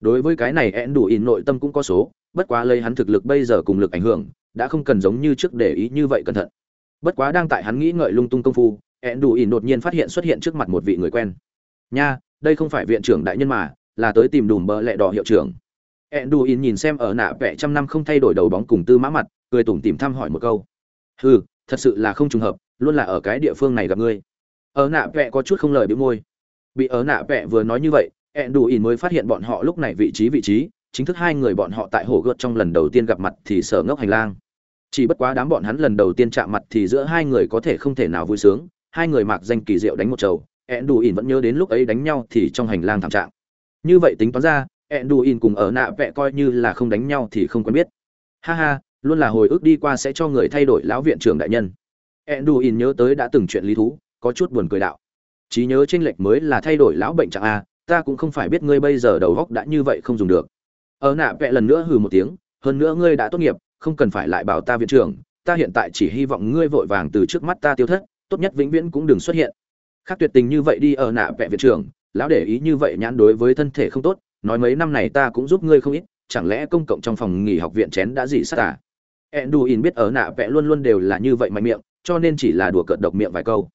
đối với cái này én đủ in nội tâm cũng có số, bất quá lấy hắn thực lực bây giờ cùng lực ảnh hưởng, đã không cần giống như trước để ý như vậy cẩn thận. Bất quá đang tại hắn nghĩ ngợi lung tung công phu én đủ in đột nhiên phát hiện xuất hiện trước mặt một vị người quen. Nha, đây không phải viện trưởng đại nhân mà, là tới tìm đùm bờ lẹ đỏ hiệu trưởng. Én đủ in nhìn xem ở nạ vẽ trăm năm không thay đổi đầu bóng cùng tư mã mặt, cười tủm tìm thăm hỏi một câu. Hừ, thật sự là không trùng hợp, luôn là ở cái địa phương này gặp ngươi. Ở nạ vẽ có chút không lời bĩu môi. Bị ở nạ vẽ vừa nói như vậy ẹn đủ ỉn mới phát hiện bọn họ lúc này vị trí vị trí, chính thức hai người bọn họ tại hồ gợt trong lần đầu tiên gặp mặt thì sở ngốc hành lang. Chỉ bất quá đám bọn hắn lần đầu tiên chạm mặt thì giữa hai người có thể không thể nào vui sướng, hai người mặc danh kỳ diệu đánh một trầu ẹn đủ ỉn vẫn nhớ đến lúc ấy đánh nhau thì trong hành lang thảm trạng. Như vậy tính toán ra ẹn đủ ỉn cùng ở nạ vẽ coi như là không đánh nhau thì không quen biết. Ha ha, luôn là hồi ức đi qua sẽ cho người thay đổi lão viện trưởng đại nhân. Ẹn đủ ỉn nhớ tới đã từng chuyện lý thú, có chút buồn cười đạo. Trí nhớ tranh lệch mới là thay đổi lão bệnh trạng a ta cũng không phải biết ngươi bây giờ đầu góc đã như vậy không dùng được. Ở nạ vẽ lần nữa hừ một tiếng, hơn nữa ngươi đã tốt nghiệp, không cần phải lại bảo ta viện trưởng, ta hiện tại chỉ hy vọng ngươi vội vàng từ trước mắt ta tiêu thất, tốt nhất vĩnh viễn cũng đừng xuất hiện. Khác tuyệt tình như vậy đi ở nạ vẽ viện trưởng, lão để ý như vậy nhãn đối với thân thể không tốt, nói mấy năm này ta cũng giúp ngươi không ít, chẳng lẽ công cộng trong phòng nghỉ học viện chén đã dị sát à? Enduin biết ở nạ vẽ luôn luôn đều là như vậy mạnh miệng, cho nên chỉ là đùa cợt độc miệng vài câu.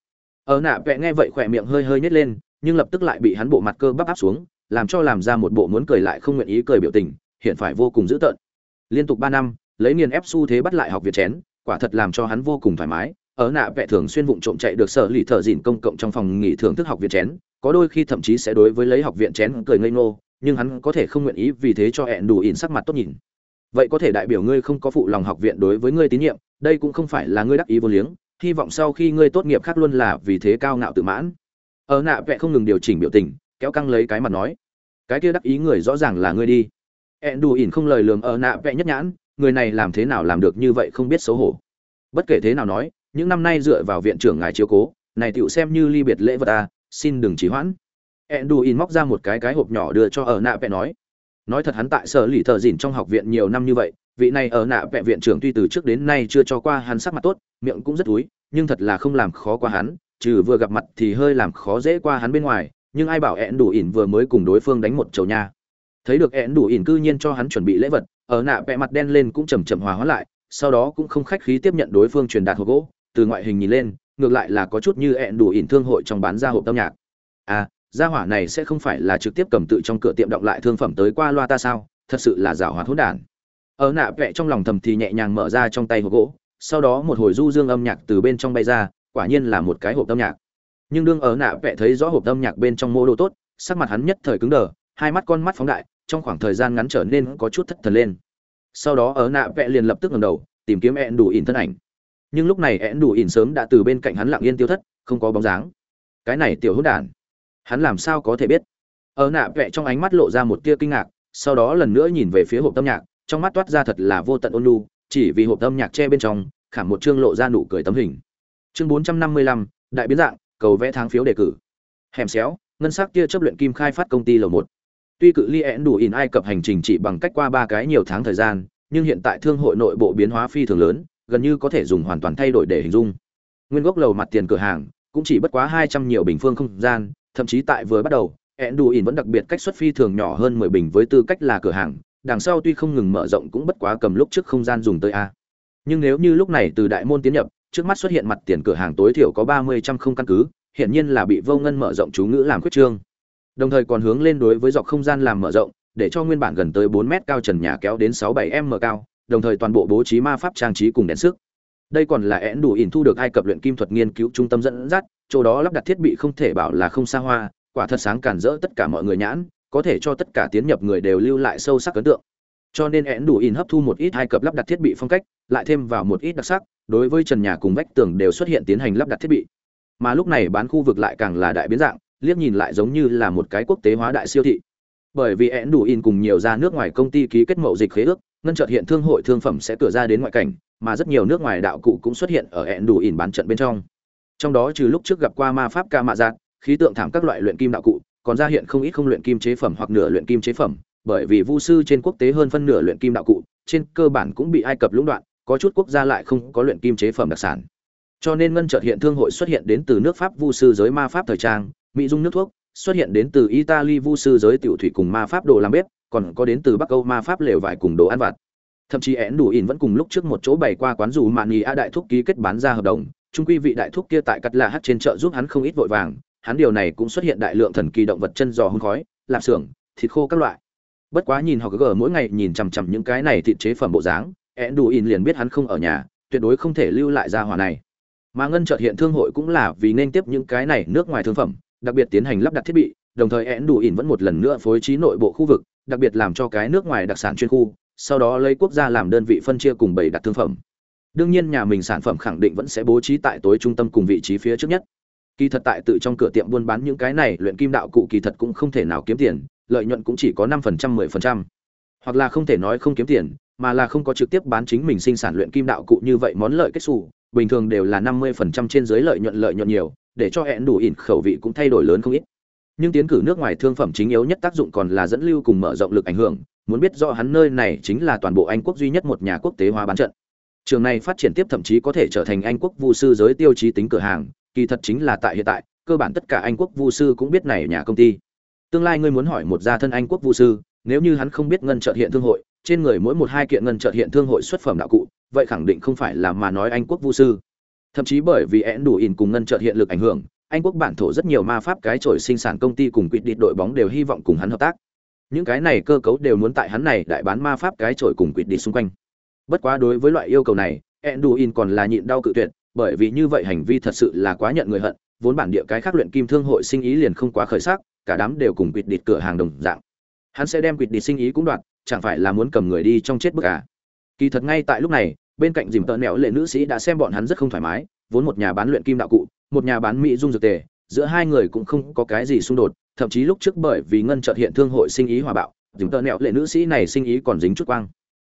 Ở nạ vẽ nghe vậy khỏe miệng hơi hơi nhếch lên nhưng lập tức lại bị hắn bộ mặt cơ bắp áp xuống, làm cho làm ra một bộ muốn cười lại không nguyện ý cười biểu tình, hiện phải vô cùng dữ tợn. Liên tục ba năm, lấy niên ép xu thế bắt lại học viện chén, quả thật làm cho hắn vô cùng thoải mái. Ở nạ vẽ thường xuyên vụng trộm chạy được sở lì thợ dìn công cộng trong phòng nghỉ thưởng thức học viện chén, có đôi khi thậm chí sẽ đối với lấy học viện chén cười ngây ngô, nhưng hắn có thể không nguyện ý vì thế cho hẹn đủ ỉn sắc mặt tốt nhìn. Vậy có thể đại biểu ngươi không có phụ lòng học viện đối với ngươi tín nhiệm, đây cũng không phải là ngươi đắc ý vô liếng, hy vọng sau khi ngươi tốt nghiệp khác luôn là vì thế cao ngạo tự mãn ở nạ vẽ không ngừng điều chỉnh biểu tình, kéo căng lấy cái mặt nói, cái kia đắc ý người rõ ràng là ngươi đi. Ẹn đù ỉn không lời lường ở nạ vẽ nhất nhãn, người này làm thế nào làm được như vậy không biết xấu hổ. Bất kể thế nào nói, những năm nay dựa vào viện trưởng ngài chiếu cố, này tựu xem như ly biệt lễ vật ta xin đừng trì hoãn. Ẹn đù ỉn móc ra một cái cái hộp nhỏ đưa cho ở nạ vẽ nói nói thật hắn tại sở lì thợ dỉn trong học viện nhiều năm như vậy, vị này ở nạ vẽ viện trưởng tuy từ trước đến nay chưa cho qua hắn sắc mặt tốt, miệng cũng rất túi, nhưng thật là không làm khó qua hắn trừ vừa gặp mặt thì hơi làm khó dễ qua hắn bên ngoài, nhưng ai bảo ẹn đủ ỉn vừa mới cùng đối phương đánh một chầu nha. Thấy được ẹn đủ ỉn cư nhiên cho hắn chuẩn bị lễ vật, ở nạ vẽ mặt đen lên cũng chầm chậm hòa hóa lại, sau đó cũng không khách khí tiếp nhận đối phương truyền đạt hộp gỗ. Từ ngoại hình nhìn lên, ngược lại là có chút như ẹn đủ ỉn thương hội trong bán ra hộp âm nhạc. À gia hỏa này sẽ không phải là trực tiếp cầm tự trong cửa tiệm động lại thương phẩm tới qua loa ta sao? Thật sự là giả hoạt hỗn đản. Ở nạ vẽ trong lòng thầm thì nhẹ nhàng mở ra trong tay hộp gỗ, sau đó một hồi du dương âm nhạc từ bên trong bay ra quả nhiên là một cái hộp âm nhạc. Nhưng đương ở nạ vẽ thấy rõ hộp âm nhạc bên trong mô đồ tốt, sắc mặt hắn nhất thời cứng đờ, hai mắt con mắt phóng đại, trong khoảng thời gian ngắn trở nên có chút thất thần lên. Sau đó ở nạ vẽ liền lập tức ngẩng đầu, tìm kiếm ẹn đủ ỉn thân ảnh. Nhưng lúc này ẹn đủ ỉn sớm đã từ bên cạnh hắn lặng yên tiêu thất, không có bóng dáng. Cái này tiểu hữu đản, hắn làm sao có thể biết? Ở nạ vẽ trong ánh mắt lộ ra một tia kinh ngạc, sau đó lần nữa nhìn về phía hộp âm nhạc, trong mắt toát ra thật là vô tận ôn lu chỉ vì hộp âm nhạc che bên trong, khảm một chương lộ ra nụ cười tấm hình chương bốn trăm năm mươi lăm, đại biến dạng, cầu vẽ tháng phiếu đề cử. Hẻm xéo, ngân sắc kia chấp luyện kim khai phát công ty lầu một. Tuy cự ly én đủ in ai cập hành trình chỉ bằng cách qua ba cái nhiều tháng thời gian, nhưng hiện tại thương hội nội bộ biến hóa phi thường lớn, gần như có thể dùng hoàn toàn thay đổi để hình dung. Nguyên gốc lầu mặt tiền cửa hàng, cũng chỉ bất quá hai trăm nhiều bình phương không gian, thậm chí tại vừa bắt đầu én đủ in vẫn đặc biệt cách xuất phi thường nhỏ hơn mười bình với tư cách là cửa hàng, đằng sau tuy không ngừng mở rộng cũng bất quá cầm lúc trước không gian dùng tới a. Nhưng nếu như lúc này từ đại môn tiến nhập trước mắt xuất hiện mặt tiền cửa hàng tối thiểu có ba mươi trăm không căn cứ, hiển nhiên là bị vô ngân mở rộng chú ngữ làm khuyết trương. Đồng thời còn hướng lên đối với dọc không gian làm mở rộng, để cho nguyên bản gần tới bốn mét cao trần nhà kéo đến sáu bảy m cao, đồng thời toàn bộ bố trí ma pháp trang trí cùng đèn sức đây còn là én đủ ỉn thu được hai cập luyện kim thuật nghiên cứu trung tâm dẫn dắt, chỗ đó lắp đặt thiết bị không thể bảo là không xa hoa, quả thật sáng cản rỡ tất cả mọi người nhãn, có thể cho tất cả tiến nhập người đều lưu lại sâu sắc ấn tượng cho nên én đủ in hấp thu một ít hai cập lắp đặt thiết bị phong cách, lại thêm vào một ít đặc sắc, đối với trần nhà cùng vách tường đều xuất hiện tiến hành lắp đặt thiết bị. Mà lúc này bán khu vực lại càng là đại biến dạng, liếc nhìn lại giống như là một cái quốc tế hóa đại siêu thị. Bởi vì én đủ in cùng nhiều ra nước ngoài công ty ký kết mậu dịch khế ước, ngân trợt hiện thương hội thương phẩm sẽ cửa ra đến ngoại cảnh, mà rất nhiều nước ngoài đạo cụ cũng xuất hiện ở én đủ in bán trận bên trong. Trong đó trừ lúc trước gặp qua ma pháp ca mạ giác khí tượng thảm các loại luyện kim đạo cụ, còn ra hiện không ít không luyện kim chế phẩm hoặc nửa luyện kim chế phẩm bởi vì vu sư trên quốc tế hơn phân nửa luyện kim đạo cụ, trên cơ bản cũng bị ai cập lũng đoạn, có chút quốc gia lại không có luyện kim chế phẩm đặc sản. Cho nên ngân trợt hiện thương hội xuất hiện đến từ nước pháp vu sư giới ma pháp thời trang, mỹ dung nước thuốc, xuất hiện đến từ italy vu sư giới tiểu thủy cùng ma pháp đồ làm bếp, còn có đến từ bắc âu ma pháp lều vải cùng đồ ăn vặt. Thậm chí én đủ ỉn vẫn cùng lúc trước một chỗ bày qua quán dù mạn nghỉ a đại thúc ký kết bán ra hợp đồng trung quy vị đại thúc kia tại cắt là hát trên chợ giúp hắn không ít vội vàng, hắn điều này cũng xuất hiện đại lượng thần kỳ động vật chân giò hôn khói, lạp xưởng, thịt khô các loại bất quá nhìn họ gờ mỗi ngày nhìn chằm chằm những cái này thịt chế phẩm bộ dáng ed đủ ỉn liền biết hắn không ở nhà, tuyệt đối không thể lưu lại ra hỏa này. Mà ngân trợt hiện thương hội cũng là vì nên tiếp những cái này nước ngoài thương phẩm, đặc biệt tiến hành lắp đặt thiết bị, đồng thời ed đủ ỉn vẫn một lần nữa phối trí nội bộ khu vực, đặc biệt làm cho cái nước ngoài đặc sản chuyên khu, sau đó lấy quốc gia làm đơn vị phân chia cùng bảy đặt thương phẩm. Đương nhiên nhà mình sản phẩm khẳng định vẫn sẽ bố trí tại tối trung tâm cùng vị trí phía trước nhất. Kỳ thật tại tự trong cửa tiệm buôn bán những cái này, luyện kim đạo cụ kỳ thật cũng không thể nào kiếm tiền lợi nhuận cũng chỉ có năm phần trăm, mười phần trăm. Hoặc là không thể nói không kiếm tiền, mà là không có trực tiếp bán chính mình sinh sản luyện kim đạo cụ như vậy món lợi kết xù, bình thường đều là năm mươi phần trăm trên dưới lợi nhuận lợi nhuận nhiều, để cho hẹn đủ ỉn khẩu vị cũng thay đổi lớn không ít. Nhưng tiến cử nước ngoài thương phẩm chính yếu nhất tác dụng còn là dẫn lưu cùng mở rộng lực ảnh hưởng, muốn biết rõ hắn nơi này chính là toàn bộ anh quốc duy nhất một nhà quốc tế hóa bán trận. Trường này phát triển tiếp thậm chí có thể trở thành anh quốc vu sư giới tiêu chí tính cửa hàng, kỳ thật chính là tại hiện tại, cơ bản tất cả anh quốc vu sư cũng biết này nhà công ty tương lai ngươi muốn hỏi một gia thân anh quốc vu sư, nếu như hắn không biết ngân trợ hiện thương hội, trên người mỗi một hai kiện ngân trợ hiện thương hội xuất phẩm đạo cụ, vậy khẳng định không phải là mà nói anh quốc vu sư. Thậm chí bởi vì én đủ ỉn cùng ngân trợ hiện lực ảnh hưởng, anh quốc bản thổ rất nhiều ma pháp cái trổi sinh sản công ty cùng quỵt định đội bóng đều hy vọng cùng hắn hợp tác. Những cái này cơ cấu đều muốn tại hắn này đại bán ma pháp cái trổi cùng quỵt định xung quanh. Bất quá đối với loại yêu cầu này enduin còn là nhịn đau cự tuyệt, bởi vì như vậy hành vi thật sự là quá nhận người hận, vốn bản địa cái khác luyện kim thương hội sinh ý liền không quá khởi sắc cả đám đều cùng quỵt định cửa hàng đồng dạng. Hắn sẽ đem quỵt định sinh ý cũng đoạt, chẳng phải là muốn cầm người đi trong chết bức à? Kỳ thật ngay tại lúc này, bên cạnh dìm tợ nẹo lệ nữ sĩ đã xem bọn hắn rất không thoải mái, vốn một nhà bán luyện kim đạo cụ, một nhà bán mỹ dung dược tề, giữa hai người cũng không có cái gì xung đột, thậm chí lúc trước bởi vì ngân trợt hiện thương hội sinh ý hòa bạo, dìm tợ nẹo lệ nữ sĩ này sinh ý còn dính chút quang.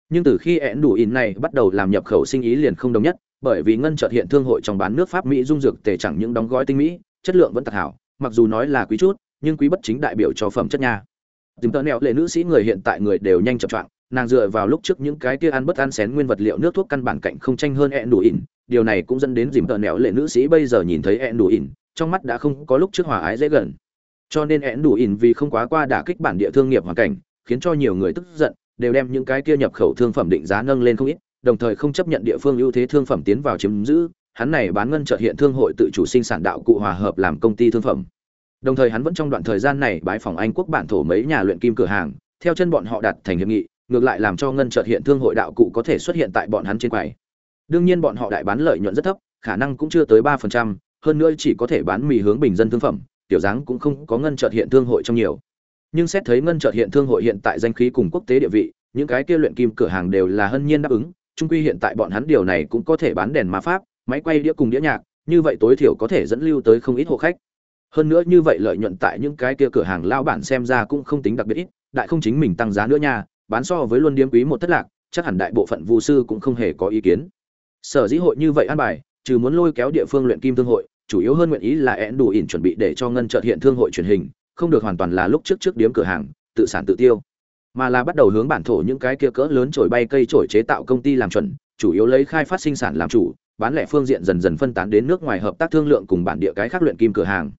Nhưng từ khi én đủ in này bắt đầu làm nhập khẩu sinh ý liền không đồng nhất, bởi vì ngân trợt hiện thương hội trong bán nước pháp mỹ dung dược tề chẳng những đóng gói tinh mỹ, chất lượng vẫn tặc hảo, mặc dù nói là quý chút nhưng quý bất chính đại biểu cho phẩm chất nha. Dìm tợ nẹo lệ nữ sĩ người hiện tại người đều nhanh chậm choạng, nàng dựa vào lúc trước những cái kia ăn bất ăn xén nguyên vật liệu nước thuốc căn bản cạnh không tranh hơn ẹn đủ ỉn, điều này cũng dẫn đến dìm tợ nẹo lệ nữ sĩ bây giờ nhìn thấy ẹn đủ ỉn, trong mắt đã không có lúc trước hòa ái dễ gần. Cho nên ẹn đủ ỉn vì không quá qua đả kích bản địa thương nghiệp hoàn cảnh, khiến cho nhiều người tức giận, đều đem những cái kia nhập khẩu thương phẩm định giá nâng lên không ít, đồng thời không chấp nhận địa phương ưu thế thương phẩm tiến vào chiếm giữ, hắn này bán ngân trợ hiện thương hội tự chủ sinh sản đạo cụ hòa hợp làm công ty thương phẩm đồng thời hắn vẫn trong đoạn thời gian này bái phòng anh quốc bản thổ mấy nhà luyện kim cửa hàng theo chân bọn họ đặt thành hiệp nghị ngược lại làm cho ngân chợt hiện thương hội đạo cụ có thể xuất hiện tại bọn hắn trên quầy. Đương nhiên bọn họ đại bán lợi nhuận rất thấp, khả năng cũng chưa tới 3%, hơn nữa chỉ có thể bán mì hướng bình dân thương phẩm, tiểu dáng cũng không có ngân chợt hiện thương hội trong nhiều. Nhưng xét thấy ngân chợt hiện thương hội hiện tại danh khí cùng quốc tế địa vị, những cái kia luyện kim cửa hàng đều là hân nhiên đáp ứng, chung quy hiện tại bọn hắn điều này cũng có thể bán đèn ma pháp, máy quay đĩa cùng đĩa nhạc, như vậy tối thiểu có thể dẫn lưu tới không ít hộ khách. Hơn nữa như vậy lợi nhuận tại những cái kia cửa hàng lao bản xem ra cũng không tính đặc biệt ít, đại không chính mình tăng giá nữa nha, bán so với luân điếm quý một thất lạc chắc hẳn đại bộ phận vu sư cũng không hề có ý kiến. Sở dĩ hội như vậy an bài trừ muốn lôi kéo địa phương luyện kim thương hội chủ yếu hơn nguyện ý là én đủ ỉn chuẩn bị để cho ngân trợt hiện thương hội truyền hình không được hoàn toàn là lúc trước trước điếm cửa hàng tự sản tự tiêu. Mà là bắt đầu hướng bản thổ những cái kia cỡ lớn trổi bay cây trổi chế tạo công ty làm chuẩn chủ yếu lấy khai phát sinh sản làm chủ bán lẻ phương diện dần dần phân tán đến nước ngoài hợp tác thương lượng cùng bản địa cái khác luyện kim cửa hàng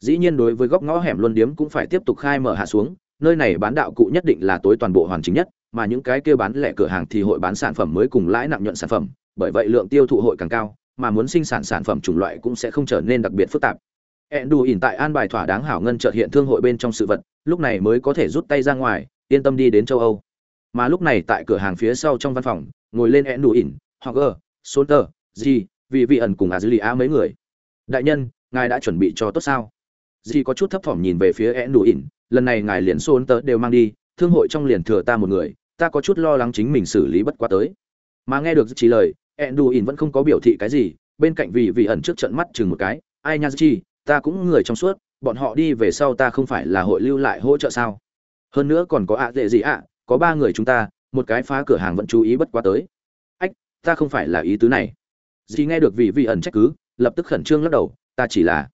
dĩ nhiên đối với góc ngõ hẻm luân điếm cũng phải tiếp tục khai mở hạ xuống nơi này bán đạo cụ nhất định là tối toàn bộ hoàn chính nhất, mà những cái kia bán lẻ cửa hàng thì hội bán sản phẩm mới cùng lãi nặng nhuận sản phẩm, bởi vậy lượng tiêu thụ hội càng cao, mà muốn sinh sản sản phẩm chủng loại cũng sẽ không trở nên đặc biệt phức tạp. Endu ỉn tại an bài thỏa đáng hảo ngân chợt hiện thương hội bên trong sự vật, lúc này mới có thể rút tay ra ngoài, yên tâm đi đến châu Âu. Mà lúc này tại cửa hàng phía sau trong văn phòng, ngồi lên Endu ỉn, Hogger, Solter, G, vì vị ẩn cùng Azulia mấy người. Đại nhân, ngài đã chuẩn bị cho tốt sao? Dì có chút thấp thỏm nhìn về phía Endu ỉn, lần này ngài liền xôn tớ đều mang đi thương hội trong liền thừa ta một người ta có chút lo lắng chính mình xử lý bất quá tới. Mà nghe được chỉ lời enduin vẫn không có biểu thị cái gì bên cạnh vì vị ẩn trước trận mắt chừng một cái ai nha chi ta cũng người trong suốt bọn họ đi về sau ta không phải là hội lưu lại hỗ trợ sao? Hơn nữa còn có ạ à dễ gì ạ có ba người chúng ta một cái phá cửa hàng vẫn chú ý bất quá tới. Ách ta không phải là ý tứ này. Dì nghe được vị vị ẩn trách cứ lập tức khẩn trương lắc đầu ta chỉ là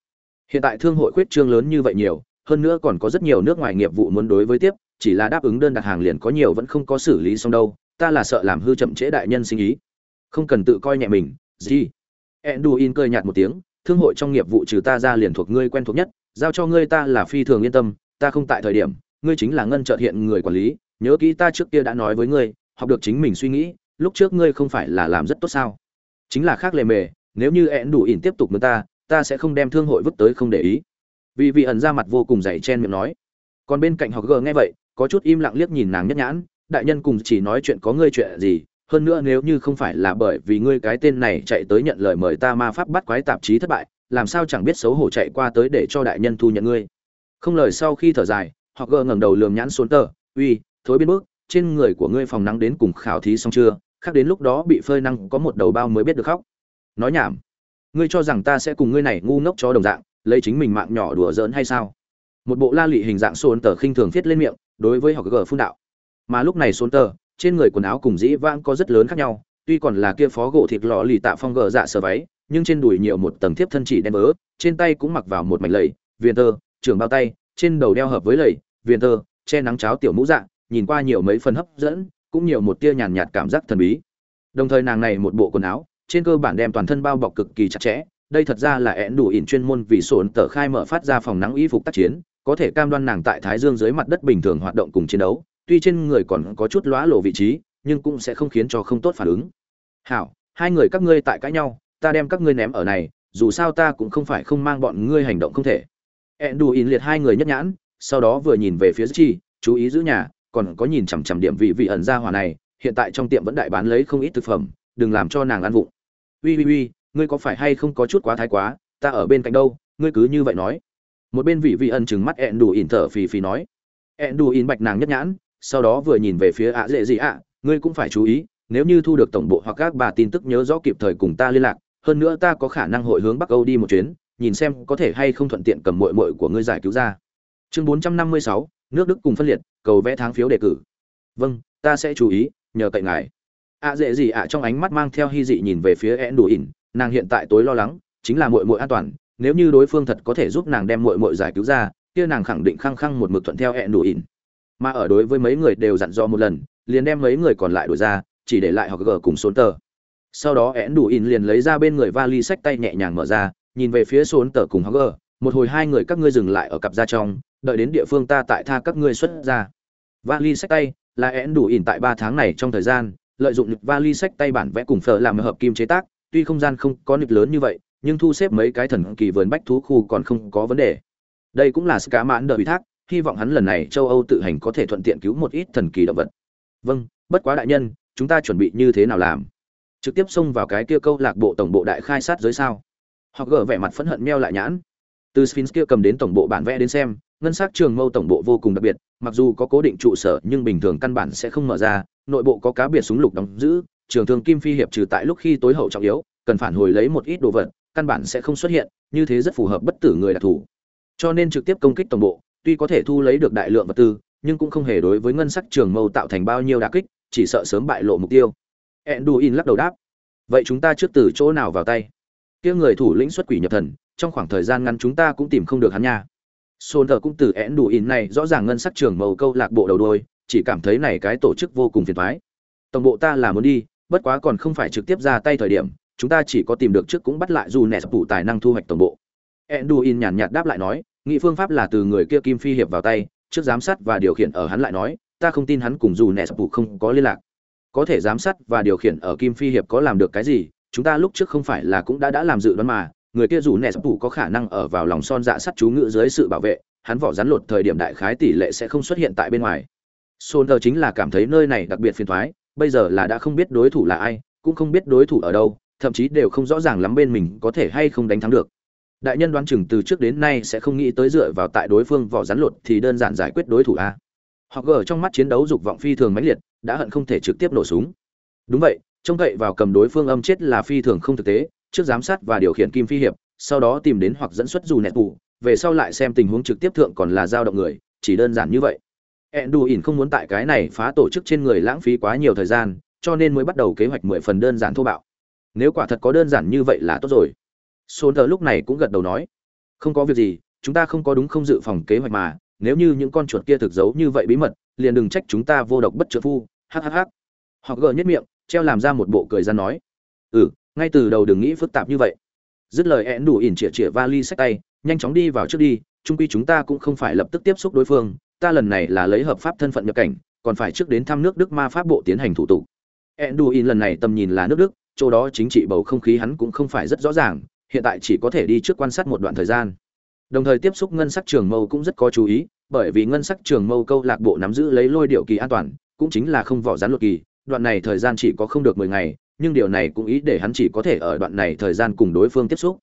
hiện tại thương hội khuyết trương lớn như vậy nhiều, hơn nữa còn có rất nhiều nước ngoài nghiệp vụ muốn đối với tiếp, chỉ là đáp ứng đơn đặt hàng liền có nhiều vẫn không có xử lý xong đâu, ta là sợ làm hư chậm trễ đại nhân sinh ý. Không cần tự coi nhẹ mình gì enduin cười nhạt một tiếng, thương hội trong nghiệp vụ trừ ta ra liền thuộc ngươi quen thuộc nhất, giao cho ngươi ta là phi thường yên tâm, ta không tại thời điểm, ngươi chính là ngân chợt hiện người quản lý, nhớ kỹ ta trước kia đã nói với ngươi, học được chính mình suy nghĩ, lúc trước ngươi không phải là làm rất tốt sao? Chính là khác lề mề, nếu như ẹn đủ ỉn tiếp tục với ta ta sẽ không đem thương hội vứt tới không để ý. Vì vị ẩn ra mặt vô cùng dày chen miệng nói. Còn bên cạnh họ gờ nghe vậy, có chút im lặng liếc nhìn nàng nhất nhãn, đại nhân cùng chỉ nói chuyện có ngươi chuyện gì, hơn nữa nếu như không phải là bởi vì ngươi cái tên này chạy tới nhận lời mời ta ma pháp bắt quái tạp chí thất bại, làm sao chẳng biết xấu hổ chạy qua tới để cho đại nhân thu nhận ngươi. Không lời sau khi thở dài họ gờ ngẩng đầu lườm nhãn xuống tờ, uy, thối biến bước, trên người của ngươi phòng nắng đến cùng khảo thí xong chưa? Khác đến lúc đó bị phơi năng có một đầu bao mới biết được khóc. Nói nhảm ngươi cho rằng ta sẽ cùng ngươi này ngu ngốc cho đồng dạng, lấy chính mình mạng nhỏ đùa giỡn hay sao? Một bộ la lị hình dạng xôn tờ khinh thường thiết lên miệng, đối với họ gờ phun đạo. Mà lúc này xôn tờ, trên người quần áo cùng dĩ vãng có rất lớn khác nhau, tuy còn là kia phó gỗ thịt lò lì tạ phong gờ dạ sờ váy, nhưng trên đùi nhiều một tầng thiếp thân chỉ đen vớ, trên tay cũng mặc vào một mảnh lầy, viền tơ, trường bao tay, trên đầu đeo hợp với lầy, viền tơ, che nắng cháo tiểu mũ dạ nhìn qua nhiều mấy phần hấp dẫn, cũng nhiều một tia nhàn nhạt cảm giác thần bí. Đồng thời nàng này một bộ quần áo trên cơ bản đem toàn thân bao bọc cực kỳ chặt chẽ, đây thật ra là én đủ ỉn chuyên môn vì sổn tờ khai mở phát ra phòng nắng y phục tác chiến, có thể cam đoan nàng tại thái dương dưới mặt đất bình thường hoạt động cùng chiến đấu, tuy trên người còn có chút lóa lộ vị trí, nhưng cũng sẽ không khiến cho không tốt phản ứng. Hảo, hai người các ngươi tại cãi nhau, ta đem các ngươi ném ở này, dù sao ta cũng không phải không mang bọn ngươi hành động không thể. Ẹn đủ ỉn liệt hai người nhất nhãn, sau đó vừa nhìn về phía chi, chú ý giữ nhà, còn có nhìn chằm chằm điểm vị vị ẩn ra hỏa này, hiện tại trong tiệm vẫn đại bán lấy không ít thực phẩm, đừng làm cho nàng ăn vụng uy uy uy, ngươi có phải hay không có chút quá thái quá, ta ở bên cạnh đâu, ngươi cứ như vậy nói. Một bên vị vị ẩn chừng mắt ẹn đủ ỉn thở phì phì nói. Ẹn đủ ỉn bạch nàng nhất nhãn, sau đó vừa nhìn về phía ạ dễ gì ạ, ngươi cũng phải chú ý, nếu như thu được tổng bộ hoặc các bà tin tức nhớ rõ kịp thời cùng ta liên lạc, hơn nữa ta có khả năng hội hướng bắc âu đi một chuyến, nhìn xem có thể hay không thuận tiện cầm mội mội của ngươi giải cứu ra. Chương bốn trăm năm mươi sáu, nước đức cùng phân liệt, cầu vẽ tháng phiếu đề cử. Vâng ta sẽ chú ý, nhờ cậy ngài ạ dễ gì ạ trong ánh mắt mang theo hy dị nhìn về phía ẹn đủ ỉn, nàng hiện tại tối lo lắng, chính là mội mội an toàn, nếu như đối phương thật có thể giúp nàng đem mội mội giải cứu ra, kia nàng khẳng định khăng khăng một mực thuận theo ẹn đủ ỉn. Mà ở đối với mấy người đều dặn dò một lần, liền đem mấy người còn lại đuổi ra, chỉ để lại họ gờ cùng sốn tờ sau đó ẹn đủ ỉn liền lấy ra bên người vali sách tay nhẹ nhàng mở ra, nhìn về phía sốn tờ cùng họ gờ, một hồi hai người các ngươi dừng lại ở cặp ra trong, đợi đến địa phương ta tại tha các ngươi xuất ra. Vali sách tay là én đủ ỉn tại ba tháng này trong thời gian lợi dụng nịch vali sách tay bản vẽ cùng phở làm hợp kim chế tác, tuy không gian không có nịch lớn như vậy, nhưng thu xếp mấy cái thần kỳ vườn bách thú khu còn không có vấn đề. Đây cũng là ska mãn đợi ủy thác, hy vọng hắn lần này châu âu tự hành có thể thuận tiện cứu một ít thần kỳ động vật. Vâng bất quá đại nhân, chúng ta chuẩn bị như thế nào làm? Trực tiếp xông vào cái kia câu lạc bộ tổng bộ đại khai sát giới sao? Họ gỡ vẻ mặt phẫn hận meo lại nhãn từ sphinx kia cầm đến tổng bộ bản vẽ đến xem, ngân sắc trường mâu tổng bộ vô cùng đặc biệt, mặc dù có cố định trụ sở, nhưng bình thường căn bản sẽ không mở ra, nội bộ có cá biệt súng lục đóng giữ, trường thường kim phi hiệp trừ tại lúc khi tối hậu trọng yếu, cần phản hồi lấy một ít đồ vật, căn bản sẽ không xuất hiện, như thế rất phù hợp bất tử người đặc thù. Cho nên trực tiếp công kích tổng bộ, tuy có thể thu lấy được đại lượng vật tư, nhưng cũng không hề đối với ngân sắc trường mâu tạo thành bao nhiêu đả kích, chỉ sợ sớm bại lộ mục tiêu. Enduin lắc đầu đáp. Vậy chúng ta trước từ chỗ nào vào tay? Kia người thủ lĩnh xuất quỷ nhập thần trong khoảng thời gian ngắn chúng ta cũng tìm không được hắn nha Sôn thờ cũng từ én đủ in này rõ ràng ngân sắc trường màu câu lạc bộ đầu đôi, chỉ cảm thấy này cái tổ chức vô cùng phiền toái. Tổng bộ ta là muốn đi, bất quá còn không phải trực tiếp ra tay thời điểm, chúng ta chỉ có tìm được trước cũng bắt lại dù nẻ phụ tài năng thu hoạch tổng bộ. Eãn đủ in nhàn nhạt đáp lại nói, nghị phương pháp là từ người kia kim phi hiệp vào tay, trước giám sát và điều khiển ở hắn lại nói, ta không tin hắn cùng dù nẻ phụ không có liên lạc. Có thể giám sát và điều khiển ở kim phi hiệp có làm được cái gì, chúng ta lúc trước không phải là cũng đã đã làm dự đoán mà, người kia dù nẹ sắp tủ có khả năng ở vào lòng son dạ sắt chú ngự dưới sự bảo vệ, hắn vỏ rắn lột thời điểm đại khái tỷ lệ sẽ không xuất hiện tại bên ngoài. Sôn tờ chính là cảm thấy nơi này đặc biệt phiền thoái, bây giờ là đã không biết đối thủ là ai, cũng không biết đối thủ ở đâu, thậm chí đều không rõ ràng lắm bên mình có thể hay không đánh thắng được. Đại nhân đoán chừng từ trước đến nay sẽ không nghĩ tới dựa vào tại đối phương vỏ rắn lột thì đơn giản giải quyết đối thủ a. Họ gờ trong mắt chiến đấu dục vọng phi thường mãnh liệt, đã hận không thể trực tiếp nổ súng. Đúng vậy, trông cậy vào cầm đối phương âm chết là phi thường không thực tế trước giám sát và điều khiển kim phi hiệp, sau đó tìm đến hoặc dẫn xuất dù nẹt tù, về sau lại xem tình huống trực tiếp thượng còn là dao động người, chỉ đơn giản như vậy. Ỉn không muốn tại cái này phá tổ chức trên người lãng phí quá nhiều thời gian, cho nên mới bắt đầu kế hoạch mười phần đơn giản thô bạo. Nếu quả thật có đơn giản như vậy là tốt rồi. Sôn thờ lúc này cũng gật đầu nói, không có việc gì, chúng ta không có đúng không dự phòng kế hoạch mà, nếu như những con chuột kia thực giấu như vậy bí mật, liền đừng trách chúng ta vô độc bất trợ phu. Hhh họ gờ nhất miệng, treo làm ra một bộ cười ra nói ừ ngay từ đầu đừng nghĩ phức tạp như vậy. Dứt lời én đủ ỉn chĩa chĩa vali sách tay, nhanh chóng đi vào trước đi trung quy chúng ta cũng không phải lập tức tiếp xúc đối phương, ta lần này là lấy hợp pháp thân phận nhập cảnh, còn phải trước đến thăm nước đức ma pháp bộ tiến hành thủ tục. Enduin lần này tầm nhìn là nước đức, chỗ đó chính trị bầu không khí hắn cũng không phải rất rõ ràng, hiện tại chỉ có thể đi trước quan sát một đoạn thời gian. Đồng thời tiếp xúc ngân sắc trường mâu cũng rất có chú ý, bởi vì ngân sắc trường mâu câu lạc bộ nắm giữ lấy lôi điệu kỳ an toàn, cũng chính là không vỏ rán luật kỳ, đoạn này thời gian chỉ có không được mười ngày nhưng điều này cũng ý để hắn chỉ có thể ở đoạn này thời gian cùng đối phương tiếp xúc.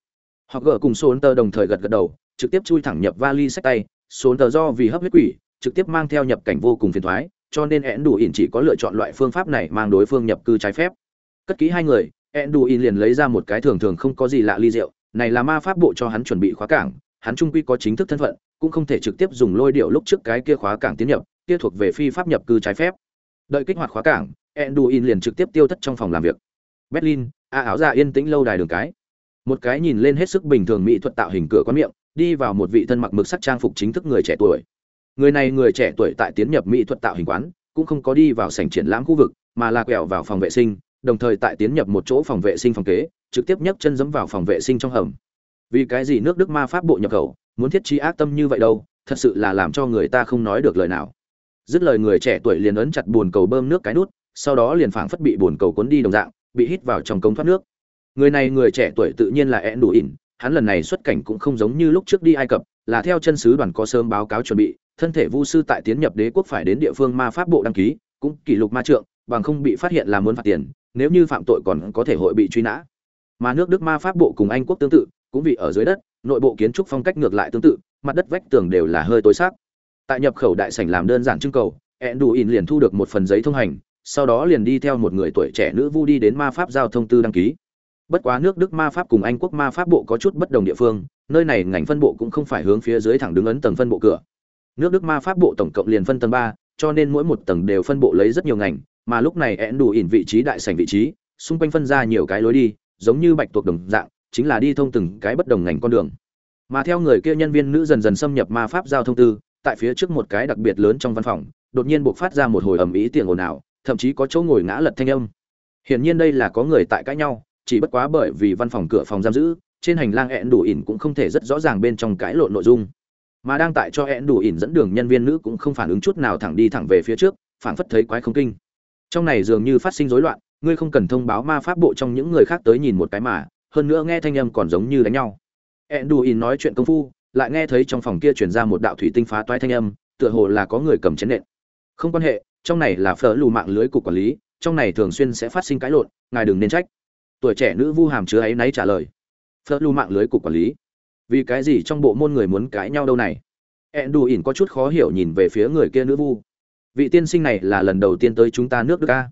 Họ gỡ cùng số tờ đồng thời gật gật đầu, trực tiếp chui thẳng nhập vali sách tay. Số tờ do vì hấp huyết quỷ, trực tiếp mang theo nhập cảnh vô cùng phiền thoái, cho nên én đủ ỉn chỉ có lựa chọn loại phương pháp này mang đối phương nhập cư trái phép. Cất kỹ hai người én đủ ỉn liền lấy ra một cái thường thường không có gì lạ ly rượu, này là ma pháp bộ cho hắn chuẩn bị khóa cảng, hắn trung quy có chính thức thân phận, cũng không thể trực tiếp dùng lôi điệu lúc trước cái kia khóa cảng tiến nhập, kia thuộc về phi pháp nhập cư trái phép. Đợi kích hoạt khóa cảng enduin liền trực tiếp tiêu thất trong phòng làm việc. Berlin, a áo dạ yên tĩnh lâu đài đường cái. Một cái nhìn lên hết sức bình thường mỹ thuật tạo hình cửa quán miệng, đi vào một vị thân mặc mực sắc trang phục chính thức người trẻ tuổi. Người này người trẻ tuổi tại tiến nhập mỹ thuật tạo hình quán, cũng không có đi vào sảnh triển lãm khu vực, mà là quẹo vào phòng vệ sinh, đồng thời tại tiến nhập một chỗ phòng vệ sinh phòng kế, trực tiếp nhấc chân dẫm vào phòng vệ sinh trong hầm. Vì cái gì nước đức ma pháp bộ nhập khẩu, muốn thiết trí ác tâm như vậy đâu, thật sự là làm cho người ta không nói được lời nào. Dứt lời người trẻ tuổi liền ấn chặt buồn cầu bơm nước cái nút sau đó liền phảng phất bị bồn cầu cuốn đi đồng dạng, bị hít vào trong cống thoát nước. Người này người trẻ tuổi tự nhiên là ed đủ ỉn hắn lần này xuất cảnh cũng không giống như lúc trước đi ai cập, là theo chân sứ đoàn có sớm báo cáo chuẩn bị, thân thể vu sư tại tiến nhập đế quốc phải đến địa phương ma pháp bộ đăng ký, cũng kỷ lục ma trượng, bằng không bị phát hiện là muốn phạt tiền, nếu như phạm tội còn có thể hội bị truy nã. Mà nước đức ma pháp bộ cùng anh quốc tương tự, cũng vì ở dưới đất, nội bộ kiến trúc phong cách ngược lại tương tự, mặt đất vách tường đều là hơi tối sắc. Tại nhập khẩu đại sảnh làm đơn giản trưng cầu ẹn đủ ỉn liền thu được một phần giấy thông hành sau đó liền đi theo một người tuổi trẻ nữ vu đi đến ma pháp giao thông tư đăng ký. Bất quá nước đức ma pháp cùng anh quốc ma pháp bộ có chút bất đồng địa phương, nơi này ngành phân bộ cũng không phải hướng phía dưới thẳng đứng ấn tầng phân bộ cửa. Nước đức ma pháp bộ tổng cộng liền phân tầng ba, cho nên mỗi một tầng đều phân bộ lấy rất nhiều ngành, mà lúc này én đủ ỉn vị trí đại sảnh vị trí, xung quanh phân ra nhiều cái lối đi, giống như bạch tuộc đồng dạng, chính là đi thông từng cái bất đồng ngành con đường. Mà theo người kia nhân viên nữ dần dần xâm nhập ma pháp giao thông tư, tại phía trước một cái đặc biệt lớn trong văn phòng, đột nhiên buộc phát ra một hồi ầm ĩ tiếng ồn ào thậm chí có chỗ ngồi ngã lật thanh âm. Hiển nhiên đây là có người tại cãi nhau chỉ bất quá bởi vì văn phòng cửa phòng giam giữ trên hành lang hẹn đủ ỉn cũng không thể rất rõ ràng bên trong cãi lộn nội dung. Mà đang tại cho hẹn đủ ỉn dẫn đường nhân viên nữ cũng không phản ứng chút nào thẳng đi thẳng về phía trước phản phất thấy quái không kinh. Trong này dường như phát sinh rối loạn ngươi không cần thông báo ma pháp bộ trong những người khác tới nhìn một cái mà hơn nữa nghe thanh âm còn giống như đánh nhau. Eãn đủ ỉn nói chuyện công phu, lại nghe thấy trong phòng kia truyền ra một đạo thủy tinh phá toái thanh âm, tựa hồ là có người cầm chén nện. Không quan hệ, trong này là phở lù mạng lưới cục quản lý, trong này thường xuyên sẽ phát sinh cãi lộn, ngài đừng nên trách. Tuổi trẻ nữ vu hàm chứa ấy nấy trả lời. Phở lù mạng lưới cục quản lý? Vì cái gì trong bộ môn người muốn cãi nhau đâu này? Enduin có chút khó hiểu nhìn về phía người kia nữ vu. Vị tiên sinh này là lần đầu tiên tới chúng ta nước Đức a.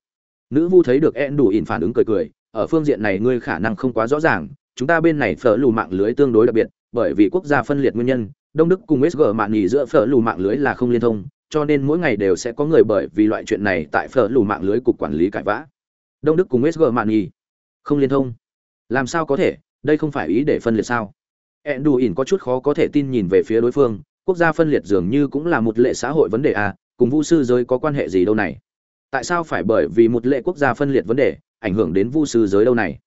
Nữ vu thấy được Enduin phản ứng cười cười, ở phương diện này ngươi khả năng không quá rõ ràng, chúng ta bên này phở lù mạng lưới tương đối đặc biệt bởi vì quốc gia phân liệt nguyên nhân đông đức cùng sg mạng nghỉ giữa phở lù mạng lưới là không liên thông cho nên mỗi ngày đều sẽ có người bởi vì loại chuyện này tại phở lù mạng lưới cục quản lý cãi vã. Đông đức cùng sg mạng nghỉ không liên thông. Làm sao có thể? Đây không phải ý để phân liệt sao? Ẹn đù ỉn có chút khó có thể tin nhìn về phía đối phương. Quốc gia phân liệt dường như cũng là một lệ xã hội vấn đề à? Cùng vu sư giới có quan hệ gì đâu này? Tại sao phải bởi vì một lệ quốc gia phân liệt vấn đề, ảnh hưởng đến vu sư giới đâu này?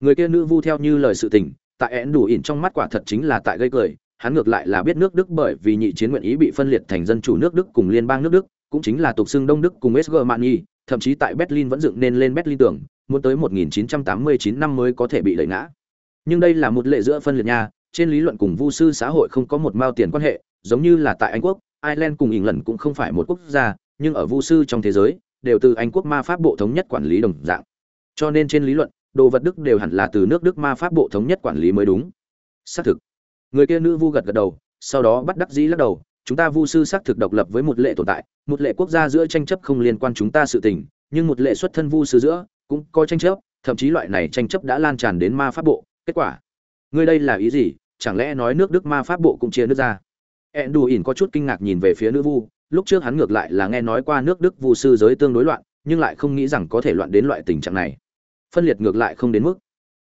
Người kia nữ vu theo như lời sự tình, tại én đủ ỉn trong mắt quả thật chính là tại gây cười hắn ngược lại là biết nước đức bởi vì nhị chiến nguyện ý bị phân liệt thành dân chủ nước đức cùng liên bang nước đức, cũng chính là tục xưng đông đức cùng sg mani thậm chí tại berlin vẫn dựng nên lên berlin tưởng, muốn tới 1989 năm mới có thể bị đẩy ngã. Nhưng đây là một lệ giữa phân liệt nha, trên lý luận cùng vu sư xã hội không có một mao tiền quan hệ, giống như là tại anh quốc, ireland cùng ỉng lần cũng không phải một quốc gia, nhưng ở vu sư trong thế giới, đều từ anh quốc ma pháp bộ thống nhất quản lý đồng dạng. Cho nên trên lý luận, đồ vật đức đều hẳn là từ nước đức ma pháp bộ thống nhất quản lý mới đúng. Xác thực người kia nữ vu gật gật đầu, sau đó bắt đắc dĩ lắc đầu, chúng ta vu sư xác thực độc lập với một lệ tồn tại, một lệ quốc gia giữa tranh chấp không liên quan chúng ta sự tình, nhưng một lệ xuất thân vu sư giữa cũng có tranh chấp, thậm chí loại này tranh chấp đã lan tràn đến ma pháp bộ, kết quả. Ngươi đây là ý gì? Chẳng lẽ nói nước đức ma pháp bộ cũng chia nước ra? Ẹn đù ỉn có chút kinh ngạc nhìn về phía nữ vu, lúc trước hắn ngược lại là nghe nói qua nước đức vu sư giới tương đối loạn, nhưng lại không nghĩ rằng có thể loạn đến loại tình trạng này. Phân liệt ngược lại không đến mức.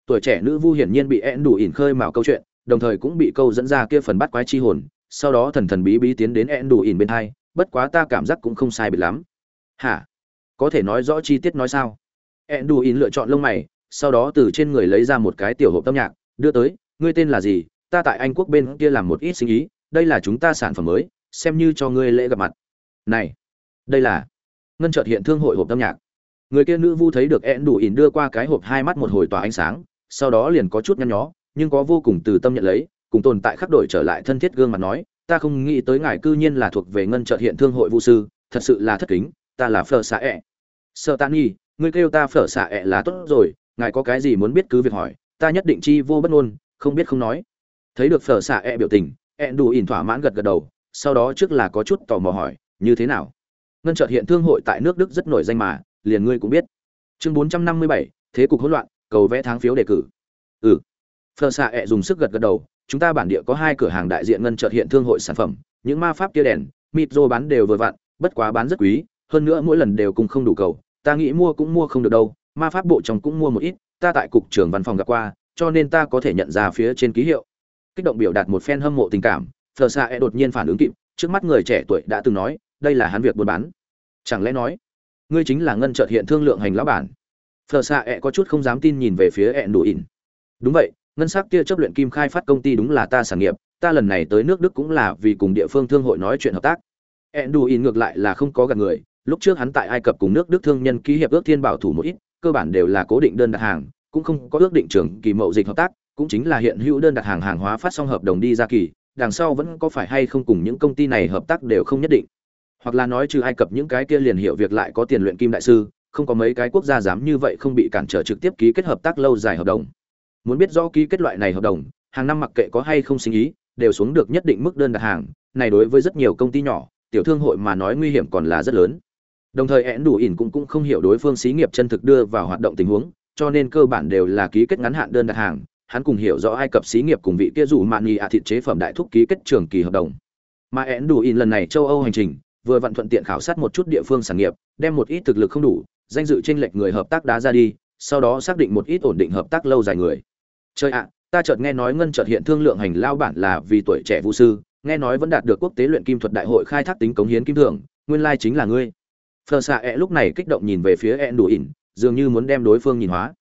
Tuổi trẻ nữ vu hiển nhiên bị én đủ ỉn khơi mào câu chuyện đồng thời cũng bị câu dẫn ra kia phần bắt quái chi hồn, sau đó thần thần bí bí tiến đến én đủ ỉn bên hai, bất quá ta cảm giác cũng không sai biệt lắm. Hả? Có thể nói rõ chi tiết nói sao? Én đủ ỉn lựa chọn lông mày, sau đó từ trên người lấy ra một cái tiểu hộp âm nhạc, đưa tới, ngươi tên là gì? Ta tại anh quốc bên kia làm một ít sinh ý, đây là chúng ta sản phẩm mới, xem như cho ngươi lễ gặp mặt. Này, đây là ngân chợt hiện thương hội hộp âm nhạc. Người kia nữ vu thấy được ẹn đủ ỉn đưa qua cái hộp hai mắt một hồi tỏa ánh sáng, sau đó liền có chút nhăn nhó nhưng có vô cùng từ tâm nhận lấy, cùng tồn tại khắc đổi trở lại thân thiết gương mặt nói, ta không nghĩ tới ngài cư nhiên là thuộc về ngân trợ hiện thương hội vu sư, thật sự là thất kính, ta là phở xạ ẹ. Sợ tan nhi, ngươi kêu ta phở xạ ẹ là tốt rồi, ngài có cái gì muốn biết cứ việc hỏi, ta nhất định chi vô bất ngôn, không biết không nói. Thấy được phở xạ ẹ biểu tình, ẹ đủ ỉn thỏa mãn gật gật đầu, sau đó trước là có chút tò mò hỏi, như thế nào? Ngân trợ hiện thương hội tại nước đức rất nổi danh mà, liền ngươi cũng biết. Chương bốn trăm năm mươi bảy, thế cục hỗn loạn, cầu vẽ tháng phiếu đề cử. Ừ phở xạ ẹ dùng sức gật gật đầu, chúng ta bản địa có hai cửa hàng đại diện ngân chợt hiện thương hội sản phẩm, những ma pháp kia đèn, mịt rô bán đều vừa vặn, bất quá bán rất quý, hơn nữa mỗi lần đều cùng không đủ cầu, ta nghĩ mua cũng mua không được đâu, ma pháp bộ trong cũng mua một ít, ta tại cục trưởng văn phòng gặp qua, cho nên ta có thể nhận ra phía trên ký hiệu. Kích động biểu đạt một phen hâm mộ tình cảm, phờ xạ e đột nhiên phản ứng kịp, trước mắt người trẻ tuổi đã từng nói, đây là hắn việc buôn bán. Chẳng lẽ nói, ngươi chính là ngân trợt hiện thương lượng hành lão bản. Phờ xạ e có chút không dám tin nhìn về phía E đủ ỉn. Đúng vậy ngân sắc kia chấp luyện kim khai phát công ty đúng là ta sản nghiệp, ta lần này tới nước đức cũng là vì cùng địa phương thương hội nói chuyện hợp tác. Ẹn ỉn ngược lại là không có gặp người, lúc trước hắn tại ai cập cùng nước đức thương nhân ký hiệp ước thiên bảo thủ một ít, cơ bản đều là cố định đơn đặt hàng, cũng không có ước định trưởng kỳ mậu dịch hợp tác, cũng chính là hiện hữu đơn đặt hàng hàng hóa phát xong hợp đồng đi ra kỳ, đằng sau vẫn có phải hay không cùng những công ty này hợp tác đều không nhất định. Hoặc là nói trừ ai cập những cái kia liền hiểu việc lại có tiền luyện kim đại sư, không có mấy cái quốc gia dám như vậy không bị cản trở trực tiếp ký kết hợp tác lâu dài hợp đồng muốn biết rõ ký kết loại này hợp đồng, hàng năm mặc kệ có hay không sinh ý, đều xuống được nhất định mức đơn đặt hàng, này đối với rất nhiều công ty nhỏ, tiểu thương hội mà nói nguy hiểm còn là rất lớn. Đồng thời én đủ ỉn cũng cũng không hiểu đối phương xí nghiệp chân thực đưa vào hoạt động tình huống, cho nên cơ bản đều là ký kết ngắn hạn đơn đặt hàng, hắn cùng hiểu rõ ai cập xí nghiệp cùng vị kia dù mạn nghị ạ thịt chế phẩm đại thúc ký kết trường kỳ hợp đồng. Mà én đủ ỉn lần này châu âu hành trình, vừa vận thuận tiện khảo sát một chút địa phương sản nghiệp, đem một ít thực lực không đủ, danh dự tranh lệch người hợp tác đá ra đi, sau đó xác định một ít ổn định hợp tác lâu dài người. Trời ạ, ta chợt nghe nói ngân chợt hiện thương lượng hành lao bản là vì tuổi trẻ vũ sư, nghe nói vẫn đạt được quốc tế luyện kim thuật đại hội khai thác tính cống hiến kim thưởng, nguyên lai chính là ngươi. Phờ xạ ẹ e lúc này kích động nhìn về phía e ẹn đủ ỉn, dường như muốn đem đối phương nhìn hóa.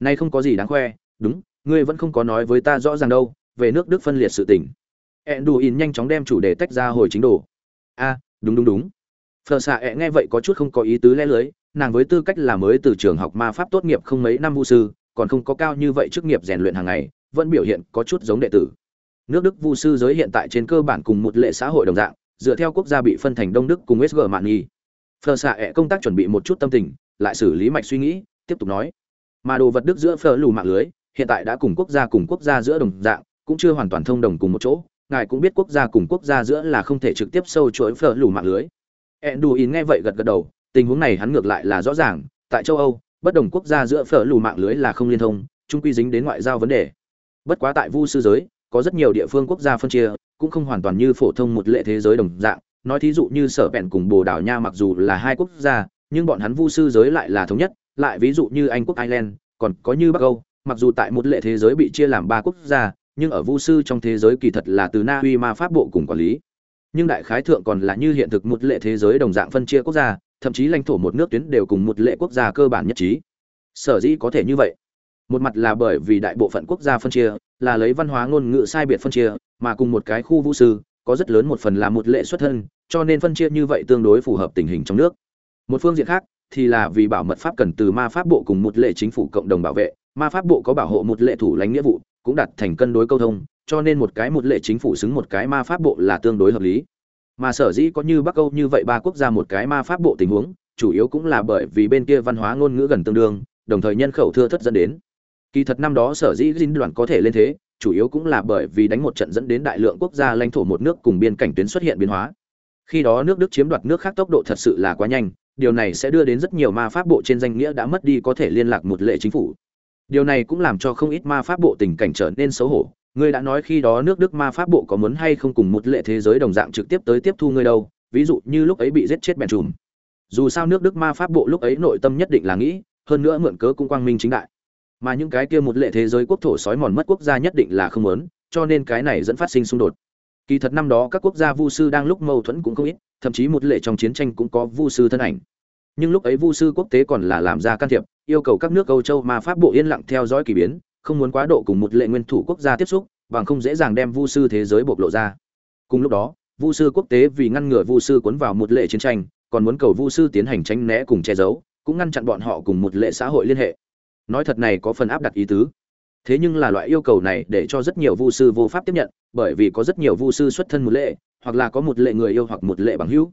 Nay không có gì đáng khoe, đúng, ngươi vẫn không có nói với ta rõ ràng đâu, về nước đức phân liệt sự tình. E ẹn đủ ỉn nhanh chóng đem chủ đề tách ra hồi chính đồ. A, đúng đúng đúng. Phờ xạ ẹ nghe vậy có chút không có ý tứ lẽ lưới, nàng với tư cách là mới từ trường học ma pháp tốt nghiệp không mấy năm vũ sư còn không có cao như vậy chức nghiệp rèn luyện hàng ngày, vẫn biểu hiện có chút giống đệ tử. Nước đức vu sư giới hiện tại trên cơ bản cùng một lệ xã hội đồng dạng, dựa theo quốc gia bị phân thành đông đức cùng sg mạn nghi Phở xạ ẹ công tác chuẩn bị một chút tâm tình, lại xử lý mạch suy nghĩ, tiếp tục nói. Mà đồ vật đức giữa phở lù mạng lưới, hiện tại đã cùng quốc gia cùng quốc gia giữa đồng dạng, cũng chưa hoàn toàn thông đồng cùng một chỗ. Ngài cũng biết quốc gia cùng quốc gia giữa là không thể trực tiếp sâu chuỗi phở lù mạng lưới. Enduin nghe vậy gật gật đầu, tình huống này hắn ngược lại là rõ ràng, tại châu âu bất đồng quốc gia giữa phở lù mạng lưới là không liên thông, chung quy dính đến ngoại giao vấn đề. Bất quá tại vu sư giới, có rất nhiều địa phương quốc gia phân chia, cũng không hoàn toàn như phổ thông một lệ thế giới đồng dạng. Nói thí dụ như sở bẹn cùng bồ đào nha mặc dù là hai quốc gia, nhưng bọn hắn vu sư giới lại là thống nhất. Lại ví dụ như anh quốc ireland, còn có như bắc âu, mặc dù tại một lệ thế giới bị chia làm ba quốc gia, nhưng ở vu sư trong thế giới kỳ thật là từ na uy ma pháp bộ cùng quản lý. Nhưng đại khái thượng còn là như hiện thực một lệ thế giới đồng dạng phân chia quốc gia thậm chí lãnh thổ một nước tuyến đều cùng một lệ quốc gia cơ bản nhất trí. Sở dĩ có thể như vậy? Một mặt là bởi vì đại bộ phận quốc gia phân chia, là lấy văn hóa ngôn ngữ sai biệt phân chia, mà cùng một cái khu vũ sư, có rất lớn một phần là một lệ xuất thân, cho nên phân chia như vậy tương đối phù hợp tình hình trong nước. Một phương diện khác, thì là vì bảo mật pháp cần từ ma pháp bộ cùng một lệ chính phủ cộng đồng bảo vệ, ma pháp bộ có bảo hộ một lệ thủ lãnh nghĩa vụ, cũng đặt thành cân đối câu thông, cho nên một cái một lệ chính phủ xứng một cái ma pháp bộ là tương đối hợp lý mà sở dĩ có như bắc âu như vậy ba quốc gia một cái ma pháp bộ tình huống, chủ yếu cũng là bởi vì bên kia văn hóa ngôn ngữ gần tương đương, đồng thời nhân khẩu thưa thất dẫn đến. Kỳ thật năm đó sở dĩ dinh đoàn có thể lên thế, chủ yếu cũng là bởi vì đánh một trận dẫn đến đại lượng quốc gia lãnh thổ một nước cùng biên cảnh tuyến xuất hiện biến hóa. Khi đó nước đức chiếm đoạt nước khác tốc độ thật sự là quá nhanh, điều này sẽ đưa đến rất nhiều ma pháp bộ trên danh nghĩa đã mất đi có thể liên lạc một lệ chính phủ. Điều này cũng làm cho không ít ma pháp bộ tình cảnh trở nên xấu hổ ngươi đã nói khi đó nước đức ma pháp bộ có muốn hay không cùng một lệ thế giới đồng dạng trực tiếp tới tiếp thu ngươi đâu, ví dụ như lúc ấy bị giết chết bèn trùm. Dù sao nước đức ma pháp bộ lúc ấy nội tâm nhất định là nghĩ, hơn nữa mượn cớ cũng quang minh chính đại. Mà những cái kia một lệ thế giới quốc thổ sói mòn mất quốc gia nhất định là không lớn cho nên cái này dẫn phát sinh xung đột. Kỳ thật năm đó các quốc gia vu sư đang lúc mâu thuẫn cũng không ít, thậm chí một lệ trong chiến tranh cũng có vu sư thân ảnh. Nhưng lúc ấy vu sư quốc tế còn là làm ra can thiệp, yêu cầu các nước âu châu ma pháp bộ yên lặng theo dõi kỳ biến không muốn quá độ cùng một lệ nguyên thủ quốc gia tiếp xúc, bằng không dễ dàng đem vu sư thế giới bộc lộ ra. Cùng lúc đó, vu sư quốc tế vì ngăn ngừa vu sư cuốn vào một lệ chiến tranh, còn muốn cầu vu sư tiến hành tránh né cùng che giấu, cũng ngăn chặn bọn họ cùng một lệ xã hội liên hệ. Nói thật này có phần áp đặt ý tứ. Thế nhưng là loại yêu cầu này để cho rất nhiều vu sư vô pháp tiếp nhận, bởi vì có rất nhiều vu sư xuất thân một lệ, hoặc là có một lệ người yêu hoặc một lệ bằng hữu.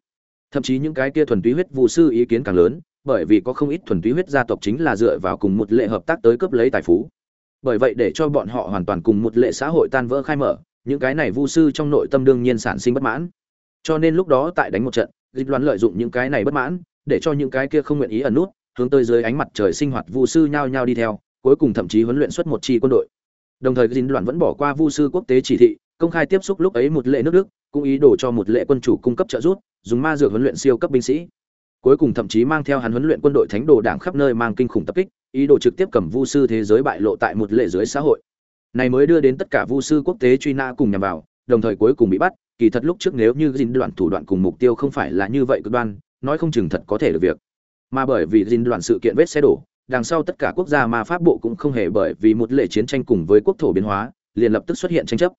Thậm chí những cái kia thuần túy huyết vu sư ý kiến càng lớn, bởi vì có không ít thuần túy huyết gia tộc chính là dựa vào cùng một lệ hợp tác tới cướp lấy tài phú bởi vậy để cho bọn họ hoàn toàn cùng một lệ xã hội tan vỡ khai mở, những cái này vu sư trong nội tâm đương nhiên sản sinh bất mãn. Cho nên lúc đó tại đánh một trận, dịch đoán lợi dụng những cái này bất mãn, để cho những cái kia không nguyện ý ẩn nút, hướng tới dưới ánh mặt trời sinh hoạt vu sư nhao nhao đi theo, cuối cùng thậm chí huấn luyện xuất một chi quân đội. Đồng thời dính loạn vẫn bỏ qua vu sư quốc tế chỉ thị, công khai tiếp xúc lúc ấy một lệ nước đức, cũng ý đồ cho một lệ quân chủ cung cấp trợ giúp, dùng ma dược huấn luyện siêu cấp binh sĩ. Cuối cùng thậm chí mang theo hắn huấn luyện quân đội thánh đồ đảng khắp nơi mang kinh khủng tập kích ý đồ trực tiếp cầm vu sư thế giới bại lộ tại một lệ dưới xã hội. Này mới đưa đến tất cả vu sư quốc tế truy nã cùng nhằm vào, đồng thời cuối cùng bị bắt, kỳ thật lúc trước nếu như dính đoạn thủ đoạn cùng mục tiêu không phải là như vậy cực đoan, nói không chừng thật có thể được việc. Mà bởi vì dính đoạn sự kiện vết xe đổ, đằng sau tất cả quốc gia mà pháp bộ cũng không hề bởi vì một lệ chiến tranh cùng với quốc thổ biến hóa, liền lập tức xuất hiện tranh chấp.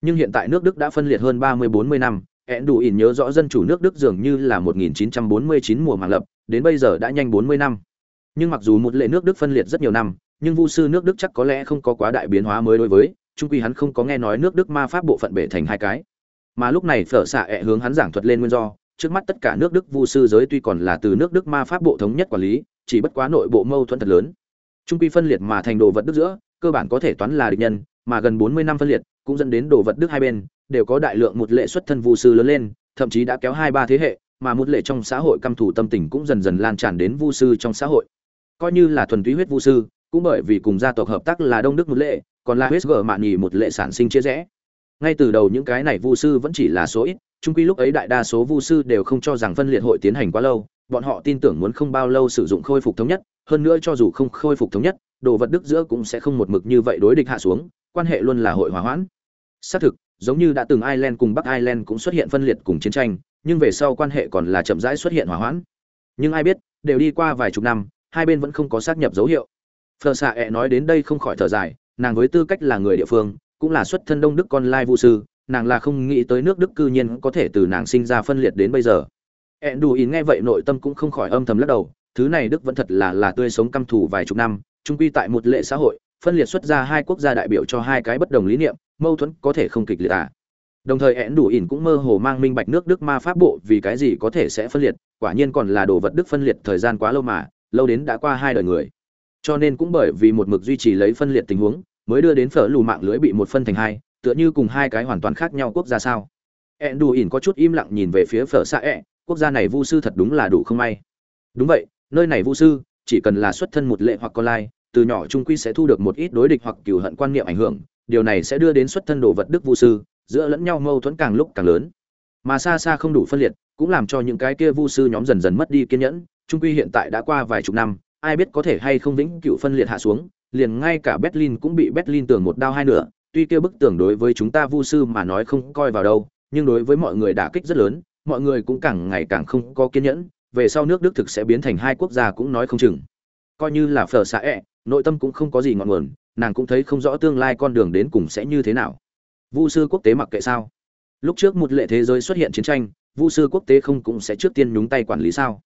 Nhưng hiện tại nước đức đã phân liệt hơn ba mươi bốn mươi năm hẹn đủ ỉn nhớ rõ dân chủ nước đức dường như là 1949 mùa màng lập, đến bây giờ đã nhanh 40 năm nhưng mặc dù một lệ nước đức phân liệt rất nhiều năm, nhưng vu sư nước đức chắc có lẽ không có quá đại biến hóa mới đối với trung quy hắn không có nghe nói nước đức ma pháp bộ phận bể thành hai cái. Mà lúc này phở xạ ẹ hướng hắn giảng thuật lên nguyên do, trước mắt tất cả nước đức vu sư giới tuy còn là từ nước đức ma pháp bộ thống nhất quản lý, chỉ bất quá nội bộ mâu thuẫn thật lớn. Trung quy phân liệt mà thành đồ vật đức giữa, cơ bản có thể toán là địch nhân, mà gần 40 năm phân liệt cũng dẫn đến đồ vật đức hai bên, đều có đại lượng một lệ xuất thân vu sư lớn lên, thậm chí đã kéo hai ba thế hệ, mà một lệ trong xã hội căm thủ tâm tình cũng dần dần lan tràn đến vu sư trong xã hội coi như là thuần túy huyết vu sư cũng bởi vì cùng gia tộc hợp tác là đông đức một lệ còn là huyết gở mạn nhì một lệ sản sinh chia rẽ ngay từ đầu những cái này vu sư vẫn chỉ là số ít trung quy lúc ấy đại đa số vu sư đều không cho rằng phân liệt hội tiến hành quá lâu bọn họ tin tưởng muốn không bao lâu sử dụng khôi phục thống nhất hơn nữa cho dù không khôi phục thống nhất đồ vật đức giữa cũng sẽ không một mực như vậy đối địch hạ xuống quan hệ luôn là hội hòa hoãn xác thực giống như đã từng Ireland cùng Bắc Ireland cũng xuất hiện phân liệt cùng chiến tranh, nhưng về sau quan hệ còn là chậm rãi xuất hiện hòa hoãn. Nhưng ai biết, đều đi qua vài chục năm, hai bên vẫn không có xác nhập dấu hiệu. Phở Xạ ẹ nói đến đây không khỏi thở dài, nàng với tư cách là người địa phương, cũng là xuất thân Đông Đức con lai vu sư, nàng là không nghĩ tới nước Đức cư nhiên có thể từ nàng sinh ra phân liệt đến bây giờ. ẹn đù ý nghe vậy nội tâm cũng không khỏi âm thầm lắc đầu, thứ này Đức vẫn thật là là tươi sống căm thù vài chục năm, chung quy tại một lệ xã hội, phân liệt xuất ra hai quốc gia đại biểu cho hai cái bất đồng lý niệm, mâu thuẫn có thể không kịch liệt à. Đồng thời én đủ ỉn cũng mơ hồ mang minh bạch nước Đức ma pháp bộ vì cái gì có thể sẽ phân liệt, quả nhiên còn là đồ vật Đức phân liệt thời gian quá lâu mà, lâu đến đã qua hai đời người. Cho nên cũng bởi vì một mực duy trì lấy phân liệt tình huống, mới đưa đến phở lù mạng lưới bị một phân thành hai, tựa như cùng hai cái hoàn toàn khác nhau quốc gia sao. én đù ỉn có chút im lặng nhìn về phía phở xa ẹ, e, quốc gia này vu sư thật đúng là đủ không may. Đúng vậy, nơi này vu sư, chỉ cần là xuất thân một lệ hoặc con lai, từ nhỏ trung quy sẽ thu được một ít đối địch hoặc cừu hận quan niệm ảnh hưởng, điều này sẽ đưa đến xuất thân đồ vật đức vu sư giữa lẫn nhau mâu thuẫn càng lúc càng lớn mà xa xa không đủ phân liệt cũng làm cho những cái kia vu sư nhóm dần dần mất đi kiên nhẫn trung quy hiện tại đã qua vài chục năm, ai biết có thể hay không vĩnh cựu phân liệt hạ xuống, liền ngay cả berlin cũng bị berlin tường một đao hai nửa, tuy kia bức tường đối với chúng ta vu sư mà nói không coi vào đâu, nhưng đối với mọi người đả kích rất lớn, mọi người cũng càng ngày càng không có kiên nhẫn, về sau nước đức thực sẽ biến thành hai quốc gia cũng nói không chừng. Coi như là phở xạ ẹ, nội tâm cũng không có gì ngọn nguồn, nàng cũng thấy không rõ tương lai con đường đến cùng sẽ như thế nào. Vu sư quốc tế mặc kệ sao? Lúc trước một lệ thế giới xuất hiện chiến tranh, vu sư quốc tế không cũng sẽ trước tiên nhúng tay quản lý sao?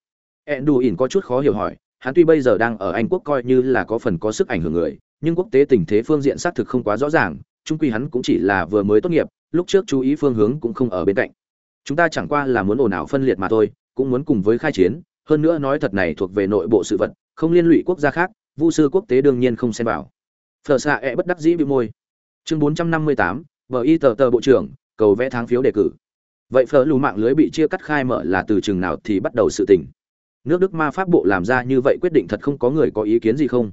Ẹn đù ỉn có chút khó hiểu hỏi, hắn tuy bây giờ đang ở anh quốc coi như là có phần có sức ảnh hưởng người, nhưng quốc tế tình thế phương diện xác thực không quá rõ ràng trung quy hắn cũng chỉ là vừa mới tốt nghiệp, lúc trước chú ý phương hướng cũng không ở bên cạnh. Chúng ta chẳng qua là muốn ồn ào phân liệt mà thôi, cũng muốn cùng với khai chiến, hơn nữa nói thật này thuộc về nội bộ sự vật, không liên lụy quốc gia khác, vu sư quốc tế đương nhiên không xem vào. Phở xạ ẹ bất đắc dĩ bị môi. Chương bốn trăm năm mươi tám vợ y tờ tờ bộ trưởng, cầu vẽ tháng phiếu đề cử. Vậy phở lù mạng lưới bị chia cắt khai mở là từ chừng nào thì bắt đầu sự tình? Nước đức ma pháp bộ làm ra như vậy quyết định thật không có người có ý kiến gì không?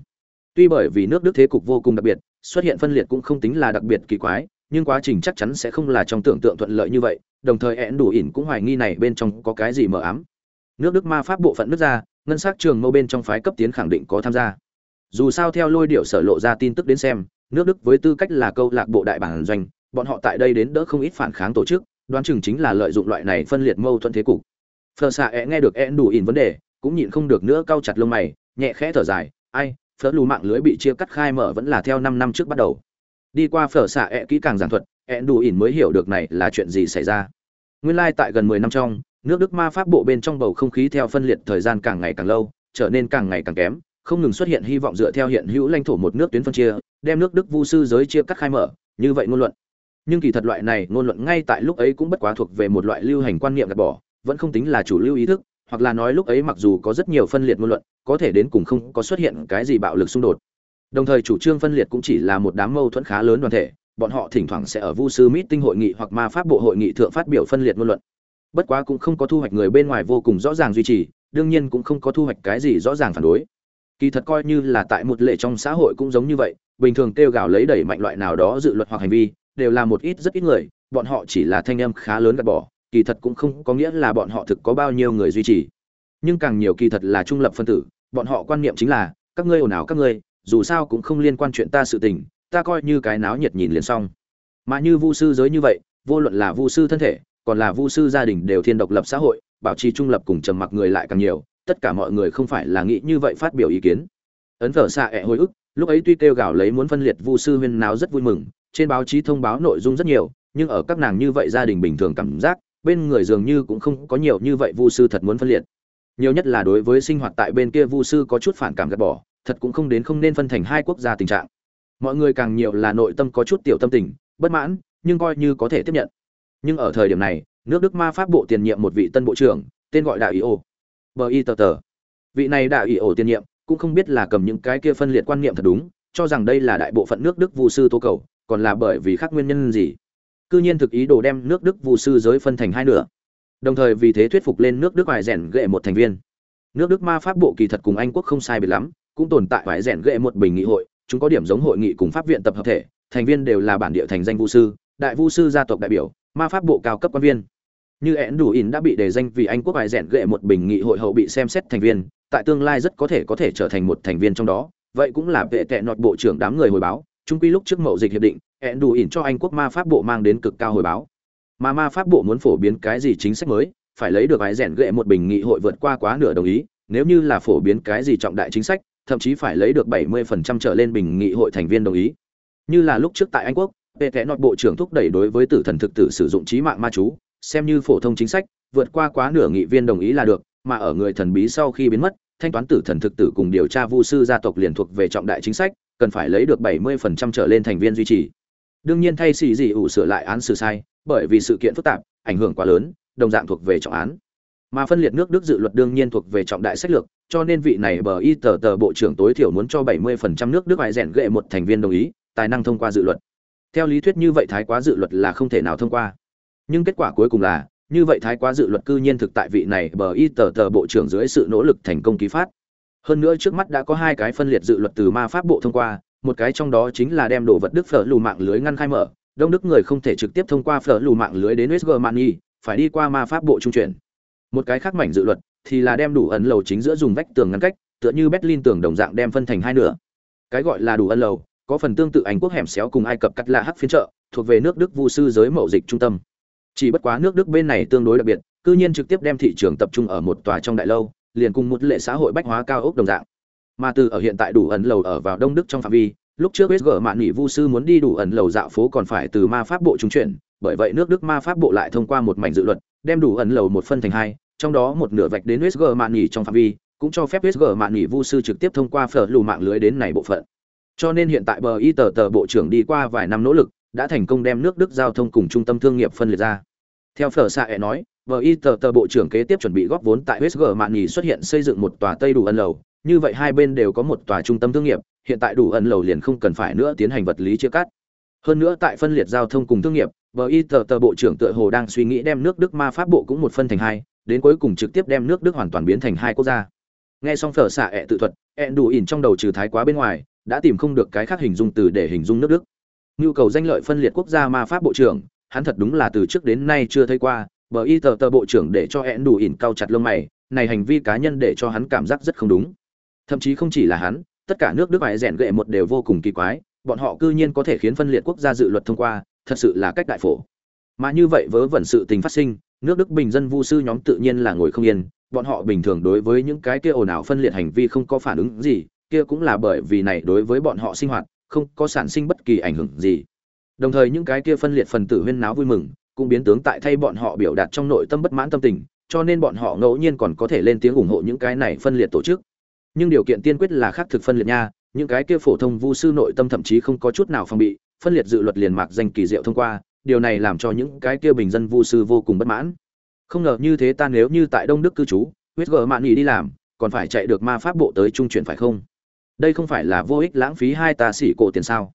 Tuy bởi vì nước đức thế cục vô cùng đặc biệt, xuất hiện phân liệt cũng không tính là đặc biệt kỳ quái, nhưng quá trình chắc chắn sẽ không là trong tưởng tượng thuận lợi như vậy, đồng thời én đủ ỉn cũng hoài nghi này bên trong có cái gì mờ ám. Nước đức ma pháp bộ phận nước ra, ngân s á c trường mâu bên trong phái cấp tiến khẳng định có tham gia. Dù sao theo lôi điệu sở lộ ra tin tức đến xem, nước đức với tư cách là câu lạc bộ đại bản doanh, bọn họ tại đây đến đỡ không ít phản kháng tổ chức, đoán chừng chính là lợi dụng loại này phân liệt mâu thuẫn thế cục phờ xạ e nghe được e đủ ỉn vấn đề, cũng nhịn không được nữa cau chặt lông mày, nhẹ khẽ thở dài, ai phở lù mạng lưới bị chia cắt khai mở vẫn là theo năm năm trước bắt đầu. Đi qua phở xạ e kỹ càng giảng thuật e đủ ỉn mới hiểu được này là chuyện gì xảy ra. Nguyên lai tại gần mười năm trong, nước đức ma pháp bộ bên trong bầu không khí theo phân liệt thời gian càng ngày càng lâu, trở nên càng ngày càng kém, không ngừng xuất hiện hy vọng dựa theo hiện hữu lãnh thổ một nước tuyến phân chia, đem nước đức vu sư giới chia cắt khai mở, như vậy ngôn luận. Nhưng kỳ thật loại này ngôn luận ngay tại lúc ấy cũng bất quá thuộc về một loại lưu hành quan niệm gạt bỏ vẫn không tính là chủ lưu ý thức, hoặc là nói lúc ấy mặc dù có rất nhiều phân liệt ngôn luận, có thể đến cùng không có xuất hiện cái gì bạo lực xung đột. Đồng thời chủ trương phân liệt cũng chỉ là một đám mâu thuẫn khá lớn đoàn thể, bọn họ thỉnh thoảng sẽ ở vu sư meeting hội nghị hoặc ma pháp bộ hội nghị thượng phát biểu phân liệt ngôn luận. Bất quá cũng không có thu hoạch người bên ngoài vô cùng rõ ràng duy trì, đương nhiên cũng không có thu hoạch cái gì rõ ràng phản đối. Kỳ thật coi như là tại một lệ trong xã hội cũng giống như vậy, bình thường kêu gào lấy đẩy mạnh loại nào đó dự luật hoặc hành vi, đều là một ít rất ít người, bọn họ chỉ là thanh âm khá lớn gạt bỏ kỳ thật cũng không có nghĩa là bọn họ thực có bao nhiêu người duy trì. Nhưng càng nhiều kỳ thật là trung lập phân tử, bọn họ quan niệm chính là, các ngươi ồn ào các ngươi, dù sao cũng không liên quan chuyện ta sự tình, ta coi như cái náo nhiệt nhìn liền xong. Mà như vu sư giới như vậy, vô luận là vu sư thân thể, còn là vu sư gia đình đều thiên độc lập xã hội, bảo trì trung lập cùng trầm mặc người lại càng nhiều, tất cả mọi người không phải là nghĩ như vậy phát biểu ý kiến. Ấn thở xạ ẹ hồi ức, lúc ấy tuy kêu gào lấy muốn phân liệt vu sư huyên náo rất vui mừng, trên báo chí thông báo nội dung rất nhiều, nhưng ở các nàng như vậy gia đình bình thường cảm giác bên người dường như cũng không có nhiều như vậy vu sư thật muốn phân liệt. Nhiều nhất là đối với sinh hoạt tại bên kia vu sư có chút phản cảm gạt bỏ, thật cũng không đến không nên phân thành hai quốc gia tình trạng. Mọi người càng nhiều là nội tâm có chút tiểu tâm tình, bất mãn, nhưng coi như có thể tiếp nhận. Nhưng ở thời điểm này, nước đức ma pháp bộ tiền nhiệm một vị tân bộ trưởng, tên gọi đại ý ô bờ y tờ tờ. Vị này đại ý ổ tiền nhiệm, cũng không biết là cầm những cái kia phân liệt quan niệm thật đúng, cho rằng đây là đại bộ phận nước đức vu sư tố cầu, còn là bởi vì khác nguyên nhân gì? Cư nhiên thực ý đồ đem nước đức vu sư giới phân thành hai nửa. Đồng thời vì thế thuyết phục lên nước đức vài rèn gệ một thành viên. Nước đức ma pháp bộ kỳ thật cùng anh quốc không sai biệt lắm, cũng tồn tại vài rèn gệ một bình nghị hội, chúng có điểm giống hội nghị cùng pháp viện tập hợp thể, thành viên đều là bản địa thành danh vu sư, đại vu sư gia tộc đại biểu, ma pháp bộ cao cấp quan viên. Như ẻn đủ in đã bị đề danh vì anh quốc vài rèn gệ một bình nghị hội hậu bị xem xét thành viên, tại tương lai rất có thể có thể trở thành một thành viên trong đó, vậy cũng là vệ tệ nọt bộ trưởng đám người hồi báo trung quy lúc trước mậu dịch hiệp định hẹn đủ ỉn cho anh quốc ma pháp bộ mang đến cực cao hồi báo. Mà ma pháp bộ muốn phổ biến cái gì chính sách mới, phải lấy được vài rèn ghệ một bình nghị hội vượt qua quá nửa đồng ý, nếu như là phổ biến cái gì trọng đại chính sách, thậm chí phải lấy được 70% trở lên bình nghị hội thành viên đồng ý. Như là lúc trước tại anh quốc vệ tệ nọt bộ trưởng thúc đẩy đối với tử thần thực tử sử dụng trí mạng ma chú, xem như phổ thông chính sách, vượt qua quá nửa nghị viên đồng ý là được, mà ở người thần bí sau khi biến mất, thanh toán tử thần thực tử cùng điều tra vu sư gia tộc liền thuộc về trọng đại chính sách cần phải lấy được 70% trở lên thành viên duy trì. Đương nhiên thay xì gì ủ sửa lại án xử sai, bởi vì sự kiện phức tạp, ảnh hưởng quá lớn, đồng dạng thuộc về trọng án. Mà phân liệt nước đức dự luật đương nhiên thuộc về trọng đại sách lược, cho nên vị này bờ y tờ tờ bộ trưởng tối thiểu muốn cho 70% nước đức phải rèn gệ một thành viên đồng ý, tài năng thông qua dự luật. Theo lý thuyết như vậy thái quá dự luật là không thể nào thông qua. Nhưng kết quả cuối cùng là, như vậy thái quá dự luật cư nhiên thực tại vị này bờ y tờ tờ bộ trưởng dưới sự nỗ lực thành công ký phát hơn nữa trước mắt đã có hai cái phân liệt dự luật từ ma pháp bộ thông qua, một cái trong đó chính là đem đồ vật đức phở lù mạng lưới ngăn khai mở, đông đức người không thể trực tiếp thông qua phở lù mạng lưới đến west germany phải đi qua ma pháp bộ trung chuyển. Một cái khác mảnh dự luật thì là đem đủ ấn lầu chính giữa dùng vách tường ngăn cách, tựa như berlin tường đồng dạng đem phân thành hai nửa. Cái gọi là đủ ấn lầu, có phần tương tự anh quốc hẻm xéo cùng ai cập cắt lạ hắc phiên trợ thuộc về nước đức vu sư giới mậu dịch trung tâm. Chỉ bất quá nước đức bên này tương đối đặc biệt, cư nhiên trực tiếp đem thị trường tập trung ở một tòa trong đại lâu liền cùng một lệ xã hội bách hóa cao ốc đồng dạng mà từ ở hiện tại đủ ẩn lầu ở vào đông đức trong phạm vi lúc trước huyết gở mạn nghị vu sư muốn đi đủ ẩn lầu dạo phố còn phải từ ma pháp bộ trung chuyển bởi vậy nước đức ma pháp bộ lại thông qua một mảnh dự luật đem đủ ẩn lầu một phân thành hai trong đó một nửa vạch đến Westger mạn nghị trong phạm vi cũng cho phép Westger mạn nghị vu sư trực tiếp thông qua phở lù mạng lưới đến này bộ phận cho nên hiện tại bờ y tờ tờ bộ trưởng đi qua vài năm nỗ lực đã thành công đem nước Đức giao thông cùng trung tâm thương nghiệp phân liệt ra. Theo Phở xạ e nói, VI tờ tờ bộ trưởng kế tiếp chuẩn bị góp vốn tại Westg Mạn Nhĩ xuất hiện xây dựng một tòa Tây đủ ân lầu, như vậy hai bên đều có một tòa trung tâm thương nghiệp, hiện tại đủ ân lầu liền không cần phải nữa tiến hành vật lý chia cắt. Hơn nữa tại phân liệt giao thông cùng thương nghiệp, VI tờ tờ bộ trưởng tựa hồ đang suy nghĩ đem nước Đức ma pháp bộ cũng một phân thành hai, đến cuối cùng trực tiếp đem nước Đức hoàn toàn biến thành hai quốc gia. Nghe xong Phở xạ ẹ tự thuật, ẹn đủ ỉn trong đầu trừ thái quá bên ngoài, đã tìm không được cái khác hình dung từ để hình dung nước Đức nhu cầu danh lợi phân liệt quốc gia ma pháp bộ trưởng hắn thật đúng là từ trước đến nay chưa thấy qua bờ y tờ tờ bộ trưởng để cho hẹn đủ ỉn cao chặt lông mày, này hành vi cá nhân để cho hắn cảm giác rất không đúng. Thậm chí không chỉ là hắn, tất cả nước đức phải rèn gệ một đều vô cùng kỳ quái, bọn họ cư nhiên có thể khiến phân liệt quốc gia dự luật thông qua, thật sự là cách đại phổ. Mà như vậy vớ vẩn sự tình phát sinh, nước đức bình dân vu sư nhóm tự nhiên là ngồi không yên, bọn họ bình thường đối với những cái kia ồn ào phân liệt hành vi không có phản ứng gì, kia cũng là bởi vì này đối với bọn họ sinh hoạt, không có sản sinh bất kỳ ảnh hưởng gì. Đồng thời những cái kia phân liệt phần tử huyên náo vui mừng cũng biến tướng tại thay bọn họ biểu đạt trong nội tâm bất mãn tâm tình, cho nên bọn họ ngẫu nhiên còn có thể lên tiếng ủng hộ những cái này phân liệt tổ chức. Nhưng điều kiện tiên quyết là khác thực phân liệt nha, những cái kia phổ thông vu sư nội tâm thậm chí không có chút nào phòng bị, phân liệt dự luật liền mạc danh kỳ diệu thông qua, điều này làm cho những cái kia bình dân vu sư vô cùng bất mãn. Không ngờ như thế ta nếu như tại đông đức cư trú, huyết gở mạn nghỉ đi làm, còn phải chạy được ma pháp bộ tới trung chuyển phải không? Đây không phải là vô ích lãng phí hai ta xỉ cổ tiền sao?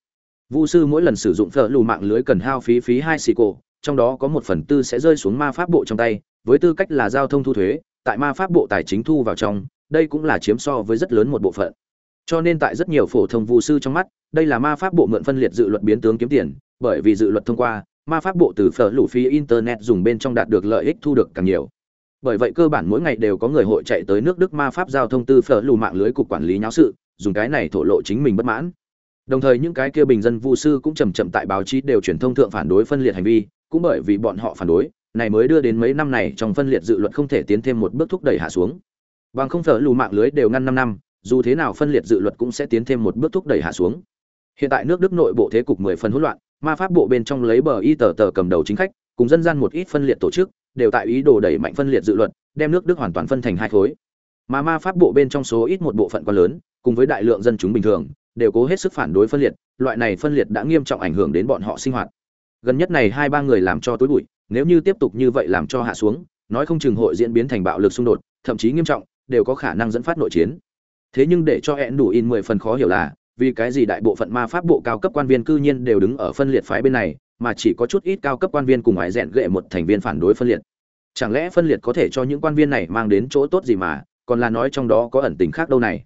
Vu sư mỗi lần sử dụng phở lù mạng lưới cần hao phí phí hai xỉ cổ trong đó có một phần tư sẽ rơi xuống ma pháp bộ trong tay, với tư cách là giao thông thu thuế, tại ma pháp bộ tài chính thu vào trong, đây cũng là chiếm so với rất lớn một bộ phận. Cho nên tại rất nhiều phổ thông vu sư trong mắt, đây là ma pháp bộ mượn phân liệt dự luật biến tướng kiếm tiền, bởi vì dự luật thông qua, ma pháp bộ từ phở lũ phí internet dùng bên trong đạt được lợi ích thu được càng nhiều. Bởi vậy cơ bản mỗi ngày đều có người hội chạy tới nước đức ma pháp giao thông tư phở lù mạng lưới cục quản lý nháo sự, dùng cái này thổ lộ chính mình bất mãn. Đồng thời những cái kia bình dân vu sư cũng chầm chậm tại báo chí đều truyền thông thượng phản đối phân liệt hành vi cũng bởi vì bọn họ phản đối, này mới đưa đến mấy năm này trong phân liệt dự luật không thể tiến thêm một bước thúc đẩy hạ xuống. Bằng không phở lù mạng lưới đều ngăn năm năm, dù thế nào phân liệt dự luật cũng sẽ tiến thêm một bước thúc đẩy hạ xuống. Hiện tại nước đức nội bộ thế cục mười phần hỗn loạn, ma pháp bộ bên trong lấy bờ y tờ tờ cầm đầu chính khách, cùng dân gian một ít phân liệt tổ chức, đều tại ý đồ đẩy mạnh phân liệt dự luật, đem nước đức hoàn toàn phân thành hai khối. Mà ma pháp bộ bên trong số ít một bộ phận quá lớn, cùng với đại lượng dân chúng bình thường, đều cố hết sức phản đối phân liệt, loại này phân liệt đã nghiêm trọng ảnh hưởng đến bọn họ sinh hoạt gần nhất này hai ba người làm cho tối bụi, nếu như tiếp tục như vậy làm cho hạ xuống, nói không chừng hội diễn biến thành bạo lực xung đột, thậm chí nghiêm trọng, đều có khả năng dẫn phát nội chiến. Thế nhưng để cho hẹn đủ in mười phần khó hiểu là, vì cái gì đại bộ phận ma pháp bộ cao cấp quan viên cư nhiên đều đứng ở phân liệt phái bên này, mà chỉ có chút ít cao cấp quan viên cùng ngoại rèn gệ một thành viên phản đối phân liệt. Chẳng lẽ phân liệt có thể cho những quan viên này mang đến chỗ tốt gì mà, còn là nói trong đó có ẩn tình khác đâu này?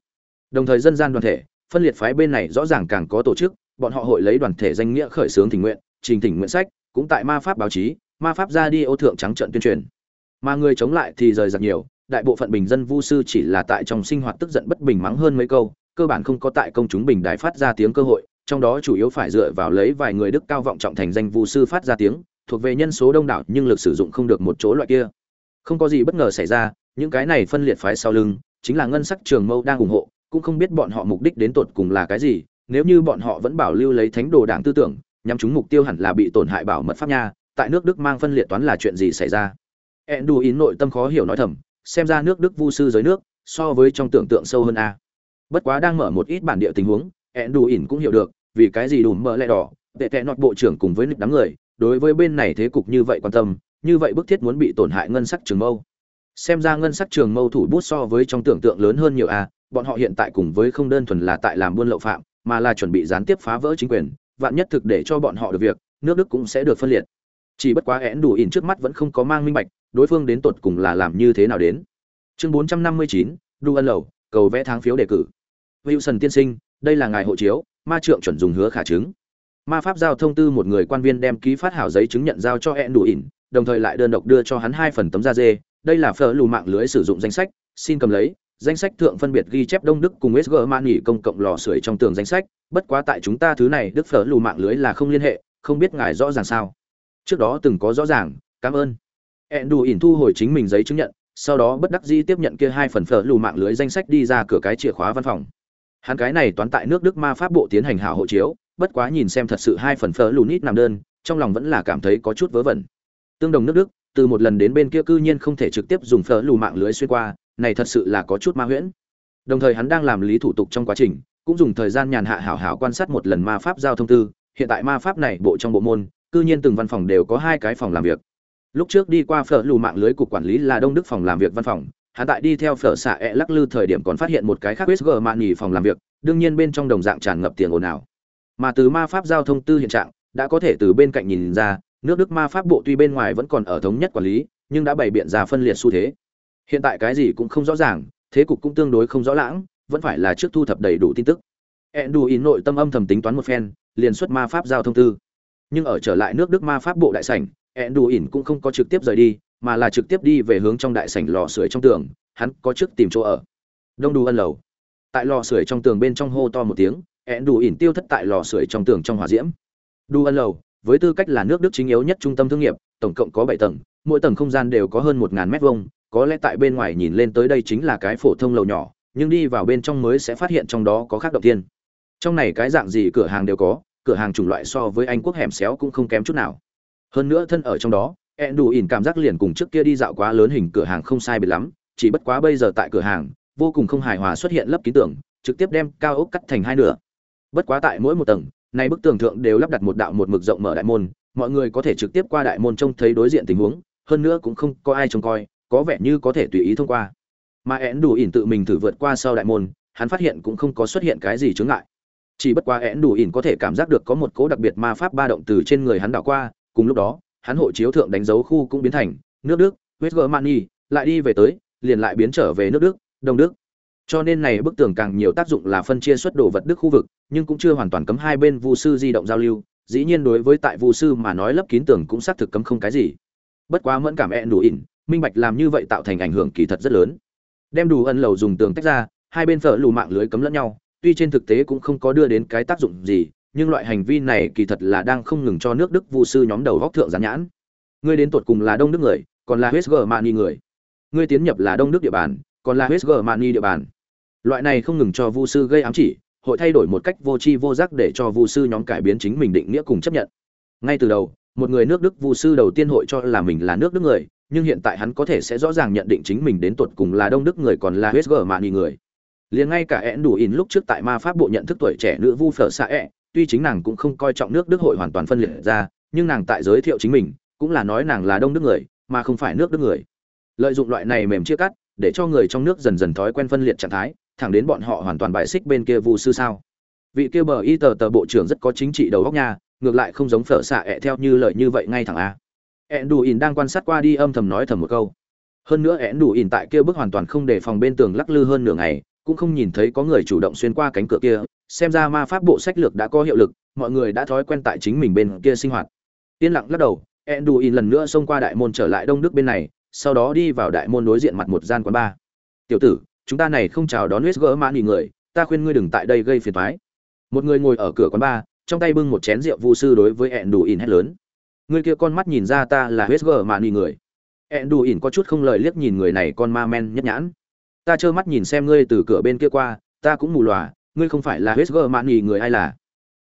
Đồng thời dân gian đoàn thể, phân liệt phái bên này rõ ràng càng có tổ chức, bọn họ hội lấy đoàn thể danh nghĩa khởi xướng tình nguyện trình thỉnh nguyện sách, cũng tại ma pháp báo chí, ma pháp ra đi ô thượng trắng trận tuyên truyền. Mà người chống lại thì rời rạc nhiều, đại bộ phận bình dân vu sư chỉ là tại trong sinh hoạt tức giận bất bình mắng hơn mấy câu, cơ bản không có tại công chúng bình đài phát ra tiếng cơ hội, trong đó chủ yếu phải dựa vào lấy vài người đức cao vọng trọng thành danh vu sư phát ra tiếng, thuộc về nhân số đông đảo nhưng lực sử dụng không được một chỗ loại kia. Không có gì bất ngờ xảy ra, những cái này phân liệt phái sau lưng, chính là ngân sắc trường mâu đang ủng hộ, cũng không biết bọn họ mục đích đến tột cùng là cái gì, nếu như bọn họ vẫn bảo lưu lấy thánh đồ đảng tư tưởng nhắm chúng mục tiêu hẳn là bị tổn hại bảo mật pháp nha, tại nước đức mang phân liệt toán là chuyện gì xảy ra? Enduin nội tâm khó hiểu nói thầm, xem ra nước đức vu sư giới nước, so với trong tưởng tượng sâu hơn a. Bất quá đang mở một ít bản địa tình huống, enduin cũng hiểu được, vì cái gì đùm mỡ lẹ đỏ, tệ tệ nọt bộ trưởng cùng với nịch đám người, đối với bên này thế cục như vậy quan tâm, như vậy bức thiết muốn bị tổn hại ngân sắc trường mâu. Xem ra ngân sắc trường mâu thủ bút so với trong tưởng tượng lớn hơn nhiều a, bọn họ hiện tại cùng với không đơn thuần là tại làm buôn lậu phạm, mà là chuẩn bị gián tiếp phá vỡ chính quyền vạn nhất thực để cho bọn họ được việc, nước đức cũng sẽ được phân liệt. Chỉ bất quá én đủ ỉn trước mắt vẫn không có mang minh bạch, đối phương đến tột cùng là làm như thế nào đến. Chương bốn trăm năm mươi chín, đu ân lầu, cầu vẽ tháng phiếu đề cử. Wilson tiên sinh, đây là ngài hộ chiếu, ma trượng chuẩn dùng hứa khả chứng. Ma pháp giao thông tư một người quan viên đem ký phát hảo giấy chứng nhận giao cho én đủ ỉn, đồng thời lại đơn độc đưa cho hắn hai phần tấm da dê. Đây là phở lù mạng lưới sử dụng danh sách, xin cầm lấy danh sách thượng phân biệt ghi chép đông đức cùng sg mani công cộng lò sưởi trong tường danh sách, bất quá tại chúng ta thứ này đức phở lù mạng lưới là không liên hệ, không biết ngài rõ ràng sao. Trước đó từng có rõ ràng, cảm ơn. Ẹn đủ ỉn thu hồi chính mình giấy chứng nhận, sau đó bất đắc dĩ tiếp nhận kia hai phần phở lù mạng lưới danh sách đi ra cửa cái chìa khóa văn phòng. Hắn cái này toán tại nước đức ma pháp bộ tiến hành hảo hộ chiếu, bất quá nhìn xem thật sự hai phần phở lù nít nằm đơn, trong lòng vẫn là cảm thấy có chút vớ vẩn. Tương đồng nước đức, từ một lần đến bên kia cư nhiên không thể trực tiếp dùng phở lù mạng lưới xuyên qua này thật sự là có chút ma huyễn. Đồng thời hắn đang làm lý thủ tục trong quá trình, cũng dùng thời gian nhàn hạ hảo hảo quan sát một lần ma pháp giao thông tư. Hiện tại ma pháp này bộ trong bộ môn, cư nhiên từng văn phòng đều có hai cái phòng làm việc. Lúc trước đi qua phở lù mạng lưới cục quản lý là đông đức phòng làm việc văn phòng, hắn tại đi theo phở xạ e lắc lư thời điểm còn phát hiện một cái khác west gờ mạn nghỉ phòng làm việc, đương nhiên bên trong đồng dạng tràn ngập tiền ồn ào. Mà từ ma pháp giao thông tư hiện trạng, đã có thể từ bên cạnh nhìn ra, nước đức ma pháp bộ tuy bên ngoài vẫn còn ở thống nhất quản lý, nhưng đã bày biện ra phân liệt xu thế hiện tại cái gì cũng không rõ ràng thế cục cũng tương đối không rõ lãng vẫn phải là trước thu thập đầy đủ tin tức Enduin nội tâm âm thầm tính toán một phen, liền xuất ma pháp giao thông tư. Nhưng ở trở lại nước Đức ma pháp bộ đại sảnh, Enduin cũng không có trực tiếp rời đi, mà là trực tiếp đi về hướng trong đại sảnh lò sưởi trong tường, hắn có trước tìm chỗ ở. Đông đù ân lầu. Tại lò sưởi trong tường bên trong hô to một tiếng, Enduin tiêu thất tại lò sưởi trong tường trong hỏa diễm. Đu ân lầu, với tư cách là nước Đức chính yếu nhất trung tâm thương nghiệp, tổng cộng có bảy tầng, mỗi tầng không gian đều có hơn 1000 mét vuông, có lẽ tại bên ngoài nhìn lên tới đây chính là cái phổ thông lầu nhỏ, nhưng đi vào bên trong mới sẽ phát hiện trong đó có khác động tiên trong này cái dạng gì cửa hàng đều có cửa hàng chủng loại so với anh quốc hẻm xéo cũng không kém chút nào. Hơn nữa thân ở trong đó ẹn đủ ỉn cảm giác liền cùng trước kia đi dạo quá lớn hình cửa hàng không sai biệt lắm chỉ bất quá bây giờ tại cửa hàng vô cùng không hài hòa xuất hiện lấp ký tưởng trực tiếp đem cao ốc cắt thành hai nửa. Bất quá tại mỗi một tầng nay bức tường thượng đều lắp đặt một đạo một mực rộng mở đại môn mọi người có thể trực tiếp qua đại môn trông thấy đối diện tình huống hơn nữa cũng không có ai trông coi có vẻ như có thể tùy ý thông qua. Mà én đủ ỉn tự mình thử vượt qua sau đại môn, hắn phát hiện cũng không có xuất hiện cái gì chướng ngại. Chỉ bất quá én đủ ỉn có thể cảm giác được có một cố đặc biệt ma pháp ba động từ trên người hắn đảo qua, cùng lúc đó, hắn hộ chiếu thượng đánh dấu khu cũng biến thành nước đức huyết gỡ mani lại đi về tới, liền lại biến trở về nước đức, đông đức. Cho nên này bức tường càng nhiều tác dụng là phân chia xuất đồ vật đức khu vực, nhưng cũng chưa hoàn toàn cấm hai bên vu sư di động giao lưu, dĩ nhiên đối với tại vu sư mà nói lấp kín tường cũng xác thực cấm không cái gì. Bất quá mẫn cảm ẹn đủ ỉn minh bạch làm như vậy tạo thành ảnh hưởng kỳ thật rất lớn. Đem đủ ân lầu dùng tường tách ra, hai bên phở lù mạng lưới cấm lẫn nhau, tuy trên thực tế cũng không có đưa đến cái tác dụng gì, nhưng loại hành vi này kỳ thật là đang không ngừng cho nước đức vu sư nhóm đầu góc thượng gián nhãn. Ngươi đến tột cùng là đông đức người, còn là West mani người. Ngươi tiến nhập là đông đức địa bàn, còn là West mani địa bàn. Loại này không ngừng cho vu sư gây ám chỉ, hội thay đổi một cách vô tri vô giác để cho vu sư nhóm cải biến chính mình định nghĩa cùng chấp nhận. Ngay từ đầu, một người nước đức vu sư đầu tiên hội cho là mình là nước đức người nhưng hiện tại hắn có thể sẽ rõ ràng nhận định chính mình đến tuột cùng là đông đức người còn là West Germany người. Liền ngay cả én đủ in lúc trước tại ma pháp bộ nhận thức tuổi trẻ nữ vu phở xa ẹ tuy chính nàng cũng không coi trọng nước đức hội hoàn toàn phân liệt ra, nhưng nàng tại giới thiệu chính mình, cũng là nói nàng là đông đức người, mà không phải nước đức người. Lợi dụng loại này mềm chia cắt, để cho người trong nước dần dần thói quen phân liệt trạng thái, thẳng đến bọn họ hoàn toàn bại xích bên kia vu sư sao. Vị kia bờ y tờ tờ bộ trưởng rất có chính trị đầu góc nha, ngược lại không giống phở xạ e theo như lời như vậy ngay thẳng a ẹn đủ ỉn đang quan sát qua đi âm thầm nói thầm một câu. Hơn nữa ẹn đủ ỉn tại kia bước hoàn toàn không để phòng bên tường lắc lư hơn nửa ngày, cũng không nhìn thấy có người chủ động xuyên qua cánh cửa kia, xem ra ma pháp bộ sách lược đã có hiệu lực, mọi người đã thói quen tại chính mình bên kia sinh hoạt. Yên lặng lắc đầu ẹn đủ ỉn lần nữa xông qua đại môn trở lại đông đức bên này, sau đó đi vào đại môn đối diện mặt một gian quán bar. Tiểu tử, chúng ta này không chào đón huyết gỡ mã nghỉ người, ta khuyên ngươi đừng tại đây gây phiền toái. Một người ngồi ở cửa quán bar, trong tay bưng một chén rượu vu sư đối với ẹn đủ ỉn hét lớn người kia con mắt nhìn ra ta là huyết mà mã người. Ẹn ỉn có chút không lời liếc nhìn người này con ma men nhất nhãn. Ta trơ mắt nhìn xem ngươi từ cửa bên kia qua, ta cũng mù lòa, ngươi không phải là huyết mà mã người ai là?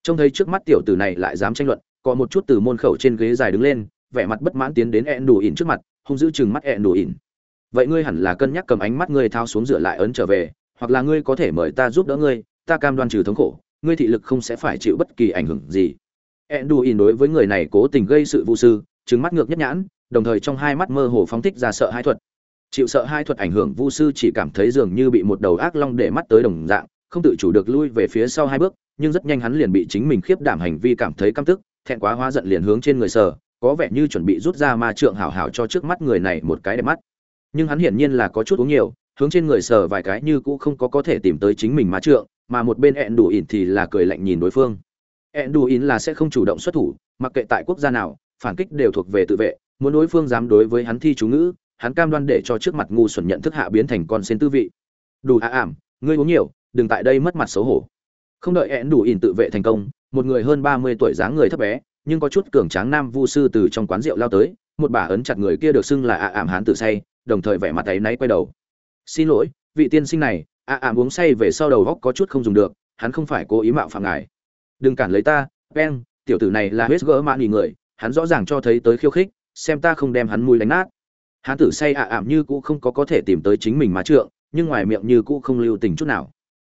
Trông thấy trước mắt tiểu tử này lại dám tranh luận, có một chút từ môn khẩu trên ghế dài đứng lên, vẻ mặt bất mãn tiến đến ẹn ỉn trước mặt, hung giữ chừng mắt ẹn ỉn vậy ngươi hẳn là cân nhắc cầm ánh mắt ngươi thao xuống rửa lại ấn trở về, hoặc là ngươi có thể mời ta giúp đỡ ngươi, ta cam đoan trừ thống khổ, ngươi thị lực không sẽ phải chịu bất kỳ ảnh hưởng gì. Enduin đối với người này cố tình gây sự vụ sư, trừng mắt ngược nhất nhãn, đồng thời trong hai mắt mơ hồ phóng thích ra sợ hai thuật. Chịu sợ hai thuật ảnh hưởng vu sư chỉ cảm thấy dường như bị một đầu ác long để mắt tới đồng dạng, không tự chủ được lui về phía sau hai bước, nhưng rất nhanh hắn liền bị chính mình khiếp đảm hành vi cảm thấy căm tức, thẹn quá hóa giận liền hướng trên người sờ, có vẻ như chuẩn bị rút ra ma trượng hảo hảo cho trước mắt người này một cái đẹp mắt. Nhưng hắn hiển nhiên là có chút uống nhiều, hướng trên người sờ vài cái như cũ không có có thể tìm tới chính mình ma trượng, mà một bên ẹn đủ ỉn thì là cười lạnh nhìn đối phương. Enduin đủ là sẽ không chủ động xuất thủ, mặc kệ tại quốc gia nào, phản kích đều thuộc về tự vệ, muốn đối phương dám đối với hắn thi chú ngữ, hắn cam đoan để cho trước mặt ngu xuẩn nhận thức hạ biến thành con sen tư vị. Đủ ạ ảm, ngươi uống nhiều, đừng tại đây mất mặt xấu hổ. Không đợi Enduin đủ tự vệ thành công, một người hơn ba mươi tuổi dáng người thấp bé, nhưng có chút cường tráng nam vu sư từ trong quán rượu lao tới, một bà ấn chặt người kia được xưng là ạ ảm hắn tự say, đồng thời vẻ mặt ấy náy quay đầu. Xin lỗi, vị tiên sinh này ạ ảm uống say về sau đầu góc có chút không dùng được, hắn không phải cố ý mạo phạm ngài đừng cản lấy ta pen tiểu tử này là huyết gỡ mạ nghỉ người, hắn rõ ràng cho thấy tới khiêu khích, xem ta không đem hắn mùi đánh nát. Hắn tử say ạ ảm như cũ không có có thể tìm tới chính mình má trượng, nhưng ngoài miệng như cũ không lưu tình chút nào.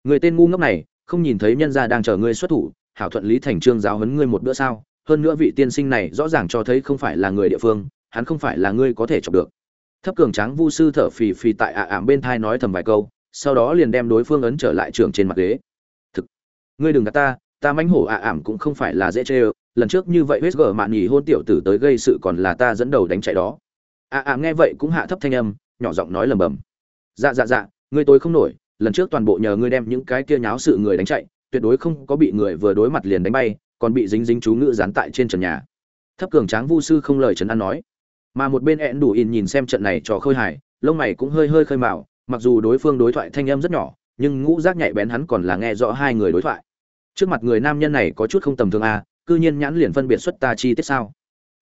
Người tên ngu ngốc này, không nhìn thấy nhân gia đang chờ ngươi xuất thủ, hảo thuận lý thành trương giáo huấn ngươi một bữa sao? Hơn nữa vị tiên sinh này rõ ràng cho thấy không phải là người địa phương, hắn không phải là ngươi có thể chọc được. Thấp cường tráng vu sư thở phì phì tại ạ ảm bên thai nói thầm vài câu, sau đó liền đem đối phương ấn trở lại trường trên mặt ghế. Thực, ngươi đừng gạt ta ta mánh hổ ạ ảm cũng không phải là dễ chê ơ, lần trước như vậy huyết gở mạn nhì hôn tiểu tử tới gây sự còn là ta dẫn đầu đánh chạy đó. ạ ảm nghe vậy cũng hạ thấp thanh âm, nhỏ giọng nói lầm bầm. Dạ dạ dạ ngươi tôi không nổi, lần trước toàn bộ nhờ ngươi đem những cái kia nháo sự người đánh chạy, tuyệt đối không có bị người vừa đối mặt liền đánh bay, còn bị dính dính chú ngữ dán tại trên trần nhà. Thấp cường tráng vu sư không lời trấn an nói. Mà một bên ẹn đủ in nhìn xem trận này trò khơi hài, lông mày cũng hơi hơi khơi mào, mặc dù đối phương đối thoại thanh âm rất nhỏ, nhưng ngũ giác nhạy bén hắn còn là nghe rõ hai người đối thoại trước mặt người nam nhân này có chút không tầm thường à cư nhiên nhãn liền phân biệt xuất ta chi tiết sao?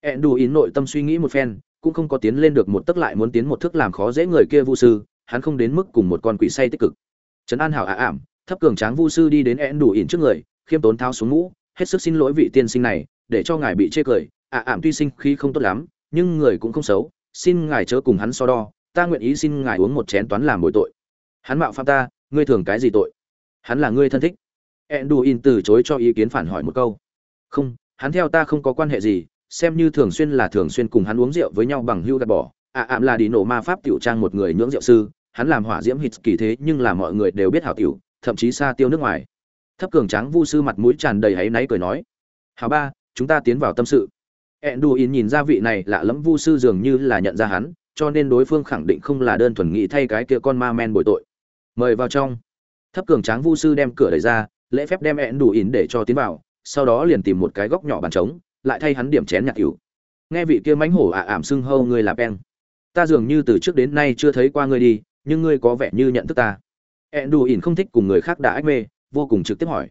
Ẹn đủ ý nội tâm suy nghĩ một phen, cũng không có tiến lên được một tức lại muốn tiến một thức làm khó dễ người kia vu sư, hắn không đến mức cùng một con quỷ say tích cực. Trấn an hảo ả ảm, thấp cường tráng vu sư đi đến ẹn đủ in trước người, khiêm tốn tháo xuống mũ, hết sức xin lỗi vị tiên sinh này, để cho ngài bị chê cười. Ạ ảm tuy sinh khí không tốt lắm, nhưng người cũng không xấu, xin ngài chớ cùng hắn so đo, ta nguyện ý xin ngài uống một chén toán làm bồi tội. Hắn mạo phạm ta, ngươi thường cái gì tội? Hắn là ngươi thân thích enduin từ chối cho ý kiến phản hỏi một câu. Không hắn theo ta không có quan hệ gì xem như thường xuyên là thường xuyên cùng hắn uống rượu với nhau bằng hưu gạt bỏ. À, ảm là đi nổ ma pháp tiểu trang một người nhưỡng rượu sư hắn làm hỏa diễm hít kỳ thế nhưng là mọi người đều biết hảo tiểu thậm chí xa tiêu nước ngoài. Thấp cường tráng vu sư mặt mũi tràn đầy háy náy cười nói hảo ba chúng ta tiến vào tâm sự. Enduin nhìn ra vị này lạ lẫm vu sư dường như là nhận ra hắn cho nên đối phương khẳng định không là đơn thuần nghĩ thay cái kia con ma men bồi tội. Mời vào trong. Thấp cường tráng vu sư đem cửa đẩy ra lễ phép đem ẹn đủ ỉn để cho tiến vào, sau đó liền tìm một cái góc nhỏ bàn trống, lại thay hắn điểm chén nhạc cửu nghe vị kia mánh hổ ạ ảm xưng hâu ngươi là peng. Ta dường như từ trước đến nay chưa thấy qua ngươi đi, nhưng ngươi có vẻ như nhận thức ta. Ẹn đủ ỉn không thích cùng người khác đã ách mê, vô cùng trực tiếp hỏi.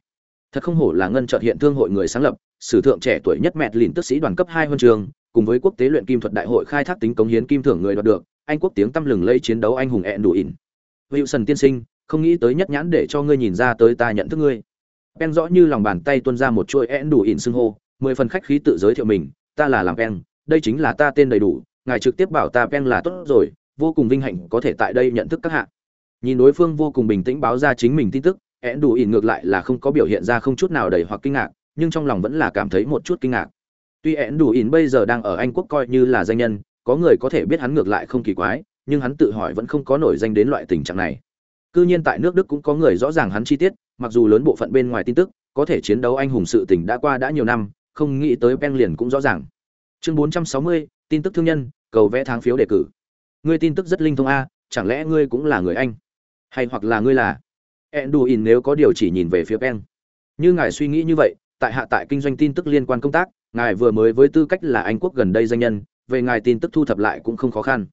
Thật không hổ là ngân trợt hiện thương hội người sáng lập, sử thượng trẻ tuổi nhất mẹt lìn tức sĩ đoàn cấp hai huân trường, cùng với quốc tế luyện kim thuật đại hội khai thác tính cống hiến kim thưởng người đoạt được, anh quốc tiếng tăm lừng lây chiến đấu anh hùng ẹn đủ ỉn. Wilson tiên sinh không nghĩ tới nhất nhãn để cho ngươi nhìn ra tới ta nhận thức ngươi. Pen rõ như lòng bàn tay tuôn ra một chuỗi én đủ ỉn xưng hô, mười phần khách khí tự giới thiệu mình, ta là làm pen, đây chính là ta tên đầy đủ, ngài trực tiếp bảo ta pen là tốt rồi, vô cùng vinh hạnh có thể tại đây nhận thức các hạ. Nhìn đối phương vô cùng bình tĩnh báo ra chính mình tin tức én đủ ỉn ngược lại là không có biểu hiện ra không chút nào đầy hoặc kinh ngạc, nhưng trong lòng vẫn là cảm thấy một chút kinh ngạc. Tuy én đủ ỉn bây giờ đang ở anh quốc coi như là danh nhân, có người có thể biết hắn ngược lại không kỳ quái, nhưng hắn tự hỏi vẫn không có nổi danh đến loại tình trạng này. Cư nhiên tại nước Đức cũng có người rõ ràng hắn chi tiết, mặc dù lớn bộ phận bên ngoài tin tức, có thể chiến đấu anh hùng sự tình đã qua đã nhiều năm, không nghĩ tới Ben liền cũng rõ ràng. Chương 460, tin tức thương nhân, cầu vẽ tháng phiếu đề cử. Ngươi tin tức rất linh thông a, chẳng lẽ ngươi cũng là người Anh? Hay hoặc là ngươi là Enduin nếu có điều chỉ nhìn về phía Ben. Như ngài suy nghĩ như vậy, tại hạ tại kinh doanh tin tức liên quan công tác, ngài vừa mới với tư cách là Anh quốc gần đây danh nhân, về ngài tin tức thu thập lại cũng không khó khăn.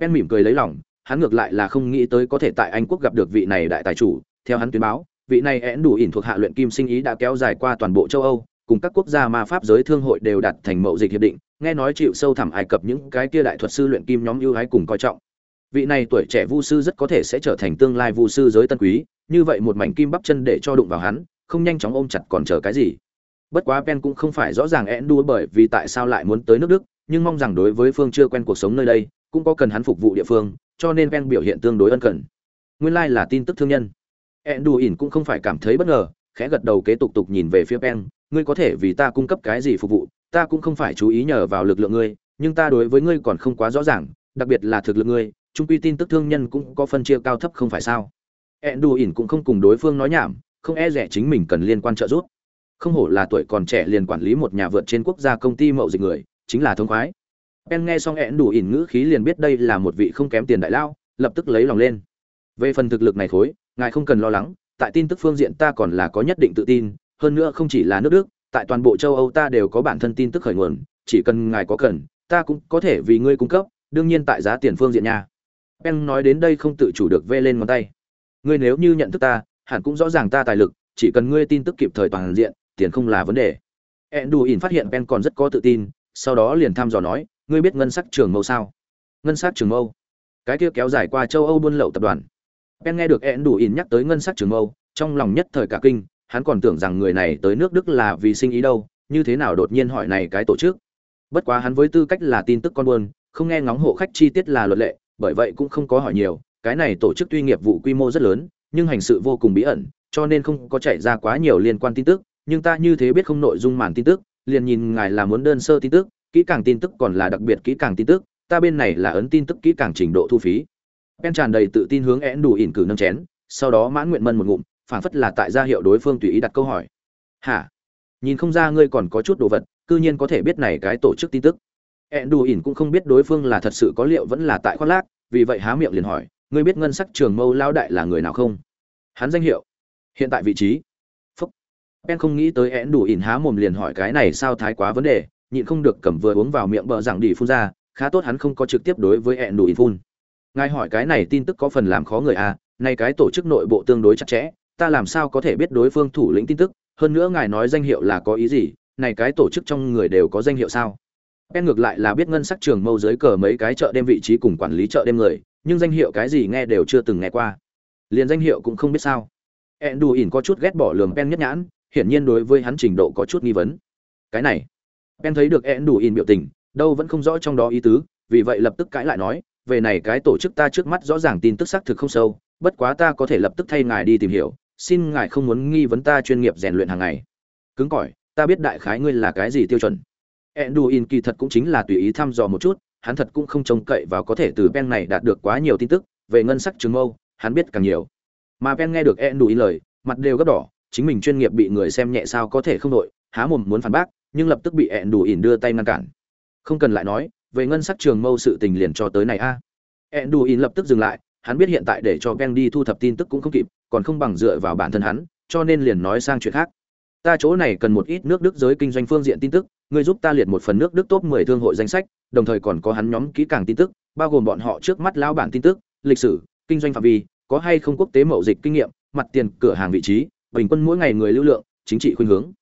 Ben mỉm cười lấy lòng, hắn ngược lại là không nghĩ tới có thể tại Anh quốc gặp được vị này đại tài chủ, theo hắn tuyên báo, vị này én đủ ỉn thuộc hạ luyện kim sinh ý đã kéo dài qua toàn bộ châu Âu, cùng các quốc gia ma pháp giới thương hội đều đạt thành mậu dịch hiệp định, nghe nói chịu sâu thẳm Ai Cập những cái kia đại thuật sư luyện kim nhóm ưu ái cùng coi trọng. Vị này tuổi trẻ vu sư rất có thể sẽ trở thành tương lai vu sư giới tân quý, như vậy một mảnh kim bắp chân để cho đụng vào hắn, không nhanh chóng ôm chặt còn chờ cái gì. Bất quá Pen cũng không phải rõ ràng én đua bởi vì tại sao lại muốn tới nước Đức, nhưng mong rằng đối với phương chưa quen cuộc sống nơi đây, cũng có cần hắn phục vụ địa phương, cho nên ven biểu hiện tương đối ân cần. Nguyên lai là tin tức thương nhân. Enduin cũng không phải cảm thấy bất ngờ, khẽ gật đầu kế tục tục nhìn về phía pen ngươi có thể vì ta cung cấp cái gì phục vụ, ta cũng không phải chú ý nhờ vào lực lượng ngươi, nhưng ta đối với ngươi còn không quá rõ ràng, đặc biệt là thực lực ngươi trung quy tin tức thương nhân cũng có phân chia cao thấp không phải sao? Enduin cũng không cùng đối phương nói nhảm, không e rẻ chính mình cần liên quan trợ giúp. Không hổ là tuổi còn trẻ liền quản lý một nhà vượt trên quốc gia công ty mậu dịch người, chính là thông khoái. Ben nghe xong ẹn đủ ỉn ngữ khí liền biết đây là một vị không kém tiền đại lao, lập tức lấy lòng lên. Về phần thực lực này thối, ngài không cần lo lắng, tại tin tức phương diện ta còn là có nhất định tự tin, hơn nữa không chỉ là nước Đức, tại toàn bộ châu Âu ta đều có bản thân tin tức khởi nguồn, chỉ cần ngài có cần, ta cũng có thể vì ngươi cung cấp, đương nhiên tại giá tiền phương diện nha. Ben nói đến đây không tự chủ được vê lên ngón tay. Ngươi nếu như nhận thức ta, hẳn cũng rõ ràng ta tài lực, chỉ cần ngươi tin tức kịp thời toàn diện, tiền không là vấn đề. Enduin phát hiện Ben còn rất có tự tin, sau đó liền thăm dò nói, ngươi biết ngân sắc trường mâu sao? Ngân sắc trường mâu? Cái kia kéo dài qua châu âu buôn lậu tập đoàn. Ben nghe được ed đủ ỉn nhắc tới ngân sắc trường mâu, trong lòng nhất thời cả kinh, hắn còn tưởng rằng người này tới nước đức là vì sinh ý đâu, như thế nào đột nhiên hỏi này cái tổ chức? Bất quá hắn với tư cách là tin tức con buôn, không nghe ngóng hộ khách chi tiết là luật lệ, bởi vậy cũng không có hỏi nhiều, cái này tổ chức tuy nghiệp vụ quy mô rất lớn, nhưng hành sự vô cùng bí ẩn, cho nên không có chạy ra quá nhiều liên quan tin tức, nhưng ta như thế biết không nội dung màn tin tức, liền nhìn ngài là muốn đơn sơ tin tức kỹ càng tin tức còn là đặc biệt kỹ càng tin tức, ta bên này là ấn tin tức kỹ càng trình độ thu phí. Pen tràn đầy tự tin hướng én đủ ỉn cử nâng chén, sau đó mãn nguyện mân một ngụm phản phất là tại gia hiệu đối phương tùy ý đặt câu hỏi. Hả? Nhìn không ra ngươi còn có chút đồ vật, cư nhiên có thể biết này cái tổ chức tin tức. Én đủ ỉn cũng không biết đối phương là thật sự có liệu vẫn là tại khoác lác, vì vậy há miệng liền hỏi, ngươi biết ngân sắc trường mâu lao đại là người nào không? Hắn danh hiệu. Hiện tại vị trí. Phúc. Pen không nghĩ tới én đủ ỉn há mồm liền hỏi cái này sao thái quá vấn đề nhịn không được cầm vừa uống vào miệng bờ rằng đi phun ra khá tốt hắn không có trực tiếp đối với hẹn đủ in phun ngài hỏi cái này tin tức có phần làm khó người à nay cái tổ chức nội bộ tương đối chặt chẽ ta làm sao có thể biết đối phương thủ lĩnh tin tức hơn nữa ngài nói danh hiệu là có ý gì này cái tổ chức trong người đều có danh hiệu sao Ben ngược lại là biết ngân sắc trường mâu dưới cờ mấy cái chợ đêm vị trí cùng quản lý chợ đêm người, nhưng danh hiệu cái gì nghe đều chưa từng nghe qua. Liền danh hiệu cũng không biết sao. ỉn có chút ghét bỏ lường Ben nhất nhãn, hiển nhiên đối với hắn trình độ có chút nghi vấn. Cái này, Ben thấy được En đủ in biểu tình, đâu vẫn không rõ trong đó ý tứ, vì vậy lập tức cãi lại nói, về này cái tổ chức ta trước mắt rõ ràng tin tức xác thực không sâu, bất quá ta có thể lập tức thay ngài đi tìm hiểu, xin ngài không muốn nghi vấn ta chuyên nghiệp rèn luyện hàng ngày. Cứng cỏi, ta biết đại khái ngươi là cái gì tiêu chuẩn. Enduin kỳ thật cũng chính là tùy ý thăm dò một chút, hắn thật cũng không trông cậy vào có thể từ Ben này đạt được quá nhiều tin tức, về ngân sắc trường mâu, hắn biết càng nhiều. Mà Ben nghe được Enduin lời, mặt đều gấp đỏ, chính mình chuyên nghiệp bị người xem nhẹ sao có thể không đội, há mồm muốn phản bác, nhưng lập tức bị Enduin đưa tay ngăn cản. Không cần lại nói, về ngân sắc trường mâu sự tình liền cho tới này a. À. ỉn lập tức dừng lại, hắn biết hiện tại để cho Ben đi thu thập tin tức cũng không kịp, còn không bằng dựa vào bản thân hắn, cho nên liền nói sang chuyện khác. Ta chỗ này cần một ít nước Đức giới kinh doanh phương diện tin tức, ngươi giúp ta liệt một phần nước Đức top 10 thương hội danh sách, đồng thời còn có hắn nhóm kỹ càng tin tức, bao gồm bọn họ trước mắt lao bản tin tức, lịch sử, kinh doanh phạm vi, có hay không quốc tế mậu dịch kinh nghiệm, mặt tiền, cửa hàng vị trí, bình quân mỗi ngày người lưu lượng, chính trị khuynh hướng.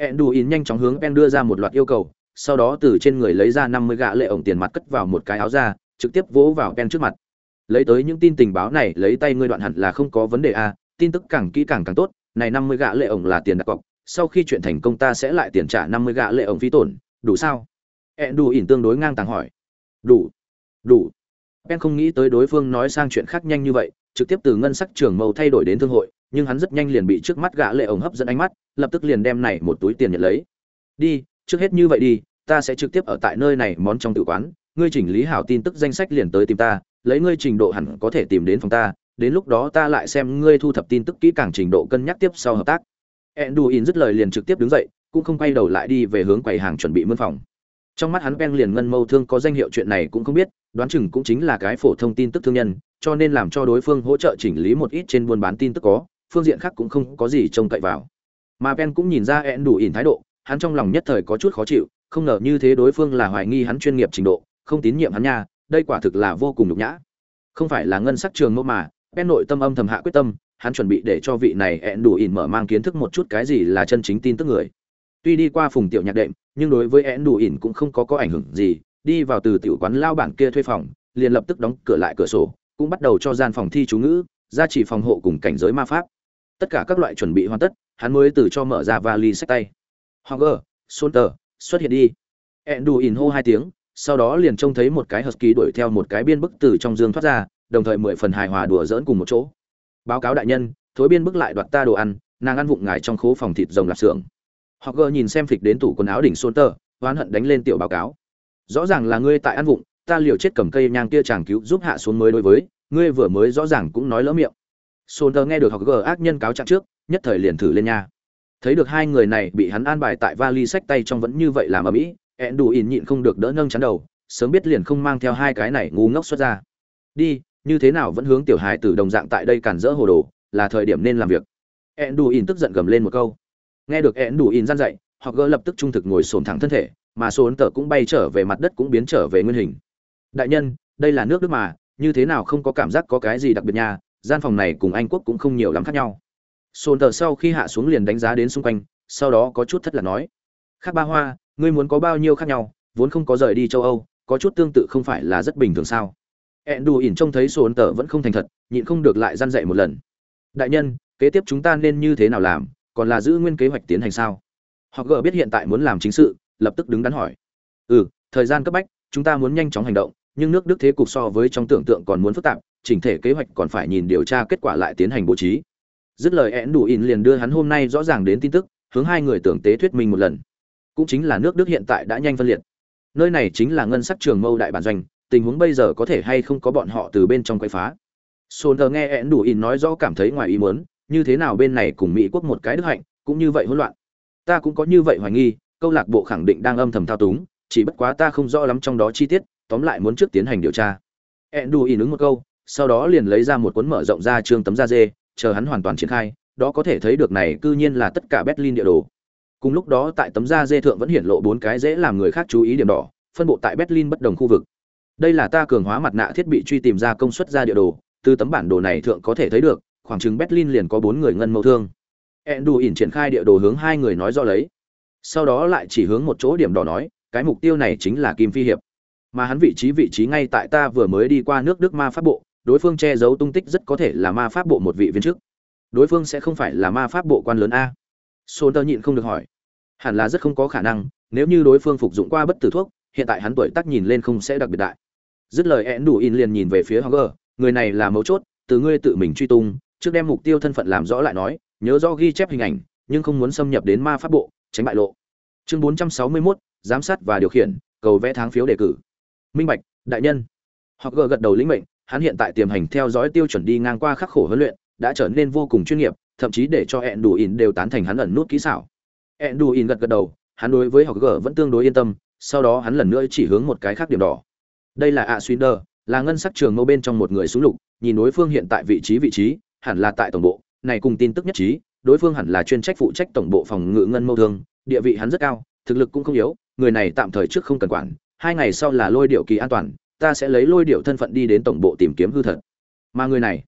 Enduin nhanh chóng hướng Ben đưa ra một loạt yêu cầu, sau đó từ trên người lấy ra 50 gạ lệ ổng tiền mặt cất vào một cái áo ra, trực tiếp vỗ vào Ben trước mặt. Lấy tới những tin tình báo này, lấy tay ngươi đoạn hẳn là không có vấn đề a, tin tức càng kỹ càng càng tốt, này 50 gạ lệ ổng là tiền đặt cọc, sau khi chuyện thành công ta sẽ lại tiền trả 50 gạ lệ ổng phí tổn, đủ sao? Enduin tương đối ngang tàng hỏi. Đủ. Đủ. Ben không nghĩ tới đối phương nói sang chuyện khác nhanh như vậy, trực tiếp từ ngân sắc trưởng màu thay đổi đến thương hội, nhưng hắn rất nhanh liền bị trước mắt gã lệ ổng hấp dẫn ánh mắt, lập tức liền đem này một túi tiền nhận lấy. Đi, trước hết như vậy đi, ta sẽ trực tiếp ở tại nơi này món trong tử quán, ngươi chỉnh lý hảo tin tức danh sách liền tới tìm ta, lấy ngươi trình độ hẳn có thể tìm đến phòng ta, đến lúc đó ta lại xem ngươi thu thập tin tức kỹ càng trình độ cân nhắc tiếp sau hợp tác. Enduin dứt lời liền trực tiếp đứng dậy, cũng không quay đầu lại đi về hướng quầy hàng chuẩn bị mướn phòng. Trong mắt hắn Ben liền ngân mâu thương có danh hiệu chuyện này cũng không biết, đoán chừng cũng chính là cái phổ thông tin tức thương nhân, cho nên làm cho đối phương hỗ trợ chỉnh lý một ít trên buôn bán tin tức có, phương diện khác cũng không có gì trông cậy vào. Mà Ben cũng nhìn ra En đủ ỉn thái độ, hắn trong lòng nhất thời có chút khó chịu, không ngờ như thế đối phương là hoài nghi hắn chuyên nghiệp trình độ, không tín nhiệm hắn nha, đây quả thực là vô cùng nhục nhã. Không phải là ngân sắc trường mẫu mà, Ben nội tâm âm thầm hạ quyết tâm, hắn chuẩn bị để cho vị này En đủ ỉn mở mang kiến thức một chút cái gì là chân chính tin tức người. Tuy đi qua phùng tiểu nhạc đệm, nhưng đối với En đủ ỉn cũng không có có ảnh hưởng gì, đi vào từ tiểu quán lao bản kia thuê phòng, liền lập tức đóng cửa lại cửa sổ, cũng bắt đầu cho gian phòng thi chú ngữ, gia chỉ phòng hộ cùng cảnh giới ma pháp. Tất cả các loại chuẩn bị hoàn tất, hắn mới từ cho mở ra vali sách tay. Hogger, Solter, xuất hiện đi. Enduin hô hai tiếng, sau đó liền trông thấy một cái husky đuổi theo một cái biên bức từ trong dương thoát ra, đồng thời mười phần hài hòa đùa dỡn cùng một chỗ. Báo cáo đại nhân, thối biên bức lại đoạt ta đồ ăn, nàng ăn vụng ngài trong khố phòng thịt rồng lạp xưởng. Hogger nhìn xem phịch đến tủ quần áo đỉnh Solter, oán hận đánh lên tiểu báo cáo. Rõ ràng là ngươi tại ăn vụng, ta liều chết cầm cây nhang kia chàng cứu giúp hạ xuống mới đối với, ngươi vừa mới rõ ràng cũng nói lỡ miệng. Solter nghe được học gờ ác nhân cáo trạng trước, nhất thời liền thử lên nha. Thấy được hai người này bị hắn an bài tại vali sách tay trong vẫn như vậy làm ở mỹ, ẹn đủ ỉn nhịn không được đỡ nâng chắn đầu, sớm biết liền không mang theo hai cái này ngu ngốc xuất ra. Đi, như thế nào vẫn hướng tiểu hài tử đồng dạng tại đây cản rỡ hồ đồ, là thời điểm nên làm việc. ẹn đủ ỉn tức giận gầm lên một câu. Nghe được ẹn đủ ỉn gian dạy, họ gỡ lập tức trung thực ngồi sồn thẳng thân thể, mà số Tơ tờ cũng bay trở về mặt đất cũng biến trở về nguyên hình đại nhân đây là nước đức mà như thế nào không có cảm giác có cái gì đặc biệt nha gian phòng này cùng anh quốc cũng không nhiều lắm khác nhau. Sồn tờ sau khi hạ xuống liền đánh giá đến xung quanh, sau đó có chút thất là nói khác ba hoa, ngươi muốn có bao nhiêu khác nhau, vốn không có rời đi châu âu, có chút tương tự không phải là rất bình thường sao? Ẹn đù ỉn trông thấy sồn tờ vẫn không thành thật, nhịn không được lại gian dậy một lần. Đại nhân, kế tiếp chúng ta nên như thế nào làm, còn là giữ nguyên kế hoạch tiến hành sao? Họ gỡ biết hiện tại muốn làm chính sự, lập tức đứng đắn hỏi. Ừ thời gian cấp bách, chúng ta muốn nhanh chóng hành động, nhưng nước đức thế cục so với trong tưởng tượng còn muốn phức tạp chỉnh thể kế hoạch còn phải nhìn điều tra kết quả lại tiến hành bố trí. Dứt lời én đủ in liền đưa hắn hôm nay rõ ràng đến tin tức, hướng hai người tưởng tế thuyết minh một lần. Cũng chính là nước đức hiện tại đã nhanh phân liệt. Nơi này chính là ngân sắc trường mâu đại bản doanh, tình huống bây giờ có thể hay không có bọn họ từ bên trong quậy phá. Sồn thờ nghe én đủ in nói rõ cảm thấy ngoài ý muốn, như thế nào bên này cùng mỹ quốc một cái đức hạnh, cũng như vậy hỗn loạn. Ta cũng có như vậy hoài nghi, câu lạc bộ khẳng định đang âm thầm thao túng, chỉ bất quá ta không rõ lắm trong đó chi tiết, tóm lại muốn trước tiến hành điều tra. Én đủ in ứng một câu sau đó liền lấy ra một cuốn mở rộng ra trương tấm da dê, chờ hắn hoàn toàn triển khai, đó có thể thấy được này cư nhiên là tất cả berlin địa đồ. Cùng lúc đó tại tấm da dê thượng vẫn hiển lộ bốn cái dễ làm người khác chú ý điểm đỏ, phân bộ tại berlin bất đồng khu vực. Đây là ta cường hóa mặt nạ thiết bị truy tìm ra công suất ra địa đồ, từ tấm bản đồ này thượng có thể thấy được, khoảng chừng berlin liền có bốn người ngân mâu thương. Ẹn đù ỉn triển khai địa đồ hướng hai người nói rõ lấy. Sau đó lại chỉ hướng một chỗ điểm đỏ nói, cái mục tiêu này chính là kim phi hiệp. Mà hắn vị trí vị trí ngay tại ta vừa mới đi qua nước đức ma pháp bộ đối phương che giấu tung tích rất có thể là ma pháp bộ một vị viên chức. Đối phương sẽ không phải là ma pháp bộ quan lớn a. Sôn tơ nhịn không được hỏi. Hẳn là rất không có khả năng nếu như đối phương phục dụng qua bất tử thuốc hiện tại hắn tuổi tác nhìn lên không sẽ đặc biệt đại. Dứt lời én đủ in liền nhìn về phía hogger người này là mấu chốt từ ngươi tự mình truy tung trước đem mục tiêu thân phận làm rõ lại nói nhớ rõ ghi chép hình ảnh nhưng không muốn xâm nhập đến ma pháp bộ tránh bại lộ. Chương 461, giám sát và điều khiển cầu vẽ tháng phiếu đề cử. Minh bạch đại nhân. Hogger gật đầu lĩnh mệnh hắn hiện tại tiềm hành theo dõi tiêu chuẩn đi ngang qua khắc khổ huấn luyện, đã trở nên vô cùng chuyên nghiệp, thậm chí để cho ẹn đủ in đều tán thành hắn ẩn nút kỹ xảo. Ẹn đủ in gật gật đầu, hắn đối với hogger vẫn tương đối yên tâm, sau đó hắn lần nữa chỉ hướng một cái khác điểm đỏ. Đây là ạ xuyên là ngân sắc trường mâu bên trong một người xuống lục, nhìn đối phương hiện tại vị trí vị trí, hẳn là tại tổng bộ, này cùng tin tức nhất trí, đối phương hẳn là chuyên trách phụ trách tổng bộ phòng ngự ngân mâu thương, địa vị hắn rất cao, thực lực cũng không yếu, người này tạm thời trước không cần quản, hai ngày sau là lôi điệu kỳ an toàn ta sẽ lấy lôi điệu thân phận đi đến tổng bộ tìm kiếm hư thật mà người này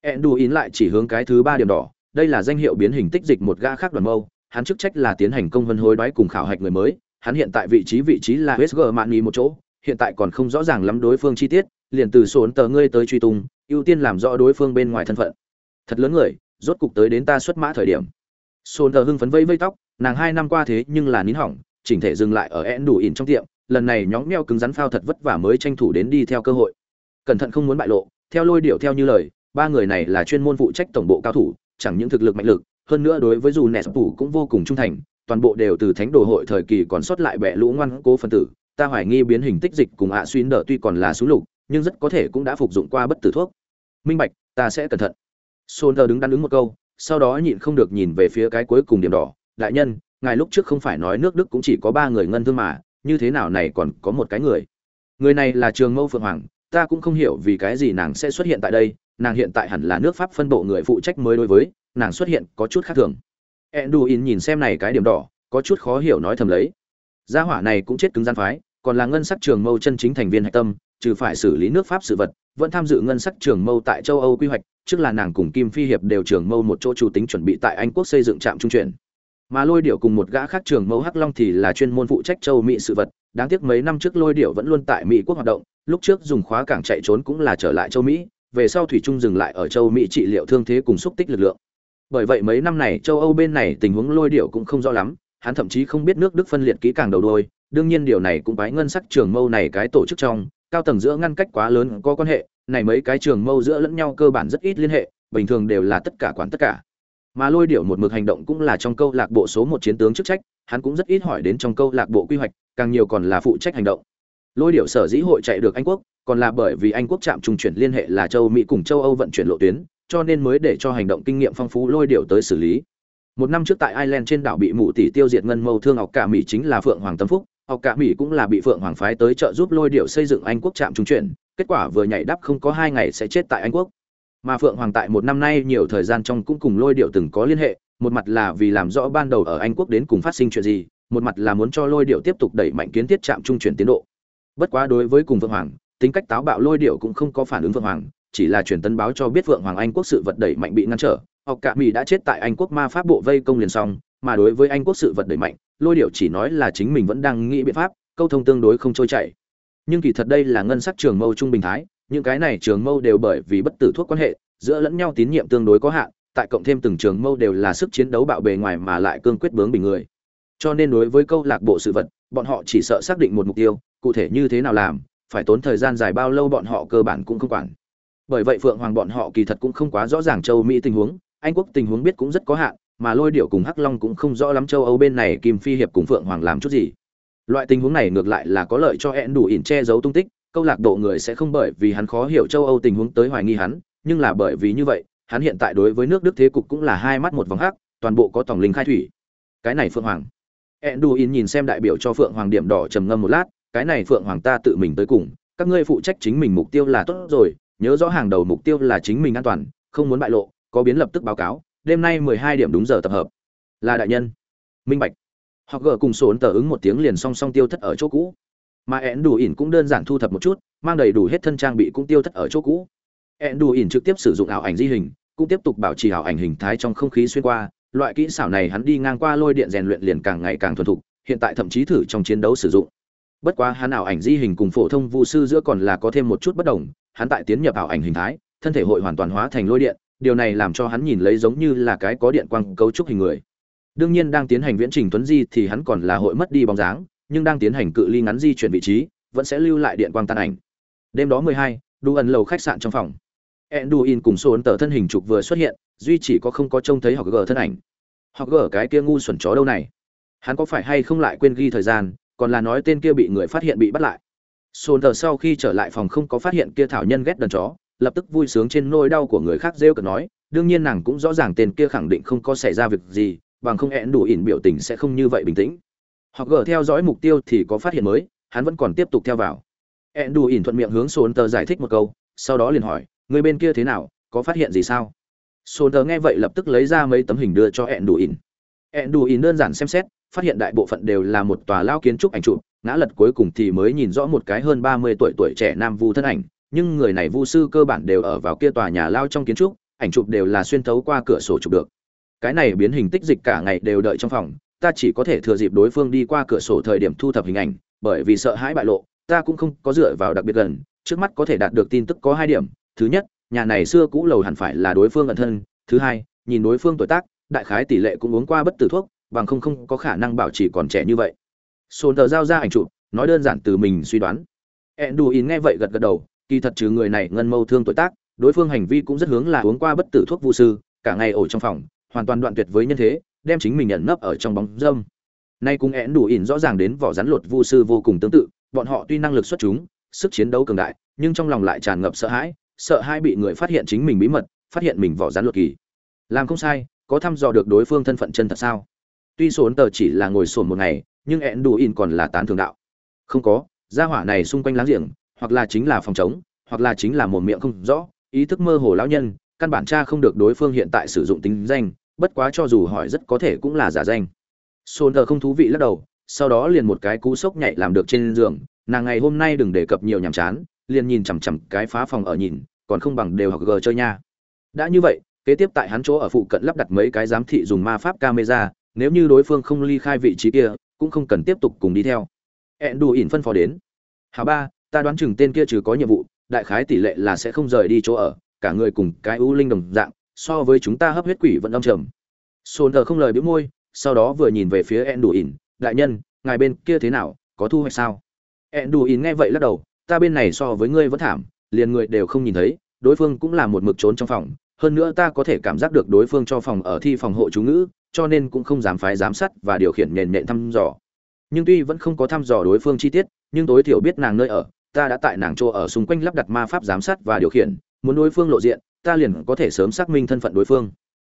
Enduin lại chỉ hướng cái thứ ba điểm đỏ đây là danh hiệu biến hình tích dịch một gã khác đoàn mâu hắn chức trách là tiến hành công vân hối đoái cùng khảo hạch người mới hắn hiện tại vị trí vị trí là Westger nghi một chỗ, hiện tại còn không rõ ràng lắm đối phương chi tiết, liền từ số tờ ngươi tới truy tung, ưu tiên làm rõ đối phương bên ngoài thân phận. Thật lớn người, rốt cục tới đến ta xuất mã thời điểm. Sôn tờ hưng phấn vây vây tóc, nàng hai năm qua thế nhưng là nín hỏng, chỉnh thể dừng lại ở én đủ ỉn trong tiệm, lần này nhóng neo cứng rắn phao thật vất vả mới tranh thủ đến đi theo cơ hội. Cẩn thận không muốn bại lộ, theo lôi điệu theo như lời, ba người này là chuyên môn phụ trách tổng bộ cao thủ, chẳng những thực lực mạnh lực, hơn nữa đối với dù Nets cũng vô cùng trung thành, toàn bộ đều từ thánh đồ hội thời kỳ còn sót lại bệ lũ ngoan cố phân tử. Ta hoài nghi biến hình tích dịch cùng ạ xuyên đỡ tuy còn là số lục nhưng rất có thể cũng đã phục dụng qua bất tử thuốc. Minh bạch ta sẽ cẩn thận. Sôn đứng đắn đứng một câu sau đó nhịn không được nhìn về phía cái cuối cùng điểm đỏ. Đại nhân ngài lúc trước không phải nói nước đức cũng chỉ có ba người ngân thương mà như thế nào này còn có một cái người người này là trường mâu phượng hoàng ta cũng không hiểu vì cái gì nàng sẽ xuất hiện tại đây nàng hiện tại hẳn là nước pháp phân bộ người phụ trách mới đối với nàng xuất hiện có chút khác thường Enduin nhìn xem này cái điểm đỏ, có chút khó hiểu nói thầm lấy. Gia hỏa này cũng chết cứng gian phái, còn là ngân sắc trường mâu chân chính thành viên hạch tâm, trừ phải xử lý nước pháp sự vật, vẫn tham dự ngân sắc trường mâu tại châu Âu quy hoạch, trước là nàng cùng Kim Phi hiệp đều trường mâu một chỗ chủ tính chuẩn bị tại Anh quốc xây dựng trạm trung chuyển. Mà Lôi Điểu cùng một gã khác trường mâu Hắc Long thì là chuyên môn phụ trách châu Mỹ sự vật, đáng tiếc mấy năm trước Lôi Điểu vẫn luôn tại Mỹ quốc hoạt động, lúc trước dùng khóa cảng chạy trốn cũng là trở lại châu Mỹ, về sau thủy trung dừng lại ở châu Mỹ trị liệu thương thế cùng xúc tích lực lượng. Bởi vậy mấy năm này châu âu bên này tình huống lôi điệu cũng không rõ lắm hắn thậm chí không biết nước đức phân liệt kỹ càng đầu đôi đương nhiên điều này cũng bái ngân sắc trường mâu này cái tổ chức trong cao tầng giữa ngăn cách quá lớn có quan hệ này mấy cái trường mâu giữa lẫn nhau cơ bản rất ít liên hệ bình thường đều là tất cả quản tất cả mà lôi điệu một mực hành động cũng là trong câu lạc bộ số một chiến tướng chức trách, hắn cũng rất ít hỏi đến trong câu lạc bộ quy hoạch, càng nhiều còn là phụ trách hành động. Lôi điệu sở dĩ hội chạy được anh quốc, còn là bởi vì anh quốc trạm trung chuyển liên hệ là châu mỹ cùng châu âu vận chuyển lộ tuyến, cho nên mới để cho hành động kinh nghiệm phong phú lôi điệu tới xử lý. Một năm trước tại ireland trên đảo bị mụ tỷ tiêu diệt ngân mâu thương học cả mỹ chính là phượng hoàng tâm phúc học cả mỹ cũng là bị phượng hoàng phái tới trợ giúp lôi điệu xây dựng anh quốc trạm trung chuyển, kết quả vừa nhảy đắp không có hai ngày sẽ chết tại anh quốc mà phượng hoàng tại một năm nay nhiều thời gian trong cũng cùng lôi điệu từng có liên hệ, một mặt là vì làm rõ ban đầu ở anh quốc đến cùng phát sinh chuyện gì, một mặt là muốn cho lôi điệu tiếp tục đẩy mạnh kiến thiết trạm trung chuyển tiến độ. Bất quá đối với cùng phượng hoàng, tính cách táo bạo lôi điệu cũng không có phản ứng phượng hoàng, chỉ là truyền tấn báo cho biết vượng hoàng anh quốc sự vật đẩy mạnh bị ngăn trở. Học cả mỹ đã chết tại anh quốc ma pháp bộ vây công liền xong, mà đối với anh quốc sự vật đẩy mạnh, lôi điệu chỉ nói là chính mình vẫn đang nghĩ biện pháp, câu thông tương đối không trôi chảy. Nhưng kỳ thật đây là ngân sắc trường mâu trung bình thái những cái này trường mâu đều bởi vì bất tử thuốc quan hệ, giữa lẫn nhau tín nhiệm tương đối có hạn, tại cộng thêm từng trường mâu đều là sức chiến đấu bạo bề ngoài mà lại cương quyết bướng bình người. Cho nên đối với câu lạc bộ sự vật, bọn họ chỉ sợ xác định một mục tiêu, cụ thể như thế nào làm, phải tốn thời gian dài bao lâu bọn họ cơ bản cũng không quản. Bởi vậy phượng hoàng bọn họ kỳ thật cũng không quá rõ ràng châu mỹ tình huống, anh quốc tình huống biết cũng rất có hạn, mà lôi điệu cùng hắc long cũng không rõ lắm châu âu bên này kim phi hiệp cùng phượng hoàng làm chút gì. Loại tình huống này ngược lại là có lợi cho hẹn đủ ỉn che giấu tung tích câu lạc bộ người sẽ không bởi vì hắn khó hiểu châu âu tình huống tới hoài nghi hắn, nhưng là bởi vì như vậy, hắn hiện tại đối với nước đức thế cục cũng là hai mắt một vòng hắc, toàn bộ có tổng linh khai thủy. Cái này phượng hoàng. Enduin nhìn xem đại biểu cho phượng hoàng điểm đỏ trầm ngâm một lát, cái này phượng hoàng ta tự mình tới cùng, các ngươi phụ trách chính mình mục tiêu là tốt rồi, nhớ rõ hàng đầu mục tiêu là chính mình an toàn, không muốn bại lộ, có biến lập tức báo cáo, đêm nay mười hai điểm đúng giờ tập hợp. Là đại nhân. Minh bạch. Họ gỡ cùng sốn tờ ứng một tiếng liền song song tiêu thất ở chỗ cũ mà ẹn đủ ỉn cũng đơn giản thu thập một chút mang đầy đủ hết thân trang bị cũng tiêu thất ở chỗ cũ. Ẹn đủ ỉn trực tiếp sử dụng ảo ảnh di hình cũng tiếp tục bảo trì ảo ảnh hình thái trong không khí xuyên qua. Loại kỹ xảo này hắn đi ngang qua lôi điện rèn luyện liền càng ngày càng thuần thục hiện tại thậm chí thử trong chiến đấu sử dụng. Bất quá hắn ảo ảnh di hình cùng phổ thông vu sư giữa còn là có thêm một chút bất đồng hắn tại tiến nhập ảo ảnh hình thái, thân thể hội hoàn toàn hóa thành lôi điện, điều này làm cho hắn nhìn lấy giống như là cái có điện quang cấu trúc hình người. đương nhiên đang tiến hành viễn trình tuấn di thì hắn còn là hội mất đi bóng dáng nhưng đang tiến hành cự ly ngắn di chuyển vị trí vẫn sẽ lưu lại điện quang tan ảnh. Đêm đó 12, đủ ẩn lầu khách sạn trong phòng. Enduin cùng số ấn tờ thân hình trục vừa xuất hiện duy chỉ có không có trông thấy họ gờ thân ảnh. Họ gờ cái kia ngu xuẩn chó đâu này? Hắn có phải hay không lại quên ghi thời gian còn là nói tên kia bị người phát hiện bị bắt lại? Sồn tờ sau khi trở lại phòng không có phát hiện kia thảo nhân ghét đần chó lập tức vui sướng trên nỗi đau của người khác rêu cợt nói đương nhiên nàng cũng rõ ràng tên kia khẳng định không có xảy ra việc gì bằng không hẹn đủ ỉn biểu tình sẽ không như vậy bình tĩnh hoặc gỡ theo dõi mục tiêu thì có phát hiện mới, hắn vẫn còn tiếp tục theo vào. Hẹn đủ ỉn thuận miệng hướng sồn tờ giải thích một câu, sau đó liền hỏi, người bên kia thế nào? Có phát hiện gì sao? Sồn tờ nghe vậy lập tức lấy ra mấy tấm hình đưa cho hẹn đủ ỉn hẹn đủ ỉn đơn giản xem xét, phát hiện đại bộ phận đều là một tòa lao kiến trúc ảnh chụp, ngã lật cuối cùng thì mới nhìn rõ một cái hơn ba mươi tuổi tuổi trẻ nam vu thân ảnh, nhưng người này vu sư cơ bản đều ở vào kia tòa nhà lao trong kiến trúc, ảnh chụp đều là xuyên thấu qua cửa sổ chụp được. Cái này biến hình tích dịch cả ngày đều đợi trong phòng ta chỉ có thể thừa dịp đối phương đi qua cửa sổ thời điểm thu thập hình ảnh, bởi vì sợ hãi bại lộ, ta cũng không có dựa vào đặc biệt gần, trước mắt có thể đạt được tin tức có hai điểm. Thứ nhất, nhà này xưa cũ lầu hẳn phải là đối phương ẩn thân. Thứ hai, nhìn đối phương tuổi tác, đại khái tỷ lệ cũng uống qua bất tử thuốc, bằng không không có khả năng bảo trì còn trẻ như vậy. Sồn tờ giao ra ảnh chụp, nói đơn giản từ mình suy đoán. Enduin nghe vậy gật gật đầu, kỳ thật trừ người này ngân mâu thương tuổi tác, đối phương hành vi cũng rất hướng là uống qua bất tử thuốc vu sư, cả ngày ở trong phòng, hoàn toàn đoạn tuyệt với nhân thế đem chính mình nhận nấp ở trong bóng dâm. Nay cũng én đủ ỉn rõ ràng đến vỏ rắn lột vu sư vô cùng tương tự, bọn họ tuy năng lực xuất chúng, sức chiến đấu cường đại, nhưng trong lòng lại tràn ngập sợ hãi, sợ hai bị người phát hiện chính mình bí mật, phát hiện mình vỏ rắn lột kỳ. Làm không sai, có thăm dò được đối phương thân phận chân thật sao? Tuy sổn tờ chỉ là ngồi sổn một ngày, nhưng én đủ in còn là tán thường đạo. Không có, gia hỏa này xung quanh láng giềng, hoặc là chính là phòng chống, hoặc là chính là một miệng không rõ, ý thức mơ hồ lão nhân, căn bản cha không được đối phương hiện tại sử dụng tính danh bất quá cho dù hỏi rất có thể cũng là giả danh. Sổn thờ không thú vị lắc đầu, sau đó liền một cái cú sốc nhảy làm được trên giường, nàng ngày hôm nay đừng đề cập nhiều nhàm chán, liền nhìn chằm chằm cái phá phòng ở nhìn, còn không bằng đều học g chơi nha. Đã như vậy, kế tiếp tại hắn chỗ ở phụ cận lắp đặt mấy cái giám thị dùng ma pháp camera, nếu như đối phương không ly khai vị trí kia, cũng không cần tiếp tục cùng đi theo. Ẹn đù ỉn phân phó đến. Hà ba, ta đoán chừng tên kia trừ có nhiệm vụ, đại khái tỷ lệ là sẽ không rời đi chỗ ở, cả người cùng cái ưu linh đồng dạng so với chúng ta hấp huyết quỷ vẫn âm trầm. Sồn thờ không lời biếu môi, sau đó vừa nhìn về phía ẹn ỉn đại nhân, ngài bên kia thế nào, có thu hoạch sao? Ẹn ỉn nghe vậy lắc đầu, ta bên này so với ngươi vẫn thảm, liền người đều không nhìn thấy, đối phương cũng là một mực trốn trong phòng, hơn nữa ta có thể cảm giác được đối phương cho phòng ở thi phòng hộ chú ngữ, cho nên cũng không dám phái giám sát và điều khiển nền nện thăm dò. Nhưng tuy vẫn không có thăm dò đối phương chi tiết, nhưng tối thiểu biết nàng nơi ở, ta đã tại nàng chỗ ở xung quanh lắp đặt ma pháp giám sát và điều khiển, muốn đối phương lộ diện ta liền có thể sớm xác minh thân phận đối phương.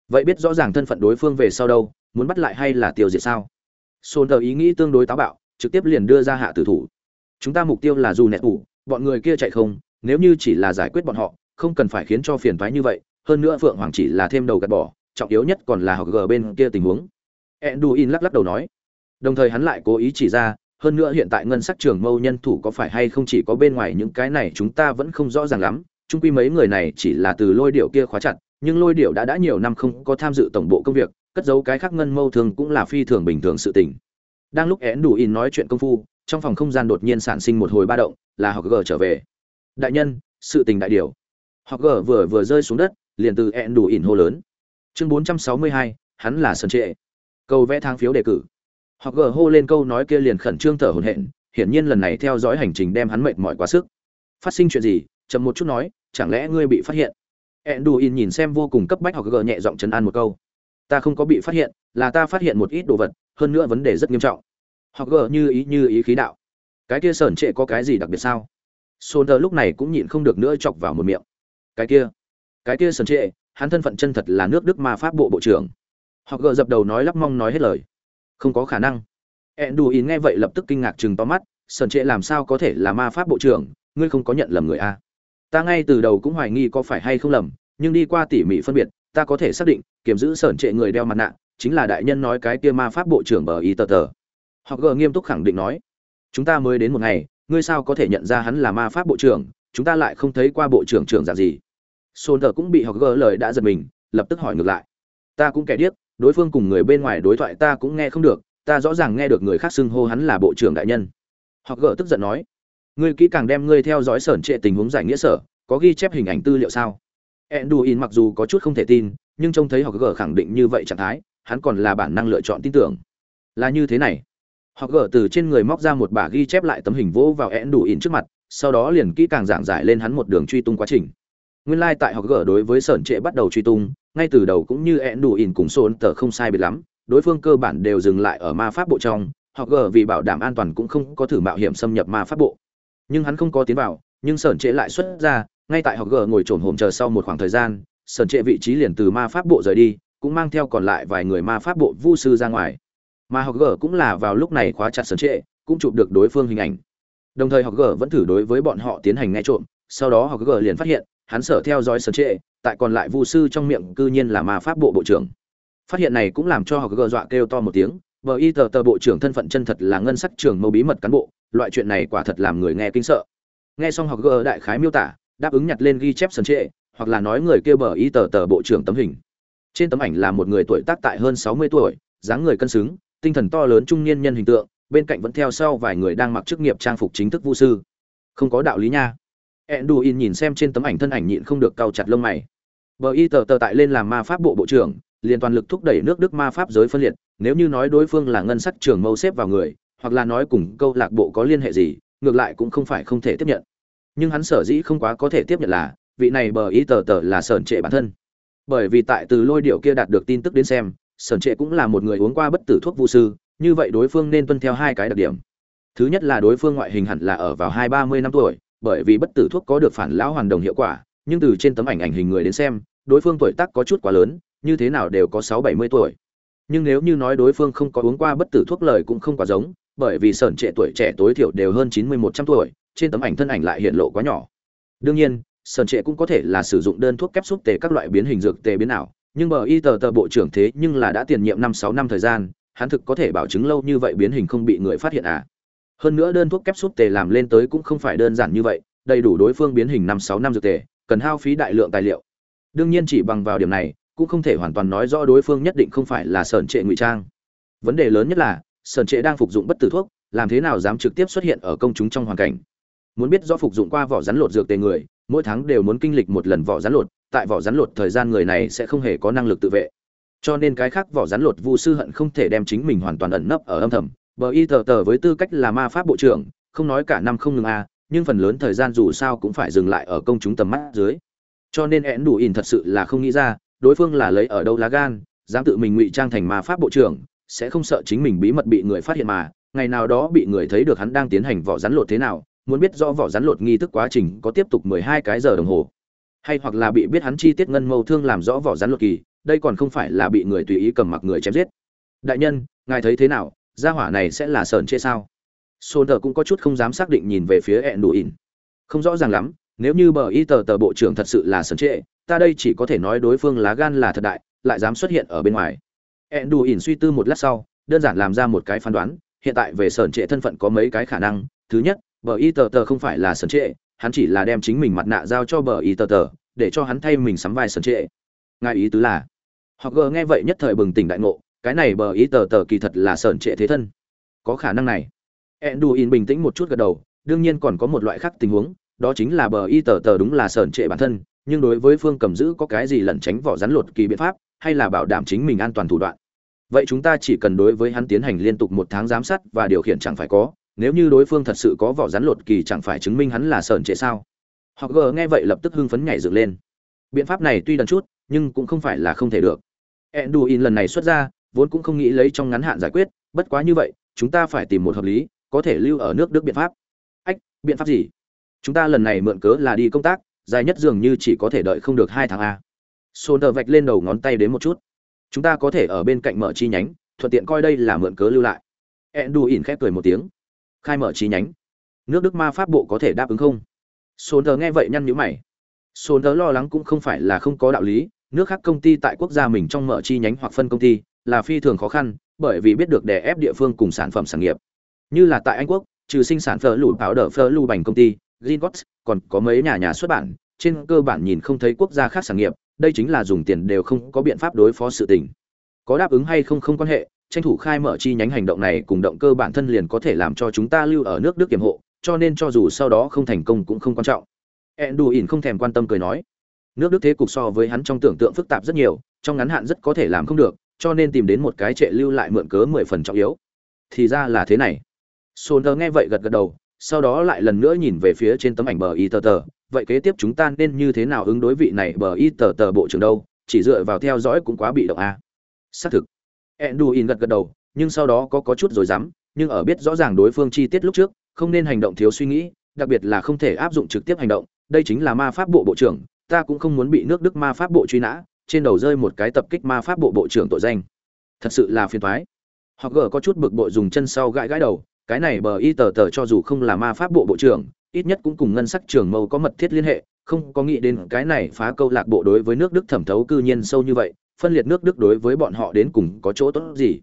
Vậy biết rõ ràng thân phận đối phương về sau đâu, muốn bắt lại hay là tiêu diệt sao? Sôn tờ ý nghĩ tương đối táo bạo, trực tiếp liền đưa ra hạ tử thủ. Chúng ta mục tiêu là dù nẹt ủ, bọn người kia chạy không, nếu như chỉ là giải quyết bọn họ, không cần phải khiến cho phiền toái như vậy, hơn nữa phượng hoàng chỉ là thêm đầu gạt bỏ, trọng yếu nhất còn là học g bên kia tình huống. Edduin lắc lắc đầu nói. Đồng thời hắn lại cố ý chỉ ra, hơn nữa hiện tại ngân sắc trường mâu nhân thủ có phải hay không chỉ có bên ngoài những cái này chúng ta vẫn không rõ ràng lắm chung quy mấy người này chỉ là từ lôi điệu kia khóa chặt nhưng lôi điệu đã đã nhiều năm không có tham dự tổng bộ công việc cất giấu cái khác ngân mâu thường cũng là phi thường bình thường sự tình. Đang lúc én đủ in nói chuyện công phu trong phòng không gian đột nhiên sản sinh một hồi ba động là học g trở về. Đại nhân sự tình đại điều. Học g vừa vừa rơi xuống đất liền từ én đủ in hô lớn. Chương 462, hắn là sơn trệ. Câu vẽ thang phiếu đề cử. Họ g hô lên câu nói kia liền khẩn trương thở hổn hển hiển nhiên lần này theo dõi hành trình đem hắn mệt mỏi quá sức. Phát sinh chuyện gì chậm một chút nói chẳng lẽ ngươi bị phát hiện Enduin nhìn xem vô cùng cấp bách hoặc gờ nhẹ giọng trấn an một câu ta không có bị phát hiện là ta phát hiện một ít đồ vật hơn nữa vấn đề rất nghiêm trọng hoặc gờ như ý như ý khí đạo cái kia sởn trệ có cái gì đặc biệt sao sôn lúc này cũng nhịn không được nữa chọc vào một miệng cái kia cái kia sởn trệ hắn thân phận chân thật là nước Đức ma pháp bộ bộ trưởng. hoặc gờ dập đầu nói lắp mong nói hết lời. Không có khả năng. Enduin nghe vậy lập tức kinh ngạc trừng to mắt, Sơn Trệ làm sao có thể là ma pháp bộ trưởng, ngươi không có nhận lầm người a? Ta ngay từ đầu cũng hoài nghi có phải hay không lầm, nhưng đi qua tỉ mỉ phân biệt, ta có thể xác định, kiểm giữ sởn Trệ người đeo mặt nạ, chính là đại nhân nói cái kia ma pháp bộ trưởng bờ y tờ tờ. Họ gờ nghiêm túc khẳng định nói, chúng ta mới đến một ngày, ngươi sao có thể nhận ra hắn là ma pháp bộ trưởng, chúng ta lại không thấy qua bộ trưởng trưởng dạng gì sồn tờ cũng bị họ gờ lời đã giật mình lập tức hỏi ngược lại ta cũng kẻ điếc đối phương cùng người bên ngoài đối thoại ta cũng nghe không được ta rõ ràng nghe được người khác xưng hô hắn là bộ trưởng đại nhân họ gờ tức giận nói ngươi kỹ càng đem ngươi theo dõi sởn trệ tình huống giải nghĩa sở, có ghi chép hình ảnh tư liệu sao? Enduin mặc dù có chút không thể tin, nhưng trông thấy họ gỡ khẳng định như vậy trạng thái, hắn còn là bản năng lựa chọn tin tưởng. Là như thế này. Họ gỡ từ trên người móc ra một bả ghi chép lại tấm hình vỗ vào én đủ trước mặt, sau đó liền kỹ càng giảng giải lên hắn một đường truy tung quá trình. Nguyên lai tại họ gỡ đối với sởn trệ bắt đầu truy tung, ngay từ đầu cũng như én đủ cùng xôn tờ không sai biệt lắm, đối phương cơ bản đều dừng lại ở ma pháp bộ trong họ gỡ vì bảo đảm an toàn cũng không có thử mạo hiểm xâm nhập ma pháp bộ nhưng hắn không có tiến vào, nhưng sởn trệ lại xuất ra, ngay tại họ gờ ngồi trồn hồm chờ sau một khoảng thời gian sởn trệ vị trí liền từ ma pháp bộ rời đi, cũng mang theo còn lại vài người ma pháp bộ vu sư ra ngoài. Mà họ gờ cũng là vào lúc này khóa chặt sởn trệ, cũng chụp được đối phương hình ảnh. Đồng thời họ gờ vẫn thử đối với bọn họ tiến hành nghe trộm, sau đó họ gờ liền phát hiện, hắn sở theo dõi sởn trệ, tại còn lại vu sư trong miệng cư nhiên là ma pháp bộ bộ trưởng. Phát hiện này cũng làm cho họ gờ dọa kêu to một tiếng vợ y tờ tờ bộ trưởng thân phận chân thật là ngân sắc trưởng mâu bí mật cán bộ loại chuyện này quả thật làm người nghe kinh sợ. Nghe xong học gỡ đại khái miêu tả đáp ứng nhặt lên ghi chép sần trệ hoặc là nói người kêu bờ y tờ tờ bộ trưởng tấm hình. Trên tấm ảnh là một người tuổi tác tại hơn sáu mươi tuổi dáng người cân xứng tinh thần to lớn trung niên nhân hình tượng bên cạnh vẫn theo sau vài người đang mặc chức nghiệp trang phục chính thức vu sư. Không có đạo lý nha. Enduin nhìn xem trên tấm ảnh thân ảnh nhịn không được cau chặt lông mày. Bờ y tờ tờ tại lên làm ma pháp bộ bộ trưởng, liền toàn lực thúc đẩy nước Đức ma pháp giới phân liệt, nếu như nói đối phương là ngân sắc trưởng mâu xếp vào người, hoặc là nói cùng câu lạc bộ có liên hệ gì, ngược lại cũng không phải không thể tiếp nhận. Nhưng hắn sở dĩ không quá có thể tiếp nhận là, vị này bờ ý tờ tờ là sởn trệ bản thân. Bởi vì tại từ lôi điệu kia đạt được tin tức đến xem, sởn trệ cũng là một người uống qua bất tử thuốc vu sư, như vậy đối phương nên tuân theo hai cái đặc điểm. Thứ nhất là đối phương ngoại hình hẳn là ở vào hai ba mươi năm tuổi, bởi vì bất tử thuốc có được phản lão hoàn đồng hiệu quả, nhưng từ trên tấm ảnh ảnh hình người đến xem, đối phương tuổi tác có chút quá lớn, như thế nào đều có sáu bảy mươi tuổi. Nhưng nếu như nói đối phương không có uống qua bất tử thuốc lời cũng không quá giống, bởi vì sởn trẻ tuổi trẻ tối thiểu đều hơn chín mươi một trăm tuổi, trên tấm ảnh thân ảnh lại hiện lộ quá nhỏ. Đương nhiên, sởn trẻ cũng có thể là sử dụng đơn thuốc kép xúc tề các loại biến hình dược tề biến ảo, nhưng bờ y tờ tờ bộ trưởng thế nhưng là đã tiền nhiệm năm sáu năm thời gian, hắn thực có thể bảo chứng lâu như vậy biến hình không bị người phát hiện à? hơn nữa đơn thuốc kép xúc tề làm lên tới cũng không phải đơn giản như vậy đầy đủ đối phương biến hình năm sáu năm dược tề cần hao phí đại lượng tài liệu đương nhiên chỉ bằng vào điểm này cũng không thể hoàn toàn nói rõ đối phương nhất định không phải là sởn trệ ngụy trang vấn đề lớn nhất là Sơn trệ đang phục dụng bất tử thuốc làm thế nào dám trực tiếp xuất hiện ở công chúng trong hoàn cảnh? Muốn biết do phục dụng qua vỏ rắn lột dược tề người mỗi tháng đều muốn kinh lịch một lần vỏ rắn lột tại vỏ rắn lột thời gian người này sẽ không hề có năng lực tự vệ. Cho nên cái khác vỏ rắn lột vu sư hận không thể đem chính mình hoàn toàn ẩn nấp ở âm thầm. Bờ y tờ tờ với tư cách là ma pháp bộ trưởng, không nói cả năm không ngừng a, nhưng phần lớn thời gian dù sao cũng phải dừng lại ở công chúng tầm mắt dưới. Cho nên én đủ ỉn thật sự là không nghĩ ra, đối phương là lấy ở đâu lá gan, dám tự mình ngụy trang thành ma pháp bộ trưởng, sẽ không sợ chính mình bí mật bị người phát hiện mà, ngày nào đó bị người thấy được hắn đang tiến hành vỏ rắn lột thế nào, muốn biết rõ vỏ rắn lột nghi thức quá trình có tiếp tục 12 cái giờ đồng hồ. Hay hoặc là bị biết hắn chi tiết ngân mâu thương làm rõ vỏ rắn lột kỳ, đây còn không phải là bị người tùy ý cầm mặc người chém giết. Đại nhân, ngài thấy thế nào, gia hỏa này sẽ là sờn chê sao sôn tờ cũng có chút không dám xác định nhìn về phía ẹn đủ ỉn không rõ ràng lắm nếu như bờ y tờ tờ bộ trưởng thật sự là sờn chê ta đây chỉ có thể nói đối phương lá gan là thật đại lại dám xuất hiện ở bên ngoài ẹn đủ ỉn suy tư một lát sau, đơn giản làm ra một cái phán đoán, hiện tại về sởn trệ thân phận có mấy cái khả năng. Thứ nhất, bờ y tờ tờ không phải là sởn trệ, hắn chỉ là đem chính mình mặt nạ giao cho bờ y tờ tờ, để cho hắn thay mình sắm vai sởn trệ. Ngài ý tứ là, họ gờ nghe vậy nhất thời bừng tỉnh đại ngộ, cái này bờ Y tờ tờ kỳ thật là sởn trệ thế thân. Có khả năng này. Enduin bình tĩnh một chút gật đầu, đương nhiên còn có một loại khác tình huống, đó chính là bờ y tờ tờ đúng là sởn trệ bản thân, nhưng đối với phương cầm giữ có cái gì lẩn tránh vỏ rắn lột kỳ biện pháp, hay là bảo đảm chính mình an toàn thủ đoạn vậy chúng ta chỉ cần đối với hắn tiến hành liên tục một tháng giám sát và điều khiển chẳng phải có. Nếu như đối phương thật sự có vỏ rắn lột kỳ chẳng phải chứng minh hắn là sởn trệ sao? Họ gờ nghe vậy lập tức hưng phấn nhảy dựng lên. Biện pháp này tuy đần chút, nhưng cũng không phải là không thể được. Enduin lần này xuất ra, vốn cũng không nghĩ lấy trong ngắn hạn giải quyết. Bất quá như vậy, chúng ta phải tìm một hợp lý, có thể lưu ở nước đức biện pháp. Ách, biện pháp gì? Chúng ta lần này mượn cớ là đi công tác, dài nhất dường như chỉ có thể đợi không được hai tháng a. Sồn tờ vạch lên đầu ngón tay đến một chút chúng ta có thể ở bên cạnh mở chi nhánh thuận tiện coi đây là mượn cớ lưu lại. Ed đù ỉn khép cười một tiếng. Khai mở chi nhánh. Nước đức ma pháp bộ có thể đáp ứng không? Sồn tờ nghe vậy nhăn nhữ mày. Sồn tờ lo lắng cũng không phải là không có đạo lý nước khác công ty tại quốc gia mình trong mở chi nhánh hoặc phân công ty là phi thường khó khăn bởi vì biết được đè ép địa phương cùng sản phẩm sản nghiệp. Như là tại anh quốc trừ sinh sản phở lủ báo đỡ phở lưu bành công ty Gringotts, còn có mấy nhà nhà xuất bản trên cơ bản nhìn không thấy quốc gia khác sản nghiệp đây chính là dùng tiền đều không có biện pháp đối phó sự tình. Có đáp ứng hay không không quan hệ, tranh thủ khai mở chi nhánh hành động này cùng động cơ bản thân liền có thể làm cho chúng ta lưu ở nước đức kiểm hộ, cho nên cho dù sau đó không thành công cũng không quan trọng. Enduin không thèm quan tâm cười nói. Nước đức thế cục so với hắn trong tưởng tượng phức tạp rất nhiều, trong ngắn hạn rất có thể làm không được, cho nên tìm đến một cái trệ lưu lại mượn cớ mười phần trọng yếu. Thì ra là thế này. Sồn tờ nghe vậy gật gật đầu, sau đó lại lần nữa nhìn về phía trên tấm ảnh bờ y tờ tờ vậy kế tiếp chúng ta nên như thế nào ứng đối vị này bờ y tờ tờ bộ trưởng đâu? Chỉ dựa vào theo dõi cũng quá bị động a à. xác thực. Enduin gật gật đầu, nhưng sau đó có có chút rồi dám, nhưng ở biết rõ ràng đối phương chi tiết lúc trước, không nên hành động thiếu suy nghĩ, đặc biệt là không thể áp dụng trực tiếp hành động. Đây chính là ma pháp bộ bộ trưởng, ta cũng không muốn bị nước đức ma pháp bộ truy nã, trên đầu rơi một cái tập kích ma pháp bộ bộ trưởng tội danh. Thật sự là phiền thoái họ gờ có chút bực bội dùng chân sau gãi gãi đầu, cái này bờ y tờ tờ cho dù không là ma pháp bộ bộ trưởng ít nhất cũng cùng ngân sắc trường mâu có mật thiết liên hệ, không có nghĩ đến cái này phá câu lạc bộ đối với nước đức thẩm thấu cư nhiên sâu như vậy, phân liệt nước đức đối với bọn họ đến cùng có chỗ tốt gì.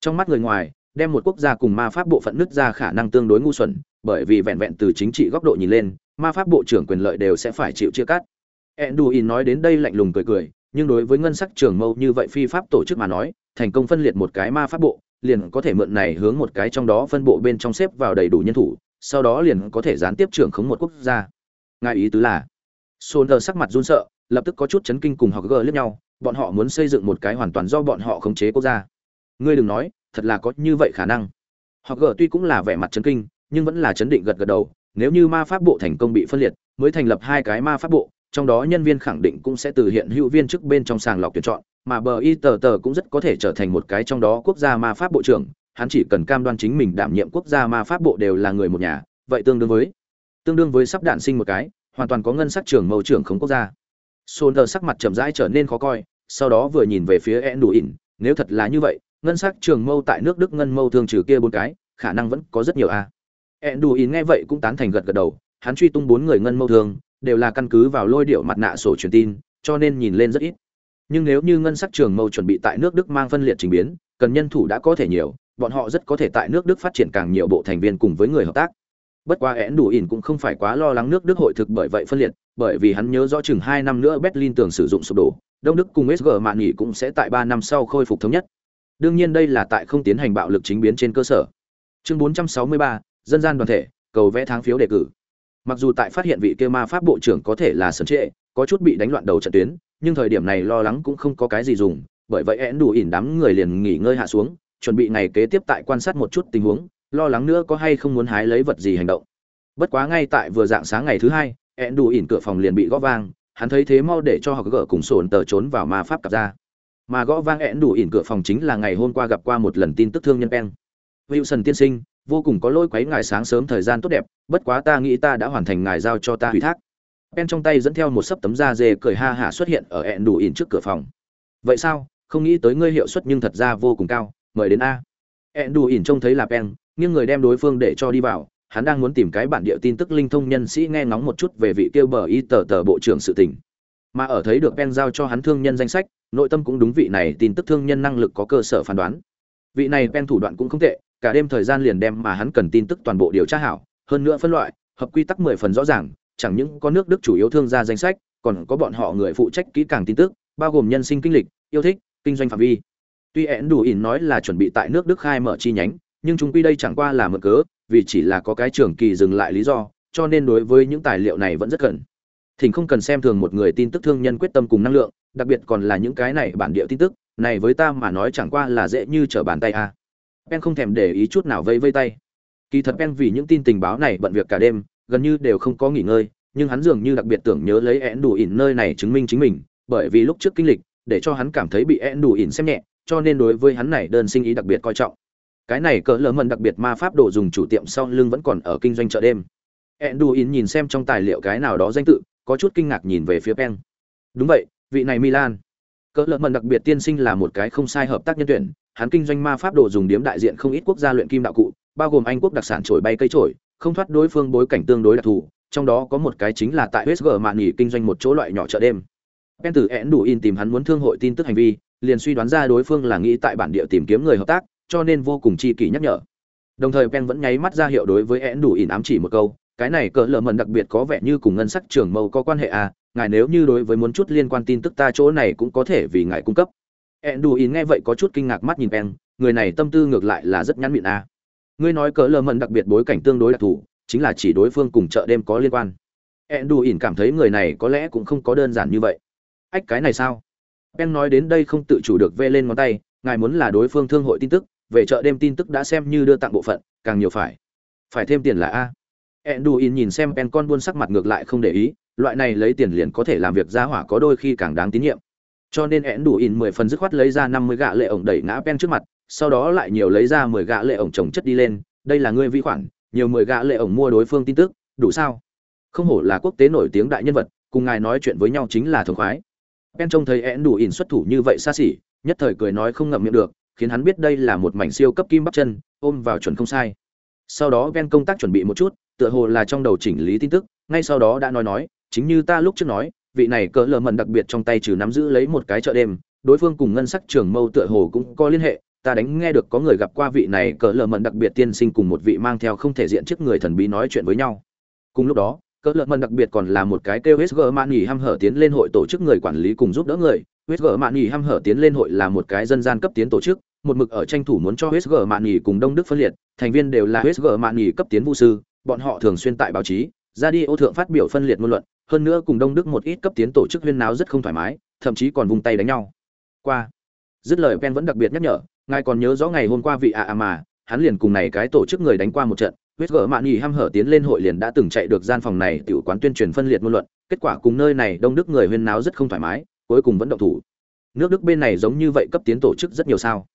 Trong mắt người ngoài, đem một quốc gia cùng ma pháp bộ phận nước ra khả năng tương đối ngu xuẩn, bởi vì vẹn vẹn từ chính trị góc độ nhìn lên, ma pháp bộ trưởng quyền lợi đều sẽ phải chịu chia cắt. Edduin nói đến đây lạnh lùng cười cười, nhưng đối với ngân sắc trường mâu như vậy phi pháp tổ chức mà nói, thành công phân liệt một cái ma pháp bộ, liền có thể mượn này hướng một cái trong đó phân bộ bên trong xếp vào đầy đủ nhân thủ sau đó liền có thể gián tiếp trưởng khống một quốc gia. Ngài ý tứ là? Sonder sắc mặt run sợ, lập tức có chút chấn kinh cùng họ gờ lướt nhau, bọn họ muốn xây dựng một cái hoàn toàn do bọn họ khống chế quốc gia. Ngươi đừng nói, thật là có như vậy khả năng. Họ gờ tuy cũng là vẻ mặt chấn kinh, nhưng vẫn là chấn định gật gật đầu, nếu như ma pháp bộ thành công bị phân liệt, mới thành lập hai cái ma pháp bộ, trong đó nhân viên khẳng định cũng sẽ từ hiện hữu viên chức bên trong sàng lọc tuyển chọn, mà bờ y tờ tờ cũng rất có thể trở thành một cái trong đó quốc gia ma pháp bộ trưởng hắn chỉ cần cam đoan chính mình đảm nhiệm quốc gia ma pháp bộ đều là người một nhà, vậy tương đương với, tương đương với sắp đạn sinh một cái, hoàn toàn có ngân sắc trưởng mâu trưởng không quốc gia. Sôn tờ sắc mặt chậm rãi trở nên khó coi, sau đó vừa nhìn về phía e đủ ỉn, nếu thật là như vậy, ngân sắc trường mâu tại nước đức ngân mâu thường trừ kia bốn cái, khả năng vẫn có rất nhiều a. E đủ ỉn nghe vậy cũng tán thành gật gật đầu, hắn truy tung bốn người ngân mâu thường đều là căn cứ vào lôi điệu mặt nạ sổ truyền tin, cho nên nhìn lên rất ít. Nhưng nếu như ngân sắc trường mâu chuẩn bị tại nước đức mang phân liệt trình biến, cần nhân thủ đã có thể nhiều bọn họ rất có thể tại nước đức phát triển càng nhiều bộ thành viên cùng với người hợp tác. Bất quá én đủ ỉn cũng không phải quá lo lắng nước đức hội thực bởi vậy phân liệt bởi vì hắn nhớ rõ chừng hai năm nữa berlin tưởng sử dụng sụp đổ đông đức cùng sg mạn nghỉ cũng sẽ tại ba năm sau khôi phục thống nhất. Đương nhiên đây là tại không tiến hành bạo lực chính biến trên cơ sở. Chương 463, dân gian đoàn thể cầu vẽ tháng phiếu đề cử. Mặc dù tại phát hiện vị kia ma pháp bộ trưởng có thể là sấn trệ có chút bị đánh loạn đầu trận tuyến nhưng thời điểm này lo lắng cũng không có cái gì dùng bởi vậy én đủ ỉn đám người liền nghỉ ngơi hạ xuống chuẩn bị ngày kế tiếp tại quan sát một chút tình huống, lo lắng nữa có hay không muốn hái lấy vật gì hành động. Bất quá ngay tại vừa dạng sáng ngày thứ hai ẹn đủ ỉn cửa phòng liền bị gõ vang, hắn thấy thế mau để cho họ gỡ cùng sồn tờ trốn vào ma pháp cặp ra. Mà gõ vang ẹn đủ ỉn cửa phòng chính là ngày hôm qua gặp qua một lần tin tức thương nhân peng. Wilson tiên sinh, vô cùng có lỗi quấy ngài sáng sớm thời gian tốt đẹp, bất quá ta nghĩ ta đã hoàn thành ngài giao cho ta ủy thác. Pen trong tay dẫn theo một sấp tấm da dê cười ha hả xuất hiện ở ẹn đủ ỉn trước cửa phòng. Vậy sao? Không nghĩ tới ngươi hiệu suất nhưng thật ra vô cùng cao mời đến a. Ẹn đủ ỉn trông thấy là pen nhưng người đem đối phương để cho đi vào. Hắn đang muốn tìm cái bản địa tin tức linh thông nhân sĩ nghe ngóng một chút về vị kêu bờ y tờ tờ bộ trưởng sự tình. Mà ở thấy được pen giao cho hắn thương nhân danh sách nội tâm cũng đúng vị này tin tức thương nhân năng lực có cơ sở phán đoán. Vị này pen thủ đoạn cũng không tệ cả đêm thời gian liền đem mà hắn cần tin tức toàn bộ điều tra hảo. Hơn nữa phân loại hợp quy tắc mười phần rõ ràng chẳng những có nước Đức chủ yếu thương gia danh sách, còn có bọn họ người phụ trách kỹ càng tin tức, bao gồm nhân sinh kinh lịch, yêu thích, kinh doanh phạm vi. Tuy én đủ ỉn nói là chuẩn bị tại nước Đức khai mở chi nhánh, nhưng chúng quy đây chẳng qua là mượn cớ, vì chỉ là có cái trường kỳ dừng lại lý do, cho nên đối với những tài liệu này vẫn rất cần. Thỉnh không cần xem thường một người tin tức thương nhân quyết tâm cùng năng lượng, đặc biệt còn là những cái này bản địa tin tức, này với ta mà nói chẳng qua là dễ như trở bàn tay a. À. Ben không thèm để ý chút nào vây vây tay. Kỳ thật Ben vì những tin tình báo này bận việc cả đêm, gần như đều không có nghỉ ngơi nhưng hắn dường như đặc biệt tưởng nhớ lấy én đủ ỉn nơi này chứng minh chính mình bởi vì lúc trước kinh lịch để cho hắn cảm thấy bị én đủ ỉn xem nhẹ cho nên đối với hắn này đơn sinh ý đặc biệt coi trọng cái này cỡ lỡ mần đặc biệt ma pháp đồ dùng chủ tiệm sau lưng vẫn còn ở kinh doanh chợ đêm én đủ nhìn xem trong tài liệu cái nào đó danh tự có chút kinh ngạc nhìn về phía Peng. đúng vậy vị này milan cỡ lớn mần đặc biệt tiên sinh là một cái không sai hợp tác nhân tuyển hắn kinh doanh ma pháp đồ dùng điếm đại diện không ít quốc gia luyện kim đạo cụ bao gồm anh quốc đặc sản trổi bay cây trổi không thoát đối phương bối cảnh tương đối đặc thù trong đó có một cái chính là tại Westg mạn nghỉ kinh doanh một chỗ loại nhỏ chợ đêm. Pen từ én đủ in tìm hắn muốn thương hội tin tức hành vi, liền suy đoán ra đối phương là nghĩ tại bản địa tìm kiếm người hợp tác, cho nên vô cùng chi kỷ nhắc nhở. Đồng thời Pen vẫn nháy mắt ra hiệu đối với én đủ Ỉn ám chỉ một câu, cái này cỡ lờ mần đặc biệt có vẻ như cùng ngân sắc trưởng mâu có quan hệ à, ngài nếu như đối với muốn chút liên quan tin tức ta chỗ này cũng có thể vì ngài cung cấp. én đủ Ỉn nghe vậy có chút kinh ngạc mắt nhìn Pen, người này tâm tư ngược lại là rất nhắn miệng à. Ngươi nói cỡ lờ mần đặc biệt bối cảnh tương đối đặc thù, chính là chỉ đối phương cùng chợ đêm có liên quan én đủ ỉn cảm thấy người này có lẽ cũng không có đơn giản như vậy ách cái này sao pen nói đến đây không tự chủ được vê lên ngón tay, ngài muốn là đối phương thương hội tin tức, về chợ đêm tin tức đã xem như đưa tặng bộ phận, càng nhiều phải. Phải thêm tiền là a. Enduin nhìn xem pen con buôn sắc mặt ngược lại không để ý, loại này lấy tiền liền có thể làm việc giá hỏa có đôi khi càng đáng tín nhiệm. Cho nên enduin mười phần dứt khoát lấy ra năm mươi gạ lệ ổng đẩy ngã pen trước mặt, sau đó lại nhiều lấy ra mười gạ lệ ổng trồng chất đi lên, đây là ngươi vi khoản, nhiều mười gạ lệ ổng mua đối phương tin tức, đủ sao? Không hổ là quốc tế nổi tiếng đại nhân vật, cùng ngài nói chuyện với nhau chính là thống khoái pen trông thấy én đủ ỉn xuất thủ như vậy xa xỉ, nhất thời cười nói không ngậm miệng được, khiến hắn biết đây là một mảnh siêu cấp kim bắp chân, ôm vào chuẩn không sai. Sau đó pen công tác chuẩn bị một chút, tựa hồ là trong đầu chỉnh lý tin tức, ngay sau đó đã nói nói, chính như ta lúc trước nói, vị này cỡ lờ mần đặc biệt trong tay trừ nắm giữ lấy một cái chợ đêm, đối phương cùng ngân sắc trường mâu tựa hồ cũng có liên hệ, ta đánh nghe được có người gặp qua vị này cỡ lờ mần đặc biệt tiên sinh cùng một vị mang theo không thể diện trước người thần bí nói chuyện với nhau. Cùng lúc đó cỡ lợn mần đặc biệt còn là một cái kêu hết gỡ mạn nghỉ hăm hở tiến lên hội tổ chức người quản lý cùng giúp đỡ người. Hết gỡ mạn nghỉ hăm hở tiến lên hội là một cái dân gian cấp tiến tổ chức, một mực ở tranh thủ muốn cho hết gỡ mạn nghỉ cùng đông đức phân liệt. Thành viên đều là hết gỡ mạn nghỉ cấp tiến vũ sư, bọn họ thường xuyên tại báo chí, ra đi ô thượng phát biểu phân liệt ngôn luận, hơn nữa cùng đông đức một ít cấp tiến tổ chức huyên náo rất không thoải mái, thậm chí còn vung tay đánh nhau. Qua, dứt lời pen vẫn đặc biệt nhắc nhở, ngài còn nhớ rõ ngày hôm qua vị ạ à mà, hắn liền cùng này cái tổ chức người đánh qua một trận huyết gở mạn nhì hăm hở tiến lên hội liền đã từng chạy được gian phòng này, tiểu quán tuyên truyền phân liệt ngôn luận, kết quả cùng nơi này đông đức người huyên náo rất không thoải mái, cuối cùng vẫn động thủ. Nước đức bên này giống như vậy cấp tiến tổ chức rất nhiều sao.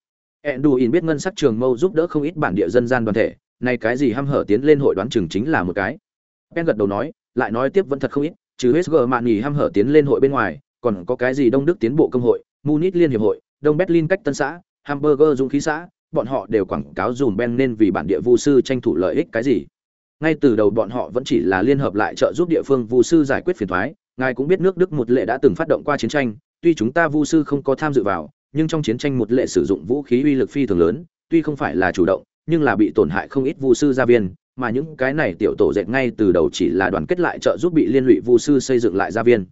Enduin biết ngân sắc trường mâu giúp đỡ không ít bản địa dân gian đoàn thể, nay cái gì hăm hở tiến lên hội đoán chừng chính là một cái. Ben gật đầu nói, lại nói tiếp vẫn thật không ít, trừ huyết gở mạn nhì hăm hở tiến lên hội bên ngoài, còn có cái gì đông đức tiến bộ công hội, munich liên hiệp hội, đông berlin cách tân xã, hamburger dũng khí xã bọn họ đều quảng cáo dùm Ben nên vì bản địa vu sư tranh thủ lợi ích cái gì. Ngay từ đầu bọn họ vẫn chỉ là liên hợp lại trợ giúp địa phương vu sư giải quyết phiền toái, ngài cũng biết nước Đức một lệ đã từng phát động qua chiến tranh, tuy chúng ta vu sư không có tham dự vào, nhưng trong chiến tranh một lệ sử dụng vũ khí uy lực phi thường lớn, tuy không phải là chủ động, nhưng là bị tổn hại không ít vu sư gia viên, mà những cái này tiểu tổ dệt ngay từ đầu chỉ là đoàn kết lại trợ giúp bị liên lụy vu sư xây dựng lại gia viên.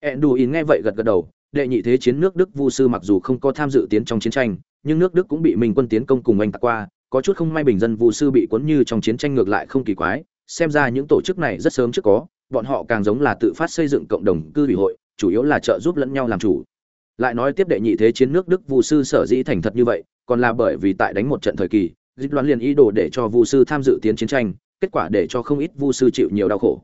Enduin nghe vậy gật gật đầu, đệ nhị thế chiến nước Đức vu sư mặc dù không có tham dự tiến trong chiến tranh, nhưng nước Đức cũng bị Minh quân tiến công cùng anh tạc qua, có chút không may bình dân vu sư bị cuốn như trong chiến tranh ngược lại không kỳ quái, xem ra những tổ chức này rất sớm trước có, bọn họ càng giống là tự phát xây dựng cộng đồng cư ủy hội, chủ yếu là trợ giúp lẫn nhau làm chủ. Lại nói tiếp đệ nhị thế chiến nước Đức vu sư sở dĩ thành thật như vậy, còn là bởi vì tại đánh một trận thời kỳ, dịch loạn liền ý đồ để cho vu sư tham dự tiến chiến tranh, kết quả để cho không ít vu sư chịu nhiều đau khổ.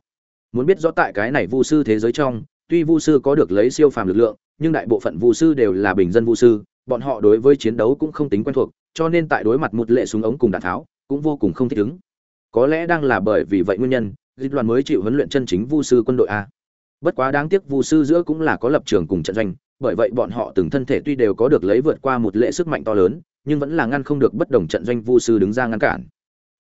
Muốn biết rõ tại cái này vu sư thế giới trong, tuy vu sư có được lấy siêu phàm lực lượng, nhưng đại bộ phận vu sư đều là bình dân vu sư, bọn họ đối với chiến đấu cũng không tính quen thuộc, cho nên tại đối mặt một lệ súng ống cùng đạn tháo, cũng vô cùng không thích ứng. Có lẽ đang là bởi vì vậy nguyên nhân, Dịch đoàn mới chịu huấn luyện chân chính vu sư quân đội a. Bất quá đáng tiếc vu sư giữa cũng là có lập trường cùng trận doanh, bởi vậy bọn họ từng thân thể tuy đều có được lấy vượt qua một lệ sức mạnh to lớn, nhưng vẫn là ngăn không được bất đồng trận doanh vu sư đứng ra ngăn cản.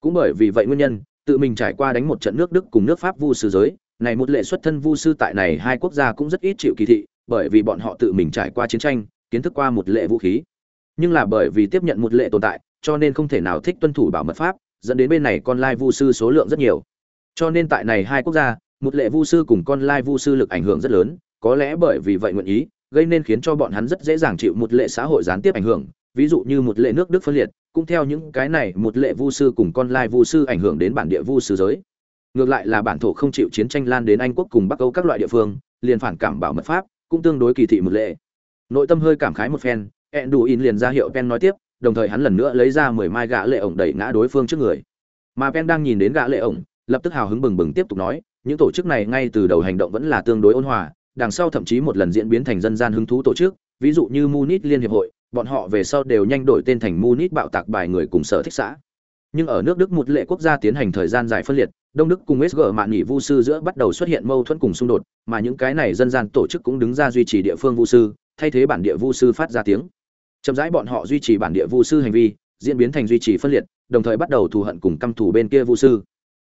Cũng bởi vì vậy nguyên nhân, tự mình trải qua đánh một trận nước Đức cùng nước Pháp vu sư giới, này một lệ xuất thân vu sư tại này hai quốc gia cũng rất ít chịu kỳ thị, bởi vì bọn họ tự mình trải qua chiến tranh, kiến thức qua một lệ vũ khí. Nhưng là bởi vì tiếp nhận một lệ tồn tại, cho nên không thể nào thích tuân thủ bảo mật pháp, dẫn đến bên này con lai vu sư số lượng rất nhiều. Cho nên tại này hai quốc gia, một lệ vu sư cùng con lai vu sư lực ảnh hưởng rất lớn, có lẽ bởi vì vậy nguyện ý, gây nên khiến cho bọn hắn rất dễ dàng chịu một lệ xã hội gián tiếp ảnh hưởng. Ví dụ như một lệ nước đức phân liệt, cũng theo những cái này một lệ vu sư cùng con lai vu sư ảnh hưởng đến bản địa vu sư giới. Ngược lại là bản thổ không chịu chiến tranh lan đến anh quốc cùng bắc âu các loại địa phương, liền phản cảm bảo mật pháp, cũng tương đối kỳ thị một lệ nội tâm hơi cảm khái một phen ẹn đủ in liền ra hiệu pen nói tiếp, đồng thời hắn lần nữa lấy ra mười mai gã lệ ổng đẩy ngã đối phương trước người. Mà pen đang nhìn đến gã lệ ổng, lập tức hào hứng bừng bừng tiếp tục nói, những tổ chức này ngay từ đầu hành động vẫn là tương đối ôn hòa, đằng sau thậm chí một lần diễn biến thành dân gian hứng thú tổ chức, ví dụ như munich liên hiệp hội, bọn họ về sau đều nhanh đổi tên thành munich bạo tạc bài người cùng sở thích xã. Nhưng ở nước đức một lệ quốc gia tiến hành thời gian dài phân liệt, đông đức cùng sg mạn nghỉ vu sư giữa bắt đầu xuất hiện mâu thuẫn cùng xung đột, mà những cái này dân gian tổ chức cũng đứng ra duy trì địa phương vu sư thay thế bản địa vu sư phát ra tiếng. Chậm rãi bọn họ duy trì bản địa vu sư hành vi, diễn biến thành duy trì phân liệt, đồng thời bắt đầu thù hận cùng căm thù bên kia vu sư.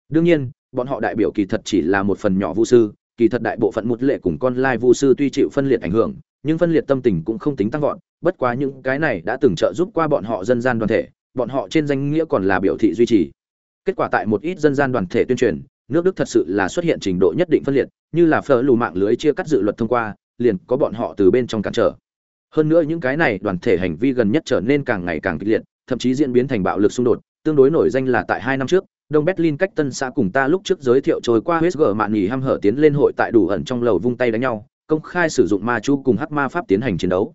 Đương nhiên, bọn họ đại biểu kỳ thật chỉ là một phần nhỏ vu sư, kỳ thật đại bộ phận một lệ cùng con lai vu sư tuy chịu phân liệt ảnh hưởng, nhưng phân liệt tâm tình cũng không tính tăng vọt, bất quá những cái này đã từng trợ giúp qua bọn họ dân gian đoàn thể, bọn họ trên danh nghĩa còn là biểu thị duy trì. Kết quả tại một ít dân gian đoàn thể tuyên truyền, nước đức thật sự là xuất hiện trình độ nhất định phân liệt, như là phở lù mạng lưới chia cắt dự luật thông qua liền có bọn họ từ bên trong cản trở. Hơn nữa những cái này đoàn thể hành vi gần nhất trở nên càng ngày càng kịch liệt, thậm chí diễn biến thành bạo lực xung đột, tương đối nổi danh là tại hai năm trước, đông berlin cách tân xã cùng ta lúc trước giới thiệu trôi qua huyết gờ mạn nghỉ ham hở tiến lên hội tại đủ ẩn trong lầu vung tay đánh nhau, công khai sử dụng ma chu cùng hắc ma pháp tiến hành chiến đấu.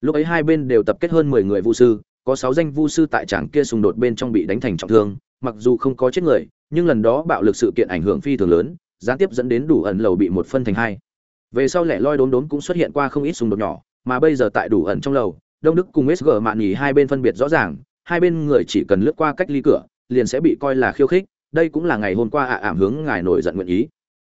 Lúc ấy hai bên đều tập kết hơn mười người vu sư, có sáu danh vu sư tại tràng kia xung đột bên trong bị đánh thành trọng thương, mặc dù không có chết người, nhưng lần đó bạo lực sự kiện ảnh hưởng phi thường lớn, gián tiếp dẫn đến đủ ẩn lầu bị một phân thành hai về sau lẻ loi đốn đốn cũng xuất hiện qua không ít xung đột nhỏ mà bây giờ tại đủ ẩn trong lầu đông đức cùng sg mạn nhì hai bên phân biệt rõ ràng hai bên người chỉ cần lướt qua cách ly cửa liền sẽ bị coi là khiêu khích đây cũng là ngày hôm qua ạ ảm hướng ngài nổi giận nguyện ý.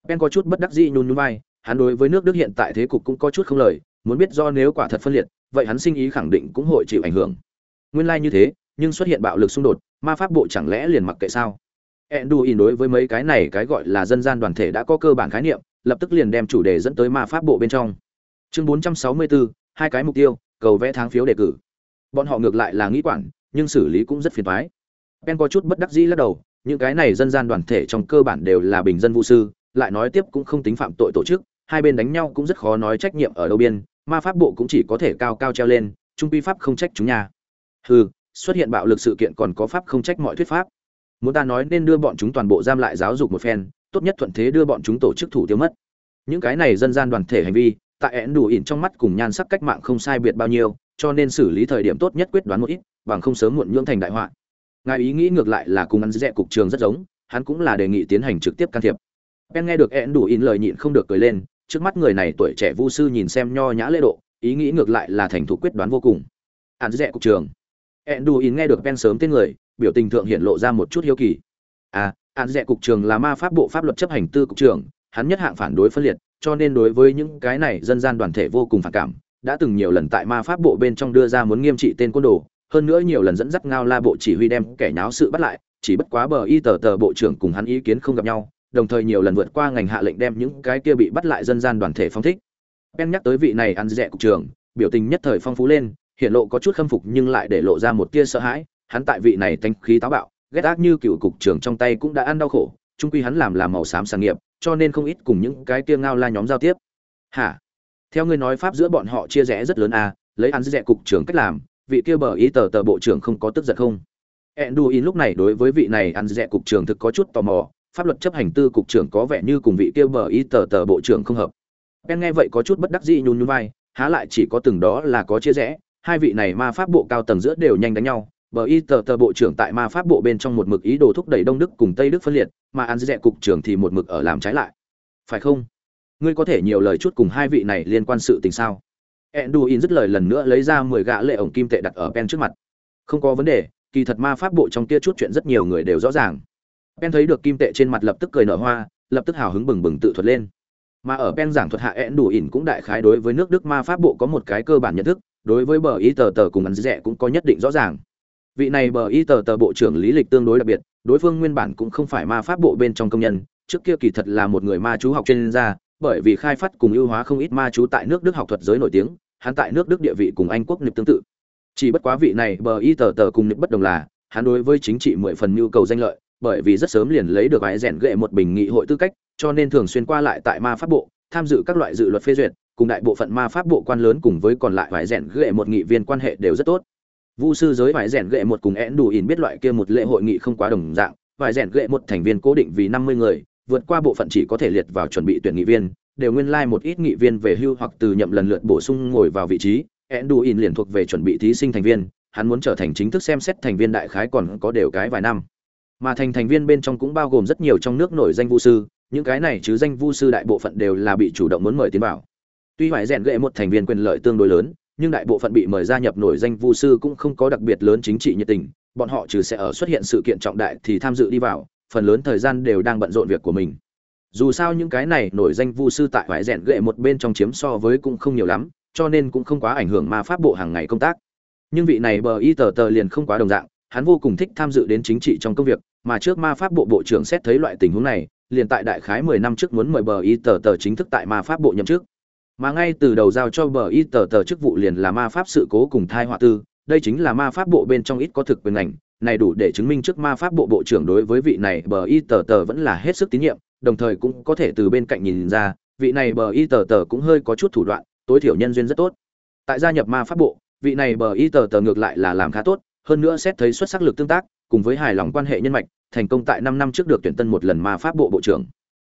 Ben có chút bất đắc dĩ nhún nhún vai hắn đối với nước đức hiện tại thế cục cũng có chút không lời muốn biết do nếu quả thật phân liệt vậy hắn sinh ý khẳng định cũng hội chịu ảnh hưởng. Nguyên lai like như thế nhưng xuất hiện bạo lực xung đột ma pháp bộ chẳng lẽ liền mặc kệ sao? Enduin đối với mấy cái này cái gọi là dân gian đoàn thể đã có cơ bản khái niệm, lập tức liền đem chủ đề dẫn tới ma pháp bộ bên trong. Chương 464, hai cái mục tiêu, cầu vẽ tháng phiếu đề cử. Bọn họ ngược lại là nghĩ quản, nhưng xử lý cũng rất phiền toái. Ben có chút bất đắc dĩ lắc đầu, những cái này dân gian đoàn thể trong cơ bản đều là bình dân vũ sư, lại nói tiếp cũng không tính phạm tội tổ chức, hai bên đánh nhau cũng rất khó nói trách nhiệm ở đâu biên, ma pháp bộ cũng chỉ có thể cao cao treo lên, trung quy pháp không trách chúng nhà. Hừ, xuất hiện bạo lực sự kiện còn có pháp không trách mọi thuyết pháp muốn ta nói nên đưa bọn chúng toàn bộ giam lại giáo dục một phen tốt nhất thuận thế đưa bọn chúng tổ chức thủ tiêu mất. Những cái này dân gian đoàn thể hành vi, tại én đủ ỉn trong mắt cùng nhan sắc cách mạng không sai biệt bao nhiêu, cho nên xử lý thời điểm tốt nhất quyết đoán một ít, bằng không sớm muộn nhưỡng thành đại họa. Ngài ý nghĩ ngược lại là cùng ăn dẹ cục trường rất giống, hắn cũng là đề nghị tiến hành trực tiếp can thiệp. Ben nghe được én đủ ỉn lời nhịn không được cười lên, trước mắt người này tuổi trẻ vu sư nhìn xem nho nhã lễ độ, ý nghĩ ngược lại là thành thủ quyết đoán vô cùng. Ăn dẹ cục trường. Én đủ ỉn nghe được ben sớm tên người, biểu tình thượng hiện lộ ra một chút hiếu kỳ. À an dẹ cục trường là ma pháp bộ pháp luật chấp hành tư cục trưởng, hắn nhất hạng phản đối phân liệt, cho nên đối với những cái này dân gian đoàn thể vô cùng phản cảm, đã từng nhiều lần tại ma pháp bộ bên trong đưa ra muốn nghiêm trị tên côn đồ, hơn nữa nhiều lần dẫn dắt ngao la bộ chỉ huy đem kẻ nháo sự bắt lại, chỉ bất quá bờ y tờ tờ bộ trưởng cùng hắn ý kiến không gặp nhau, đồng thời nhiều lần vượt qua ngành hạ lệnh đem những cái kia bị bắt lại dân gian đoàn thể phong thích. Ben nhắc tới vị này ăn rẻ cục trưởng biểu tình nhất thời phong phú lên, hiện lộ có chút khâm phục nhưng lại để lộ ra một tia sợ hãi, hắn tại vị này thanh khí táo bạo ghét ác như cựu cục trưởng trong tay cũng đã ăn đau khổ trung quy hắn làm làm màu xám sản nghiệp, cho nên không ít cùng những cái kia ngao la nhóm giao tiếp. Hả? Theo ngươi nói pháp giữa bọn họ chia rẽ rất lớn à lấy ăn dẹ cục trưởng cách làm, vị kia bờ ý tờ tờ bộ trưởng không có tức giận không? Enduin lúc này đối với vị này ăn dẹ cục trưởng thực có chút tò mò, pháp luật chấp hành tư cục trưởng có vẻ như cùng vị kia bờ ý tờ tờ bộ trưởng không hợp. Ben nghe vậy có chút bất đắc dĩ nhún nhún vai, há lại chỉ có từng đó là có chia rẽ, hai vị này ma pháp bộ cao tầng giữa đều nhanh đánh nhau bờ y tờ tờ bộ trưởng tại ma pháp bộ bên trong một mực ý đồ thúc đẩy đông đức cùng tây đức phân liệt, mà an dẹ cục trưởng thì một mực ở làm trái lại. Phải không? Ngươi có thể nhiều lời chút cùng hai vị này liên quan sự tình sao? Enduin dứt lời lần nữa lấy ra mười gã lệ ổng kim tệ đặt ở pen trước mặt. Không có vấn đề, kỳ thật ma pháp bộ trong kia chút chuyện rất nhiều người đều rõ ràng. Pen thấy được kim tệ trên mặt lập tức cười nở hoa, lập tức hào hứng bừng bừng tự thuật lên. Mà ở pen giảng thuật hạ én đủ ỉn cũng đại khái đối với nước đức ma pháp bộ có một cái cơ bản nhận thức, đối với bờ y tờ tờ cùng ăn dẹ cũng có nhất định rõ ràng vị này bờ y tờ tờ bộ trưởng lý lịch tương đối đặc biệt, đối phương nguyên bản cũng không phải ma pháp bộ bên trong công nhân, trước kia kỳ thật là một người ma chú học chuyên gia, bởi vì khai phát cùng ưu hóa không ít ma chú tại nước đức học thuật giới nổi tiếng, hắn tại nước đức địa vị cùng anh quốc nịp tương tự. Chỉ bất quá vị này bờ y tờ tờ cùng nịp bất đồng là, hắn đối với chính trị mười phần nhu cầu danh lợi, bởi vì rất sớm liền lấy được vài rèn ghệ một bình nghị hội tư cách, cho nên thường xuyên qua lại tại ma pháp bộ, tham dự các loại dự luật phê duyệt, cùng đại bộ phận ma pháp bộ quan lớn cùng với còn lại vài rèn ghệ một nghị viên quan hệ đều rất tốt. Vu sư giới vải rèn gệ một cùng én đủ ỉn biết loại kia một lễ hội nghị không quá đồng dạng, vải rèn gệ một thành viên cố định vì 50 người, vượt qua bộ phận chỉ có thể liệt vào chuẩn bị tuyển nghị viên, đều nguyên lai like một ít nghị viên về hưu hoặc từ nhậm lần lượt bổ sung ngồi vào vị trí, én đủ ỉn liền thuộc về chuẩn bị thí sinh thành viên, hắn muốn trở thành chính thức xem xét thành viên đại khái còn có đều cái vài năm. Mà thành thành viên bên trong cũng bao gồm rất nhiều trong nước nổi danh vu sư, những cái này chứ danh vu sư đại bộ phận đều là bị chủ động muốn mời tiến vào. Tuy phải rèn gệ một thành viên quyền lợi tương đối lớn, nhưng đại bộ phận bị mời gia nhập nổi danh vu sư cũng không có đặc biệt lớn chính trị nhiệt tình, bọn họ trừ sẽ ở xuất hiện sự kiện trọng đại thì tham dự đi vào, phần lớn thời gian đều đang bận rộn việc của mình. Dù sao những cái này nổi danh vu sư tại vải rèn gệ một bên trong chiếm so với cũng không nhiều lắm, cho nên cũng không quá ảnh hưởng ma pháp bộ hàng ngày công tác. Nhưng vị này bờ y tờ tờ liền không quá đồng dạng, hắn vô cùng thích tham dự đến chính trị trong công việc, mà trước ma pháp bộ bộ trưởng xét thấy loại tình huống này, liền tại đại khái 10 năm trước muốn mời bờ y tờ tờ chính thức tại ma pháp bộ nhậm chức mà ngay từ đầu giao cho bờ y tờ tờ chức vụ liền là ma pháp sự cố cùng thai họa tư, đây chính là ma pháp bộ bên trong ít có thực quyền ngành, này đủ để chứng minh trước ma pháp bộ bộ trưởng đối với vị này bờ y tờ tờ vẫn là hết sức tín nhiệm, đồng thời cũng có thể từ bên cạnh nhìn ra, vị này bờ y tờ tờ cũng hơi có chút thủ đoạn, tối thiểu nhân duyên rất tốt. Tại gia nhập ma pháp bộ, vị này bờ y tờ tờ ngược lại là làm khá tốt, hơn nữa xét thấy xuất sắc lực tương tác, cùng với hài lòng quan hệ nhân mạch, thành công tại năm năm trước được tuyển tân một lần ma pháp bộ bộ trưởng.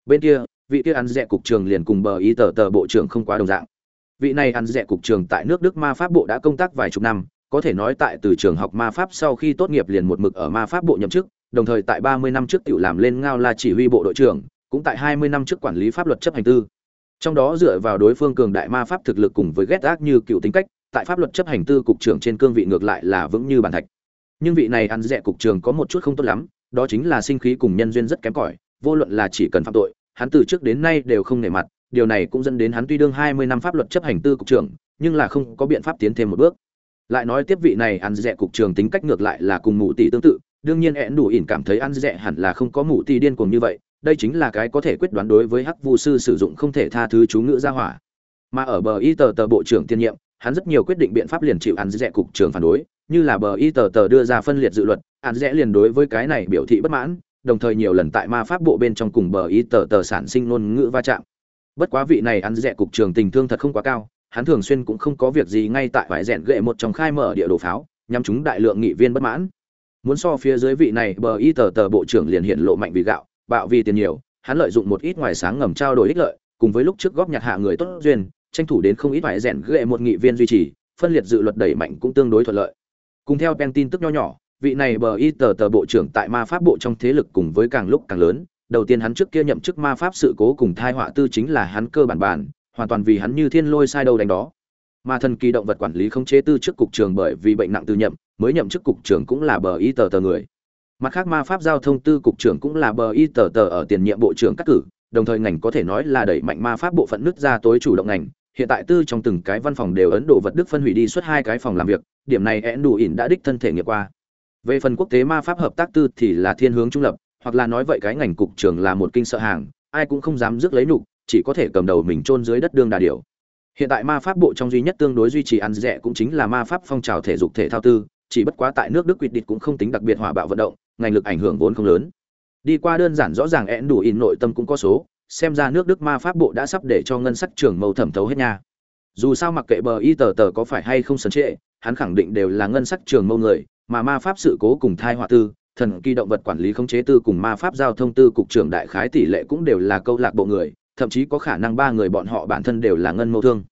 Bên kia vị kia ăn rẻ cục trường liền cùng bờ y tờ tờ bộ trưởng không quá đồng dạng. Vị này ăn rẻ cục trường tại nước đức ma pháp bộ đã công tác vài chục năm, có thể nói tại từ trường học ma pháp sau khi tốt nghiệp liền một mực ở ma pháp bộ nhậm chức, đồng thời tại 30 năm trước tự làm lên ngao là chỉ huy bộ đội trưởng, cũng tại 20 năm trước quản lý pháp luật chấp hành tư. Trong đó dựa vào đối phương cường đại ma pháp thực lực cùng với ghét ác như cựu tính cách, tại pháp luật chấp hành tư cục trưởng trên cương vị ngược lại là vững như bàn thạch. Nhưng vị này ăn rẻ cục trường có một chút không tốt lắm, đó chính là sinh khí cùng nhân duyên rất kém cỏi, vô luận là chỉ cần phạm tội hắn từ trước đến nay đều không nể mặt, điều này cũng dẫn đến hắn tuy đương 20 năm pháp luật chấp hành tư cục trưởng, nhưng là không có biện pháp tiến thêm một bước. Lại nói tiếp vị này ăn dẻ cục trưởng tính cách ngược lại là cùng mụ tỷ tương tự, đương nhiên én đủ ỉn cảm thấy ăn dẻ hẳn là không có mụ tỷ điên cuồng như vậy, đây chính là cái có thể quyết đoán đối với hắc vu sư sử dụng không thể tha thứ chú ngữ ra hỏa. Mà ở bờ y tờ tờ bộ trưởng tiên nhiệm, hắn rất nhiều quyết định biện pháp liền chịu ăn dẻ cục trưởng phản đối, như là bờ y tờ tờ đưa ra phân liệt dự luật, ăn dẻ liền đối với cái này biểu thị bất mãn đồng thời nhiều lần tại ma pháp bộ bên trong cùng bờ ý tờ tờ sản sinh ngôn ngữ va chạm. Bất quá vị này ăn rẻ cục trường tình thương thật không quá cao, hắn thường xuyên cũng không có việc gì ngay tại vải rèn gệ một trong khai mở địa đồ pháo nhằm chúng đại lượng nghị viên bất mãn. Muốn so phía dưới vị này, bờ y tờ tờ bộ trưởng liền hiện lộ mạnh vì gạo, bạo vì tiền nhiều, hắn lợi dụng một ít ngoài sáng ngầm trao đổi ích lợi, cùng với lúc trước góp nhặt hạ người tốt duyên, tranh thủ đến không ít vải rèn gệ một nghị viên duy trì, phân liệt dự luật đẩy mạnh cũng tương đối thuận lợi. Cùng theo pen tin tức nho nhỏ vị này bờ y tờ tờ bộ trưởng tại ma pháp bộ trong thế lực cùng với càng lúc càng lớn. Đầu tiên hắn trước kia nhậm chức ma pháp sự cố cùng thai họa tư chính là hắn cơ bản bản, hoàn toàn vì hắn như thiên lôi sai đâu đánh đó. Mà thần kỳ động vật quản lý không chế tư trước cục trường bởi vì bệnh nặng tư nhậm, mới nhậm chức cục trưởng cũng là bờ y tờ tờ người. Mặt khác ma pháp giao thông tư cục trưởng cũng là bờ y tờ tờ ở tiền nhiệm bộ trưởng cắt cử, đồng thời ngành có thể nói là đẩy mạnh ma pháp bộ phận nước ra tối chủ động ngành. Hiện tại tư trong từng cái văn phòng đều ấn độ vật đức phân hủy đi suốt hai cái phòng làm việc, điểm này én đủ ỉn đã đích thân thể nghiệm qua về phần quốc tế ma pháp hợp tác tư thì là thiên hướng trung lập, hoặc là nói vậy cái ngành cục trưởng là một kinh sợ hàng, ai cũng không dám rước lấy nhục chỉ có thể cầm đầu mình chôn dưới đất đương đà điều hiện tại ma pháp bộ trong duy nhất tương đối duy trì ăn rẻ cũng chính là ma pháp phong trào thể dục thể thao tư, chỉ bất quá tại nước đức quyết định cũng không tính đặc biệt hòa bạo vận động, ngành lực ảnh hưởng vốn không lớn. Đi qua đơn giản rõ ràng én đủ in nội tâm cũng có số, xem ra nước đức ma pháp bộ đã sắp để cho ngân sách trường mâu thẩm thấu hết nha. Dù sao mặc kệ bờ y tờ tờ có phải hay không sấn trệ, hắn khẳng định đều là ngân sách trường mâu người mà ma pháp sự cố cùng thai họa tư, thần kỳ động vật quản lý khống chế tư cùng ma pháp giao thông tư cục trưởng đại khái tỷ lệ cũng đều là câu lạc bộ người, thậm chí có khả năng ba người bọn họ bản thân đều là ngân mâu thương.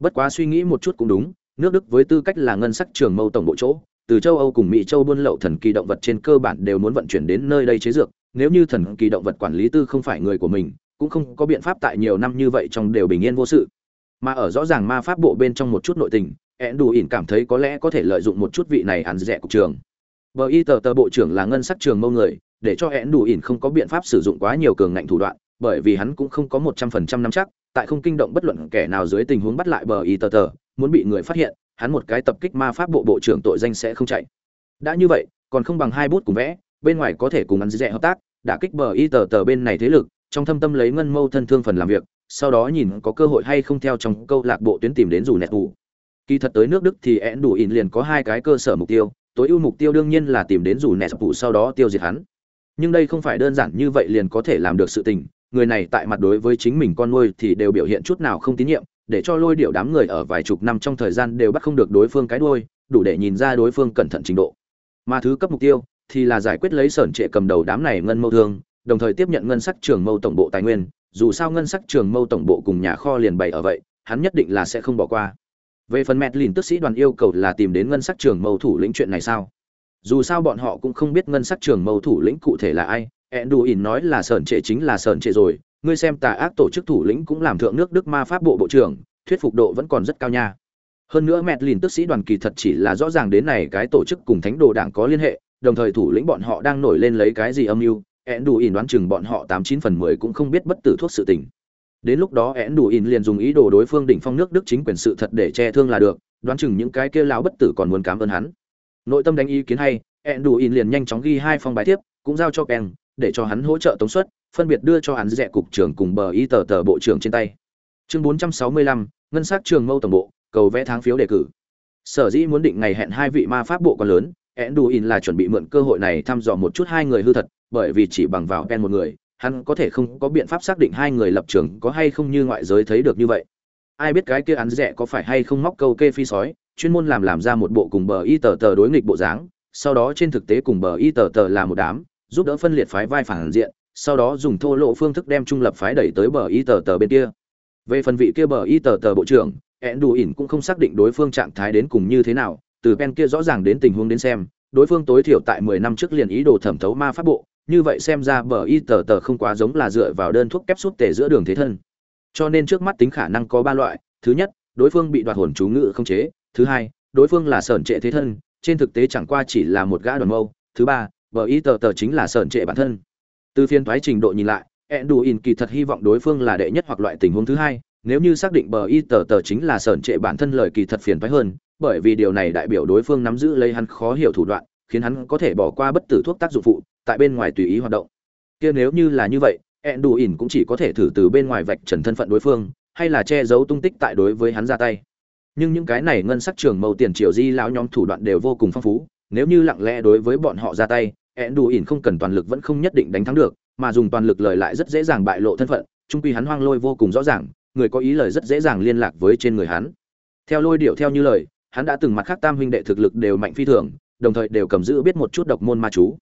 Bất quá suy nghĩ một chút cũng đúng, nước đức với tư cách là ngân sắc trường mâu tổng bộ chỗ, từ châu âu cùng mỹ châu buôn lậu thần kỳ động vật trên cơ bản đều muốn vận chuyển đến nơi đây chế dược, nếu như thần kỳ động vật quản lý tư không phải người của mình, cũng không có biện pháp tại nhiều năm như vậy trong đều bình yên vô sự. Mà ở rõ ràng ma pháp bộ bên trong một chút nội tình ẹn đủ ỉn cảm thấy có lẽ có thể lợi dụng một chút vị này ăn rẻ cục trường. Bờ y tờ tờ bộ trưởng là ngân sắc trường mâu người, để cho ẹn đủ ỉn không có biện pháp sử dụng quá nhiều cường ngạnh thủ đoạn, bởi vì hắn cũng không có một trăm phần trăm nắm chắc, tại không kinh động bất luận kẻ nào dưới tình huống bắt lại bờ y tờ tờ, muốn bị người phát hiện, hắn một cái tập kích ma pháp bộ bộ trưởng tội danh sẽ không chạy. Đã như vậy, còn không bằng hai bút cùng vẽ, bên ngoài có thể cùng ăn rẻ hợp tác đã kích bờ y tờ tờ bên này thế lực, trong thâm tâm lấy ngân mâu thân thương phần làm việc, sau đó nhìn có cơ hội hay không theo trong câu lạc bộ tuyến tìm đến dù nẹt đủ kỳ thật tới nước đức thì én đủ ỉn liền có hai cái cơ sở mục tiêu, tối ưu mục tiêu đương nhiên là tìm đến dù nẹt phụ sau đó tiêu diệt hắn. Nhưng đây không phải đơn giản như vậy liền có thể làm được sự tình, người này tại mặt đối với chính mình con nuôi thì đều biểu hiện chút nào không tín nhiệm, để cho lôi điệu đám người ở vài chục năm trong thời gian đều bắt không được đối phương cái đuôi, đủ để nhìn ra đối phương cẩn thận trình độ. Mà thứ cấp mục tiêu thì là giải quyết lấy sởn trệ cầm đầu đám này ngân mâu thương, đồng thời tiếp nhận ngân sắc trường mâu tổng bộ tài nguyên, dù sao ngân sắc trường mâu tổng bộ cùng nhà kho liền bày ở vậy, hắn nhất định là sẽ không bỏ qua về phần mẹt lìn tức sĩ đoàn yêu cầu là tìm đến ngân sắc trường mâu thủ lĩnh chuyện này sao? Dù sao bọn họ cũng không biết ngân sắc trường mâu thủ lĩnh cụ thể là ai. Enduin nói là sởn trệ chính là sởn trệ rồi. Ngươi xem tà ác tổ chức thủ lĩnh cũng làm thượng nước đức ma pháp bộ bộ trưởng, thuyết phục độ vẫn còn rất cao nha. Hơn nữa mẹt lìn tức sĩ đoàn kỳ thật chỉ là rõ ràng đến này cái tổ chức cùng thánh đồ đảng có liên hệ, đồng thời thủ lĩnh bọn họ đang nổi lên lấy cái gì âm mưu. Én đủ ỉn đoán chừng bọn họ tám chín phần mười cũng không biết bất tử thuốc sự tình đến lúc đó én đủ In liền dùng ý đồ đối phương đỉnh phong nước đức chính quyền sự thật để che thương là được đoán chừng những cái kia lão bất tử còn muốn cảm ơn hắn. Nội tâm đánh ý kiến hay én đủ In liền nhanh chóng ghi hai phong bài tiếp cũng giao cho keng để cho hắn hỗ trợ tống suất phân biệt đưa cho hắn rẻ cục trưởng cùng bờ y tờ tờ bộ trưởng trên tay. Chương bốn trăm sáu mươi lăm ngân sắc trường mâu tổng bộ cầu vẽ tháng phiếu đề cử. Sở dĩ muốn định ngày hẹn hai vị ma pháp bộ còn lớn Än Đủ In là chuẩn bị mượn cơ hội này thăm dò một chút hai người hư thật, bởi vì chỉ bằng vào pen một người, hắn có thể không có biện pháp xác định hai người lập trường có hay không như ngoại giới thấy được như vậy. Ai biết cái kia án rẻ có phải hay không móc câu kê phi sói, chuyên môn làm làm ra một bộ cùng bờ y tờ tờ đối nghịch bộ dáng, sau đó trên thực tế cùng bờ y tờ tờ là một đám, giúp đỡ phân liệt phái vai phản diện, sau đó dùng thô lộ phương thức đem trung lập phái đẩy tới bờ y tờ tờ bên kia. Về phần vị kia bờ y tờ tờ bộ trưởng, ẹn đù ỉn cũng không xác định đối phương trạng thái đến cùng như thế nào từ pen kia rõ ràng đến tình huống đến xem đối phương tối thiểu tại mười năm trước liền ý đồ thẩm thấu ma pháp bộ như vậy xem ra bờ y tờ tờ không quá giống là dựa vào đơn thuốc kép sút tề giữa đường thế thân. Cho nên trước mắt tính khả năng có ba loại. Thứ nhất, đối phương bị đoạt hồn chú ngự không chế. Thứ hai, đối phương là sởn trệ thế thân, trên thực tế chẳng qua chỉ là một gã đoàn mâu. Thứ ba, bờ y tờ tờ chính là sởn trệ bản thân. Từ phiên thoái trình độ nhìn lại ẹn đủ ỉn kỳ thật hy vọng đối phương là đệ nhất hoặc loại tình huống thứ hai. Nếu như xác định bờ y tờ tờ chính là sởn trệ bản thân lời kỳ thật phiền thoái hơn, bởi vì điều này đại biểu đối phương nắm giữ lấy hắn khó hiểu thủ đoạn, khiến hắn có thể bỏ qua bất tử thuốc tác dụng phụ tại bên ngoài tùy ý hoạt động. Kia nếu như là như vậy ẹn đủ ỉn cũng chỉ có thể thử từ bên ngoài vạch trần thân phận đối phương, hay là che giấu tung tích tại đối với hắn ra tay. Nhưng những cái này ngân sắc trường mâu tiền triều di lão nhóm thủ đoạn đều vô cùng phong phú, nếu như lặng lẽ đối với bọn họ ra tay ẹn đủ ỉn không cần toàn lực vẫn không nhất định đánh thắng được, mà dùng toàn lực lời lại rất dễ dàng bại lộ thân phận, trung quy hắn hoang lôi vô cùng rõ ràng, người có ý lời rất dễ dàng liên lạc với trên người hắn. Theo lôi điệu theo như lời, hắn đã từng mặt khác tam huynh đệ thực lực đều mạnh phi thường, đồng thời đều cầm giữ biết một chút độc môn ma chú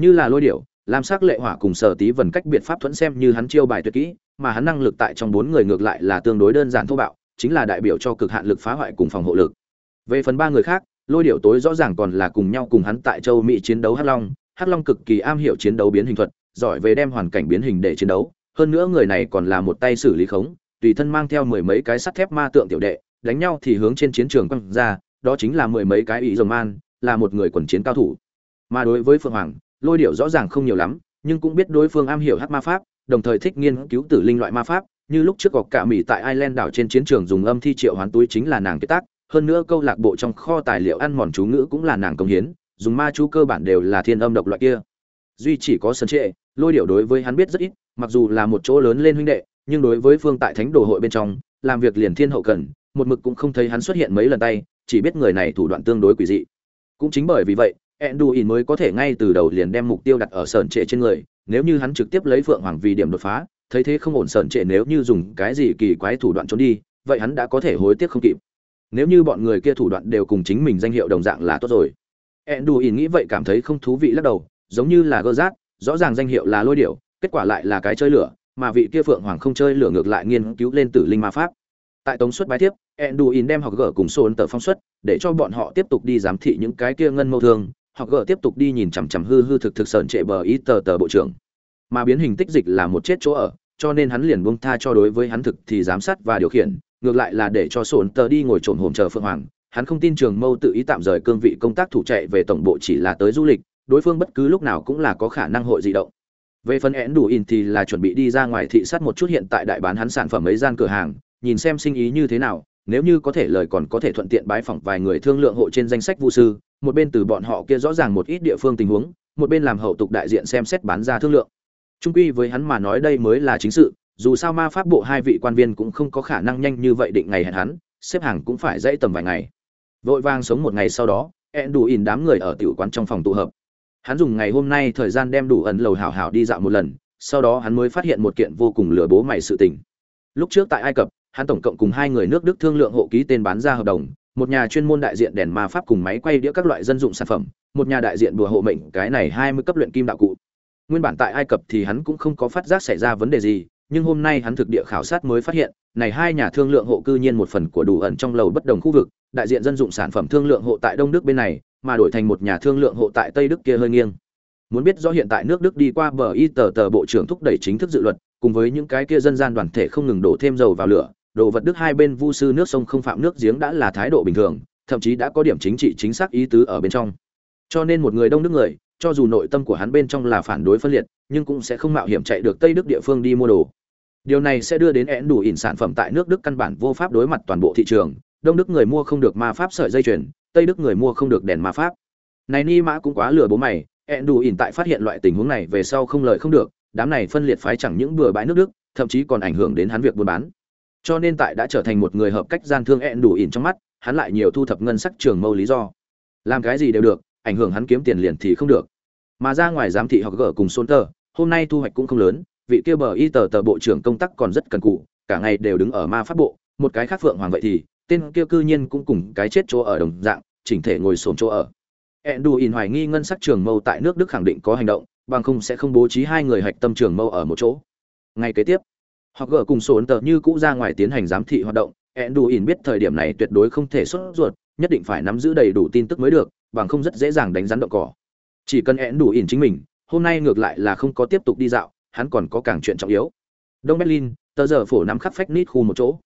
như là lôi điệu lam sắc lệ hỏa cùng sở tí vần cách biệt pháp thuẫn xem như hắn chiêu bài tuyệt kỹ, mà hắn năng lực tại trong bốn người ngược lại là tương đối đơn giản thô bạo, chính là đại biểu cho cực hạn lực phá hoại cùng phòng hộ lực. Về phần ba người khác, lôi điệu tối rõ ràng còn là cùng nhau cùng hắn tại châu mỹ chiến đấu hắc long hắc long cực kỳ am hiểu chiến đấu biến hình thuật, giỏi về đem hoàn cảnh biến hình để chiến đấu, hơn nữa người này còn là một tay xử lý khống, tùy thân mang theo mười mấy cái sắt thép ma tượng tiểu đệ, đánh nhau thì hướng trên chiến trường quăng ra, đó chính là mười mấy cái ý rồng man, là một người quần chiến cao thủ. Mà đối với phượng hoàng lôi điệu rõ ràng không nhiều lắm, nhưng cũng biết đối phương am hiểu hắc ma pháp, đồng thời thích nghiên cứu tử linh loại ma pháp, như lúc trước gọc cả mỹ tại Ireland đảo trên chiến trường dùng âm thi triệu hoán túi chính là nàng kết tác, hơn nữa câu lạc bộ trong kho tài liệu ăn mòn chú ngữ cũng là nàng công hiến, dùng ma chú cơ bản đều là thiên âm độc loại kia. Duy chỉ có sân trệ, lôi điệu đối với hắn biết rất ít, mặc dù là một chỗ lớn lên huynh đệ, nhưng đối với phương tại thánh đồ hội bên trong, làm việc liền thiên hậu cần, một mực cũng không thấy hắn xuất hiện mấy lần tay, chỉ biết người này thủ đoạn tương đối quỷ dị. Cũng chính bởi vì vậy Enduin mới có thể ngay từ đầu liền đem mục tiêu đặt ở sởn trệ trên người nếu như hắn trực tiếp lấy phượng hoàng vì điểm đột phá thấy thế không ổn sởn trệ nếu như dùng cái gì kỳ quái thủ đoạn trốn đi vậy hắn đã có thể hối tiếc không kịp. Nếu như bọn người kia thủ đoạn đều cùng chính mình danh hiệu đồng dạng là tốt rồi. Enduin nghĩ vậy cảm thấy không thú vị lắc đầu giống như là gơ rát rõ ràng danh hiệu là lôi điểu, kết quả lại là cái chơi lửa mà vị kia phượng hoàng không chơi lửa ngược lại nghiên cứu lên tử linh ma pháp. Tại tống suất bái tiếp Enduin đem học gở cùng Sôn tờ phong suất để cho bọn họ tiếp tục đi giám thị những cái kia ngân mâu thương Họ gỡ tiếp tục đi nhìn chằm chằm hư hư thực thực sợn trệ bờ ý tờ tờ bộ trưởng. Mà biến hình tích dịch là một chết chỗ ở, cho nên hắn liền buông tha cho đối với hắn thực thì giám sát và điều khiển, ngược lại là để cho sổn tờ đi ngồi trộm hồn chờ phượng hoàng. Hắn không tin trường mâu tự ý tạm rời cương vị công tác thủ chạy về tổng bộ chỉ là tới du lịch, đối phương bất cứ lúc nào cũng là có khả năng hội di động. Về phần én đủ in thì là chuẩn bị đi ra ngoài thị sát một chút hiện tại đại bán hắn sản phẩm ấy gian cửa hàng, nhìn xem sinh ý như thế nào, nếu như có thể lời còn có thể thuận tiện bái phỏng vài người thương lượng hộ trên danh sách vu sư một bên từ bọn họ kia rõ ràng một ít địa phương tình huống, một bên làm hậu tục đại diện xem xét bán ra thương lượng. Trung quy với hắn mà nói đây mới là chính sự, dù sao ma pháp bộ hai vị quan viên cũng không có khả năng nhanh như vậy định ngày hẹn hắn, xếp hàng cũng phải dãy tầm vài ngày. Vội vàng sống một ngày sau đó ẹn đủ ỉn đám người ở tiểu quán trong phòng tụ hợp. Hắn dùng ngày hôm nay thời gian đem đủ ẩn lầu hảo hảo đi dạo một lần, sau đó hắn mới phát hiện một kiện vô cùng lừa bố mày sự tình. Lúc trước tại ai cập, hắn tổng cộng cùng hai người nước đức thương lượng hộ ký tên bán ra hợp đồng một nhà chuyên môn đại diện đèn ma pháp cùng máy quay đĩa các loại dân dụng sản phẩm, một nhà đại diện bùa hộ mệnh, cái này hai mươi cấp luyện kim đạo cụ. Nguyên bản tại ai cập thì hắn cũng không có phát giác xảy ra vấn đề gì, nhưng hôm nay hắn thực địa khảo sát mới phát hiện, này hai nhà thương lượng hộ cư nhiên một phần của đủ ẩn trong lầu bất đồng khu vực, đại diện dân dụng sản phẩm thương lượng hộ tại đông đức bên này, mà đổi thành một nhà thương lượng hộ tại tây đức kia hơi nghiêng. Muốn biết rõ hiện tại nước đức đi qua bờ y tờ tờ bộ trưởng thúc đẩy chính thức dự luật, cùng với những cái kia dân gian đoàn thể không ngừng đổ thêm dầu vào lửa đồ vật đức hai bên vu sư nước sông không phạm nước giếng đã là thái độ bình thường, thậm chí đã có điểm chính trị chính xác ý tứ ở bên trong. Cho nên một người đông đức người, cho dù nội tâm của hắn bên trong là phản đối phân liệt, nhưng cũng sẽ không mạo hiểm chạy được tây đức địa phương đi mua đồ. Điều này sẽ đưa đến én đủ ỉn sản phẩm tại nước đức căn bản vô pháp đối mặt toàn bộ thị trường, đông đức người mua không được ma pháp sợi dây chuyền, tây đức người mua không được đèn ma pháp. Này ni mã cũng quá lừa bố mày, én đủ ỉn tại phát hiện loại tình huống này về sau không lợi không được, đám này phân liệt phái chẳng những bừa bãi nước đức, thậm chí còn ảnh hưởng đến hắn việc buôn bán cho nên tại đã trở thành một người hợp cách gian thương ẹn đủ ỉn trong mắt, hắn lại nhiều thu thập ngân sắc trường mâu lý do. Làm cái gì đều được, ảnh hưởng hắn kiếm tiền liền thì không được. Mà ra ngoài giám thị học gở cùng xôn tờ hôm nay thu hoạch cũng không lớn, vị kia bờ y tờ tờ bộ trưởng công tác còn rất cần cụ cả ngày đều đứng ở ma pháp bộ, một cái khác phượng hoàng vậy thì, tên kia cư nhiên cũng cùng cái chết chỗ ở đồng dạng, chỉnh thể ngồi xổm chỗ ở. Ẹn đủ ỉn hoài nghi ngân sắc trường mâu tại nước đức khẳng định có hành động, bằng không sẽ không bố trí hai người hạch tâm trường mâu ở một chỗ. Ngày kế tiếp họ gỡ cùng số ấn tờ như cũ ra ngoài tiến hành giám thị hoạt động ẹn đủ ỉn biết thời điểm này tuyệt đối không thể xuất ruột, nhất định phải nắm giữ đầy đủ tin tức mới được, bằng không rất dễ dàng đánh rắn động cỏ. Chỉ cần ẹn đủ ỉn chính mình, hôm nay ngược lại là không có tiếp tục đi dạo, hắn còn có càng chuyện trọng yếu. Đông berlin, tờ giờ phổ nắm khắp phách nít khu một chỗ.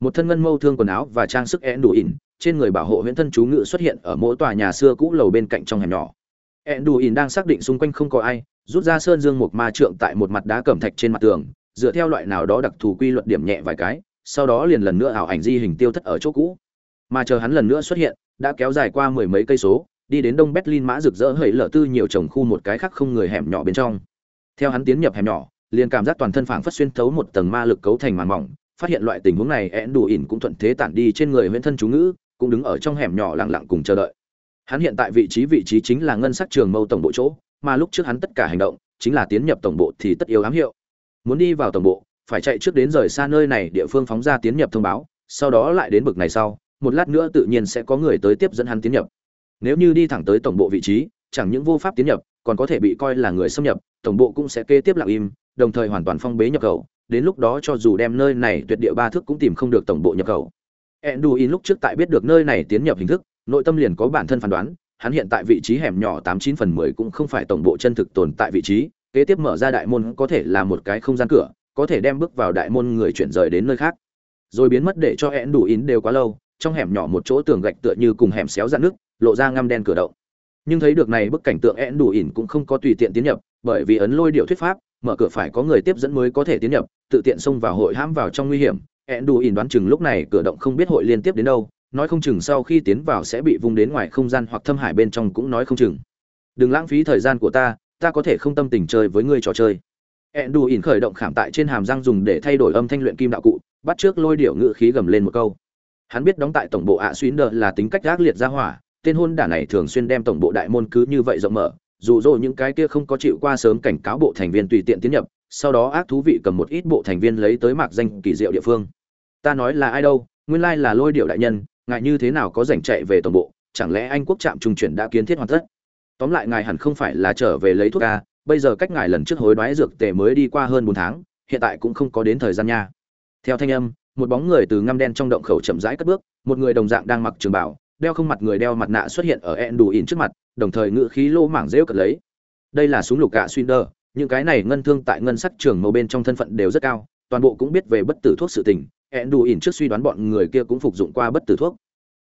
Một thân ngân mâu thương quần áo và trang sức ẹn đủ ỉn trên người bảo hộ huyễn thân chú ngự xuất hiện ở mỗi tòa nhà xưa cũ lầu bên cạnh trong hẻm nhỏ. Ẹn đủ ỉn đang xác định xung quanh không có ai, rút ra sơn dương một ma trượng tại một mặt đá cẩm thạch trên mặt tường dựa theo loại nào đó đặc thù quy luật điểm nhẹ vài cái, sau đó liền lần nữa ảo ảnh di hình tiêu thất ở chỗ cũ. Mà chờ hắn lần nữa xuất hiện, đã kéo dài qua mười mấy cây số, đi đến đông berlin mã rực rỡ hởi lở tư nhiều trồng khu một cái khác không người hẻm nhỏ bên trong. Theo hắn tiến nhập hẻm nhỏ, liền cảm giác toàn thân phảng phất xuyên thấu một tầng ma lực cấu thành màn mỏng, phát hiện loại tình huống này én đủ ỉn cũng thuận thế tản đi trên người huyễn thân chú ngữ, cũng đứng ở trong hẻm nhỏ lặng lặng cùng chờ đợi. Hắn hiện tại vị trí vị trí chính là ngân sắc trường mâu tổng bộ chỗ, mà lúc trước hắn tất cả hành động, chính là tiến nhập tổng bộ thì tất yếu ám hiệu muốn đi vào tổng bộ, phải chạy trước đến rời xa nơi này địa phương phóng ra tiến nhập thông báo, sau đó lại đến bực này sau, một lát nữa tự nhiên sẽ có người tới tiếp dẫn hắn tiến nhập. Nếu như đi thẳng tới tổng bộ vị trí, chẳng những vô pháp tiến nhập, còn có thể bị coi là người xâm nhập, tổng bộ cũng sẽ kế tiếp lặng im, đồng thời hoàn toàn phong bế nhập khẩu. Đến lúc đó cho dù đem nơi này tuyệt địa ba thước cũng tìm không được tổng bộ nhập khẩu. Enduin lúc trước tại biết được nơi này tiến nhập hình thức, nội tâm liền có bản thân phán đoán, hắn hiện tại vị trí hẻm nhỏ tám chín phần mười cũng không phải tổng bộ chân thực tồn tại vị trí kế tiếp mở ra đại môn có thể là một cái không gian cửa, có thể đem bước vào đại môn người chuyển rời đến nơi khác. Rồi biến mất để cho hẹn đủ ín đều quá lâu, trong hẻm nhỏ một chỗ tường gạch tựa như cùng hẻm xéo dạn nước, lộ ra ngăm đen cửa động. Nhưng thấy được này bức cảnh tượng én đủ ỉn cũng không có tùy tiện tiến nhập, bởi vì ấn lôi điệu thuyết pháp, mở cửa phải có người tiếp dẫn mới có thể tiến nhập, tự tiện xông vào hội hãm vào trong nguy hiểm. Én đủ ỉn đoán chừng lúc này cửa động không biết hội liên tiếp đến đâu, nói không chừng sau khi tiến vào sẽ bị vung đến ngoài không gian hoặc thâm hải bên trong cũng nói không chừng. Đừng lãng phí thời gian của ta ta có thể không tâm tình chơi với ngươi trò chơi. Ẹn đủ ỉn khởi động khảm tại trên hàm răng dùng để thay đổi âm thanh luyện kim đạo cụ, bắt trước lôi điệu ngự khí gầm lên một câu. Hắn biết đóng tại tổng bộ ạ xuyến đờ là tính cách gác liệt ra hỏa, tên hôn đả này thường xuyên đem tổng bộ đại môn cứ như vậy rộng mở, dù dỗ những cái kia không có chịu qua sớm cảnh cáo bộ thành viên tùy tiện tiến nhập, sau đó ác thú vị cầm một ít bộ thành viên lấy tới mạc danh kỳ diệu địa phương. Ta nói là ai đâu, nguyên lai là lôi điệu đại nhân, ngại như thế nào có rảnh chạy về tổng bộ, chẳng lẽ anh quốc trạm trung chuyển đã kiến thiết hoàn tất? Tóm lại ngài hẳn không phải là trở về lấy thuốc ca bây giờ cách ngài lần trước hối đoái dược tề mới đi qua hơn bốn tháng, hiện tại cũng không có đến thời gian nha. Theo thanh âm, một bóng người từ ngăm đen trong động khẩu chậm rãi cất bước, một người đồng dạng đang mặc trường bảo, đeo không mặt người đeo mặt nạ xuất hiện ở ẹn đủ ỉn trước mặt, đồng thời ngự khí lô mảng rêu cật lấy. Đây là súng lục gạ xuyên đơ những cái này ngân thương tại ngân sắc trường màu bên trong thân phận đều rất cao, toàn bộ cũng biết về bất tử thuốc sự tình ẹn đủ ỉn trước suy đoán bọn người kia cũng phục dụng qua bất tử thuốc.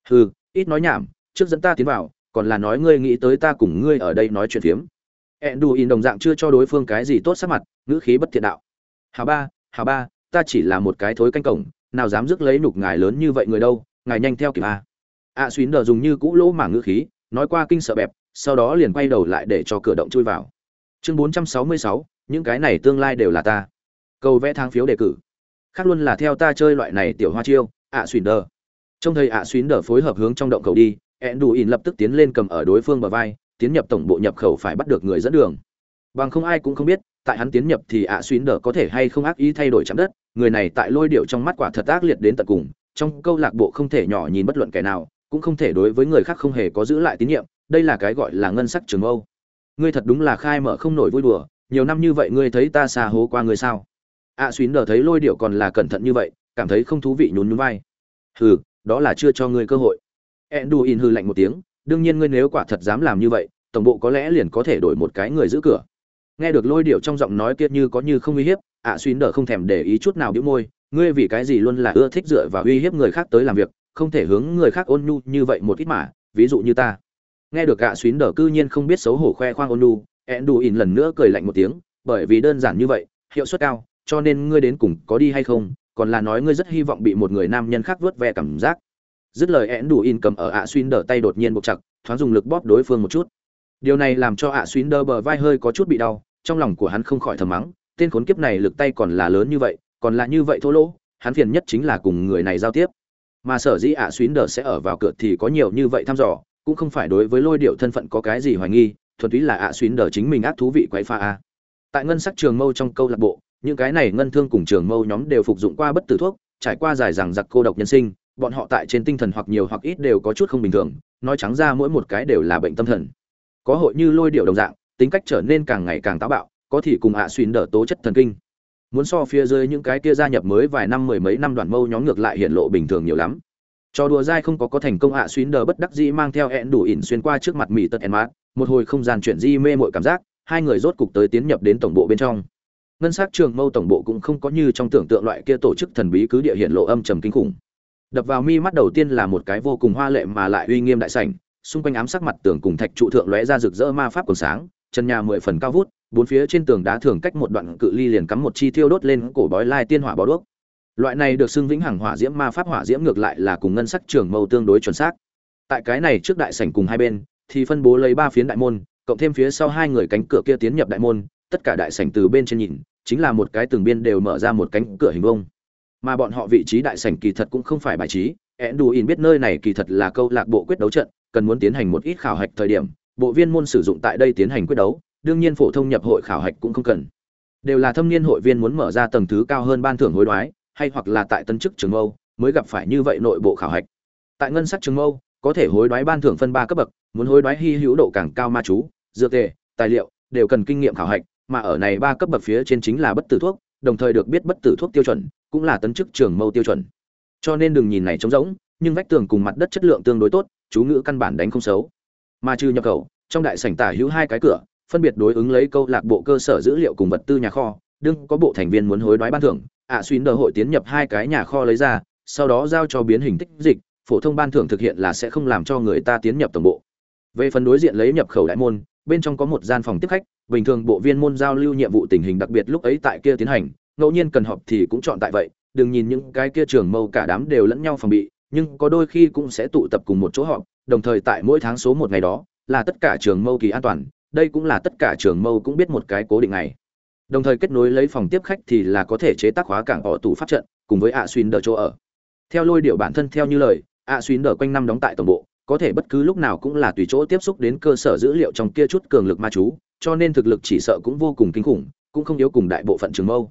Hừ, ít nói nhảm, trước dẫn ta tiến vào còn là nói ngươi nghĩ tới ta cùng ngươi ở đây nói chuyện phiếm. Ẹn đủ ỉn đồng dạng chưa cho đối phương cái gì tốt sắc mặt, ngữ khí bất thiện đạo. Hào ba hào ba, ta chỉ là một cái thối canh cổng, nào dám rước lấy nục ngài lớn như vậy người đâu, ngài nhanh theo kịp a. A xuyến đờ dùng như cũ lỗ mảng ngữ khí, nói qua kinh sợ bẹp, sau đó liền quay đầu lại để cho cửa động chui vào. Chương bốn trăm sáu mươi sáu, những cái này tương lai đều là ta. Cầu vẽ thang phiếu đề cử. Khác luôn là theo ta chơi loại này tiểu hoa chiêu ạ xuyến đờ. Trông thấy ạ xuyến đờ phối hợp hướng trong động cầu đi ẹn đủ ỉn lập tức tiến lên cầm ở đối phương bờ vai tiến nhập tổng bộ nhập khẩu phải bắt được người dẫn đường. Bằng không ai cũng không biết tại hắn tiến nhập thì ạ xuyến đờ có thể hay không ác ý thay đổi chạm đất. Người này tại lôi điệu trong mắt quả thật ác liệt đến tận cùng trong câu lạc bộ không thể nhỏ nhìn bất luận kẻ nào cũng không thể đối với người khác không hề có giữ lại tín nhiệm đây là cái gọi là ngân sắc trường âu. Ngươi thật đúng là khai mở không nổi vui đùa nhiều năm như vậy ngươi thấy ta xa hố qua ngươi sao? Ạ à, xuyến đờ thấy lôi điệu còn là cẩn thận như vậy cảm thấy không thú vị nhún nhún vai. Hừ đó là chưa cho ngươi cơ hội. Enduin hừ lạnh một tiếng đương nhiên ngươi nếu quả thật dám làm như vậy tổng bộ có lẽ liền có thể đổi một cái người giữ cửa. Nghe được lôi điệu trong giọng nói kia như có như không uy hiếp ạ à, xuyến đờ không thèm để ý chút nào bĩu môi ngươi vì cái gì luôn là ưa thích dựa vào uy hiếp người khác tới làm việc không thể hướng người khác ôn nhu như vậy một ít mà ví dụ như ta. Nghe được ạ xuyến đỡ, cư nhiên không biết xấu hổ khoe khoang ôn nhu Enduin lần nữa cười lạnh một tiếng bởi vì đơn giản như vậy hiệu suất cao cho nên ngươi đến cùng có đi hay không còn là nói ngươi rất hy vọng bị một người nam nhân khác vớt ve cảm giác dứt lời én đủ in cầm ở ạ xuyên đờ tay đột nhiên buộc chặt, thoáng dùng lực bóp đối phương một chút. Điều này làm cho ạ xuyên đờ bờ vai hơi có chút bị đau, trong lòng của hắn không khỏi thầm mắng, tên khốn kiếp này lực tay còn là lớn như vậy, còn là như vậy thô lỗ, hắn phiền nhất chính là cùng người này giao tiếp. Mà sở dĩ ạ xuyên đờ sẽ ở vào cửa thì có nhiều như vậy thăm dò, cũng không phải đối với lôi điệu thân phận có cái gì hoài nghi, thuần túy là ạ xuyên đờ chính mình ác thú vị quậy pha a. Tại ngân sắc trường mâu trong câu lạc bộ, những cái này ngân thương cùng trường mâu nhóm đều phục dụng qua bất tử thuốc, trải qua dài rằng giặc cô độc nhân sinh bọn họ tại trên tinh thần hoặc nhiều hoặc ít đều có chút không bình thường nói trắng ra mỗi một cái đều là bệnh tâm thần. Có hội như lôi điệu đồng dạng tính cách trở nên càng ngày càng táo bạo có thì cùng ạ xuyên đỡ tố chất thần kinh. Muốn so phía dưới những cái kia gia nhập mới vài năm mười mấy năm đoàn mâu nhóm ngược lại hiện lộ bình thường nhiều lắm. Trò đùa dai không có có thành công ạ à, xuyến đờ bất đắc dĩ mang theo hẹn đủ ỉn xuyên qua trước mặt mỹ tật en mát một hồi không gian chuyển di mê mội cảm giác hai người rốt cục tới tiến nhập đến tổng bộ bên trong. Ngân s á c trường mâu tổng bộ cũng không có như trong tưởng tượng loại kia tổ chức thần bí cứ địa hiện lộ âm trầm kinh khủng đập vào mi mắt đầu tiên là một cái vô cùng hoa lệ mà lại uy nghiêm đại sảnh, xung quanh ám sắc mặt tường cùng thạch trụ thượng lóe ra rực rỡ ma pháp còn sáng, chân nhà mười phần cao vút, bốn phía trên tường đá thường cách một đoạn cự ly liền cắm một chi thiêu đốt lên cổ bói lai tiên hỏa bó đuốc. Loại này được xưng vĩnh hằng hỏa diễm ma pháp hỏa diễm ngược lại là cùng ngân sắc trường mâu tương đối chuẩn xác. Tại cái này trước đại sảnh cùng hai bên, thì phân bố lấy ba phiến đại môn, cộng thêm phía sau hai người cánh cửa kia tiến nhập đại môn, tất cả đại sảnh từ bên trên nhìn, chính là một cái từng biên đều mở ra một cánh cửa hình vông mà bọn họ vị trí đại sảnh kỳ thật cũng không phải bài trí. In biết nơi này kỳ thật là câu lạc bộ quyết đấu trận, cần muốn tiến hành một ít khảo hạch thời điểm, bộ viên môn sử dụng tại đây tiến hành quyết đấu, đương nhiên phổ thông nhập hội khảo hạch cũng không cần. Đều là thâm niên hội viên muốn mở ra tầng thứ cao hơn ban thưởng hối đoái, hay hoặc là tại tân chức trường âu, mới gặp phải như vậy nội bộ khảo hạch. Tại ngân sách trường âu, có thể hối đoái ban thưởng phân ba cấp bậc, muốn hối đoái hy hữu độ càng cao ma chú, dược tề, tài liệu, đều cần kinh nghiệm khảo hạch, mà ở này ba cấp bậc phía trên chính là bất tử thuốc đồng thời được biết bất tử thuốc tiêu chuẩn cũng là tấn chức trường mâu tiêu chuẩn. Cho nên đừng nhìn này trống rỗng nhưng vách tường cùng mặt đất chất lượng tương đối tốt chú ngữ căn bản đánh không xấu. Mà trừ nhập khẩu trong đại sảnh tả hữu hai cái cửa phân biệt đối ứng lấy câu lạc bộ cơ sở dữ liệu cùng vật tư nhà kho đương có bộ thành viên muốn hối đoái ban thưởng ạ à, xuyên đờ hội tiến nhập hai cái nhà kho lấy ra sau đó giao cho biến hình tích dịch phổ thông ban thưởng thực hiện là sẽ không làm cho người ta tiến nhập tổng bộ. Về phần đối diện lấy nhập khẩu đại môn bên trong có một gian phòng tiếp khách bình thường bộ viên môn giao lưu nhiệm vụ tình hình đặc biệt lúc ấy tại kia tiến hành, ngẫu nhiên cần họp thì cũng chọn tại vậy, đừng nhìn những cái kia trường mâu cả đám đều lẫn nhau phòng bị, nhưng có đôi khi cũng sẽ tụ tập cùng một chỗ họp, đồng thời tại mỗi tháng số một ngày đó, là tất cả trường mâu kỳ an toàn, đây cũng là tất cả trường mâu cũng biết một cái cố định ngày. Đồng thời kết nối lấy phòng tiếp khách thì là có thể chế tác hóa cảng họ tủ pháp trận, cùng với ạ xuyên đỡ chỗ ở. Theo lôi điệu bản thân theo như lời, ạ xuyên đỡ quanh năm đóng tại tổng bộ, có thể bất cứ lúc nào cũng là tùy chỗ tiếp xúc đến cơ sở dữ liệu trong kia chút cường lực ma chú cho nên thực lực chỉ sợ cũng vô cùng kinh khủng, cũng không yếu cùng đại bộ phận trường mâu.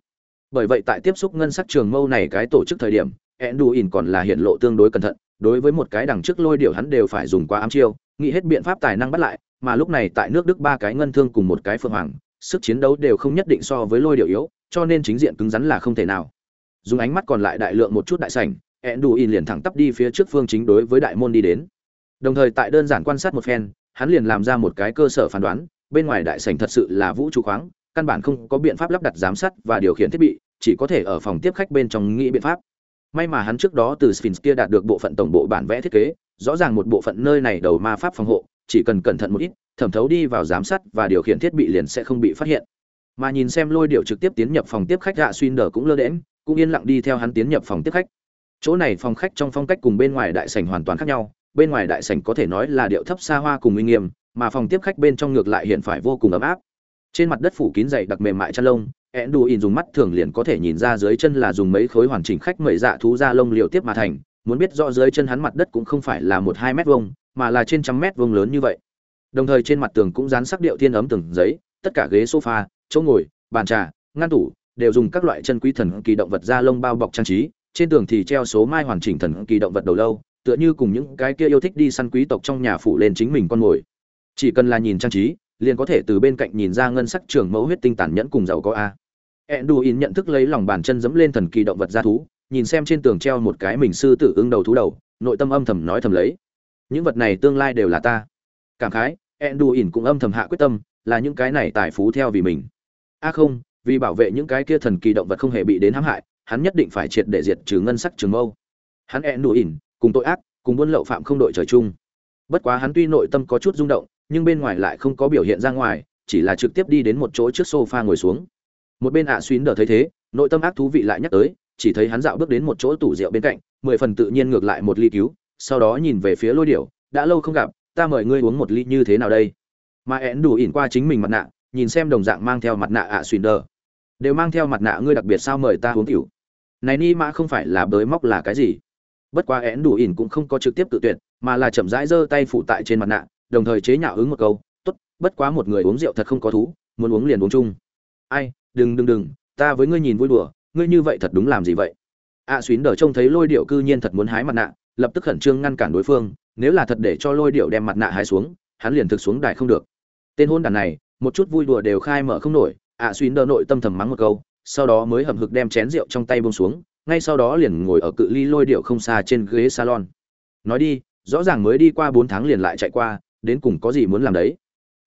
Bởi vậy tại tiếp xúc ngân sắc trường mâu này cái tổ chức thời điểm, Enduin còn là hiện lộ tương đối cẩn thận, đối với một cái đằng trước lôi điệu hắn đều phải dùng qua ám chiêu, nghĩ hết biện pháp tài năng bắt lại, mà lúc này tại nước đức ba cái ngân thương cùng một cái phương hoàng, sức chiến đấu đều không nhất định so với lôi điệu yếu, cho nên chính diện cứng rắn là không thể nào. Dùng ánh mắt còn lại đại lượng một chút đại sảnh, Enduin liền thẳng tắp đi phía trước phương chính đối với đại môn đi đến. Đồng thời tại đơn giản quan sát một phen, hắn liền làm ra một cái cơ sở phán đoán bên ngoài đại sảnh thật sự là vũ trụ khoáng căn bản không có biện pháp lắp đặt giám sát và điều khiển thiết bị chỉ có thể ở phòng tiếp khách bên trong nghĩ biện pháp. May mà hắn trước đó từ sphinx kia đạt được bộ phận tổng bộ bản vẽ thiết kế rõ ràng một bộ phận nơi này đầu ma pháp phòng hộ chỉ cần cẩn thận một ít thẩm thấu đi vào giám sát và điều khiển thiết bị liền sẽ không bị phát hiện. Mà nhìn xem lôi điệu trực tiếp tiến nhập phòng tiếp khách hạ xuyên cũng lơ đễnh, cũng yên lặng đi theo hắn tiến nhập phòng tiếp khách. Chỗ này phòng khách trong phong cách cùng bên ngoài đại sảnh hoàn toàn khác nhau bên ngoài đại sảnh có thể nói là điệu thấp xa hoa cùng uy nghiêm mà phòng tiếp khách bên trong ngược lại hiện phải vô cùng ấm áp. Trên mặt đất phủ kín dày đặc mềm mại chăn lông ẹn đù in dùng mắt thường liền có thể nhìn ra dưới chân là dùng mấy khối hoàn chỉnh khách mẩy dạ thú da lông liều tiếp mà thành, muốn biết rõ dưới chân hắn mặt đất cũng không phải là một hai mét vuông, mà là trên trăm mét vuông lớn như vậy. Đồng thời trên mặt tường cũng dán sắc điệu thiên ấm từng giấy, tất cả ghế sofa, chỗ ngồi, bàn trà, ngăn tủ đều dùng các loại chân quý thần kỳ động vật da lông bao bọc trang trí, trên tường thì treo số mai hoàn chỉnh thần kỳ động vật đầu lâu, tựa như cùng những cái kia yêu thích đi săn quý tộc trong nhà phủ lên chính mình con mồi chỉ cần là nhìn trang trí, liền có thể từ bên cạnh nhìn ra ngân sắc trường mẫu huyết tinh tàn nhẫn cùng giàu có a. Enduin nhận thức lấy lòng bàn chân dẫm lên thần kỳ động vật gia thú, nhìn xem trên tường treo một cái mình sư tử ưng đầu thú đầu, nội tâm âm thầm nói thầm lấy. Những vật này tương lai đều là ta. Cảm khái, Enduin cũng âm thầm hạ quyết tâm, là những cái này tài phú theo vì mình. A không, vì bảo vệ những cái kia thần kỳ động vật không hề bị đến hãm hại, hắn nhất định phải triệt để diệt trừ ngân sắc trường mâu hắn Enduin, cùng tội ác, cùng buôn lậu phạm không đội trời chung. Bất quá hắn tuy nội tâm có chút rung động nhưng bên ngoài lại không có biểu hiện ra ngoài, chỉ là trực tiếp đi đến một chỗ trước sofa ngồi xuống. Một bên ạ à xuyến đờ thấy thế, nội tâm ác thú vị lại nhắc tới, chỉ thấy hắn dạo bước đến một chỗ tủ rượu bên cạnh, mười phần tự nhiên ngược lại một ly cứu, sau đó nhìn về phía lôi điểu, đã lâu không gặp, ta mời ngươi uống một ly như thế nào đây? Mà én đủ ỉn qua chính mình mặt nạ, nhìn xem đồng dạng mang theo mặt nạ ạ à xuyến đờ. Đều mang theo mặt nạ ngươi đặc biệt sao mời ta uống tiểu? Này ni mã không phải là bới móc là cái gì? Bất quá én đủ ỉn cũng không có trực tiếp tự tuyệt, mà là chậm rãi giơ tay phụ tại trên mặt nạ đồng thời chế nhạo ứng một câu tốt bất quá một người uống rượu thật không có thú muốn uống liền uống chung. Ai đừng đừng đừng ta với ngươi nhìn vui đùa ngươi như vậy thật đúng làm gì vậy? A à, xuyến đờ trông thấy lôi điệu cư nhiên thật muốn hái mặt nạ lập tức khẩn trương ngăn cản đối phương nếu là thật để cho lôi điệu đem mặt nạ hái xuống hắn liền thực xuống đài không được. Tên hôn đàn này một chút vui đùa đều khai mở không nổi a à, xuyến đờ nội tâm thầm mắng một câu sau đó mới hầm hực đem chén rượu trong tay buông xuống ngay sau đó liền ngồi ở cự ly lôi điệu không xa trên ghế salon. Nói đi rõ ràng mới đi qua bốn tháng liền lại chạy qua đến cùng có gì muốn làm đấy.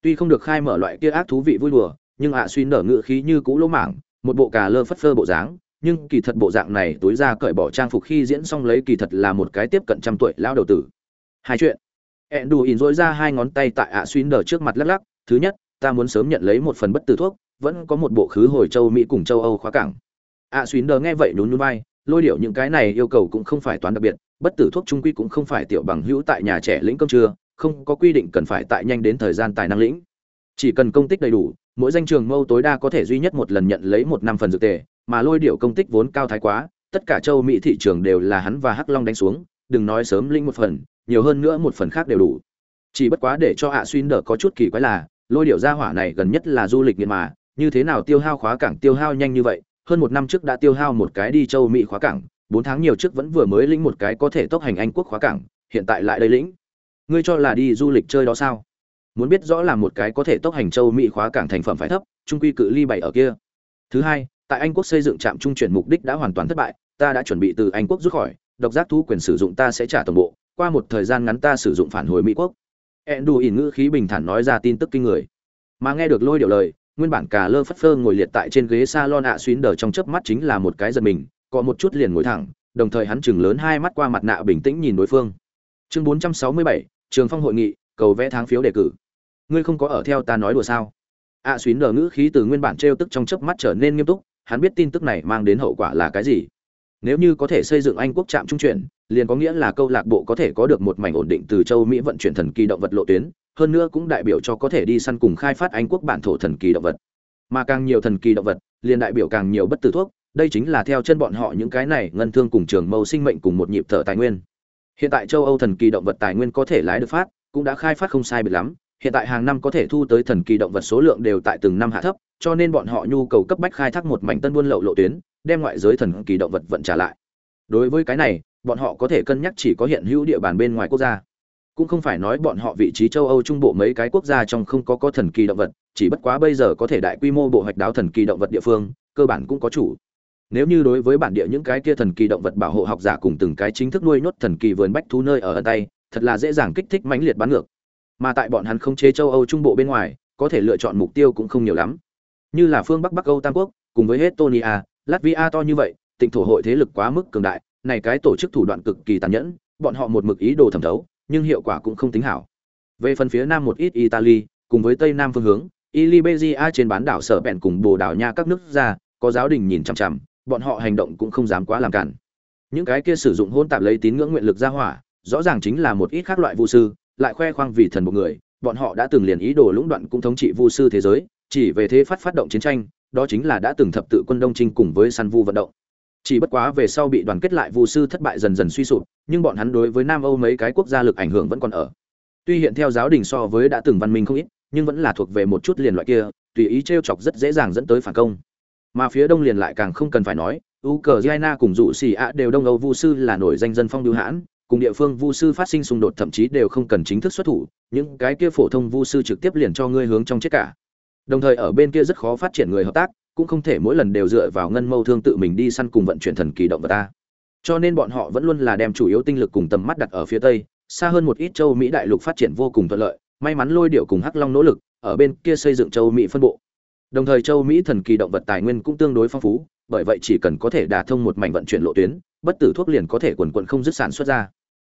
Tuy không được khai mở loại kia ác thú vị vui đùa, nhưng ạ à suy nở ngự khí như cũ lỗ mảng, một bộ cà lơ phất phơ bộ dáng, nhưng kỳ thật bộ dạng này tối ra cởi bỏ trang phục khi diễn xong lấy kỳ thật là một cái tiếp cận trăm tuổi lao đầu tử. Hai chuyện. Ẹn đù ỉn dối ra hai ngón tay tại ạ à suy nở trước mặt lắc lắc, thứ nhất, ta muốn sớm nhận lấy một phần bất tử thuốc, vẫn có một bộ khứ hồi châu mỹ cùng châu âu khóa cảng. ạ à suy nở nghe vậy nhún nhún vai, lôi điệu những cái này yêu cầu cũng không phải toán đặc biệt, bất tử thuốc trung quy cũng không phải tiểu bằng hữu tại nhà trẻ lĩnh công trưa không có quy định cần phải tại nhanh đến thời gian tài năng lĩnh. Chỉ cần công tích đầy đủ, mỗi danh trường mâu tối đa có thể duy nhất một lần nhận lấy một năm phần dự tề, mà lôi điệu công tích vốn cao thái quá, tất cả châu mỹ thị trường đều là hắn và hắc long đánh xuống, đừng nói sớm lĩnh một phần, nhiều hơn nữa một phần khác đều đủ. Chỉ bất quá để cho hạ xuyên đỡ có chút kỳ quái là, lôi điệu gia hỏa này gần nhất là du lịch nghiện mà, như thế nào tiêu hao khóa cảng tiêu hao nhanh như vậy, hơn một năm trước đã tiêu hao một cái đi châu mỹ khóa cảng, bốn tháng nhiều trước vẫn vừa mới lĩnh một cái có thể tốc hành anh quốc khóa cảng, hiện tại lại đây lĩnh ngươi cho là đi du lịch chơi đó sao? Muốn biết rõ là một cái có thể tốc hành châu mỹ khóa cảng thành phẩm phải thấp trung quy cự ly bảy ở kia. Thứ hai tại anh quốc xây dựng trạm trung chuyển mục đích đã hoàn toàn thất bại ta đã chuẩn bị từ anh quốc rút khỏi độc giác thú quyền sử dụng ta sẽ trả toàn bộ qua một thời gian ngắn ta sử dụng phản hồi mỹ quốc. Ẹn đù ỉn ngữ khí bình thản nói ra tin tức kinh người. Mà nghe được lôi điệu lời nguyên bản cả lơ phất phơ ngồi liệt tại trên ghế salon ạ à xuyến đờ trong chớp mắt chính là một cái giật mình có một chút liền ngồi thẳng đồng thời hắn chừng lớn hai mắt qua mặt nạ bình tĩnh nhìn đối phương. Chương 467, trường phong hội nghị cầu vẽ tháng phiếu đề cử. Ngươi không có ở theo ta nói đùa sao? Ạ à, xuyến đờ ngữ khí từ nguyên bản trêu tức trong chớp mắt trở nên nghiêm túc hắn biết tin tức này mang đến hậu quả là cái gì. Nếu như có thể xây dựng anh quốc trạm trung chuyển liền có nghĩa là câu lạc bộ có thể có được một mảnh ổn định từ châu mỹ vận chuyển thần kỳ động vật lộ tuyến hơn nữa cũng đại biểu cho có thể đi săn cùng khai phát anh quốc bản thổ thần kỳ động vật. Mà càng nhiều thần kỳ động vật liền đại biểu càng nhiều bất tử thuốc đây chính là theo chân bọn họ những cái này ngân thương cùng trường mâu sinh mệnh cùng một nhịp thở tài nguyên hiện tại châu âu thần kỳ động vật tài nguyên có thể lái được phát, cũng đã khai phát không sai biệt lắm. Hiện tại hàng năm có thể thu tới thần kỳ động vật số lượng đều tại từng năm hạ thấp, cho nên bọn họ nhu cầu cấp bách khai thác một mảnh tân buôn lậu lộ tuyến, đem ngoại giới thần kỳ động vật vận trả lại. Đối với cái này, bọn họ có thể cân nhắc chỉ có hiện hữu địa bàn bên ngoài quốc gia. Cũng không phải nói bọn họ vị trí châu âu trung bộ mấy cái quốc gia trong không có có thần kỳ động vật, chỉ bất quá bây giờ có thể đại quy mô bộ hoạch đáo thần kỳ động vật địa phương, cơ bản cũng có chủ nếu như đối với bản địa những cái kia thần kỳ động vật bảo hộ học giả cùng từng cái chính thức nuôi nhốt thần kỳ vườn bách thú nơi ở ẩn tay, thật là dễ dàng kích thích mãnh liệt bắn ngược. Mà tại bọn hắn không chế châu âu trung bộ bên ngoài, có thể lựa chọn mục tiêu cũng không nhiều lắm. Như là phương bắc bắc âu tam quốc, cùng với estonia, latvia to như vậy, tịnh thổ hội thế lực quá mức cường đại, này cái tổ chức thủ đoạn cực kỳ tàn nhẫn, bọn họ một mực ý đồ thẩm thấu, nhưng hiệu quả cũng không tính hảo. Về phần phía nam một ít italy, cùng với tây nam phương hướng, iliberia trên bán đảo sở bẹn cùng bồ đảo nha các nước ra, có giáo đình nhìn chằm chằm bọn họ hành động cũng không dám quá làm cản. Những cái kia sử dụng hôn tạp lấy tín ngưỡng nguyện lực ra hỏa, rõ ràng chính là một ít khác loại vu sư, lại khoe khoang vì thần một người, bọn họ đã từng liền ý đồ lũng đoạn cũng thống trị vu sư thế giới, chỉ về thế phát phát động chiến tranh, đó chính là đã từng thập tự quân đông trinh cùng với săn vu vận động. Chỉ bất quá về sau bị đoàn kết lại vu sư thất bại dần dần suy sụp, nhưng bọn hắn đối với nam âu mấy cái quốc gia lực ảnh hưởng vẫn còn ở. Tuy hiện theo giáo đình so với đã từng văn minh không ít, nhưng vẫn là thuộc về một chút liền loại kia, tùy ý t chọc rất dễ dàng dẫn tới phản công mà phía đông liền lại càng không cần phải nói, ukraine cùng dụ xì ạ đều đông âu vu sư là nổi danh dân phong lưu hãn, cùng địa phương vu sư phát sinh xung đột thậm chí đều không cần chính thức xuất thủ, những cái kia phổ thông vu sư trực tiếp liền cho ngươi hướng trong chết cả. Đồng thời ở bên kia rất khó phát triển người hợp tác, cũng không thể mỗi lần đều dựa vào ngân mâu thương tự mình đi săn cùng vận chuyển thần kỳ động vật ta. Cho nên bọn họ vẫn luôn là đem chủ yếu tinh lực cùng tầm mắt đặt ở phía tây, xa hơn một ít châu mỹ đại lục phát triển vô cùng thuận lợi, may mắn lôi điệu cùng hắc long nỗ lực, ở bên kia xây dựng châu mỹ phân bộ đồng thời châu mỹ thần kỳ động vật tài nguyên cũng tương đối phong phú, bởi vậy chỉ cần có thể đả thông một mảnh vận chuyển lộ tuyến, bất tử thuốc liền có thể quần quần không dứt sản xuất ra.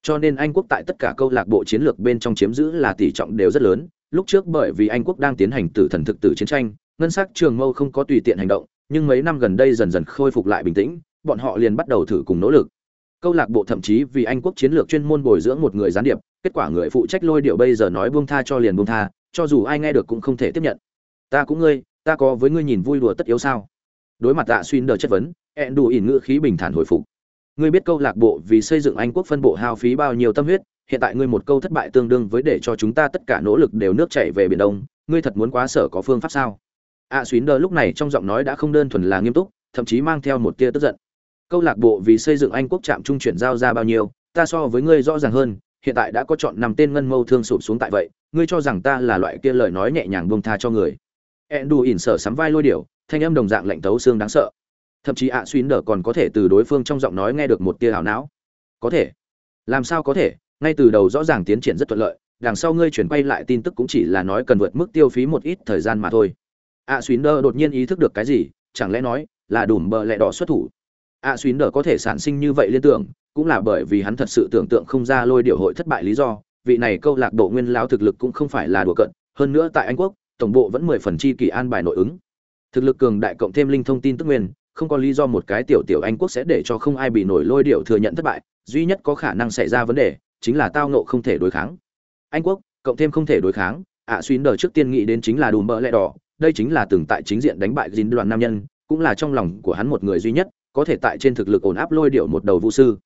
Cho nên anh quốc tại tất cả câu lạc bộ chiến lược bên trong chiếm giữ là tỷ trọng đều rất lớn. Lúc trước bởi vì anh quốc đang tiến hành tử thần thực tử chiến tranh, ngân sắc trường mâu không có tùy tiện hành động, nhưng mấy năm gần đây dần dần khôi phục lại bình tĩnh, bọn họ liền bắt đầu thử cùng nỗ lực. Câu lạc bộ thậm chí vì anh quốc chiến lược chuyên môn bồi dưỡng một người gián điệp, kết quả người phụ trách lôi điệu bây giờ nói buông tha cho liền buông tha, cho dù ai nghe được cũng không thể tiếp nhận. Ta cũng ngươi ta có với ngươi nhìn vui đùa tất yếu sao? Đối mặt tạ xuyên đờ chất vấn ẹn đủ ỉn ngữ khí bình thản hồi phục. Ngươi biết câu lạc bộ vì xây dựng anh quốc phân bộ hao phí bao nhiêu tâm huyết, hiện tại ngươi một câu thất bại tương đương với để cho chúng ta tất cả nỗ lực đều nước chảy về biển đông, ngươi thật muốn quá sở có phương pháp sao? Ạ xuyến đờ lúc này trong giọng nói đã không đơn thuần là nghiêm túc, thậm chí mang theo một tia tức giận. Câu lạc bộ vì xây dựng anh quốc trạm trung chuyển giao ra bao nhiêu, ta so với ngươi rõ ràng hơn, hiện tại đã có chọn nằm tên ngân mâu thương sụp xuống tại vậy, ngươi cho rằng ta là loại kia lời nói nhẹ nhàng buông tha cho người ẹn đù ỉn sở sắm vai lôi điểu, thanh âm đồng dạng lạnh tấu xương đáng sợ. Thậm chí ạ à xuyên đờ còn có thể từ đối phương trong giọng nói nghe được một tia hảo não. Có thể. Làm sao có thể? Ngay từ đầu rõ ràng tiến triển rất thuận lợi, đằng sau ngươi chuyển quay lại tin tức cũng chỉ là nói cần vượt mức tiêu phí một ít thời gian mà thôi. ạ à xuyên đờ đột nhiên ý thức được cái gì, chẳng lẽ nói là đùm bờ lẹ đỏ xuất thủ? ạ à xuyên đờ có thể sản sinh như vậy liên tưởng, cũng là bởi vì hắn thật sự tưởng tượng không ra lôi điệu hội thất bại lý do, vị này câu lạc bộ nguyên lão thực lực cũng không phải là đùa cận hơn nữa tại anh quốc tổng bộ vẫn mười phần chi kỳ an bài nội ứng. Thực lực cường đại cộng thêm linh thông tin tức nguyên không có lý do một cái tiểu tiểu anh quốc sẽ để cho không ai bị nổi lôi điệu thừa nhận thất bại duy nhất có khả năng xảy ra vấn đề chính là tao nộ không thể đối kháng. Anh quốc cộng thêm không thể đối kháng ạ à, xuyên đờ trước tiên nghĩ đến chính là đùm bỡ lẽ đỏ đây chính là từng tại chính diện đánh bại dính đoàn nam nhân cũng là trong lòng của hắn một người duy nhất có thể tại trên thực lực ổn áp lôi điệu một đầu vũ sư.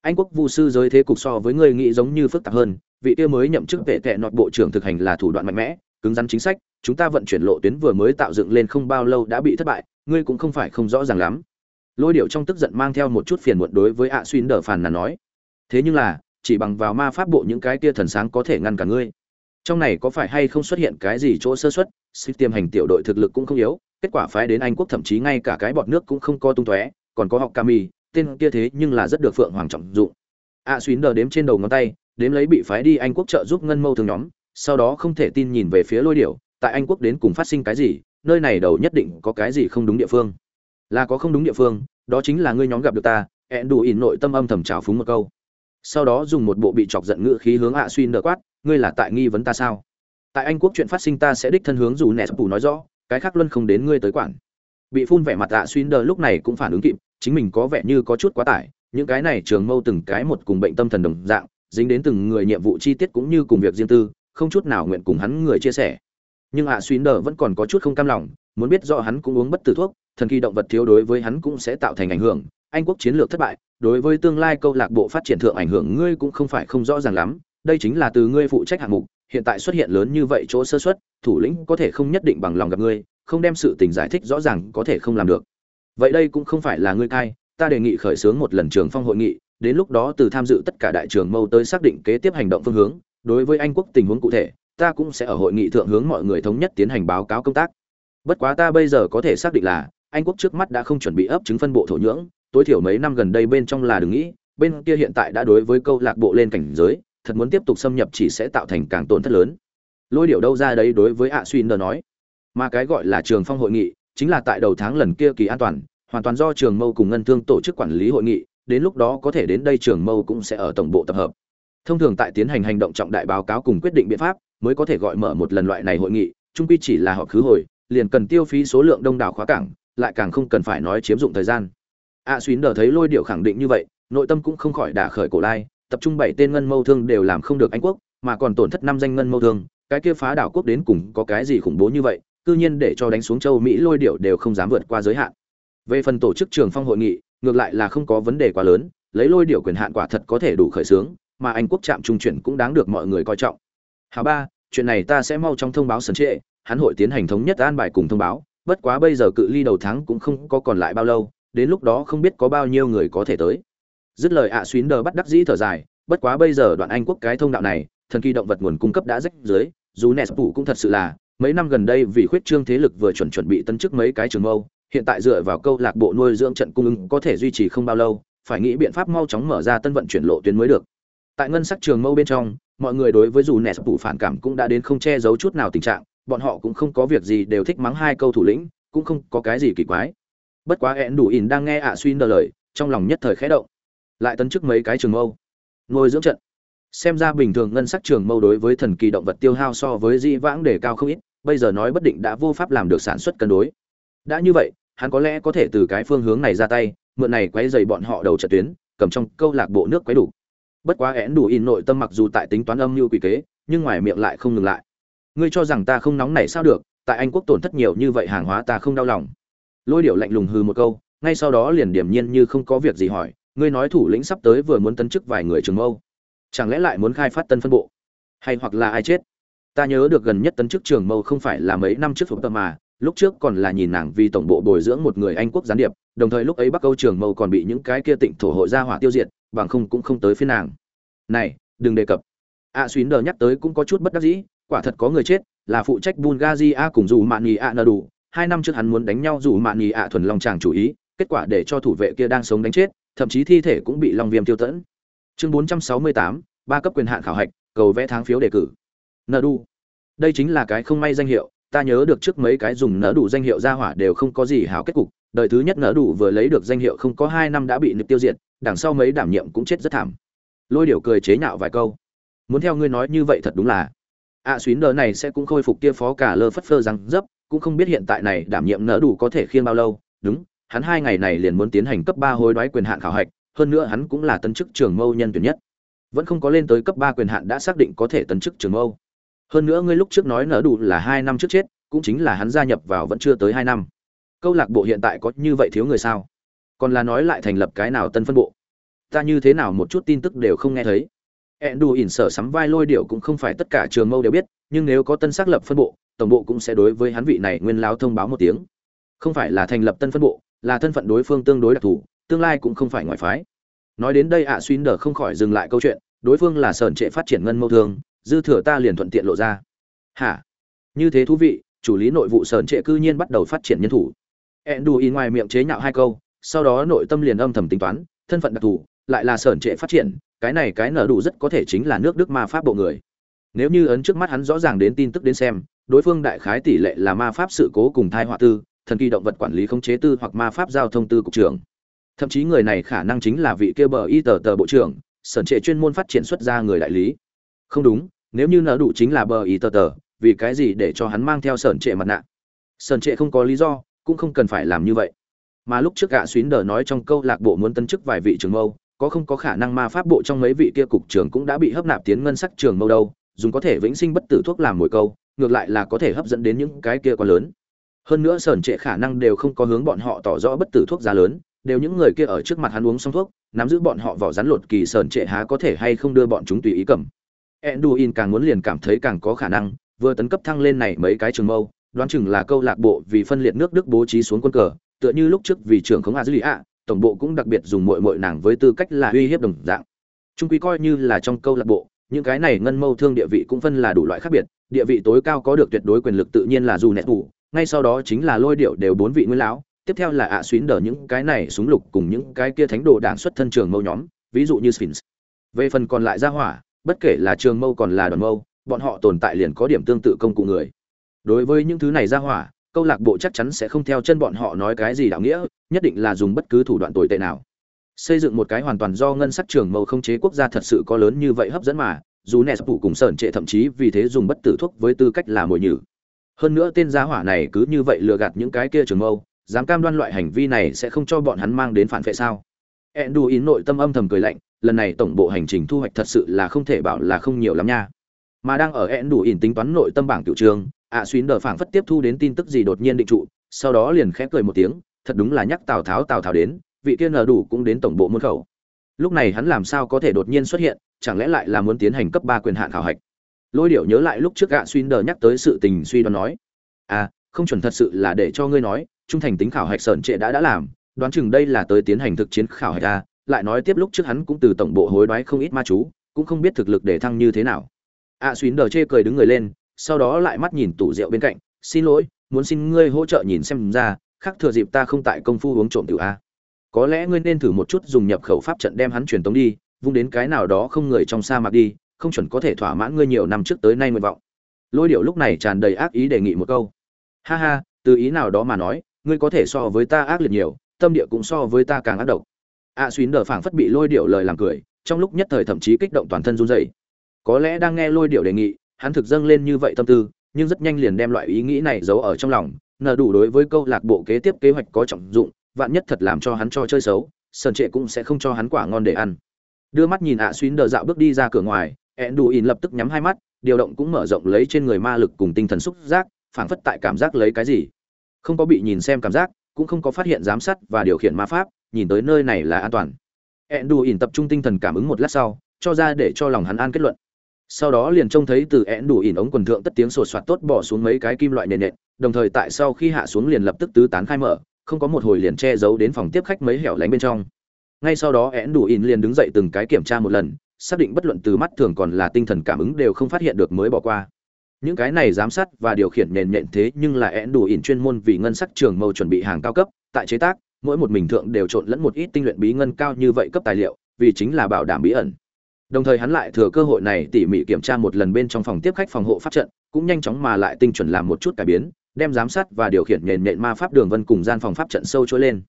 Anh quốc vu sư giới thế cục so với người nghĩ giống như phức tạp hơn vị kia mới nhậm chức vệ tệ nọt bộ trưởng thực hành là thủ đoạn mạnh mẽ cứng rắn chính sách chúng ta vận chuyển lộ tuyến vừa mới tạo dựng lên không bao lâu đã bị thất bại, ngươi cũng không phải không rõ ràng lắm. Lôi điệu trong tức giận mang theo một chút phiền muộn đối với ạ xuyên đờ phàn là nói. Thế nhưng là, chỉ bằng vào ma pháp bộ những cái kia thần sáng có thể ngăn cả ngươi. Trong này có phải hay không xuất hiện cái gì chỗ sơ xuất xích tiêm hành tiểu đội thực lực cũng không yếu, kết quả phái đến anh quốc thậm chí ngay cả cái bọt nước cũng không co tung tóe, còn có học kami tên kia thế nhưng là rất được phượng hoàng trọng dụng. Ạ xuyên đờ đếm trên đầu ngón tay, đếm lấy bị phái đi anh quốc trợ giúp ngân mâu thường nhóm, sau đó không thể tin nhìn về phía lôi điệu tại anh quốc đến cùng phát sinh cái gì, nơi này đầu nhất định có cái gì không đúng địa phương. Là có không đúng địa phương, đó chính là ngươi nhóm gặp được ta ẹn đủ ỉn nội tâm âm thầm trào phúng một câu. Sau đó dùng một bộ bị chọc giận ngữ khí hướng ạ xuyên nở quát, ngươi là tại nghi vấn ta sao? Tại anh quốc chuyện phát sinh ta sẽ đích thân hướng dù nẹt bù nói rõ, cái khác luân không đến ngươi tới quản. Bị phun vẻ mặt ạ xuyên nở lúc này cũng phản ứng kịp, chính mình có vẻ như có chút quá tải, những cái này trường mâu từng cái một cùng bệnh tâm thần đồng dạng, dính đến từng người nhiệm vụ chi tiết cũng như cùng việc riêng tư, không chút nào nguyện cùng hắn người chia sẻ nhưng ạ suy nở vẫn còn có chút không cam lòng, muốn biết rõ hắn cũng uống bất tử thuốc, thần kỳ động vật thiếu đối với hắn cũng sẽ tạo thành ảnh hưởng, anh quốc chiến lược thất bại, đối với tương lai câu lạc bộ phát triển thượng ảnh hưởng ngươi cũng không phải không rõ ràng lắm, đây chính là từ ngươi phụ trách hạng mục, hiện tại xuất hiện lớn như vậy chỗ sơ xuất thủ lĩnh có thể không nhất định bằng lòng gặp ngươi, không đem sự tình giải thích rõ ràng có thể không làm được. Vậy đây cũng không phải là ngươi cai, ta đề nghị khởi xướng một lần trường phong hội nghị, đến lúc đó từ tham dự tất cả đại trường mâu tới xác định kế tiếp hành động phương hướng, đối với anh quốc tình huống cụ thể ta cũng sẽ ở hội nghị thượng hướng mọi người thống nhất tiến hành báo cáo công tác. Bất quá ta bây giờ có thể xác định là, anh quốc trước mắt đã không chuẩn bị ấp chứng phân bộ thổ nhưỡng, tối thiểu mấy năm gần đây bên trong là đừng nghĩ, bên kia hiện tại đã đối với câu lạc bộ lên cảnh giới, thật muốn tiếp tục xâm nhập chỉ sẽ tạo thành càng tổn thất lớn. Lôi điệu đâu ra đấy đối với ạ xuyên nói. Mà cái gọi là trường phong hội nghị, chính là tại đầu tháng lần kia kỳ an toàn, hoàn toàn do trường mâu cùng ngân thương tổ chức quản lý hội nghị, đến lúc đó có thể đến đây trường mâu cũng sẽ ở tổng bộ tập hợp. Thông thường tại tiến hành hành động trọng đại báo cáo cùng quyết định biện pháp mới có thể gọi mở một lần loại này hội nghị trung quy chỉ là họ khứ hồi liền cần tiêu phí số lượng đông đảo khóa cảng lại càng không cần phải nói chiếm dụng thời gian. A à, xuyến đờ thấy lôi điệu khẳng định như vậy nội tâm cũng không khỏi đả khởi cổ lai tập trung bảy tên ngân mâu thương đều làm không được anh quốc mà còn tổn thất năm danh ngân mâu thương cái kia phá đảo quốc đến cùng có cái gì khủng bố như vậy cư nhiên để cho đánh xuống châu mỹ lôi điệu đều không dám vượt qua giới hạn. Về phần tổ chức trường phong hội nghị ngược lại là không có vấn đề quá lớn lấy lôi điệu quyền hạn quả thật có thể đủ khởi xướng mà anh quốc trạm trung chuyển cũng đáng được mọi người coi trọng. Hà ba chuyện này ta sẽ mau trong thông báo sân trệ, hắn hội tiến hành thống nhất an bài cùng thông báo, bất quá bây giờ cự ly đầu tháng cũng không có còn lại bao lâu, đến lúc đó không biết có bao nhiêu người có thể tới. Dứt lời ạ à xuyến đờ bắt đắc dĩ thở dài, bất quá bây giờ đoạn anh quốc cái thông đạo này, thần kỳ động vật nguồn cung cấp đã rách dưới dù nes phủ cũng thật sự là, mấy năm gần đây vì khuyết trương thế lực vừa chuẩn chuẩn bị tân chức mấy cái trường mâu, hiện tại dựa vào câu lạc bộ nuôi dưỡng trận cung ứng có thể duy trì không bao lâu, phải nghĩ biện pháp mau chóng mở ra tân vận chuyển lộ tuyến mới được. Tại ngân sắc trường mâu bên trong mọi người đối với dù nẹt phủ phản cảm cũng đã đến không che giấu chút nào tình trạng, bọn họ cũng không có việc gì đều thích mắng hai câu thủ lĩnh, cũng không có cái gì kỳ quái. Bất quá ẹn đủ ỉn đang nghe ạ suy đờ lời, trong lòng nhất thời khẽ động. Lại tấn chức mấy cái trường mâu. Nuôi dưỡng trận. Xem ra bình thường ngân sắc trường mâu đối với thần kỳ động vật tiêu hao so với di vãng đề cao không ít, bây giờ nói bất định đã vô pháp làm được sản xuất cân đối. Đã như vậy, hắn có lẽ có thể từ cái phương hướng này ra tay, mượn này quấy dày bọn họ đầu trận tuyến, cầm trong câu lạc bộ nước quấy đủ bất quá én đủ in nội tâm mặc dù tại tính toán âm mưu quỷ kế, nhưng ngoài miệng lại không ngừng lại. Ngươi cho rằng ta không nóng này sao được, tại anh quốc tổn thất nhiều như vậy hàng hóa ta không đau lòng. Lôi điệu lạnh lùng hư một câu, ngay sau đó liền điểm nhiên như không có việc gì hỏi, ngươi nói thủ lĩnh sắp tới vừa muốn tấn chức vài người trường mâu. Chẳng lẽ lại muốn khai phát tân phân bộ? Hay hoặc là ai chết? Ta nhớ được gần nhất tấn chức trường mâu không phải là mấy năm trước phục tâm mà, lúc trước còn là nhìn nàng vì tổng bộ bồi dưỡng một người anh quốc gián điệp, đồng thời lúc ấy bắc âu trường mâu còn bị những cái kia tịnh thổ hội gia hỏa tiêu diệt bằng không cũng không tới phiên nàng. Này đừng đề cập. A à, xuyến đờ nhắc tới cũng có chút bất đắc dĩ quả thật có người chết là phụ trách bulgaria cùng dù mạn nghị a nờ đủ. Hai năm trước hắn muốn đánh nhau dù mạn nghị a thuần long chàng chủ ý kết quả để cho thủ vệ kia đang sống đánh chết thậm chí thi thể cũng bị long viêm tiêu tẫn. Chương bốn trăm sáu mươi tám ba cấp quyền hạn khảo hạch cầu vẽ tháng phiếu đề cử. Nờ đủ. Đây chính là cái không may danh hiệu ta nhớ được trước mấy cái dùng nợ đủ danh hiệu ra hỏa đều không có gì hảo kết cục đời thứ nhất nở đủ vừa lấy được danh hiệu không có hai năm đã bị nịp tiêu diệt đằng sau mấy đảm nhiệm cũng chết rất thảm. Lôi điểu cười chế nhạo vài câu. Muốn theo ngươi nói như vậy thật đúng là. Ạ à, xuyến đờ này sẽ cũng khôi phục kia phó cả lơ phất phơ răng dấp cũng không biết hiện tại này đảm nhiệm nở đủ có thể khiêng bao lâu. Đúng hắn hai ngày này liền muốn tiến hành cấp ba hối đoái quyền hạn khảo hạch hơn nữa hắn cũng là tân chức trường mâu nhân tuyển nhất. Vẫn không có lên tới cấp ba quyền hạn đã xác định có thể tân chức trường mâu. Hơn nữa ngươi lúc trước nói nở đủ là hai năm trước chết cũng chính là hắn gia nhập vào vẫn chưa tới hai năm câu lạc bộ hiện tại có như vậy thiếu người sao? Còn là nói lại thành lập cái nào tân phân bộ? Ta như thế nào một chút tin tức đều không nghe thấy. Ẹn đù ỉn sở sắm vai lôi điệu cũng không phải tất cả trường mâu đều biết nhưng nếu có tân xác lập phân bộ tổng bộ cũng sẽ đối với hắn vị này nguyên lao thông báo một tiếng. Không phải là thành lập tân phân bộ là thân phận đối phương tương đối đặc thù tương lai cũng không phải ngoại phái. Nói đến đây ạ à, xuyên đờ không khỏi dừng lại câu chuyện đối phương là sởn trệ phát triển ngân mâu thương dư thừa ta liền thuận tiện lộ ra. Hả? Như thế thú vị chủ lý nội vụ sởn trệ cư nhiên bắt đầu phát triển nhân thủ ẹn đù ý ngoài miệng chế nhạo hai câu, sau đó nội tâm liền âm thầm tính toán, thân phận đặc thù, lại là sởn trệ phát triển, cái này cái nở đủ rất có thể chính là nước đức ma pháp bộ người. Nếu như ấn trước mắt hắn rõ ràng đến tin tức đến xem, đối phương đại khái tỷ lệ là ma pháp sự cố cùng thai họa tư, thần kỳ động vật quản lý không chế tư hoặc ma pháp giao thông tư cục trưởng. Thậm chí người này khả năng chính là vị kia bờ y tờ tờ bộ trưởng, sởn trệ chuyên môn phát triển xuất ra người đại lý. Không đúng, nếu như nở đủ chính là bờ y tờ tờ, vì cái gì để cho hắn mang theo sởn trệ mặt nạ? Sởn trệ không có lý do cũng không cần phải làm như vậy. Mà lúc trước gạ xuyến đờ nói trong câu lạc bộ muốn tân chức vài vị trường mâu, có không có khả năng ma pháp bộ trong mấy vị kia cục trưởng cũng đã bị hấp nạp tiến ngân sắc trường mâu đâu, dùng có thể vĩnh sinh bất tử thuốc làm mồi câu, ngược lại là có thể hấp dẫn đến những cái kia quá lớn. Hơn nữa sởn trệ khả năng đều không có hướng bọn họ tỏ rõ bất tử thuốc giá lớn, đều những người kia ở trước mặt hắn uống xong thuốc, nắm giữ bọn họ vỏ rắn lột kỳ sởn trệ há có thể hay không đưa bọn chúng tùy ý cầm. Enduin càng muốn liền cảm thấy càng có khả năng, vừa tấn cấp thăng lên này mấy cái trường mâu đoán chừng là câu lạc bộ vì phân liệt nước đức bố trí xuống quân cờ tựa như lúc trước vì trưởng khống Azulia, lì ạ tổng bộ cũng đặc biệt dùng muội muội nàng với tư cách là uy hiếp đồng dạng. Trung quy coi như là trong câu lạc bộ những cái này ngân mâu thương địa vị cũng phân là đủ loại khác biệt địa vị tối cao có được tuyệt đối quyền lực tự nhiên là dù nẹt thủ ngay sau đó chính là lôi điệu đều bốn vị nguyên lão tiếp theo là ạ à xuyến đỡ những cái này súng lục cùng những cái kia thánh đồ đảng xuất thân trường mâu nhóm ví dụ như sphinx. Về phần còn lại ra hỏa bất kể là trường mâu còn là đoàn mâu bọn họ tồn tại liền có điểm tương tự công cụ người đối với những thứ này ra hỏa, câu lạc bộ chắc chắn sẽ không theo chân bọn họ nói cái gì đạo nghĩa, nhất định là dùng bất cứ thủ đoạn tồi tệ nào. Xây dựng một cái hoàn toàn do ngân sách trường mâu không chế quốc gia thật sự có lớn như vậy hấp dẫn mà, dù nè sắp cùng sởn trệ thậm chí vì thế dùng bất tử thuốc với tư cách là mồi nhử. Hơn nữa tên gia hỏa này cứ như vậy lừa gạt những cái kia trường mâu, dám cam đoan loại hành vi này sẽ không cho bọn hắn mang đến phản vệ sao? Enduin nội tâm âm thầm cười lạnh, lần này tổng bộ hành trình thu hoạch thật sự là không thể bảo là không nhiều lắm nha. Mà đang ở ẹn đủ ỉn tính toán nội tâm bảng tiểu trường ạ à, xuyến đờ phảng phất tiếp thu đến tin tức gì đột nhiên định trụ sau đó liền khẽ cười một tiếng thật đúng là nhắc tào tháo tào tháo đến vị kia nờ đủ cũng đến tổng bộ môn khẩu. Lúc này hắn làm sao có thể đột nhiên xuất hiện chẳng lẽ lại là muốn tiến hành cấp ba quyền hạn khảo hạch? Lôi điệu nhớ lại lúc trước gạ xuyên đờ nhắc tới sự tình suy đoán nói à không chuẩn thật sự là để cho ngươi nói trung thành tính khảo hạch sởn trệ đã đã làm đoán chừng đây là tới tiến hành thực chiến khảo hạch à lại nói tiếp lúc trước hắn cũng từ tổng bộ hối đoái không ít ma chú cũng không biết thực lực để thăng như thế nào. à xuyên đờ chê cười đứng người lên sau đó lại mắt nhìn tủ rượu bên cạnh xin lỗi muốn xin ngươi hỗ trợ nhìn xem ra khác thừa dịp ta không tại công phu uống trộm tiểu a. Có lẽ ngươi nên thử một chút dùng nhập khẩu pháp trận đem hắn truyền tống đi vung đến cái nào đó không người trong sa mạc đi không chuẩn có thể thỏa mãn ngươi nhiều năm trước tới nay nguyện vọng. Lôi điệu lúc này tràn đầy ác ý đề nghị một câu. Ha ha từ ý nào đó mà nói ngươi có thể so với ta ác liệt nhiều tâm địa cũng so với ta càng ác độc. A à, xuyến đờ phảng phất bị lôi điệu lời làm cười trong lúc nhất thời thậm chí kích động toàn thân run rẩy. Có lẽ đang nghe lôi điệu đề nghị hắn thực dâng lên như vậy tâm tư, nhưng rất nhanh liền đem loại ý nghĩ này giấu ở trong lòng nợ đủ đối với câu lạc bộ kế tiếp kế hoạch có trọng dụng, vạn nhất thật làm cho hắn cho chơi xấu, sơn trệ cũng sẽ không cho hắn quả ngon để ăn. Đưa mắt nhìn ạ à xuyến đờ dạo bước đi ra cửa ngoài ẹn đủ ỉn lập tức nhắm hai mắt, điều động cũng mở rộng lấy trên người ma lực cùng tinh thần xúc giác, phảng phất tại cảm giác lấy cái gì. Không có bị nhìn xem cảm giác, cũng không có phát hiện giám sát và điều khiển ma pháp, nhìn tới nơi này là an toàn. Ẹn đủ ỉn tập trung tinh thần cảm ứng một lát sau, cho ra để cho lòng hắn an kết luận sau đó liền trông thấy từ én đủ ỉn ống quần thượng tất tiếng sột soạt tốt bỏ xuống mấy cái kim loại nền nện đồng thời tại sau khi hạ xuống liền lập tức tứ tán khai mở, không có một hồi liền che giấu đến phòng tiếp khách mấy hẻo lánh bên trong. Ngay sau đó én đủ ỉn liền đứng dậy từng cái kiểm tra một lần, xác định bất luận từ mắt thường còn là tinh thần cảm ứng đều không phát hiện được mới bỏ qua. Những cái này giám sát và điều khiển nền nện thế nhưng là én đủ ỉn chuyên môn vì ngân sắc trường mâu chuẩn bị hàng cao cấp, tại chế tác, mỗi một mình thượng đều trộn lẫn một ít tinh luyện bí ngân cao như vậy cấp tài liệu, vì chính là bảo đảm bí ẩn đồng thời hắn lại thừa cơ hội này tỉ mỉ kiểm tra một lần bên trong phòng tiếp khách phòng hộ pháp trận, cũng nhanh chóng mà lại tinh chuẩn làm một chút cải biến, đem giám sát và điều khiển nền nện ma pháp đường vân cùng gian phòng pháp trận sâu trôi lên.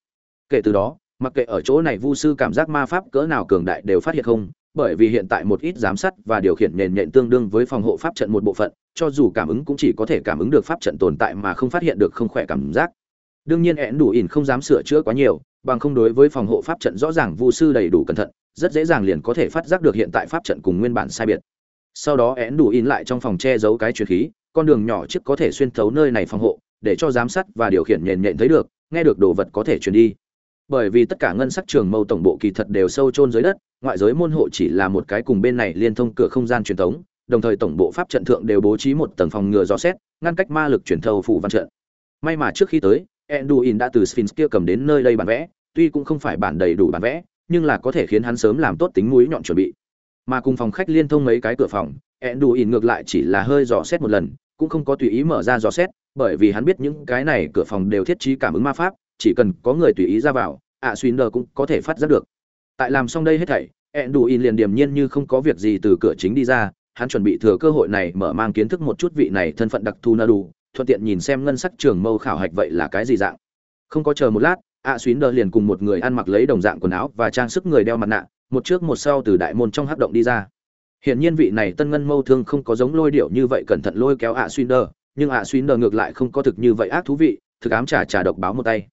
Kể từ đó, mặc kệ ở chỗ này vu sư cảm giác ma pháp cỡ nào cường đại đều phát hiện không, bởi vì hiện tại một ít giám sát và điều khiển nền nện tương đương với phòng hộ pháp trận một bộ phận, cho dù cảm ứng cũng chỉ có thể cảm ứng được pháp trận tồn tại mà không phát hiện được không khỏe cảm giác. Đương nhiên, ẻn đủ ỉn không dám sửa chữa quá nhiều, bằng không đối với phòng hộ pháp trận rõ ràng vu sư đầy đủ cẩn thận rất dễ dàng liền có thể phát giác được hiện tại pháp trận cùng nguyên bản sai biệt. Sau đó én đủ in lại trong phòng che giấu cái truyền khí, con đường nhỏ chiếc có thể xuyên thấu nơi này phòng hộ, để cho giám sát và điều khiển nhện nhện thấy được, nghe được đồ vật có thể truyền đi. Bởi vì tất cả ngân sắc trường mâu tổng bộ kỳ thật đều sâu chôn dưới đất, ngoại giới môn hộ chỉ là một cái cùng bên này liên thông cửa không gian truyền thống, đồng thời tổng bộ pháp trận thượng đều bố trí một tầng phòng ngừa gió xét, ngăn cách ma lực truyền thâu phủ văn trận. May mà trước khi tới, enduin đã từ sphinx kia cầm đến nơi đây bản vẽ, tuy cũng không phải bản đầy đủ bản vẽ nhưng là có thể khiến hắn sớm làm tốt tính mũi nhọn chuẩn bị. Mà cùng phòng khách liên thông mấy cái cửa phòng enduin ngược lại chỉ là hơi dò xét một lần cũng không có tùy ý mở ra dò xét bởi vì hắn biết những cái này cửa phòng đều thiết trí cảm ứng ma pháp chỉ cần có người tùy ý ra vào ạ à, nờ cũng có thể phát giác được. Tại làm xong đây hết thảy enduin liền điềm nhiên như không có việc gì từ cửa chính đi ra hắn chuẩn bị thừa cơ hội này mở mang kiến thức một chút vị này thân phận đặc thù na đủ thuận tiện nhìn xem ngân sắc trường mâu khảo hạch vậy là cái gì dạng. Không có chờ một lát ạ xuyến đờ liền cùng một người ăn mặc lấy đồng dạng quần áo và trang sức người đeo mặt nạ một trước một sau từ đại môn trong hắc động đi ra Hiện nhiên vị này tân ngân mâu thương không có giống lôi điệu như vậy cẩn thận lôi kéo ạ xuyến đờ, nhưng ạ xuyến đờ ngược lại không có thực như vậy ác thú vị, thực ám trả trả độc báo một tay.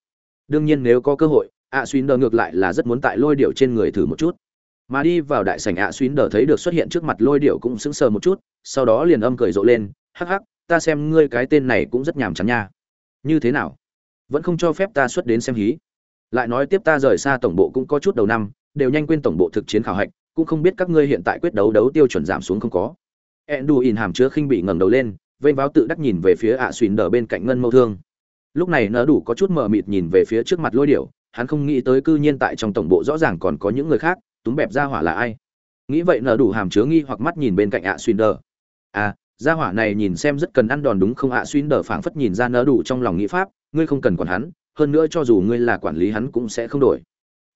Đương nhiên nếu có cơ hội, ạ xuyến đờ ngược lại là rất muốn tại lôi điệu trên người thử một chút. Mà đi vào đại sảnh ạ xuyến đờ thấy được xuất hiện trước mặt lôi điệu cũng sững sờ một chút, sau đó liền âm cười rộ lên, hắc hắc, ta xem ngươi cái tên này cũng rất nhàm chán nha. Như thế nào? Vẫn không cho phép ta xuất đến xem hí. Lại nói tiếp ta rời xa tổng bộ cũng có chút đầu năm, đều nhanh quên tổng bộ thực chiến khảo hạch, cũng không biết các ngươi hiện tại quyết đấu đấu tiêu chuẩn giảm xuống không có. Enduin hàm chứa khinh bị ngẩng đầu lên vênh váo tự đắc nhìn về phía ạ xuyên đờ bên cạnh ngân mâu thương. Lúc này nở đủ có chút mờ mịt nhìn về phía trước mặt lôi điểu hắn không nghĩ tới cư nhiên tại trong tổng bộ rõ ràng còn có những người khác túm bẹp ra hỏa là ai. Nghĩ vậy nở đủ hàm chứa nghi hoặc mắt nhìn bên cạnh ạ xuyên đờ. À ra hỏa này nhìn xem rất cần ăn đòn đúng không ạ xuyên đờ phảng phất nhìn ra nở đủ trong lòng nghĩ pháp ngươi không cần quản hắn, hơn nữa cho dù ngươi là quản lý hắn cũng sẽ không đổi.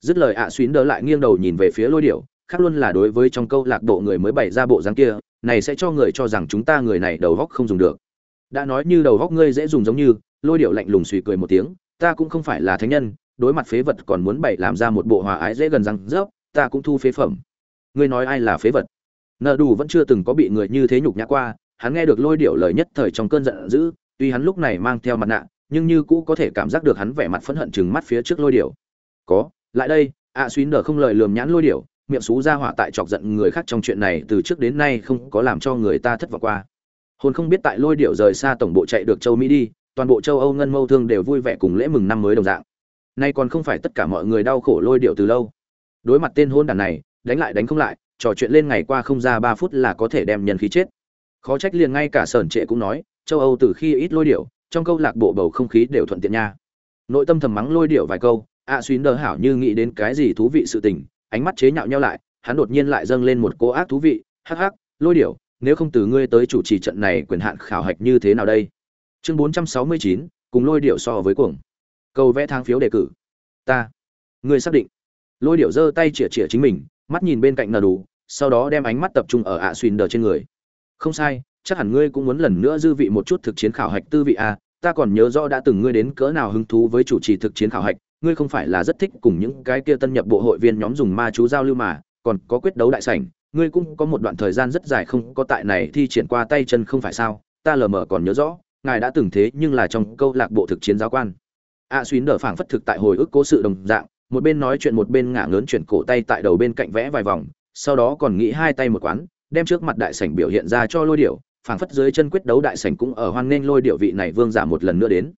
Dứt lời ạ xuyến đỡ lại nghiêng đầu nhìn về phía lôi điểu, khác luôn là đối với trong câu lạc bộ người mới bày ra bộ dáng kia, này sẽ cho người cho rằng chúng ta người này đầu góc không dùng được. Đã nói như đầu góc ngươi dễ dùng giống như, lôi điệu lạnh lùng suy cười một tiếng, ta cũng không phải là thánh nhân, đối mặt phế vật còn muốn bày làm ra một bộ hòa ái dễ gần răng rớp, ta cũng thu phế phẩm. Ngươi nói ai là phế vật? Nợ đủ vẫn chưa từng có bị người như thế nhục nhã qua, hắn nghe được lôi điệu lời nhất thời trong cơn giận dữ, tuy hắn lúc này mang theo mặt nạ nhưng như cũ có thể cảm giác được hắn vẻ mặt phẫn hận chừng mắt phía trước lôi điểu. Có lại đây ạ à, xuyến đờ không lời lườm nhãn lôi điểu miệng xú ra hỏa tại chọc giận người khác trong chuyện này từ trước đến nay không có làm cho người ta thất vọng qua. Hồn không biết tại lôi điểu rời xa tổng bộ chạy được châu mỹ đi toàn bộ châu âu ngân mâu thương đều vui vẻ cùng lễ mừng năm mới đồng dạng. Nay còn không phải tất cả mọi người đau khổ lôi điệu từ lâu. Đối mặt tên hôn đàn này đánh lại đánh không lại trò chuyện lên ngày qua không ra ba phút là có thể đem nhân khí chết. Khó trách liền ngay cả sởn trệ cũng nói châu âu từ khi ít lôi điệu trong câu lạc bộ bầu không khí đều thuận tiện nha. Nội tâm thầm mắng lôi điệu vài câu ạ à, xuyến đờ hảo như nghĩ đến cái gì thú vị sự tình ánh mắt chế nhạo nhau lại hắn đột nhiên lại dâng lên một cô ác thú vị hắc hắc lôi điểu nếu không từ ngươi tới chủ trì trận này quyền hạn khảo hạch như thế nào đây? Chương bốn trăm sáu mươi chín cùng lôi điểu so với cuồng. Câu vẽ thang phiếu đề cử. Ta ngươi xác định. Lôi điểu giơ tay chĩa chĩa chính mình mắt nhìn bên cạnh nờ đủ sau đó đem ánh mắt tập trung ở ạ à đờ trên người. Không sai chắc hẳn ngươi cũng muốn lần nữa dư vị một chút thực chiến khảo hạch tư vị a ta còn nhớ rõ đã từng ngươi đến cỡ nào hứng thú với chủ trì thực chiến khảo hạch ngươi không phải là rất thích cùng những cái kia tân nhập bộ hội viên nhóm dùng ma chú giao lưu mà, còn có quyết đấu đại sảnh, ngươi cũng có một đoạn thời gian rất dài không có tại này thi triển qua tay chân không phải sao? Ta lờ mờ còn nhớ rõ, ngài đã từng thế nhưng là trong câu lạc bộ thực chiến giáo quan. A à, Xuyến đỡ phảng phất thực tại hồi ức cố sự đồng dạng, một bên nói chuyện một bên ngả ngớn chuyển cổ tay tại đầu bên cạnh vẽ vài vòng, sau đó còn nghĩ hai tay một quán, đem trước mặt đại sảnh biểu hiện ra cho lôi điểu, phảng phất dưới chân quyết đấu đại sảnh cũng ở hoan nghênh lôi điểu vị này vương giả một lần nữa đến.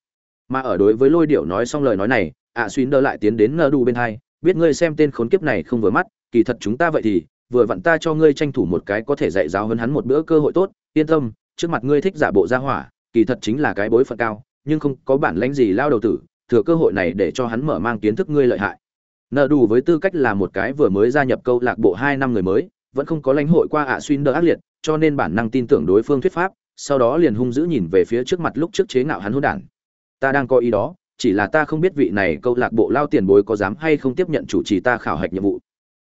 Mà ở đối với lôi điểu nói xong lời nói này, ạ à, xuyên đỡ lại tiến đến ngơ đủ bên hai biết ngươi xem tên khốn kiếp này không vừa mắt kỳ thật chúng ta vậy thì vừa vặn ta cho ngươi tranh thủ một cái có thể dạy giáo hơn hắn một bữa cơ hội tốt yên tâm trước mặt ngươi thích giả bộ ra hỏa kỳ thật chính là cái bối phận cao nhưng không có bản lãnh gì lao đầu tử thừa cơ hội này để cho hắn mở mang kiến thức ngươi lợi hại nợ đủ với tư cách là một cái vừa mới gia nhập câu lạc bộ hai năm người mới vẫn không có lãnh hội qua ạ à xuyên đỡ ác liệt, cho nên bản năng tin tưởng đối phương thuyết pháp, sau đó liền hung dữ nhìn về phía trước mặt lúc trước chế ngạo hắn hôn đản. Ta đang có ý đó, chỉ là ta không biết vị này câu lạc bộ lao tiền bối có dám hay không tiếp nhận chủ trì ta khảo hạch nhiệm vụ.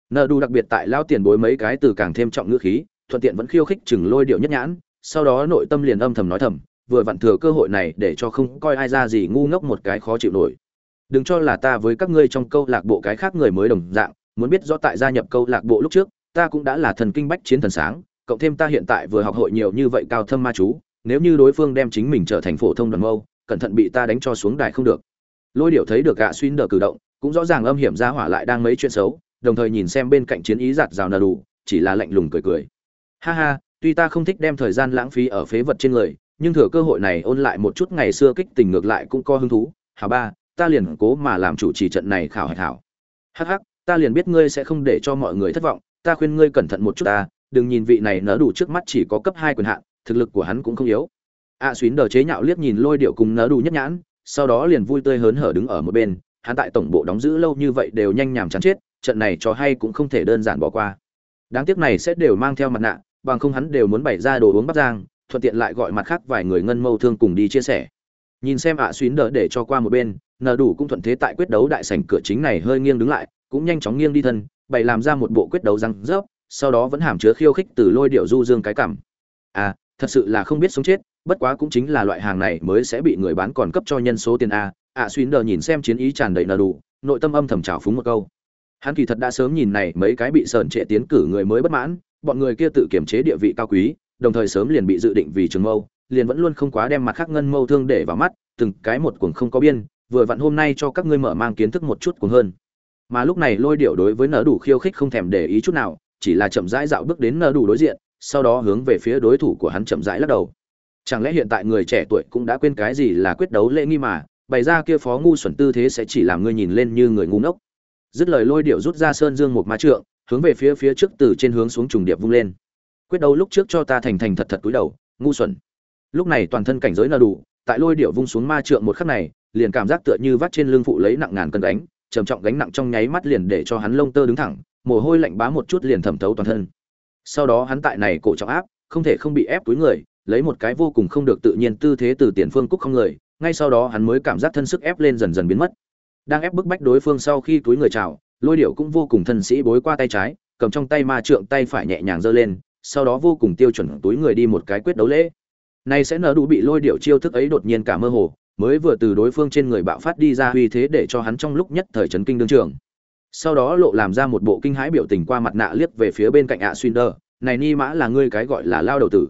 Nợ đủ đặc biệt tại lao tiền bối mấy cái từ càng thêm trọng ngữ khí, thuận tiện vẫn khiêu khích chừng lôi điệu nhất nhãn, sau đó nội tâm liền âm thầm nói thầm, vừa vặn thừa cơ hội này để cho không coi ai ra gì ngu ngốc một cái khó chịu nổi. Đừng cho là ta với các ngươi trong câu lạc bộ cái khác người mới đồng dạng, muốn biết rõ tại gia nhập câu lạc bộ lúc trước ta cũng đã là thần kinh bách chiến thần sáng, cộng thêm ta hiện tại vừa học hội nhiều như vậy cao thâm ma chú, nếu như đối phương đem chính mình trở thành phổ thông đoàn mâu, cẩn thận bị ta đánh cho xuống đài không được. Lôi điệu thấy được gạ xuyên đờ cử động, cũng rõ ràng âm hiểm ra hỏa lại đang mấy chuyện xấu, đồng thời nhìn xem bên cạnh chiến ý giạt rào nờ đủ, chỉ là lạnh lùng cười cười. Ha ha, tuy ta không thích đem thời gian lãng phí ở phế vật trên người, nhưng thừa cơ hội này ôn lại một chút ngày xưa kích tình ngược lại cũng có hứng thú. Hà ba, ta liền cố mà làm chủ trì trận này khảo hạch hảo. Hắc hắc, ta liền biết ngươi sẽ không để cho mọi người thất vọng ta khuyên ngươi cẩn thận một chút ta đừng nhìn vị này nở đủ trước mắt chỉ có cấp hai quyền hạn thực lực của hắn cũng không yếu. A à, xuyến đờ chế nhạo liếc nhìn lôi điệu cùng nở đủ nhất nhãn sau đó liền vui tươi hớn hở đứng ở một bên hắn tại tổng bộ đóng giữ lâu như vậy đều nhanh nhảm chán chết trận này cho hay cũng không thể đơn giản bỏ qua. Đáng tiếc này sẽ đều mang theo mặt nạ bằng không hắn đều muốn bày ra đồ uống bắp giang thuận tiện lại gọi mặt khác vài người ngân mâu thương cùng đi chia sẻ. Nhìn xem ạ à xuyến đỡ để cho qua một bên nờ đủ cũng thuận thế tại quyết đấu đại sảnh cửa chính này hơi nghiêng đứng lại cũng nhanh chóng nghiêng đi thân bày làm ra một bộ quyết đấu răng rớp, sau đó vẫn hàm chứa khiêu khích từ lôi điệu du dương cái cảm. À thật sự là không biết sống chết, bất quá cũng chính là loại hàng này mới sẽ bị người bán còn cấp cho nhân số tiền a. Ạ suy nờ nhìn xem chiến ý tràn đầy nờ đủ, nội tâm âm thầm trào phúng một câu. Hắn kỳ thật đã sớm nhìn này mấy cái bị sờn trệ tiến cử người mới bất mãn, bọn người kia tự kiểm chế địa vị cao quý, đồng thời sớm liền bị dự định vì trường mâu, liền vẫn luôn không quá đem mặt khác ngân mâu thương để vào mắt, từng cái một cuồng không có biên, vừa vặn hôm nay cho các ngươi mở mang kiến thức một chút cuồng hơn mà lúc này lôi điệu đối với nở đủ khiêu khích không thèm để ý chút nào, chỉ là chậm rãi dạo bước đến nở đủ đối diện, sau đó hướng về phía đối thủ của hắn chậm rãi lắc đầu. Chẳng lẽ hiện tại người trẻ tuổi cũng đã quên cái gì là quyết đấu lễ nghi mà, bày ra kia phó ngu xuẩn tư thế sẽ chỉ làm ngươi nhìn lên như người ngu ngốc. Dứt lời lôi điệu rút ra sơn dương một ma trượng, hướng về phía phía trước từ trên hướng xuống trùng điệp vung lên. Quyết đấu lúc trước cho ta thành thành thật thật túi đầu, ngu xuẩn. Lúc này toàn thân cảnh giới nở đủ, tại lôi điệu vung xuống ma trượng một khắc này, liền cảm giác tựa như vắt trên lưng phụ lấy nặng ngàn cân đánh trầm trọng gánh nặng trong nháy mắt liền để cho hắn lông tơ đứng thẳng, mồ hôi lạnh bá một chút liền thẩm thấu toàn thân. Sau đó hắn tại này cổ trọng áp, không thể không bị ép túi người, lấy một cái vô cùng không được tự nhiên tư thế từ tiền phương cúc không người, ngay sau đó hắn mới cảm giác thân sức ép lên dần dần biến mất. Đang ép bức bách đối phương sau khi túi người chào, lôi điệu cũng vô cùng thân sĩ bối qua tay trái, cầm trong tay ma trượng tay phải nhẹ nhàng giơ lên, sau đó vô cùng tiêu chuẩn túi người đi một cái quyết đấu lễ. Này sẽ nở đủ bị lôi điệu chiêu thức ấy đột nhiên cả mơ hồ mới vừa từ đối phương trên người bạo phát đi ra uy thế để cho hắn trong lúc nhất thời chấn kinh đương trường. Sau đó lộ làm ra một bộ kinh hãi biểu tình qua mặt nạ liếc về phía bên cạnh ạ xuyên đờ này ni mã là ngươi cái gọi là lao đầu tử.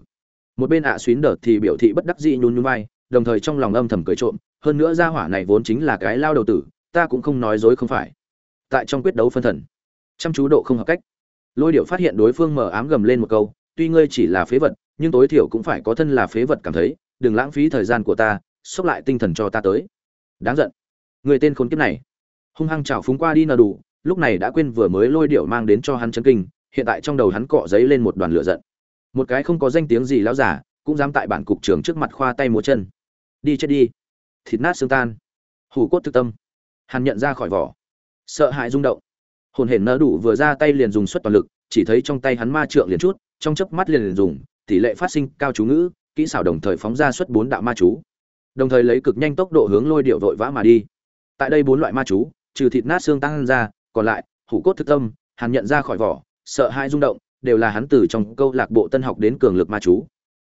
Một bên ạ xuyên đờ thì biểu thị bất đắc dĩ nhún nhún vai, đồng thời trong lòng âm thầm cười trộm, hơn nữa gia hỏa này vốn chính là cái lao đầu tử, ta cũng không nói dối không phải. Tại trong quyết đấu phân thần, chăm chú độ không hợp cách, lôi điệu phát hiện đối phương mở ám gầm lên một câu, tuy ngươi chỉ là phế vật, nhưng tối thiểu cũng phải có thân là phế vật cảm thấy, đừng lãng phí thời gian của ta xốc lại tinh thần cho ta tới. Đáng giận. Người tên khốn kiếp này. Hung hăng chảo phúng qua đi nờ đủ lúc này đã quên vừa mới lôi điệu mang đến cho hắn chấn kinh hiện tại trong đầu hắn cọ giấy lên một đoàn lửa giận. Một cái không có danh tiếng gì lão giả cũng dám tại bản cục trưởng trước mặt khoa tay múa chân. Đi chết đi. Thịt nát xương tan. Hủ cốt thực tâm. Hắn nhận ra khỏi vỏ. Sợ hãi rung động. Hồn hển nỡ đủ vừa ra tay liền dùng suất toàn lực chỉ thấy trong tay hắn ma trượng liền chút trong chớp mắt liền, liền dùng tỷ lệ phát sinh cao chú ngữ kỹ xảo đồng thời phóng ra suất bốn đạo ma chú đồng thời lấy cực nhanh tốc độ hướng lôi điệu vội vã mà đi. Tại đây bốn loại ma chú, trừ thịt nát xương tăng ra, còn lại, hủ cốt thực tâm hắn nhận ra khỏi vỏ, sợ hai rung động, đều là hắn từ trong câu lạc bộ tân học đến cường lực ma chú.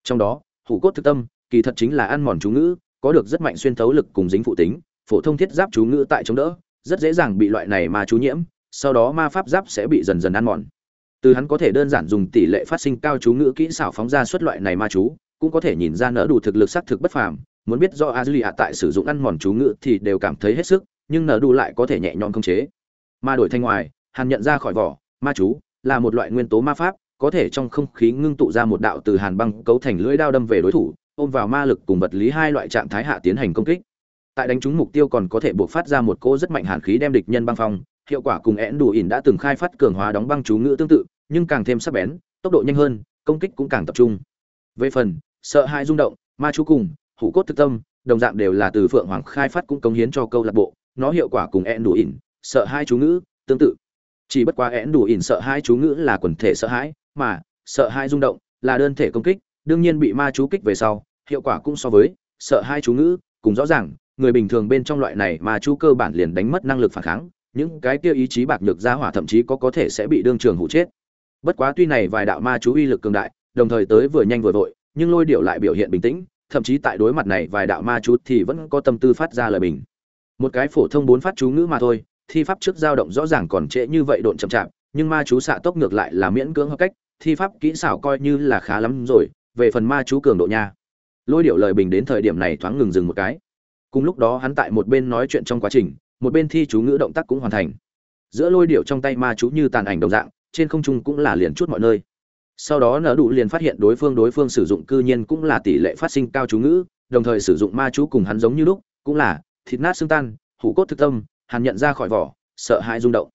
Trong đó, hủ cốt thực tâm, kỳ thật chính là ăn mòn chú ngữ, có được rất mạnh xuyên thấu lực cùng dính phụ tính, phổ thông thiết giáp chú ngữ tại chống đỡ, rất dễ dàng bị loại này ma chú nhiễm, sau đó ma pháp giáp sẽ bị dần dần ăn mòn. Từ hắn có thể đơn giản dùng tỷ lệ phát sinh cao chú ngữ kỹ xảo phóng ra xuất loại này ma chú, cũng có thể nhìn ra nỡ đủ thực lực xác thực bất phàm muốn biết do Azulia tại sử dụng ăn mòn chú ngữ thì đều cảm thấy hết sức, nhưng nở đủ lại có thể nhẹ nhõm khống chế. Ma đổi thanh ngoài, Hàn nhận ra khỏi vỏ, ma chú là một loại nguyên tố ma pháp, có thể trong không khí ngưng tụ ra một đạo từ hàn băng cấu thành lưỡi đao đâm về đối thủ, ôm vào ma lực cùng vật lý hai loại trạng thái hạ tiến hành công kích. Tại đánh trúng mục tiêu còn có thể buộc phát ra một cỗ rất mạnh hàn khí đem địch nhân băng phong, hiệu quả cùng én đủ ỉn đã từng khai phát cường hóa đóng băng chú ngữ tương tự, nhưng càng thêm sắc bén, tốc độ nhanh hơn, công kích cũng càng tập trung. Về phần sợ hai rung động, ma chú cùng hủ cốt thực tâm, đồng dạng đều là từ phượng hoàng khai phát cũng cống hiến cho câu lạc bộ, nó hiệu quả cùng én đủ ỉn, sợ hai chú ngữ, tương tự. Chỉ bất quá én đủ ỉn sợ hai chú ngữ là quần thể sợ hãi, mà sợ hai rung động là đơn thể công kích, đương nhiên bị ma chú kích về sau, hiệu quả cũng so với sợ hai chú ngữ, cùng rõ ràng, người bình thường bên trong loại này ma chú cơ bản liền đánh mất năng lực phản kháng, những cái kia ý chí bạc nhược ra hỏa thậm chí có có thể sẽ bị đương trường hụ chết. Bất quá tuy này vài đạo ma chú uy lực cường đại, đồng thời tới vừa nhanh vừa vội, nhưng lôi điệu lại biểu hiện bình tĩnh thậm chí tại đối mặt này vài đạo ma chú thì vẫn có tâm tư phát ra lời bình. Một cái phổ thông bốn phát chú ngữ mà thôi, thi pháp trước dao động rõ ràng còn trễ như vậy độn chậm chạp, nhưng ma chú xạ tốc ngược lại là miễn cưỡng hợp cách, thi pháp kỹ xảo coi như là khá lắm rồi, về phần ma chú cường độ nha. Lôi điệu lời bình đến thời điểm này thoáng ngừng dừng một cái. Cùng lúc đó hắn tại một bên nói chuyện trong quá trình, một bên thi chú ngữ động tác cũng hoàn thành. Giữa lôi điệu trong tay ma chú như tàn ảnh đồng dạng, trên không trung cũng là liền chút mọi nơi sau đó nở đủ liền phát hiện đối phương đối phương sử dụng cư nhiên cũng là tỷ lệ phát sinh cao chú ngữ, đồng thời sử dụng ma chú cùng hắn giống như lúc, cũng là thịt nát xương tan, hủ cốt thực tâm hắn nhận ra khỏi vỏ, sợ hãi rung động.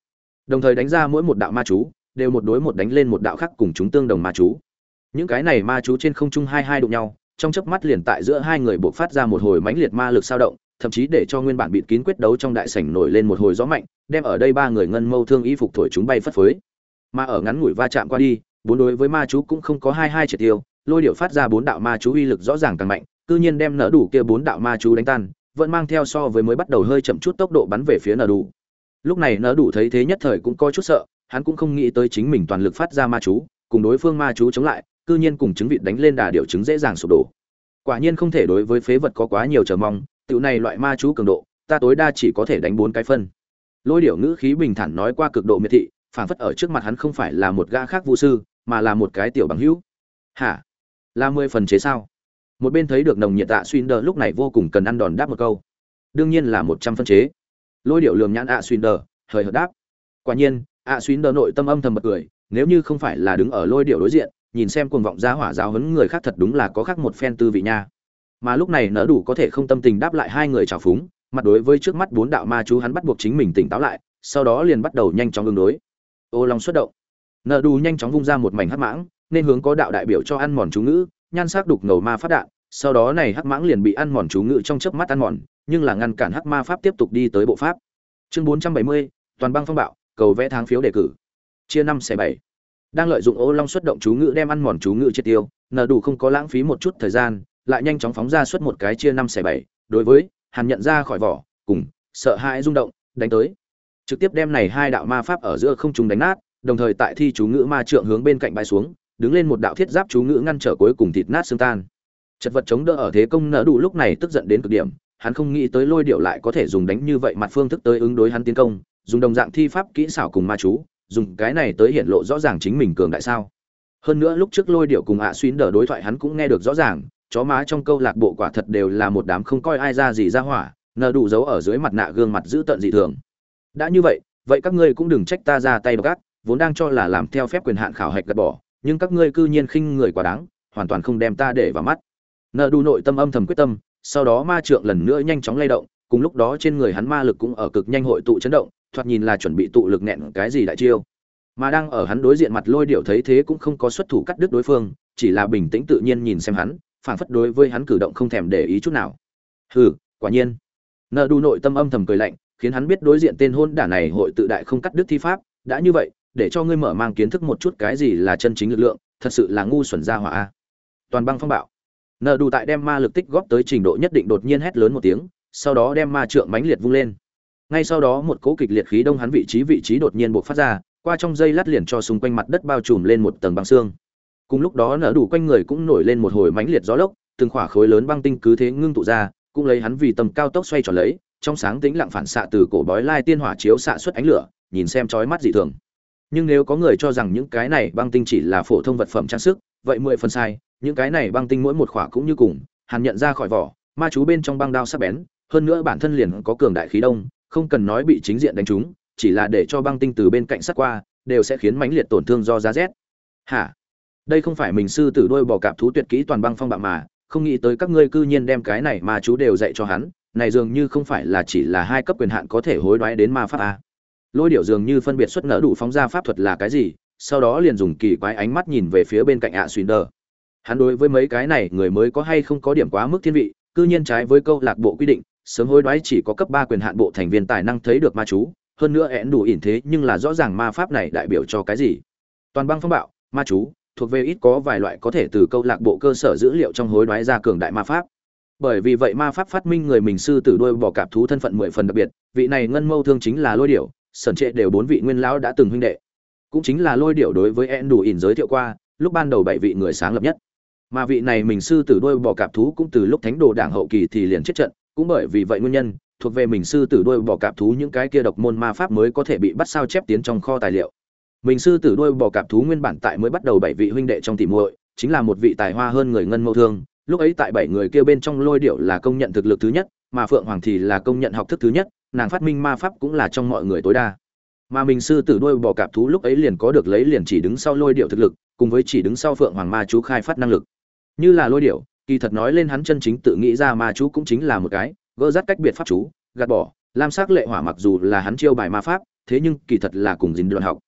Đồng thời đánh ra mỗi một đạo ma chú, đều một đối một đánh lên một đạo khác cùng chúng tương đồng ma chú. Những cái này ma chú trên không trung hai hai đụng nhau, trong chớp mắt liền tại giữa hai người buộc phát ra một hồi mãnh liệt ma lực sao động, thậm chí để cho nguyên bản bịt kín quyết đấu trong đại sảnh nổi lên một hồi gió mạnh, đem ở đây ba người ngân mâu thương y phục thổi chúng bay phất phới. Mà ở ngắn ngủi va chạm qua đi bốn đối với ma chú cũng không có hai hai triệt tiêu, lôi điệu phát ra bốn đạo ma chú uy lực rõ ràng càng mạnh, cư nhiên đem nở đủ kia bốn đạo ma chú đánh tan, vẫn mang theo so với mới bắt đầu hơi chậm chút tốc độ bắn về phía nở đủ. Lúc này nở đủ thấy thế nhất thời cũng coi chút sợ, hắn cũng không nghĩ tới chính mình toàn lực phát ra ma chú, cùng đối phương ma chú chống lại, cư nhiên cùng chứng vịt đánh lên đà điệu chứng dễ dàng sụp đổ. Quả nhiên không thể đối với phế vật có quá nhiều chờ mong tựu này loại ma chú cường độ, ta tối đa chỉ có thể đánh bốn cái phân. Lôi điệu ngữ khí bình thản nói qua cực độ miệt thị phản phất ở trước mặt hắn không phải là một gã khác vũ sư mà là một cái tiểu bằng hữu. Hả? Là mười phần chế sao? Một bên thấy được nồng nhiệt tạ xuyên đờ lúc này vô cùng cần ăn đòn đáp một câu. Đương nhiên là một trăm phân chế. Lôi điệu lườm nhãn ạ xuyên đờ hời hợt đáp. Quả nhiên, ạ xuyên đờ nội tâm âm thầm bật cười, nếu như không phải là đứng ở lôi điệu đối diện, nhìn xem cuồng vọng giá hỏa giáo hấn người khác thật đúng là có khác một phen tư vị nha. Mà lúc này nỡ đủ có thể không tâm tình đáp lại hai người trào phúng, mặt đối với trước mắt bốn đạo ma chú hắn bắt buộc chính mình tỉnh táo lại, sau đó liền bắt đầu nhanh chóng ứng đối. Ô long xuất động nợ đủ nhanh chóng vung ra một mảnh hắc mãng nên hướng có đạo đại biểu cho ăn mòn chú ngữ nhan sắc đục ngầu ma phát đạn. Sau đó này hắc mãng liền bị ăn mòn chú ngữ trong chớp mắt ăn mòn nhưng là ngăn cản hắc ma pháp tiếp tục đi tới bộ pháp. Chương 470, toàn băng phong bạo cầu vẽ tháng phiếu đề cử. Chia năm xẻ bảy. Đang lợi dụng ô long xuất động chú ngữ đem ăn mòn chú ngữ triệt tiêu nợ đủ không có lãng phí một chút thời gian lại nhanh chóng phóng ra suốt một cái chia năm xẻ bảy. Đối với hàn nhận ra khỏi vỏ cùng sợ hãi rung động đánh tới. Trực tiếp đem này hai đạo ma pháp ở giữa không trung đánh nát đồng thời tại thi chú ngữ ma trượng hướng bên cạnh bay xuống, đứng lên một đạo thiết giáp chú ngữ ngăn trở cuối cùng thịt nát xương tan. Chật vật chống đỡ ở thế công nỡ đủ lúc này tức giận đến cực điểm, hắn không nghĩ tới lôi điệu lại có thể dùng đánh như vậy mặt phương thức tới ứng đối hắn tiến công, dùng đồng dạng thi pháp kỹ xảo cùng ma chú, dùng cái này tới hiện lộ rõ ràng chính mình cường đại sao. Hơn nữa lúc trước lôi điệu cùng ạ à xuyến đỡ đối thoại hắn cũng nghe được rõ ràng, chó má trong câu lạc bộ quả thật đều là một đám không coi ai ra gì ra hỏa, nở đủ dấu ở dưới mặt nạ gương mặt giữ tận dị thường. Đã như vậy vậy các ngươi cũng đừng trách ta ra tay gác vốn đang cho là làm theo phép quyền hạn khảo hạch gạt bỏ, nhưng các ngươi cư nhiên khinh người quá đáng, hoàn toàn không đem ta để vào mắt. Nợ đủ nội tâm âm thầm quyết tâm, sau đó ma trượng lần nữa nhanh chóng lay động, cùng lúc đó trên người hắn ma lực cũng ở cực nhanh hội tụ chấn động, thoạt nhìn là chuẩn bị tụ lực nẹn cái gì đại chiêu. Mà đang ở hắn đối diện mặt lôi điệu thấy thế cũng không có xuất thủ cắt đứt đối phương, chỉ là bình tĩnh tự nhiên nhìn xem hắn phản phất đối với hắn cử động không thèm để ý chút nào. Hừ, quả nhiên. Nợ đủ nội tâm âm thầm cười lạnh, khiến hắn biết đối diện tên hôn đả này hội tự đại không cắt đứt thi pháp, đã như vậy để cho ngươi mở mang kiến thức một chút cái gì là chân chính lực lượng, thật sự là ngu xuẩn ra hỏa toàn băng phong bạo. Nợ đủ tại đem ma lực tích góp tới trình độ nhất định đột nhiên hét lớn một tiếng, sau đó đem ma trượng mãnh liệt vung lên. Ngay sau đó một cỗ kịch liệt khí đông hắn vị trí vị trí đột nhiên bộc phát ra, qua trong dây lát liền cho xung quanh mặt đất bao trùm lên một tầng băng xương. Cùng lúc đó nở đủ quanh người cũng nổi lên một hồi mãnh liệt gió lốc, từng khỏa khối lớn băng tinh cứ thế ngưng tụ ra, cũng lấy hắn vì tầm cao tốc xoay tròn lấy, trong sáng tĩnh lặng phản xạ từ cổ bói lai tiên hỏa chiếu xạ xuất ánh lửa, nhìn xem chói mắt dị thường nhưng nếu có người cho rằng những cái này băng tinh chỉ là phổ thông vật phẩm trang sức, vậy mười phần sai, những cái này băng tinh mỗi một khỏa cũng như cùng, hàn nhận ra khỏi vỏ, ma chú bên trong băng đao sắc bén, hơn nữa bản thân liền có cường đại khí đông, không cần nói bị chính diện đánh trúng, chỉ là để cho băng tinh từ bên cạnh sắt qua, đều sẽ khiến mãnh liệt tổn thương do giá rét. Hả? Đây không phải mình sư tử đôi bò cạp thú tuyệt kỹ toàn băng phong bạo mà, không nghĩ tới các ngươi cư nhiên đem cái này mà chú đều dạy cho hắn, này dường như không phải là chỉ là hai cấp quyền hạn có thể hối đoái đến ma pháp a lôi điệu dường như phân biệt xuất nở đủ phóng ra pháp thuật là cái gì, sau đó liền dùng kỳ quái ánh mắt nhìn về phía bên cạnh ạ suy nơ đờ. Hắn đối với mấy cái này người mới có hay không có điểm quá mức thiên vị, cư nhiên trái với câu lạc bộ quy định, sớm hối đoái chỉ có cấp ba quyền hạn bộ thành viên tài năng thấy được ma chú, hơn nữa én đủ ỉn thế nhưng là rõ ràng ma pháp này đại biểu cho cái gì. Toàn băng phong bạo, ma chú, thuộc về ít có vài loại có thể từ câu lạc bộ cơ sở dữ liệu trong hối đoái ra cường đại ma pháp. Bởi vì vậy ma pháp phát minh người mình sư tử đuôi bỏ cạp thú thân phận mười phần đặc biệt, vị này ngân mâu thương chính là lôi điểu sẩn trệ đều bốn vị nguyên lão đã từng huynh đệ. Cũng chính là lôi điểu đối với en đủ ỉn giới thiệu qua, lúc ban đầu bảy vị người sáng lập nhất. Mà vị này mình sư tử đuôi bò cạp thú cũng từ lúc thánh đồ đảng hậu kỳ thì liền chết trận, cũng bởi vì vậy nguyên nhân, thuộc về mình sư tử đuôi bò cạp thú những cái kia độc môn ma pháp mới có thể bị bắt sao chép tiến trong kho tài liệu. Mình sư tử đuôi bò cạp thú nguyên bản tại mới bắt đầu bảy vị huynh đệ trong tỉ muội, chính là một vị tài hoa hơn người ngân mâu thương, lúc ấy tại bảy người kia bên trong lôi điệu là công nhận thực lực thứ nhất, mà phượng hoàng thì là công nhận học thức thứ nhất nàng phát minh ma pháp cũng là trong mọi người tối đa. Mà mình sư tử đuôi bò cạp thú lúc ấy liền có được lấy liền chỉ đứng sau lôi điệu thực lực, cùng với chỉ đứng sau phượng hoàng ma chú khai phát năng lực. Như là lôi điệu, kỳ thật nói lên hắn chân chính tự nghĩ ra ma chú cũng chính là một cái, gỡ rát cách biệt pháp chú, gạt bỏ, lam sắc lệ hỏa mặc dù là hắn chiêu bài ma pháp, thế nhưng kỳ thật là cùng dính đoạn học.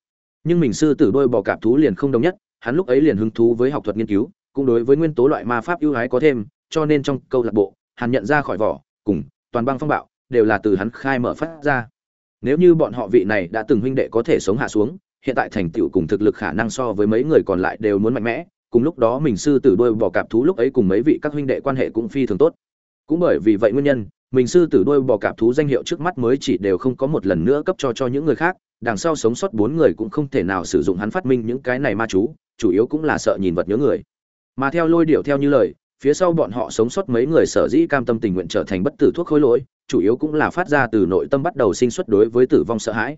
Nhưng mình sư tử đôi bò cạp thú liền không đồng nhất, hắn lúc ấy liền hứng thú với học thuật nghiên cứu, cũng đối với nguyên tố loại ma pháp ưu ái có thêm, cho nên trong câu lạc bộ, hắn nhận ra khỏi vỏ, cùng toàn băng phong bạo đều là từ hắn khai mở phát ra. Nếu như bọn họ vị này đã từng huynh đệ có thể sống hạ xuống, hiện tại thành tựu cùng thực lực khả năng so với mấy người còn lại đều muốn mạnh mẽ, cùng lúc đó mình sư tử đôi bò cạp thú lúc ấy cùng mấy vị các huynh đệ quan hệ cũng phi thường tốt. Cũng bởi vì vậy nguyên nhân, mình sư tử đôi bò cạp thú danh hiệu trước mắt mới chỉ đều không có một lần nữa cấp cho cho những người khác, đằng sau sống sót bốn người cũng không thể nào sử dụng hắn phát minh những cái này ma chú, chủ yếu cũng là sợ nhìn vật nhớ người. Mà theo lôi điệu theo như lời phía sau bọn họ sống sót mấy người sở dĩ cam tâm tình nguyện trở thành bất tử thuốc khối lỗi, chủ yếu cũng là phát ra từ nội tâm bắt đầu sinh xuất đối với tử vong sợ hãi.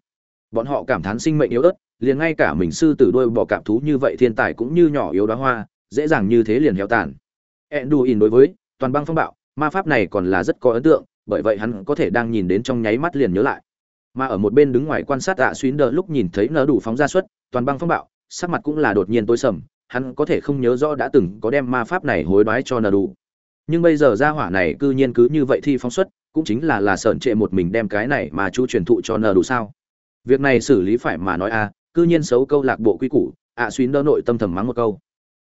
Bọn họ cảm thán sinh mệnh yếu ớt, liền ngay cả mình sư tử đôi bò cảm thú như vậy thiên tài cũng như nhỏ yếu đóa hoa, dễ dàng như thế liền héo tàn. Enduin đối với toàn băng phong bạo, ma pháp này còn là rất có ấn tượng, bởi vậy hắn có thể đang nhìn đến trong nháy mắt liền nhớ lại. Mà ở một bên đứng ngoài quan sát ạ xuyến đờ lúc nhìn thấy nở đủ phóng ra suất, toàn băng phong bạo, sắc mặt cũng là đột nhiên tối sầm hắn có thể không nhớ rõ đã từng có đem ma pháp này hối đoái cho Nờ đủ nhưng bây giờ ra hỏa này cư nhiên cứ như vậy thi phóng xuất, cũng chính là là sởn trệ một mình đem cái này mà chú truyền thụ cho Nờ đủ sao? Việc này xử lý phải mà nói a cư nhiên xấu câu lạc bộ quy củ, ạ xuyến đỡ nội tâm thầm mắng một câu.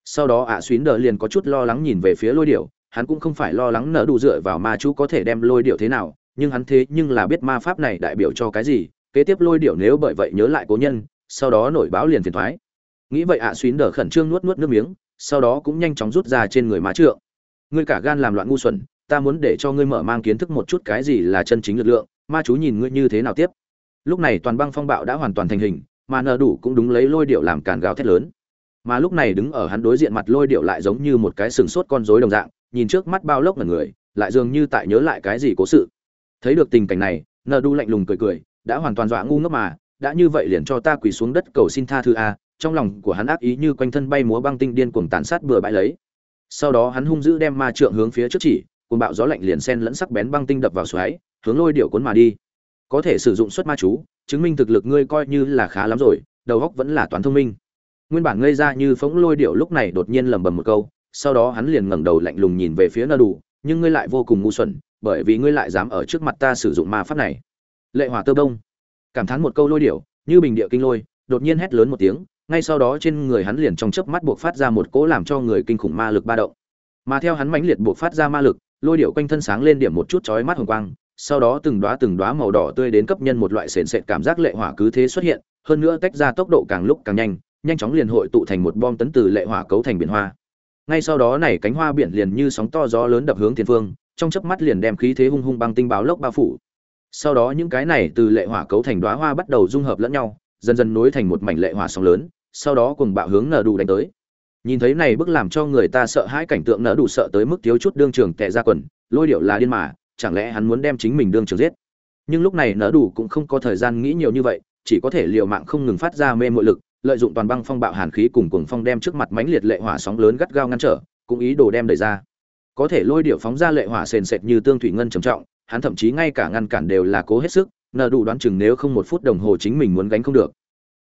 Sau đó ạ xuyến đỡ liền có chút lo lắng nhìn về phía lôi điệu hắn cũng không phải lo lắng nở đủ dựa vào ma chú có thể đem lôi điệu thế nào, nhưng hắn thế nhưng là biết ma pháp này đại biểu cho cái gì, kế tiếp lôi điệu nếu bởi vậy nhớ lại cố nhân, sau đó nổi báo liền phiền thoái nghĩ vậy ạ à, xuyến đờ khẩn trương nuốt nuốt nước miếng sau đó cũng nhanh chóng rút ra trên người má trượng. Ngươi cả gan làm loạn ngu xuẩn ta muốn để cho ngươi mở mang kiến thức một chút cái gì là chân chính lực lượng ma chú nhìn ngươi như thế nào tiếp. Lúc này toàn băng phong bạo đã hoàn toàn thành hình mà nờ đủ cũng đúng lấy lôi điệu làm càn gào thét lớn. Mà lúc này đứng ở hắn đối diện mặt lôi điệu lại giống như một cái sừng sốt con rối đồng dạng nhìn trước mắt bao lốc là người lại dường như tại nhớ lại cái gì cố sự. Thấy được tình cảnh này nờ đủ lạnh lùng cười cười đã hoàn toàn dọa ngu ngốc mà đã như vậy liền cho ta quỳ xuống đất cầu xin tha thứ a trong lòng của hắn ác ý như quanh thân bay múa băng tinh điên cuồng tàn sát bừa bãi lấy. Sau đó hắn hung dữ đem ma trượng hướng phía trước chỉ cùng bạo gió lạnh liền sen lẫn sắc bén băng tinh đập vào xoáy, hướng lôi điệu cuốn mà đi. Có thể sử dụng xuất ma chú, chứng minh thực lực ngươi coi như là khá lắm rồi, đầu óc vẫn là toán thông minh. Nguyên bản ngây ra như phóng lôi điệu lúc này đột nhiên lẩm bẩm một câu, sau đó hắn liền ngẩng đầu lạnh lùng nhìn về phía nơ đủ nhưng ngươi lại vô cùng ngu xuẩn, bởi vì ngươi lại dám ở trước mặt ta sử dụng ma pháp này. Lệ hỏa tơ đông cảm thán một câu lôi điệu như bình địa kinh lôi, đột nhiên hét lớn một tiếng ngay sau đó trên người hắn liền trong chớp mắt buộc phát ra một cỗ làm cho người kinh khủng ma lực ba động. Mà theo hắn mãnh liệt buộc phát ra ma lực, lôi điệu quanh thân sáng lên điểm một chút chói mắt hồng quang, sau đó từng đóa từng đóa màu đỏ tươi đến cấp nhân một loại sền sệt cảm giác lệ hỏa cứ thế xuất hiện, hơn nữa tách ra tốc độ càng lúc càng nhanh nhanh chóng liền hội tụ thành một bom tấn từ lệ hỏa cấu thành biển hoa. Ngay sau đó này cánh hoa biển liền như sóng to gió lớn đập hướng thiên phương, trong chớp mắt liền đem khí thế hung hung băng tinh báo lốc bao phủ. Sau đó những cái này từ lệ hỏa cấu thành đóa hoa bắt đầu dung hợp lẫn nhau, dần dần nối thành một mảnh lệ hỏa sóng lớn sau đó cùng bạo hướng nở đủ đánh tới. Nhìn thấy này bức làm cho người ta sợ hãi cảnh tượng nở đủ sợ tới mức thiếu chút đương trường tệ ra quần, lôi điệu là điên mà, chẳng lẽ hắn muốn đem chính mình đương trường giết? Nhưng lúc này nở đủ cũng không có thời gian nghĩ nhiều như vậy, chỉ có thể liều mạng không ngừng phát ra mê mội lực, lợi dụng toàn băng phong bạo hàn khí cùng cuồng phong đem trước mặt mãnh liệt lệ hỏa sóng lớn gắt gao ngăn trở, cũng ý đồ đem đẩy ra. Có thể lôi điệu phóng ra lệ hỏa sền sệt như tương thủy ngân trầm trọng, hắn thậm chí ngay cả ngăn cản đều là cố hết sức, nở đủ đoán chừng nếu không một phút đồng hồ chính mình muốn gánh không được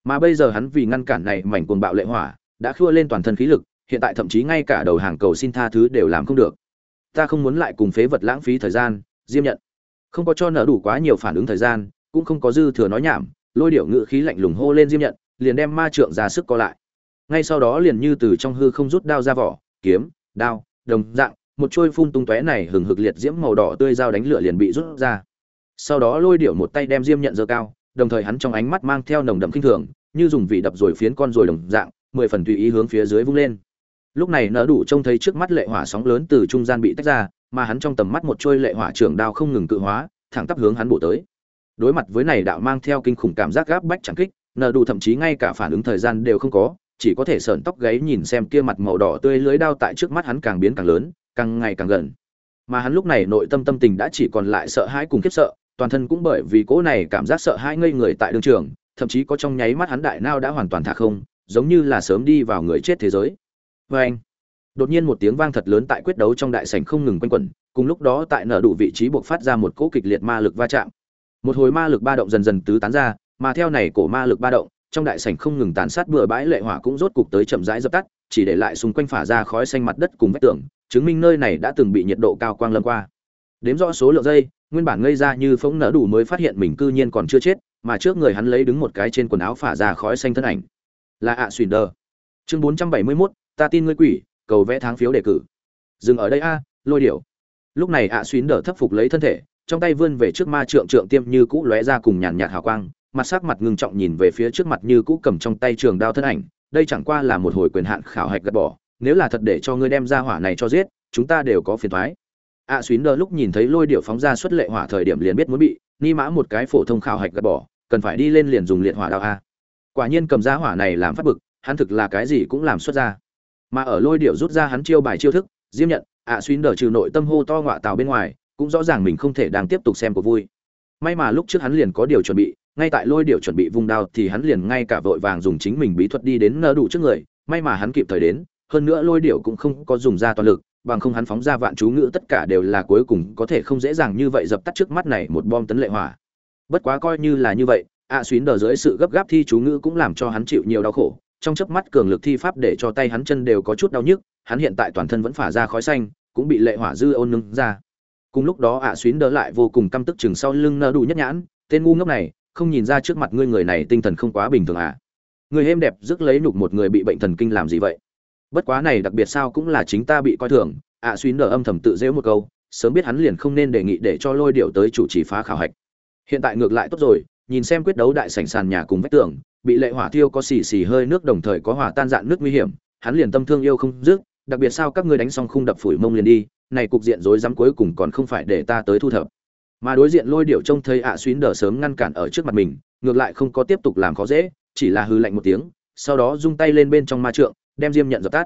mà bây giờ hắn vì ngăn cản này mảnh cuồng bạo lệ hỏa, đã khua lên toàn thân khí lực, hiện tại thậm chí ngay cả đầu hàng cầu xin tha thứ đều làm không được. Ta không muốn lại cùng phế vật lãng phí thời gian, diêm nhận. Không có cho nở đủ quá nhiều phản ứng thời gian, cũng không có dư thừa nói nhảm, lôi điệu ngự khí lạnh lùng hô lên diêm nhận, liền đem ma trượng ra sức co lại. Ngay sau đó liền như từ trong hư không rút đao ra vỏ, kiếm, đao, đồng dạng, một trôi phun tung tóe này hừng hực liệt diễm màu đỏ tươi dao đánh lửa liền bị rút ra. Sau đó lôi điệu một tay đem diêm nhận giơ cao đồng thời hắn trong ánh mắt mang theo nồng đậm kinh thường, như dùng vị đập rồi phiến con rồi đồng dạng, mười phần tùy ý hướng phía dưới vung lên. Lúc này nở đủ trông thấy trước mắt lệ hỏa sóng lớn từ trung gian bị tách ra, mà hắn trong tầm mắt một trôi lệ hỏa trưởng đao không ngừng cự hóa, thẳng tắp hướng hắn bổ tới. Đối mặt với này đạo mang theo kinh khủng cảm giác gáp bách chẳng kích, nở đủ thậm chí ngay cả phản ứng thời gian đều không có, chỉ có thể sờn tóc gáy nhìn xem kia mặt màu đỏ tươi lưới đao tại trước mắt hắn càng biến càng lớn, càng ngày càng gần. Mà hắn lúc này nội tâm tâm tình đã chỉ còn lại sợ hãi cùng khiếp sợ toàn thân cũng bởi vì cỗ này cảm giác sợ hãi ngây người tại đường trường, thậm chí có trong nháy mắt hắn đại nao đã hoàn toàn thả không, giống như là sớm đi vào người chết thế giới. Vê anh, đột nhiên một tiếng vang thật lớn tại quyết đấu trong đại sảnh không ngừng quanh quẩn, cùng lúc đó tại nở đủ vị trí buộc phát ra một cỗ kịch liệt ma lực va chạm. Một hồi ma lực ba động dần dần tứ tán ra, mà theo này cổ ma lực ba động, trong đại sảnh không ngừng tàn sát bừa bãi lệ hỏa cũng rốt cục tới chậm rãi dập tắt, chỉ để lại xung quanh phả ra khói xanh mặt đất cùng vách tường, chứng minh nơi này đã từng bị nhiệt độ cao quang lâm qua. Đếm rõ số lượng giây nguyên bản ngây ra như phóng nở đủ mới phát hiện mình cư nhiên còn chưa chết, mà trước người hắn lấy đứng một cái trên quần áo phả ra khói xanh thân ảnh. Là ạ xuyên đờ. Chương bốn trăm bảy mươi mốt, ta tin ngươi quỷ, cầu vẽ tháng phiếu đề cử. Dừng ở đây a, lôi điểu. Lúc này ạ xuyên đờ thấp phục lấy thân thể, trong tay vươn về trước ma trượng trượng tiêm như cũ lóe ra cùng nhàn nhạt hào quang, mặt sắc mặt ngưng trọng nhìn về phía trước mặt như cũ cầm trong tay trường đao thân ảnh, đây chẳng qua là một hồi quyền hạn khảo hạch gạt bỏ, nếu là thật để cho ngươi đem ra hỏa này cho giết, chúng ta đều có phiền thoái ạ à, xuyến đờ lúc nhìn thấy lôi điệu phóng ra xuất lệ hỏa thời điểm liền biết muốn bị ni mã một cái phổ thông khảo hạch gạt bỏ cần phải đi lên liền dùng liệt hỏa đạo a. Quả nhiên cầm ra hỏa này làm phát bực hắn thực là cái gì cũng làm xuất ra. Mà ở lôi điệu rút ra hắn chiêu bài chiêu thức diêm nhận ạ à, xuyến đờ trừ nội tâm hô to ngọa tàu bên ngoài cũng rõ ràng mình không thể đang tiếp tục xem cuộc vui. May mà lúc trước hắn liền có điều chuẩn bị ngay tại lôi điệu chuẩn bị vung đao thì hắn liền ngay cả vội vàng dùng chính mình bí thuật đi đến nơ đủ trước người may mà hắn kịp thời đến hơn nữa lôi điệu cũng không có dùng ra toàn lực bằng không hắn phóng ra vạn chú ngữ tất cả đều là cuối cùng có thể không dễ dàng như vậy dập tắt trước mắt này một bom tấn lệ hỏa. Bất quá coi như là như vậy ạ à, xuyến đờ dưới sự gấp gáp thi chú ngữ cũng làm cho hắn chịu nhiều đau khổ. Trong chớp mắt cường lực thi pháp để cho tay hắn chân đều có chút đau nhức hắn hiện tại toàn thân vẫn phả ra khói xanh cũng bị lệ hỏa dư ôn nâng ra. Cùng lúc đó ạ à, xuyến đỡ lại vô cùng căm tức chừng sau lưng nơ đủ nhất nhãn tên ngu ngốc này không nhìn ra trước mặt ngươi người này tinh thần không quá bình thường à. Người êm đẹp rước lấy nhục một người bị bệnh thần kinh làm gì vậy? Bất quá này đặc biệt sao cũng là chính ta bị coi thường ạ à, suy nở âm thầm tự dễu một câu sớm biết hắn liền không nên đề nghị để cho lôi điệu tới chủ trì phá khảo hạch. Hiện tại ngược lại tốt rồi nhìn xem quyết đấu đại sảnh sàn nhà cùng vách tường bị lệ hỏa thiêu có xì xì hơi nước đồng thời có hỏa tan dạn nước nguy hiểm hắn liền tâm thương yêu không dứt đặc biệt sao các ngươi đánh xong khung đập phủi mông liền đi này cục diện rối rắm cuối cùng còn không phải để ta tới thu thập. Mà đối diện lôi điệu trông thấy ạ à xuyến đờ sớm ngăn cản ở trước mặt mình ngược lại không có tiếp tục làm khó dễ chỉ là hư lạnh một tiếng sau đó rung tay lên bên trong ma trượng đem diêm nhận dập tắt.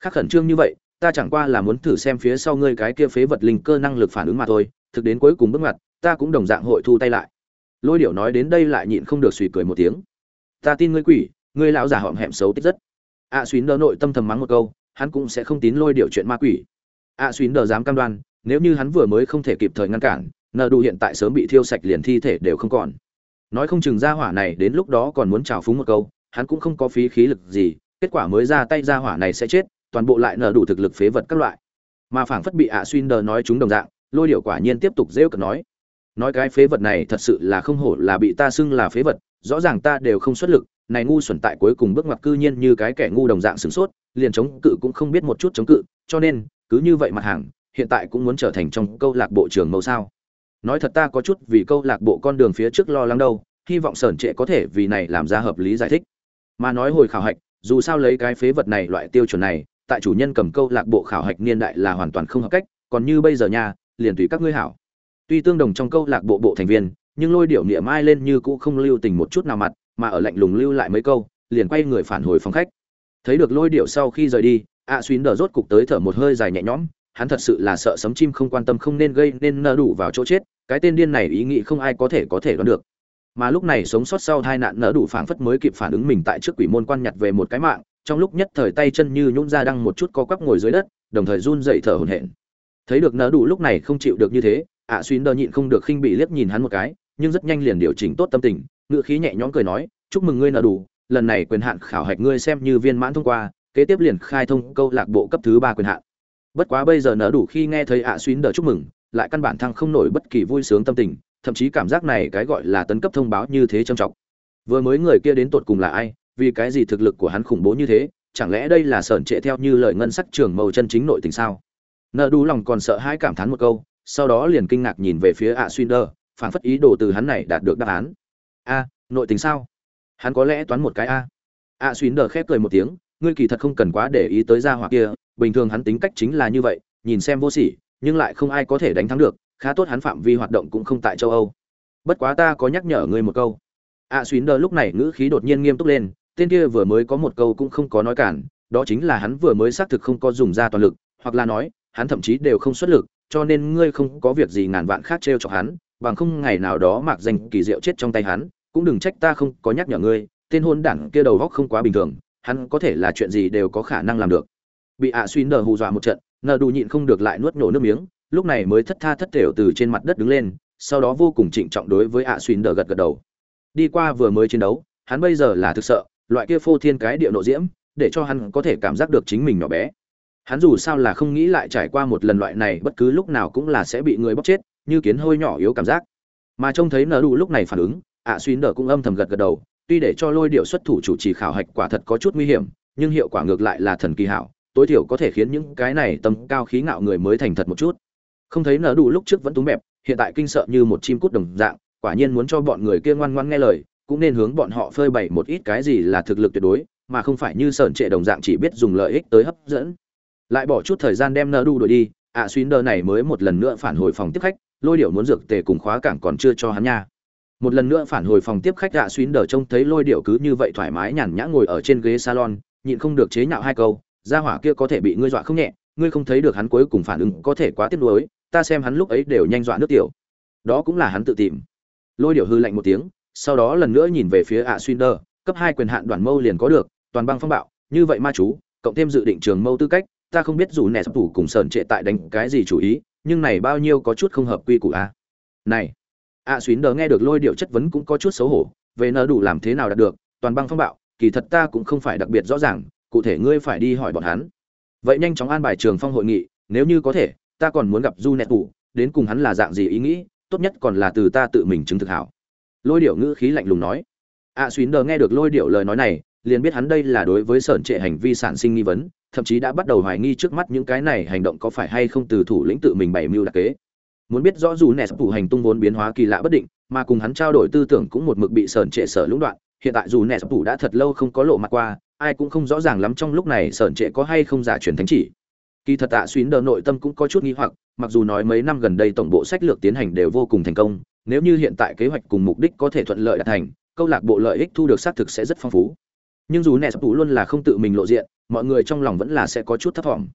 Khác khẩn trương như vậy ta chẳng qua là muốn thử xem phía sau ngươi cái kia phế vật linh cơ năng lực phản ứng mà thôi thực đến cuối cùng bước ngoặt ta cũng đồng dạng hội thu tay lại. Lôi điểu nói đến đây lại nhịn không được suy cười một tiếng. Ta tin ngươi quỷ ngươi lão già họm hẹm xấu tích rất. Ạ à, xuyến đờ nội tâm thầm mắng một câu hắn cũng sẽ không tín lôi điểu chuyện ma quỷ. Ạ à, xuyến đờ dám cam đoan nếu như hắn vừa mới không thể kịp thời ngăn cản nợ đủ hiện tại sớm bị thiêu sạch liền thi thể đều không còn. Nói không chừng ra hỏa này đến lúc đó còn muốn trào phúng một câu hắn cũng không có phí khí lực gì kết quả mới ra tay ra hỏa này sẽ chết, toàn bộ lại nở đủ thực lực phế vật các loại. Mà phảng phất bị ạ xuyên đờ nói chúng đồng dạng, lôi điệu quả nhiên tiếp tục rêu cực nói. Nói cái phế vật này thật sự là không hổ là bị ta xưng là phế vật, rõ ràng ta đều không xuất lực, này ngu xuẩn tại cuối cùng bước ngoặt cư nhiên như cái kẻ ngu đồng dạng sửng sốt, liền chống cự cũng không biết một chút chống cự, cho nên, cứ như vậy mặt hàng, hiện tại cũng muốn trở thành trong câu lạc bộ trường mẫu sao. Nói thật ta có chút vì câu lạc bộ con đường phía trước lo lắng đâu, hy vọng sởn trệ có thể vì này làm ra hợp lý giải thích. Mà nói hồi khảo hạch dù sao lấy cái phế vật này loại tiêu chuẩn này, tại chủ nhân cầm câu lạc bộ khảo hạch niên đại là hoàn toàn không hợp cách, còn như bây giờ nha, liền tùy các ngươi hảo. Tuy tương đồng trong câu lạc bộ bộ thành viên, nhưng lôi điệu niệm ai lên như cũ không lưu tình một chút nào mặt, mà ở lạnh lùng lưu lại mấy câu, liền quay người phản hồi phòng khách. Thấy được lôi điệu sau khi rời đi ạ à xuyến đờ rốt cục tới thở một hơi dài nhẹ nhõm, hắn thật sự là sợ sấm chim không quan tâm không nên gây nên nơ đủ vào chỗ chết, cái tên điên này ý nghĩ không ai có thể có thể đoán được mà lúc này sống sót sau tai nạn nỡ đủ phảng phất mới kịp phản ứng mình tại trước quỷ môn quan nhặt về một cái mạng, trong lúc nhất thời tay chân như nhún ra đăng một chút co quắp ngồi dưới đất, đồng thời run dậy thở hổn hển. Thấy được nỡ đủ lúc này không chịu được như thế, ạ à xuyên đờ nhịn không được khinh bị liếc nhìn hắn một cái, nhưng rất nhanh liền điều chỉnh tốt tâm tình ngựa khí nhẹ nhõm cười nói, chúc mừng ngươi nỡ đủ, lần này quyền hạn khảo hạch ngươi xem như viên mãn thông qua, kế tiếp liền khai thông câu lạc bộ cấp thứ ba quyền hạn. Bất quá bây giờ nỡ đủ khi nghe thấy ạ à xuyên đờ chúc mừng, lại căn bản thăng không nổi bất kỳ vui sướng tâm tình thậm chí cảm giác này cái gọi là tấn cấp thông báo như thế trầm trọng. Vừa mới người kia đến tột cùng là ai, vì cái gì thực lực của hắn khủng bố như thế, chẳng lẽ đây là sởn trệ theo như lời ngân sắc trưởng màu chân chính nội tình sao? Nợ đủ lòng còn sợ hãi cảm thán một câu, sau đó liền kinh ngạc nhìn về phía ạ à xuyên đờ phản phất ý đồ từ hắn này đạt được đáp án. A, nội tình sao? Hắn có lẽ toán một cái a. A xuyến đờ khép cười một tiếng, ngươi kỳ thật không cần quá để ý tới gia hỏa kia, bình thường hắn tính cách chính là như vậy, nhìn xem vô sỉ, nhưng lại không ai có thể đánh thắng được khá tốt hắn phạm vi hoạt động cũng không tại châu âu. Bất quá ta có nhắc nhở ngươi một câu. A xuyến đờ lúc này ngữ khí đột nhiên nghiêm túc lên, tên kia vừa mới có một câu cũng không có nói cản, đó chính là hắn vừa mới xác thực không có dùng ra toàn lực, hoặc là nói, hắn thậm chí đều không xuất lực, cho nên ngươi không có việc gì ngàn vạn khác trêu cho hắn, bằng không ngày nào đó mạc danh kỳ diệu chết trong tay hắn, cũng đừng trách ta không có nhắc nhở ngươi, tên hôn đảng kia đầu góc không quá bình thường, hắn có thể là chuyện gì đều có khả năng làm được. Bị ạ suy nờ hù dọa một trận nờ đủ nhịn không được lại nuốt nổ nước miếng lúc này mới thất tha thất thểu từ trên mặt đất đứng lên, sau đó vô cùng trịnh trọng đối với ạ xuyên nở gật gật đầu. Đi qua vừa mới chiến đấu, hắn bây giờ là thực sợ, loại kia phô thiên cái địa nộ diễm, để cho hắn có thể cảm giác được chính mình nhỏ bé. Hắn dù sao là không nghĩ lại trải qua một lần loại này, bất cứ lúc nào cũng là sẽ bị người bóc chết, như kiến hôi nhỏ yếu cảm giác. Mà trông thấy nở đủ lúc này phản ứng, ạ xuyên nở cũng âm thầm gật gật đầu, tuy để cho lôi điệu xuất thủ chủ trì khảo hạch quả thật có chút nguy hiểm, nhưng hiệu quả ngược lại là thần kỳ hảo, tối thiểu có thể khiến những cái này tâm cao khí ngạo người mới thành thật một chút không thấy nở đủ lúc trước vẫn túng bẹp hiện tại kinh sợ như một chim cút đồng dạng quả nhiên muốn cho bọn người kia ngoan ngoan nghe lời cũng nên hướng bọn họ phơi bày một ít cái gì là thực lực tuyệt đối mà không phải như sởn trệ đồng dạng chỉ biết dùng lợi ích tới hấp dẫn. Lại bỏ chút thời gian đem nở đủ đuổi đi ạ à, xuyên đờ này mới một lần nữa phản hồi phòng tiếp khách lôi điệu muốn dược tề cùng khóa cảng còn chưa cho hắn nha. Một lần nữa phản hồi phòng tiếp khách ạ à, xuyên đờ trông thấy lôi điệu cứ như vậy thoải mái nhàn nhã ngồi ở trên ghế salon nhịn không được chế nhạo hai câu gia hỏa kia có thể bị ngươi dọa không nhẹ ngươi không thấy được hắn cuối cùng phản ứng có thể quá tiếc nuối ta xem hắn lúc ấy đều nhanh dọa nước tiểu. Đó cũng là hắn tự tìm. Lôi điệu hư lạnh một tiếng, sau đó lần nữa nhìn về phía ạ suy xuyên cấp hai quyền hạn đoàn mâu liền có được, toàn băng phong bạo, như vậy ma chú, cộng thêm dự định trường mâu tư cách, ta không biết dù nẹ sắp thủ cùng sờn trệ tại đánh cái gì chủ ý, nhưng này bao nhiêu có chút không hợp quy củ a. À? này ạ suy xuyến nghe được lôi điệu chất vấn cũng có chút xấu hổ, về nợ đủ làm thế nào đạt được, toàn băng phong bạo, kỳ thật ta cũng không phải đặc biệt rõ ràng, cụ thể ngươi phải đi hỏi bọn hắn. Vậy nhanh chóng an bài trường phong hội nghị, nếu như có thể ta còn muốn gặp du nẹt tủ đến cùng hắn là dạng gì ý nghĩ tốt nhất còn là từ ta tự mình chứng thực hảo. Lôi điệu ngữ khí lạnh lùng nói. Ạ à, xuyến đờ nghe được lôi điệu lời nói này liền biết hắn đây là đối với sởn trệ hành vi sản sinh nghi vấn thậm chí đã bắt đầu hoài nghi trước mắt những cái này hành động có phải hay không từ thủ lĩnh tự mình bày mưu đặc kế. Muốn biết rõ dù nẹt phủ hành tung vốn biến hóa kỳ lạ bất định mà cùng hắn trao đổi tư tưởng cũng một mực bị sởn trệ sở lũng đoạn hiện tại dù nẹt phủ đã thật lâu không có lộ mặt qua ai cũng không rõ ràng lắm trong lúc này sởn trệ có hay không giả truyền thánh chỉ kỳ thật tạ xuyến đờ nội tâm cũng có chút nghi hoặc mặc dù nói mấy năm gần đây tổng bộ sách lược tiến hành đều vô cùng thành công nếu như hiện tại kế hoạch cùng mục đích có thể thuận lợi đạt thành câu lạc bộ lợi ích thu được xác thực sẽ rất phong phú. Nhưng dù nẹt tủ luôn là không tự mình lộ diện mọi người trong lòng vẫn là sẽ có chút thấp vọng.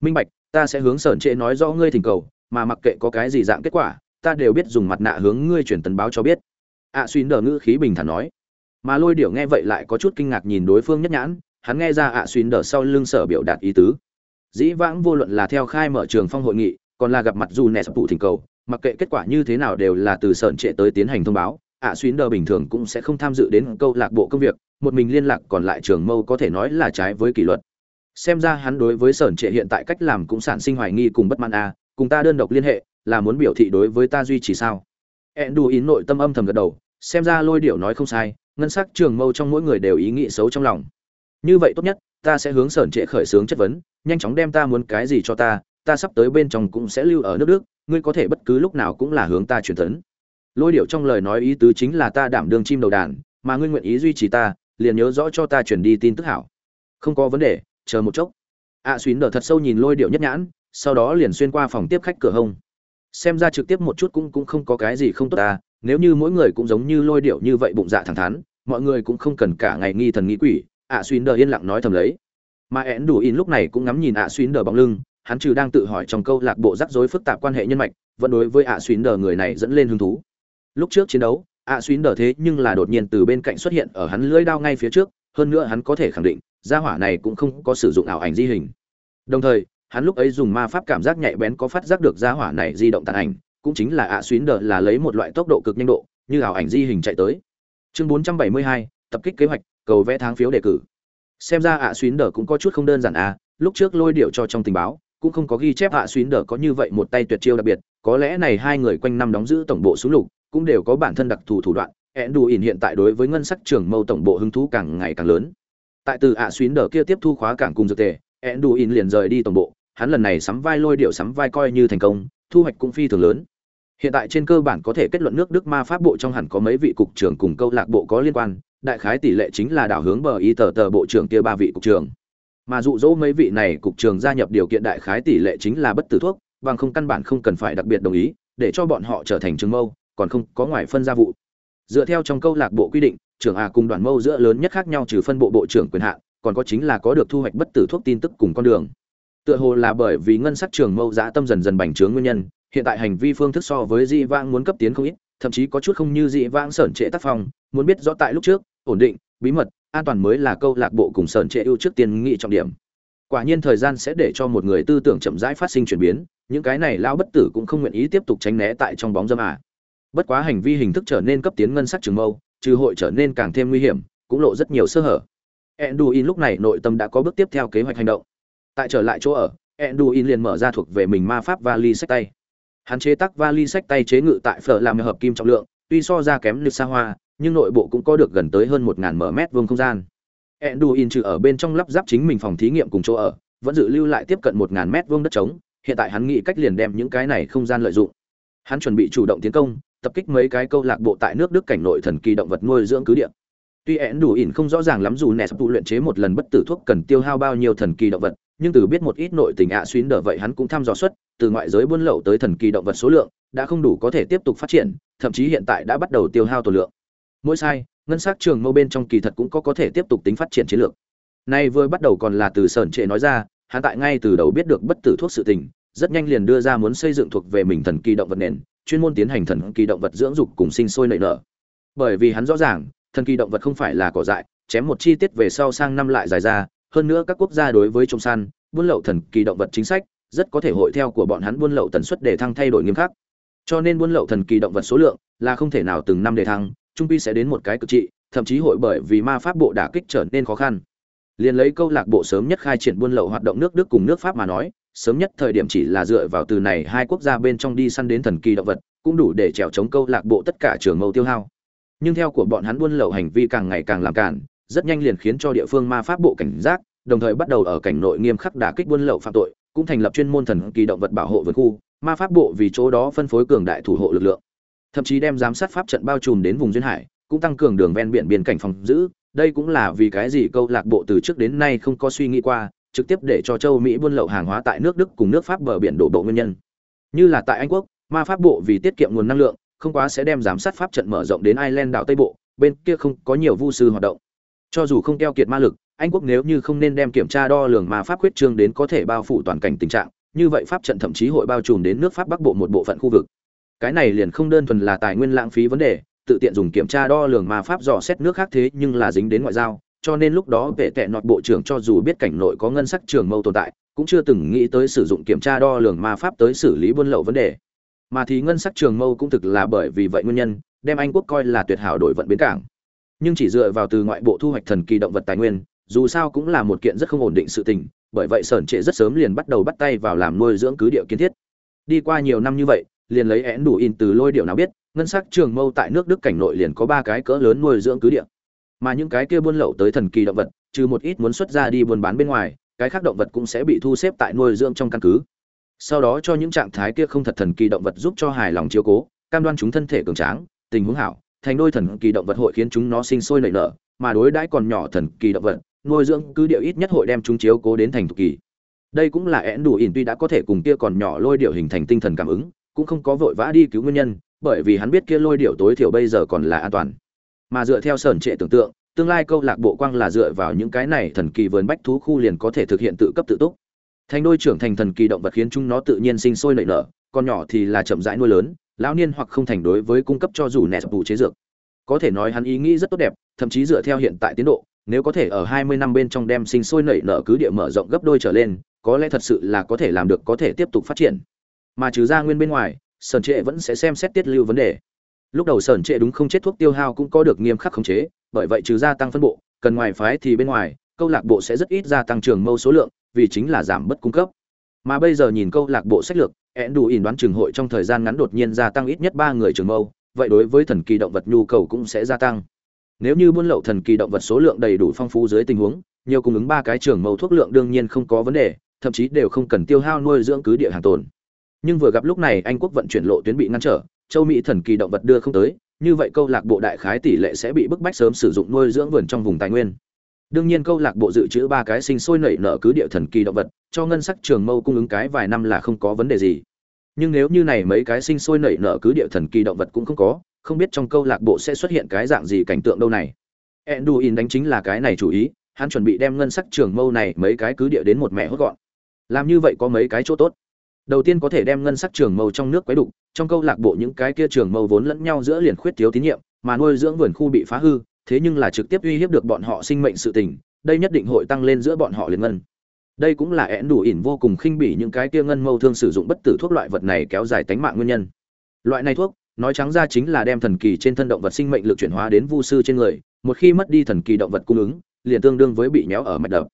minh bạch ta sẽ hướng sởn trệ nói rõ ngươi thỉnh cầu mà mặc kệ có cái gì dạng kết quả ta đều biết dùng mặt nạ hướng ngươi chuyển tần báo cho biết. Ạ à, đờ ngữ khí bình thản nói. Mà lôi điểu nghe vậy lại có chút kinh ngạc nhìn đối phương nhất nhãn hắn nghe ra ạ à, đờ sau lưng sở biểu đạt ý tứ dĩ vãng vô luận là theo khai mở trường phong hội nghị còn là gặp mặt dù nẹt vụ thỉnh cầu mặc kệ kết quả như thế nào đều là từ sởn trệ tới tiến hành thông báo ạ à, xuyên đờ bình thường cũng sẽ không tham dự đến câu lạc bộ công việc một mình liên lạc còn lại trường mâu có thể nói là trái với kỷ luật. Xem ra hắn đối với sởn trệ hiện tại cách làm cũng sản sinh hoài nghi cùng bất mãn a cùng ta đơn độc liên hệ là muốn biểu thị đối với ta duy trì sao? Ẹn đù ý nội tâm âm thầm gật đầu xem ra lôi điệu nói không sai ngân sắc trường mâu trong mỗi người đều ý nghĩ xấu trong lòng. Như vậy tốt nhất ta sẽ hướng sởn trệ khởi xướng chất vấn nhanh chóng đem ta muốn cái gì cho ta ta sắp tới bên trong cũng sẽ lưu ở nước đức ngươi có thể bất cứ lúc nào cũng là hướng ta truyền tấn. Lôi điệu trong lời nói ý tứ chính là ta đảm đương chim đầu đàn mà ngươi nguyện ý duy trì ta liền nhớ rõ cho ta chuyển đi tin tức hảo. Không có vấn đề chờ một chốc. Ạ à, xuyến đờ thật sâu nhìn lôi điệu nhất nhãn sau đó liền xuyên qua phòng tiếp khách cửa hông. Xem ra trực tiếp một chút cũng cũng không có cái gì không tốt ta nếu như mỗi người cũng giống như lôi điệu như vậy bụng dạ thẳng thắn mọi người cũng không cần cả ngày nghi thần nghĩ quỷ ạ à, xuyến đờ yên lặng nói thầm lấy mà én đủ in lúc này cũng ngắm nhìn ạ à, xuyến đờ bóng lưng hắn trừ đang tự hỏi trong câu lạc bộ rắc rối phức tạp quan hệ nhân mạch vẫn đối với ạ xuyến đờ người này dẫn lên hứng thú. Lúc trước chiến đấu ạ xuyến đờ thế nhưng là đột nhiên từ bên cạnh xuất hiện ở hắn lưỡi đao ngay phía trước hơn nữa hắn có thể khẳng định gia hỏa này cũng không có sử dụng ảo ảnh di hình. Đồng thời hắn lúc ấy dùng ma pháp cảm giác nhạy bén có phát giác được gia hỏa này di động tàn ảnh cũng chính là ạ xuyến đờ là lấy một loại tốc độ cực nhanh độ như ảo ảnh di hình chạy tới. Chương 472, tập kích kế hoạch cầu vẽ tháng phiếu đề cử xem ra ạ xuyến đờ cũng có chút không đơn giản à lúc trước lôi điệu cho trong tình báo, cũng không có ghi chép ạ xuyến đờ có như vậy một tay tuyệt chiêu đặc biệt, có lẽ này hai người quanh năm đóng giữ tổng bộ súng lục, cũng đều có bản thân đặc thù thủ đoạn ẹn đù ỉn hiện tại đối với ngân sắc trường mâu tổng bộ hứng thú càng ngày càng lớn. Tại từ ạ xuyến đờ kia tiếp thu khóa cảng cùng dược tề ẹn đù ỉn liền rời đi tổng bộ, hắn lần này sắm vai lôi điệu sắm vai coi như thành công, thu hoạch cũng phi thường lớn. Hiện tại trên cơ bản có thể kết luận nước đức ma pháp bộ trong hẳn có mấy vị cục trưởng cùng câu lạc bộ có liên quan đại khái tỷ lệ chính là đảo hướng bờ y tờ tờ bộ trưởng kia ba vị cục trưởng. Mà dụ dỗ mấy vị này cục trưởng gia nhập điều kiện đại khái tỷ lệ chính là bất tử thuốc, bằng không căn bản không cần phải đặc biệt đồng ý, để cho bọn họ trở thành trường mâu, còn không có ngoài phân gia vụ. Dựa theo trong câu lạc bộ quy định, trưởng a cùng đoàn mâu giữa lớn nhất khác nhau trừ phân bộ bộ trưởng quyền hạn, còn có chính là có được thu hoạch bất tử thuốc tin tức cùng con đường. Tựa hồ là bởi vì ngân sắc trường mâu giã tâm dần dần bành trướng nguyên nhân, hiện tại hành vi phương thức so với dị vãng muốn cấp tiến không ít, thậm chí có chút không như dị vãng sởn trệ tác phong, muốn biết rõ tại lúc trước ổn định, bí mật, an toàn mới là câu lạc bộ cùng sởn trệ ưu trước tiên nghị trọng điểm. Quả nhiên thời gian sẽ để cho một người tư tưởng chậm rãi phát sinh chuyển biến, những cái này lao bất tử cũng không nguyện ý tiếp tục tránh né tại trong bóng dâm à. bất quá hành vi hình thức trở nên cấp tiến ngân sắc trường mâu, trừ hội trở nên càng thêm nguy hiểm, cũng lộ rất nhiều sơ hở. Enduin lúc này nội tâm đã có bước tiếp theo kế hoạch hành động. Tại trở lại chỗ ở, Enduin liền mở ra thuộc về mình ma pháp vali sách tay. Hắn chế tác vali sách tay chế ngự tại phở làm hợp kim trọng lượng, tuy so ra kém được xa hoa nhưng nội bộ cũng có được gần tới hơn một ngàn mở mét vuông không gian. Enduin trừ ở bên trong lắp ráp chính mình phòng thí nghiệm cùng chỗ ở, vẫn dự lưu lại tiếp cận một ngàn mét vuông đất trống, hiện tại hắn nghĩ cách liền đem những cái này không gian lợi dụng. Hắn chuẩn bị chủ động tiến công, tập kích mấy cái câu lạc bộ tại nước đức cảnh nội thần kỳ động vật nuôi dưỡng cứ địa. Tuy én đủ ỉn không rõ ràng lắm dù nẹt tu luyện chế một lần bất tử thuốc cần tiêu hao bao nhiêu thần kỳ động vật, nhưng từ biết một ít nội tình ạ xuyến đỡ vậy hắn cũng thăm dò xuất từ ngoại giới buôn lậu tới thần kỳ động vật số lượng, đã không đủ có thể tiếp tục phát triển, thậm chí hiện tại đã bắt đầu tiêu hao tổ lượng mỗi sai, ngân s á c trường mâu bên trong kỳ thật cũng có có thể tiếp tục tính phát triển chiến lược. Nay vừa bắt đầu còn là từ sởn trệ nói ra, hắn tại ngay từ đầu biết được bất tử thuốc sự tình, rất nhanh liền đưa ra muốn xây dựng thuộc về mình thần kỳ động vật nền, chuyên môn tiến hành thần kỳ động vật dưỡng dục cùng sinh sôi nảy nở. Bởi vì hắn rõ ràng, thần kỳ động vật không phải là cỏ dại, chém một chi tiết về sau sang năm lại dài ra, hơn nữa các quốc gia đối với trung săn, buôn lậu thần kỳ động vật chính sách, rất có thể hội theo của bọn hắn buôn lậu tần suất để thăng thay đổi nghiêm khắc. Cho nên buôn lậu thần kỳ động vật số lượng là không thể nào từng năm để thăng trung pi sẽ đến một cái cực trị, thậm chí hội bởi vì ma pháp bộ đả kích trở nên khó khăn. Liền lấy câu lạc bộ sớm nhất khai triển buôn lậu hoạt động nước đức cùng nước pháp mà nói, sớm nhất thời điểm chỉ là dựa vào từ này hai quốc gia bên trong đi săn đến thần kỳ động vật, cũng đủ để trèo chống câu lạc bộ tất cả trường mâu tiêu hao. Nhưng theo của bọn hắn buôn lậu hành vi càng ngày càng làm cản, rất nhanh liền khiến cho địa phương ma pháp bộ cảnh giác, đồng thời bắt đầu ở cảnh nội nghiêm khắc đả kích buôn lậu phạm tội, cũng thành lập chuyên môn thần kỳ động vật bảo hộ vườn khu, ma pháp bộ vì chỗ đó phân phối cường đại thủ hộ lực lượng thậm chí đem giám sát pháp trận bao trùm đến vùng duyên hải, cũng tăng cường đường ven biển biên cảnh phòng giữ. Đây cũng là vì cái gì câu lạc bộ từ trước đến nay không có suy nghĩ qua, trực tiếp để cho châu mỹ buôn lậu hàng hóa tại nước đức cùng nước pháp bờ biển đổ bộ nguyên nhân. Như là tại anh quốc, ma pháp bộ vì tiết kiệm nguồn năng lượng, không quá sẽ đem giám sát pháp trận mở rộng đến ireland đảo tây bộ, bên kia không có nhiều vu sư hoạt động. Cho dù không keo kiệt ma lực, anh quốc nếu như không nên đem kiểm tra đo lường ma pháp huyết trương đến có thể bao phủ toàn cảnh tình trạng, như vậy pháp trận thậm chí hội bao trùm đến nước pháp bắc bộ một bộ phận khu vực cái này liền không đơn thuần là tài nguyên lãng phí vấn đề, tự tiện dùng kiểm tra đo lường mà pháp dò xét nước khác thế nhưng là dính đến ngoại giao, cho nên lúc đó vệ tệ nọt bộ trưởng cho dù biết cảnh nội có ngân sách trường mâu tồn tại, cũng chưa từng nghĩ tới sử dụng kiểm tra đo lường ma pháp tới xử lý buôn lậu vấn đề. Mà thì ngân sách trường mâu cũng thực là bởi vì vậy nguyên nhân, đem anh quốc coi là tuyệt hảo đổi vận bến cảng. Nhưng chỉ dựa vào từ ngoại bộ thu hoạch thần kỳ động vật tài nguyên, dù sao cũng là một kiện rất không ổn định sự tình, bởi vậy sởn trệ rất sớm liền bắt đầu bắt tay vào làm nuôi dưỡng cứ địa kiến thiết. Đi qua nhiều năm như vậy liền lấy én đủ in từ lôi điệu nào biết, ngân sắc trường mâu tại nước đức cảnh nội liền có ba cái cỡ lớn nuôi dưỡng cứ địa. Mà những cái kia buôn lậu tới thần kỳ động vật, trừ một ít muốn xuất ra đi buôn bán bên ngoài, cái khác động vật cũng sẽ bị thu xếp tại nuôi dưỡng trong căn cứ. Sau đó cho những trạng thái kia không thật thần kỳ động vật giúp cho hài lòng chiếu cố, cam đoan chúng thân thể cường tráng, tình huống hảo, thành đôi thần kỳ động vật hội khiến chúng nó sinh sôi nảy nở, mà đối đãi còn nhỏ thần kỳ động vật, nuôi dưỡng cứ điệu ít nhất hội đem chúng chiếu cố đến thành thục kỳ. Đây cũng là én đủ ỉn tuy đã có thể cùng kia còn nhỏ lôi điệu hình thành tinh thần cảm ứng cũng không có vội vã đi cứu nguyên nhân, bởi vì hắn biết kia lôi điệu tối thiểu bây giờ còn là an toàn. Mà dựa theo sởn trệ tưởng tượng, tương lai câu lạc bộ quang là dựa vào những cái này thần kỳ vườn bách thú khu liền có thể thực hiện tự cấp tự túc. Thành đôi trưởng thành thần kỳ động vật khiến chúng nó tự nhiên sinh sôi nảy nở, còn nhỏ thì là chậm rãi nuôi lớn, lão niên hoặc không thành đối với cung cấp cho dù nẹt bù chế dược. Có thể nói hắn ý nghĩ rất tốt đẹp, thậm chí dựa theo hiện tại tiến độ, nếu có thể ở 20 năm bên trong đem sinh sôi nảy nở cứ địa mở rộng gấp đôi trở lên, có lẽ thật sự là có thể làm được có thể tiếp tục phát triển mà trừ ra nguyên bên ngoài, sơn trệ vẫn sẽ xem xét tiết lưu vấn đề. Lúc đầu sơn trệ đúng không chết thuốc tiêu hao cũng có được nghiêm khắc khống chế, bởi vậy trừ gia tăng phân bộ, cần ngoài phái thì bên ngoài, câu lạc bộ sẽ rất ít gia tăng trường mâu số lượng, vì chính là giảm bất cung cấp. Mà bây giờ nhìn câu lạc bộ sách lược ẹn đủ ỉn đoán trường hội trong thời gian ngắn đột nhiên gia tăng ít nhất ba người trường mâu, vậy đối với thần kỳ động vật nhu cầu cũng sẽ gia tăng. Nếu như buôn lậu thần kỳ động vật số lượng đầy đủ phong phú dưới tình huống, nhiều cung ứng ba cái trường mâu thuốc lượng đương nhiên không có vấn đề, thậm chí đều không cần tiêu hao nuôi dưỡng cứ địa hàng tồn nhưng vừa gặp lúc này anh quốc vận chuyển lộ tuyến bị ngăn trở, châu mỹ thần kỳ động vật đưa không tới, như vậy câu lạc bộ đại khái tỷ lệ sẽ bị bức bách sớm sử dụng nuôi dưỡng vườn trong vùng tài nguyên. Đương nhiên câu lạc bộ dự trữ ba cái sinh sôi nảy nở cứ địa thần kỳ động vật, cho ngân sắc trường mâu cung ứng cái vài năm là không có vấn đề gì. Nhưng nếu như này mấy cái sinh sôi nảy nở cứ địa thần kỳ động vật cũng không có, không biết trong câu lạc bộ sẽ xuất hiện cái dạng gì cảnh tượng đâu này. Enduin đánh chính là cái này chủ ý, hắn chuẩn bị đem ngân sắc trường mâu này mấy cái cứ địa đến một mẹ hốt gọn. Làm như vậy có mấy cái chỗ tốt? Đầu tiên có thể đem ngân sắc trường mâu trong nước quấy đục, trong câu lạc bộ những cái kia trường mâu vốn lẫn nhau giữa liền khuyết thiếu tín nhiệm, mà nuôi dưỡng vườn khu bị phá hư, thế nhưng là trực tiếp uy hiếp được bọn họ sinh mệnh sự tình, đây nhất định hội tăng lên giữa bọn họ liền ngân. Đây cũng là én đủ ỉn vô cùng khinh bỉ những cái kia ngân mâu thương sử dụng bất tử thuốc loại vật này kéo dài tánh mạng nguyên nhân. Loại này thuốc, nói trắng ra chính là đem thần kỳ trên thân động vật sinh mệnh lực chuyển hóa đến vu sư trên người, một khi mất đi thần kỳ động vật cung ứng, liền tương đương với bị nhéo ở mạch đập.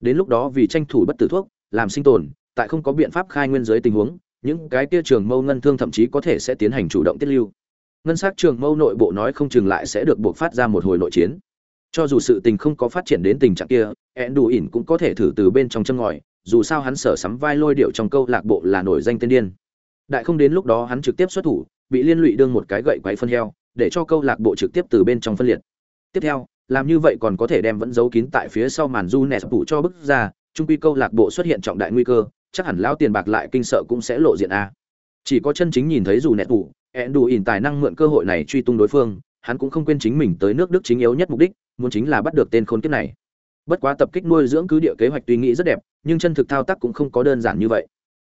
Đến lúc đó vì tranh thủ bất tử thuốc, làm sinh tồn tại không có biện pháp khai nguyên giới tình huống, những cái kia trường mâu ngân thương thậm chí có thể sẽ tiến hành chủ động tiết lưu. Ngân sắc trường mâu nội bộ nói không chừng lại sẽ được buộc phát ra một hồi nội chiến. Cho dù sự tình không có phát triển đến tình trạng kia ẹn đủ ỉn cũng có thể thử từ bên trong chân ngòi, dù sao hắn sở sắm vai lôi điệu trong câu lạc bộ là nổi danh tên điên. Đại không đến lúc đó hắn trực tiếp xuất thủ, bị liên lụy đương một cái gậy quáy phân heo, để cho câu lạc bộ trực tiếp từ bên trong phân liệt. Tiếp theo, làm như vậy còn có thể đem vẫn giấu kín tại phía sau màn du nẹt phủ cho bức ra trung quy câu lạc bộ xuất hiện trọng đại nguy cơ chắc hẳn lão tiền bạc lại kinh sợ cũng sẽ lộ diện a. Chỉ có chân chính nhìn thấy dù nẹt phủ ẹn đủ ỉn tài năng mượn cơ hội này truy tung đối phương, hắn cũng không quên chính mình tới nước đức chính yếu nhất mục đích, muốn chính là bắt được tên khốn kiếp này. Bất quá tập kích nuôi dưỡng cứ địa kế hoạch tuy nghĩ rất đẹp, nhưng chân thực thao tác cũng không có đơn giản như vậy.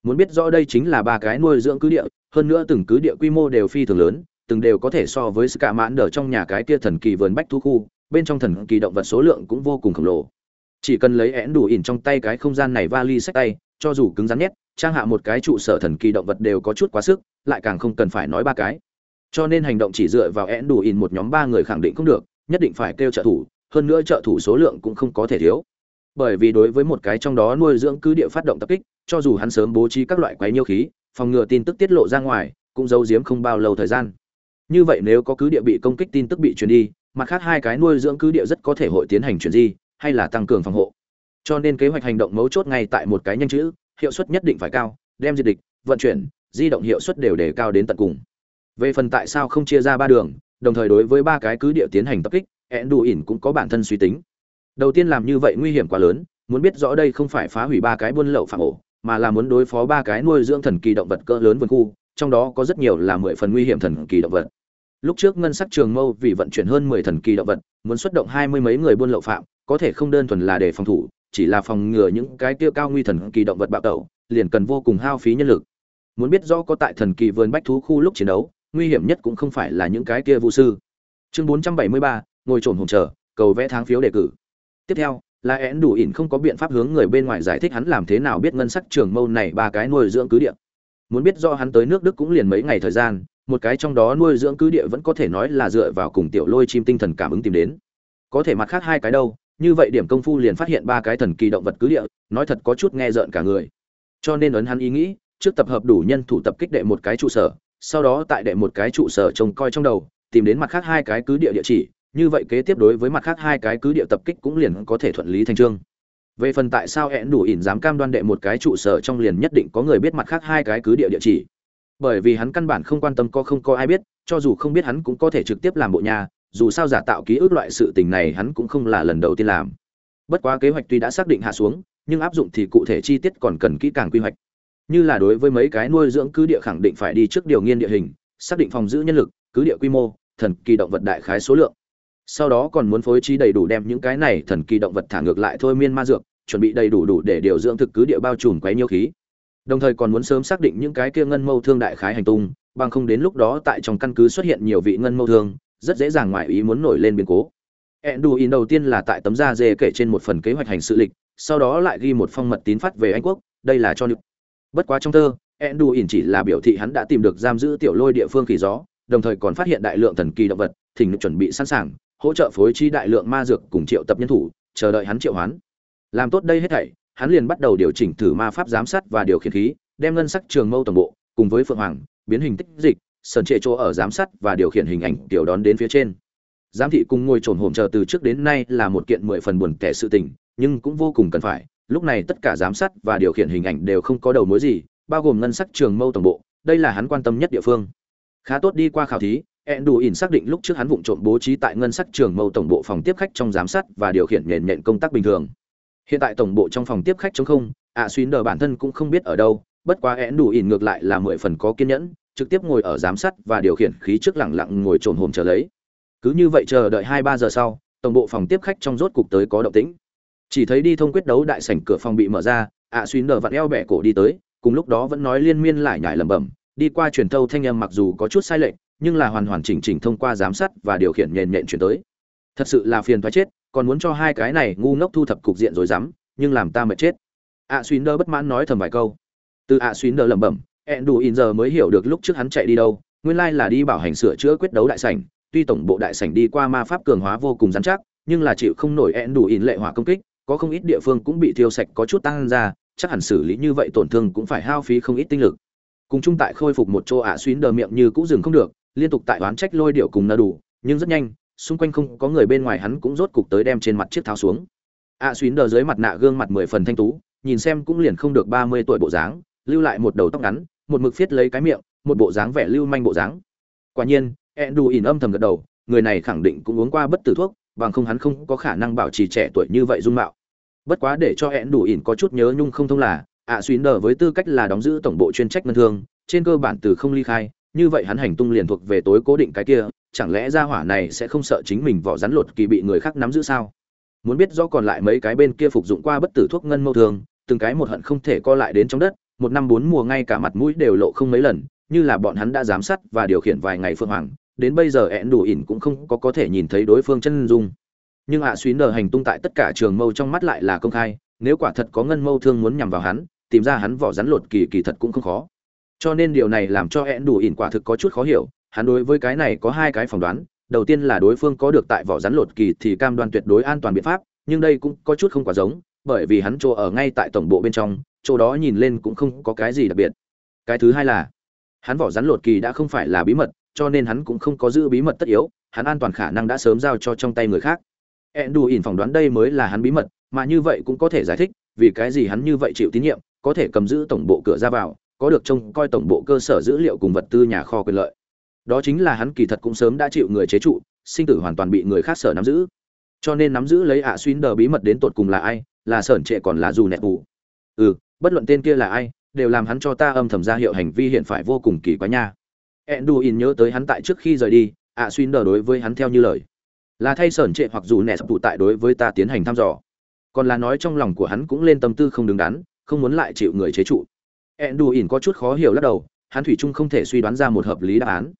Muốn biết rõ đây chính là ba cái nuôi dưỡng cứ địa, hơn nữa từng cứ địa quy mô đều phi thường lớn, từng đều có thể so với sự cả mãn ở trong nhà cái kia thần kỳ vườn bách thu khu, bên trong thần kỳ động vật số lượng cũng vô cùng khổng lồ. Chỉ cần lấy én đủ ỉn trong tay cái không gian này vali sách tay cho dù cứng rắn nhất, trang hạ một cái trụ sở thần kỳ động vật đều có chút quá sức, lại càng không cần phải nói ba cái. Cho nên hành động chỉ dựa vào én đủ in một nhóm ba người khẳng định không được, nhất định phải kêu trợ thủ, hơn nữa trợ thủ số lượng cũng không có thể thiếu. Bởi vì đối với một cái trong đó nuôi dưỡng cứ địa phát động tập kích, cho dù hắn sớm bố trí các loại quái nhiêu khí, phòng ngừa tin tức tiết lộ ra ngoài, cũng giấu giếm không bao lâu thời gian. Như vậy nếu có cứ địa bị công kích tin tức bị truyền đi, mặt khác hai cái nuôi dưỡng cứ địa rất có thể hội tiến hành chuyển di, hay là tăng cường phòng hộ cho nên kế hoạch hành động mấu chốt ngay tại một cái nhanh chữ, hiệu suất nhất định phải cao, đem diệt địch, vận chuyển, di động hiệu suất đều đề cao đến tận cùng. Về phần tại sao không chia ra ba đường, đồng thời đối với ba cái cứ địa tiến hành tập kích ẹn đủ ỉn cũng có bản thân suy tính. Đầu tiên làm như vậy nguy hiểm quá lớn, muốn biết rõ đây không phải phá hủy ba cái buôn lậu phạm ổ, mà là muốn đối phó ba cái nuôi dưỡng thần kỳ động vật cỡ lớn vườn khu, trong đó có rất nhiều là mười phần nguy hiểm thần kỳ động vật. Lúc trước ngân sắc trường mâu vì vận chuyển hơn mười thần kỳ động vật, muốn xuất động hai mươi mấy người buôn lậu phạm, có thể không đơn thuần là để phòng thủ chỉ là phòng ngừa những cái tiêu cao nguy thần kỳ động vật bạo tẩu, liền cần vô cùng hao phí nhân lực. Muốn biết rõ có tại thần kỳ vườn bách thú khu lúc chiến đấu, nguy hiểm nhất cũng không phải là những cái kia vũ sư. Chương bốn trăm bảy mươi ba, ngồi trồn hồn chờ, cầu vẽ tháng phiếu đề cử. Tiếp theo là én đủ ỉn không có biện pháp hướng người bên ngoài giải thích hắn làm thế nào biết ngân sắc trường mâu này ba cái nuôi dưỡng cứ địa. Muốn biết do hắn tới nước đức cũng liền mấy ngày thời gian, một cái trong đó nuôi dưỡng cứ địa vẫn có thể nói là dựa vào cùng tiểu lôi chim tinh thần cảm ứng tìm đến. Có thể mặt khác hai cái đâu như vậy điểm công phu liền phát hiện ba cái thần kỳ động vật cứ địa, nói thật có chút nghe rợn cả người. Cho nên ấn hắn ý nghĩ, trước tập hợp đủ nhân thủ tập kích đệ một cái trụ sở, sau đó tại đệ một cái trụ sở trông coi trong đầu, tìm đến mặt khác hai cái cứ địa địa chỉ, như vậy kế tiếp đối với mặt khác hai cái cứ địa tập kích cũng liền có thể thuận lý thành trương. Về phần tại sao hẹn đủ ỉn dám cam đoan đệ một cái trụ sở trong liền nhất định có người biết mặt khác hai cái cứ địa địa chỉ? Bởi vì hắn căn bản không quan tâm có không có ai biết, cho dù không biết hắn cũng có thể trực tiếp làm bộ nhà dù sao giả tạo ký ức loại sự tình này hắn cũng không là lần đầu tiên làm. Bất quá kế hoạch tuy đã xác định hạ xuống, nhưng áp dụng thì cụ thể chi tiết còn cần kỹ càng quy hoạch. Như là đối với mấy cái nuôi dưỡng cứ địa khẳng định phải đi trước điều nghiên địa hình, xác định phòng giữ nhân lực, cứ địa quy mô, thần kỳ động vật đại khái số lượng. Sau đó còn muốn phối trí đầy đủ đem những cái này thần kỳ động vật thả ngược lại thôi miên ma dược, chuẩn bị đầy đủ đủ để điều dưỡng thực cứ địa bao trùm quấy nhiêu khí. Đồng thời còn muốn sớm xác định những cái kia ngân mâu thương đại khái hành tung, bằng không đến lúc đó tại trong căn cứ xuất hiện nhiều vị ngân mâu thương rất dễ dàng ngoại ý muốn nổi lên biến cố Enduin đầu tiên là tại tấm da dê kể trên một phần kế hoạch hành sự lịch, sau đó lại ghi một phong mật tín phát về anh quốc, đây là cho nhục. bất quá trong thơ, Enduin chỉ là biểu thị hắn đã tìm được giam giữ tiểu lôi địa phương kỳ gió, đồng thời còn phát hiện đại lượng thần kỳ động vật, thỉnh chuẩn bị sẵn sàng, hỗ trợ phối trí đại lượng ma dược cùng triệu tập nhân thủ, chờ đợi hắn triệu hoán làm tốt đây hết thảy, hắn liền bắt đầu điều chỉnh thử ma pháp giám sát và điều khiển khí, đem ngân sắc trường mâu toàn bộ, cùng với phượng hoàng, biến hình tích dịch sần trệ chỗ ở giám sát và điều khiển hình ảnh tiểu đón đến phía trên. Giám thị cùng ngồi trồn hổm chờ từ trước đến nay là một kiện mười phần buồn tẻ sự tình nhưng cũng vô cùng cần phải. Lúc này tất cả giám sát và điều khiển hình ảnh đều không có đầu mối gì bao gồm ngân sách trường mâu tổng bộ đây là hắn quan tâm nhất địa phương. Khá tốt đi qua khảo thí ẹn đủ ỉn xác định lúc trước hắn vụng trộm bố trí tại ngân sách trường mâu tổng bộ phòng tiếp khách trong giám sát và điều khiển nền nện công tác bình thường. Hiện tại tổng bộ trong phòng tiếp khách chống không ạ à, xuyến đờ bản thân cũng không biết ở đâu bất quá ẹn đủ ỉn ngược lại là mười phần có kiên nhẫn trực tiếp ngồi ở giám sát và điều khiển khí trước lẳng lặng ngồi trồn hồm chờ lấy. Cứ như vậy chờ đợi hai ba giờ sau tổng bộ phòng tiếp khách trong rốt cục tới có động tĩnh. Chỉ thấy đi thông quyết đấu đại sảnh cửa phòng bị mở ra ạ à, xuyến đờ vặn eo bẻ cổ đi tới cùng lúc đó vẫn nói liên miên lại nhải lẩm bẩm đi qua truyền thâu thanh âm mặc dù có chút sai lệch nhưng là hoàn hoàn chỉnh chỉnh thông qua giám sát và điều khiển nhện nhện chuyển tới. Thật sự là phiền thoái chết còn muốn cho hai cái này ngu ngốc thu thập cục diện rồi dám nhưng làm ta mệt chết. ạ à, xuyến đơ bất mãn nói thầm vài câu. Từ ạ à, xuyến đơ lẩm bẩm ẹn đủ in giờ mới hiểu được lúc trước hắn chạy đi đâu, nguyên lai là đi bảo hành sửa chữa quyết đấu đại sảnh, tuy tổng bộ đại sảnh đi qua ma pháp cường hóa vô cùng rắn chắc, nhưng là chịu không nổi ẹn đủ in lệ hỏa công kích, có không ít địa phương cũng bị thiêu sạch có chút tăng ra, chắc hẳn xử lý như vậy tổn thương cũng phải hao phí không ít tinh lực. Cùng chung tại khôi phục một chỗ ạ à xuyến đờ miệng như cũng dừng không được, liên tục tại oán trách lôi điệu cùng nơ đủ, nhưng rất nhanh, xung quanh không có người bên ngoài hắn cũng rốt cục tới đem trên mặt chiếc tháo xuống. Ạ à xuyến đờ dưới mặt nạ gương mặt mười phần thanh tú, nhìn xem cũng liền không được ba mươi tuổi bộ dáng, lưu lại một đầu tóc ngắn một mực viết lấy cái miệng, một bộ dáng vẻ lưu manh bộ dáng. Quả nhiên ed đù ỉn âm thầm gật đầu, người này khẳng định cũng uống qua bất tử thuốc, bằng không hắn không có khả năng bảo trì trẻ tuổi như vậy dung mạo. Bất quá để cho ed đù ỉn có chút nhớ nhung không thông là, ạ suy đờ với tư cách là đóng giữ tổng bộ chuyên trách ngân thương, trên cơ bản từ không ly khai, như vậy hắn hành tung liền thuộc về tối cố định cái kia, chẳng lẽ ra hỏa này sẽ không sợ chính mình vỏ rắn lột kỳ bị người khác nắm giữ sao? Muốn biết do còn lại mấy cái bên kia phục dụng qua bất tử thuốc ngân mâu thường từng cái một hận không thể co lại đến trong đất một năm bốn mùa ngay cả mặt mũi đều lộ không mấy lần, như là bọn hắn đã giám sát và điều khiển vài ngày phương hoàng, đến bây giờ ẹn đủ ỉn cũng không có có thể nhìn thấy đối phương chân dung. Nhưng ạ suy nờ hành tung tại tất cả trường mâu trong mắt lại là công khai, nếu quả thật có ngân mâu thương muốn nhằm vào hắn, tìm ra hắn vỏ rắn lột kỳ kỳ thật cũng không khó. Cho nên điều này làm cho ẹn đủ ỉn quả thực có chút khó hiểu, hắn đối với cái này có hai cái phỏng đoán, đầu tiên là đối phương có được tại vỏ rắn lột kỳ thì cam đoan tuyệt đối an toàn biện pháp, nhưng đây cũng có chút không quá giống, bởi vì hắn chỗ ở ngay tại tổng bộ bên trong chỗ đó nhìn lên cũng không có cái gì đặc biệt. Cái thứ hai là, hắn vỏ rắn lột kỳ đã không phải là bí mật, cho nên hắn cũng không có giữ bí mật tất yếu, hắn an toàn khả năng đã sớm giao cho trong tay người khác. Ẹn đủ ỉn phỏng đoán đây mới là hắn bí mật, mà như vậy cũng có thể giải thích, vì cái gì hắn như vậy chịu tín nhiệm, có thể cầm giữ tổng bộ cửa ra vào, có được trông coi tổng bộ cơ sở dữ liệu cùng vật tư nhà kho quyền lợi. Đó chính là hắn kỳ thật cũng sớm đã chịu người chế trụ, sinh tử hoàn toàn bị người khác sở nắm giữ. Cho nên nắm giữ lấy ạ à xuyên đờ bí mật đến tột cùng là ai, là sởn trệ còn là dù nẹt bù. Ừ bất luận tên kia là ai, đều làm hắn cho ta âm thầm ra hiệu hành vi hiện phải vô cùng kỳ quái nha. Enduin nhớ tới hắn tại trước khi rời đi, ạ à xuyên đờ đối với hắn theo như lời. Là thay sởn trệ hoặc dù nẹ sập tụ tại đối với ta tiến hành thăm dò. Còn là nói trong lòng của hắn cũng lên tâm tư không đứng đắn, không muốn lại chịu người chế trụ. Enduin có chút khó hiểu lắc đầu, hắn thủy chung không thể suy đoán ra một hợp lý đáp án.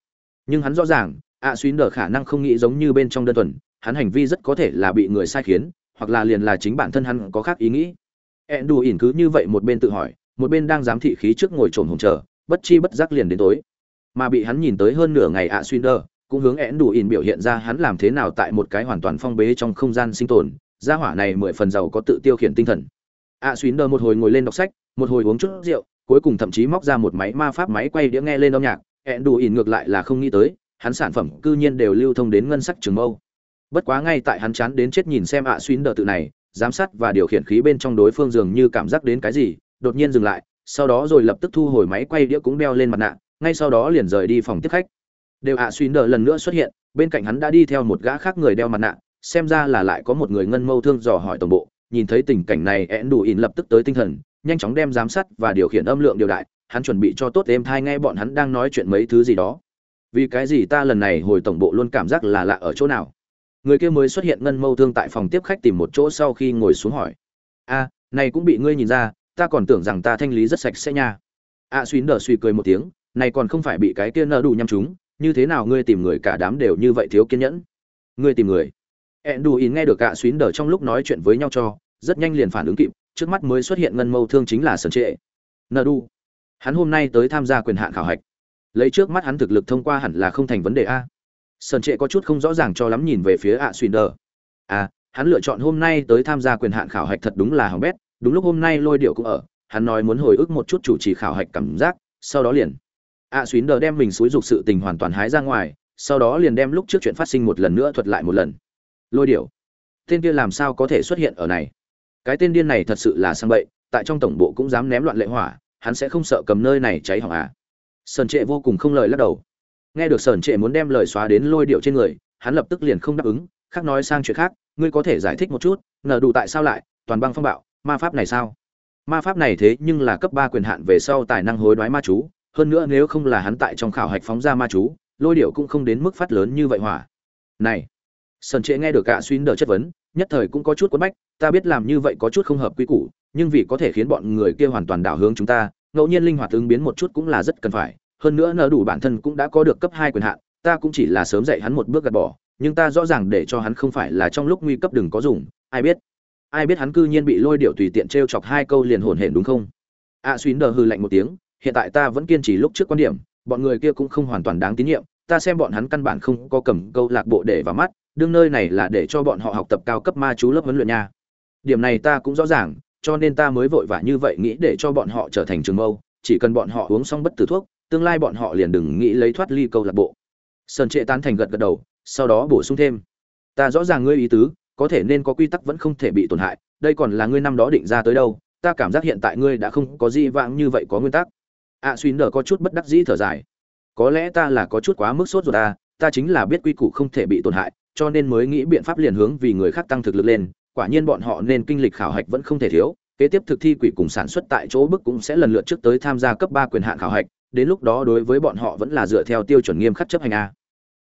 Nhưng hắn rõ ràng, ạ à xuyên đờ khả năng không nghĩ giống như bên trong đơn thuần, hắn hành vi rất có thể là bị người sai khiến, hoặc là liền là chính bản thân hắn có khác ý nghĩ ẹn đù ỉn cứ như vậy một bên tự hỏi, một bên đang giám thị khí trước ngồi trồn hồng chờ, bất chi bất giác liền đến tối. Mà bị hắn nhìn tới hơn nửa ngày ạ à xuyên đờ cũng hướng ẹn đủ ỉn biểu hiện ra hắn làm thế nào tại một cái hoàn toàn phong bế trong không gian sinh tồn, gia hỏa này mười phần giàu có tự tiêu khiển tinh thần. Ạ à xuyên đờ một hồi ngồi lên đọc sách, một hồi uống chút rượu, cuối cùng thậm chí móc ra một máy ma pháp máy quay đĩa nghe lên âm nhạc. Ẹn đủ ỉn ngược lại là không nghĩ tới, hắn sản phẩm cư nhiên đều lưu thông đến ngân sắc trường mâu. Bất quá ngay tại hắn chán đến chết nhìn xem ạ à xuyên đờ tự này giám sát và điều khiển khí bên trong đối phương dường như cảm giác đến cái gì, đột nhiên dừng lại, sau đó rồi lập tức thu hồi máy quay đĩa cũng đeo lên mặt nạ, ngay sau đó liền rời đi phòng tiếp khách. Đều ạ à xuyên lần nữa xuất hiện, bên cạnh hắn đã đi theo một gã khác người đeo mặt nạ, xem ra là lại có một người ngân mâu thương dò hỏi tổng bộ, nhìn thấy tình cảnh này én đủ ỉn lập tức tới tinh thần, nhanh chóng đem giám sát và điều khiển âm lượng điều đại, hắn chuẩn bị cho tốt êm thai nghe bọn hắn đang nói chuyện mấy thứ gì đó. Vì cái gì ta lần này hồi tổng bộ luôn cảm giác là lạ ở chỗ nào? Người kia mới xuất hiện ngân mâu thương tại phòng tiếp khách tìm một chỗ sau khi ngồi xuống hỏi. A này cũng bị ngươi nhìn ra ta còn tưởng rằng ta thanh lý rất sạch sẽ nha. A à, suy nở suy cười một tiếng này còn không phải bị cái kia nở đủ nhăm chúng như thế nào ngươi tìm người cả đám đều như vậy thiếu kiên nhẫn? Ngươi tìm người. Ẹn đù ỉn nghe được cả suy đờ trong lúc nói chuyện với nhau cho rất nhanh liền phản ứng kịp trước mắt mới xuất hiện ngân mâu thương chính là sần trệ. Nờ đủ. Hắn hôm nay tới tham gia quyền hạn khảo hạch. Lấy trước mắt hắn thực lực thông qua hẳn là không thành vấn đề a sơn trệ có chút không rõ ràng cho lắm nhìn về phía ạ xuyên đờ. À hắn lựa chọn hôm nay tới tham gia quyền hạn khảo hạch thật đúng là hỏng bét, đúng lúc hôm nay lôi điệu cũng ở, hắn nói muốn hồi ức một chút chủ trì khảo hạch cảm giác, sau đó liền. ạ xuyên đờ đem mình xúi dục sự tình hoàn toàn hái ra ngoài, sau đó liền đem lúc trước chuyện phát sinh một lần nữa thuật lại một lần. Lôi điệu. Tên kia làm sao có thể xuất hiện ở này? Cái tên điên này thật sự là sang bậy, tại trong tổng bộ cũng dám ném loạn lệ hỏa, hắn sẽ không sợ cầm nơi này cháy hỏng à? Sơn trệ vô cùng không lời lắc đầu nghe được sởn trệ muốn đem lời xóa đến lôi điệu trên người, hắn lập tức liền không đáp ứng, khác nói sang chuyện khác, ngươi có thể giải thích một chút nở đủ tại sao lại, toàn băng phong bạo, ma pháp này sao? Ma pháp này thế nhưng là cấp ba quyền hạn về sau tài năng hối đoái ma chú, hơn nữa nếu không là hắn tại trong khảo hạch phóng ra ma chú, lôi điệu cũng không đến mức phát lớn như vậy hỏa. Này sần trệ nghe được cả xuyên đờ chất vấn, nhất thời cũng có chút quấn bách, ta biết làm như vậy có chút không hợp quy củ, nhưng vì có thể khiến bọn người kia hoàn toàn đảo hướng chúng ta, ngẫu nhiên linh hoạt ứng biến một chút cũng là rất cần phải hơn nữa nở đủ bản thân cũng đã có được cấp hai quyền hạn ta cũng chỉ là sớm dạy hắn một bước gạt bỏ nhưng ta rõ ràng để cho hắn không phải là trong lúc nguy cấp đừng có dùng ai biết? Ai biết hắn cư nhiên bị lôi điệu tùy tiện trêu chọc hai câu liền hồn hển đúng không? A à, xuyến đờ hừ lạnh một tiếng hiện tại ta vẫn kiên trì lúc trước quan điểm bọn người kia cũng không hoàn toàn đáng tín nhiệm ta xem bọn hắn căn bản không có cầm câu lạc bộ để vào mắt đương nơi này là để cho bọn họ học tập cao cấp ma chú lớp huấn luyện nha. Điểm này ta cũng rõ ràng cho nên ta mới vội vã như vậy nghĩ để cho bọn họ trở thành trường mâu chỉ cần bọn họ uống xong bất tử thuốc tương lai bọn họ liền đừng nghĩ lấy thoát ly câu lạc bộ. Sơn trệ tán thành gật gật đầu sau đó bổ sung thêm. Ta rõ ràng ngươi ý tứ có thể nên có quy tắc vẫn không thể bị tổn hại đây còn là ngươi năm đó định ra tới đâu ta cảm giác hiện tại ngươi đã không có gì vãng như vậy có nguyên tắc. Ạ à, suy nở có chút bất đắc dĩ thở dài. Có lẽ ta là có chút quá mức sốt rồi ta ta chính là biết quy củ không thể bị tổn hại cho nên mới nghĩ biện pháp liền hướng vì người khác tăng thực lực lên quả nhiên bọn họ nên kinh lịch khảo hạch vẫn không thể thiếu kế tiếp thực thi quỷ cùng sản xuất tại chỗ bức cũng sẽ lần lượt trước tới tham gia cấp ba quyền hạn khảo hạch đến lúc đó đối với bọn họ vẫn là dựa theo tiêu chuẩn nghiêm khắc chấp hành a.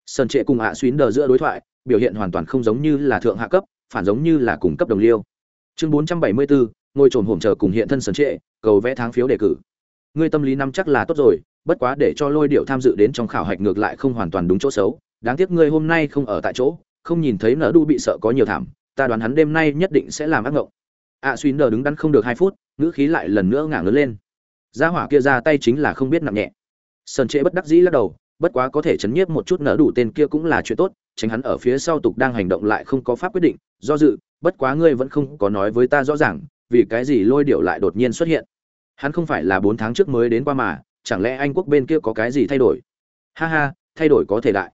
Sơn trệ cùng hạ à xuyến đờ giữa đối thoại biểu hiện hoàn toàn không giống như là thượng hạ cấp phản giống như là cùng cấp đồng liêu. Chương bốn trăm bảy mươi bốn ngôi trồn hổm chờ cùng hiện thân sơn trệ cầu vẽ tháng phiếu đề cử. Ngươi tâm lý năm chắc là tốt rồi bất quá để cho lôi điệu tham dự đến trong khảo hạch ngược lại không hoàn toàn đúng chỗ xấu. Đáng tiếc ngươi hôm nay không ở tại chỗ không nhìn thấy nở đu bị sợ có nhiều thảm ta đoán hắn đêm nay nhất định sẽ làm ác ngộng. ạ à, suy nở đứng đắn không được hai phút ngữ khí lại lần nữa ngả lớn lên gia hỏa kia ra tay chính là không biết nặng nhẹ. Sơn trệ bất đắc dĩ lắc đầu bất quá có thể chấn nhiếp một chút nở đủ tên kia cũng là chuyện tốt tránh hắn ở phía sau tục đang hành động lại không có pháp quyết định do dự bất quá ngươi vẫn không có nói với ta rõ ràng vì cái gì lôi điệu lại đột nhiên xuất hiện. Hắn không phải là bốn tháng trước mới đến qua mà chẳng lẽ anh quốc bên kia có cái gì thay đổi? Ha ha thay đổi có thể đại.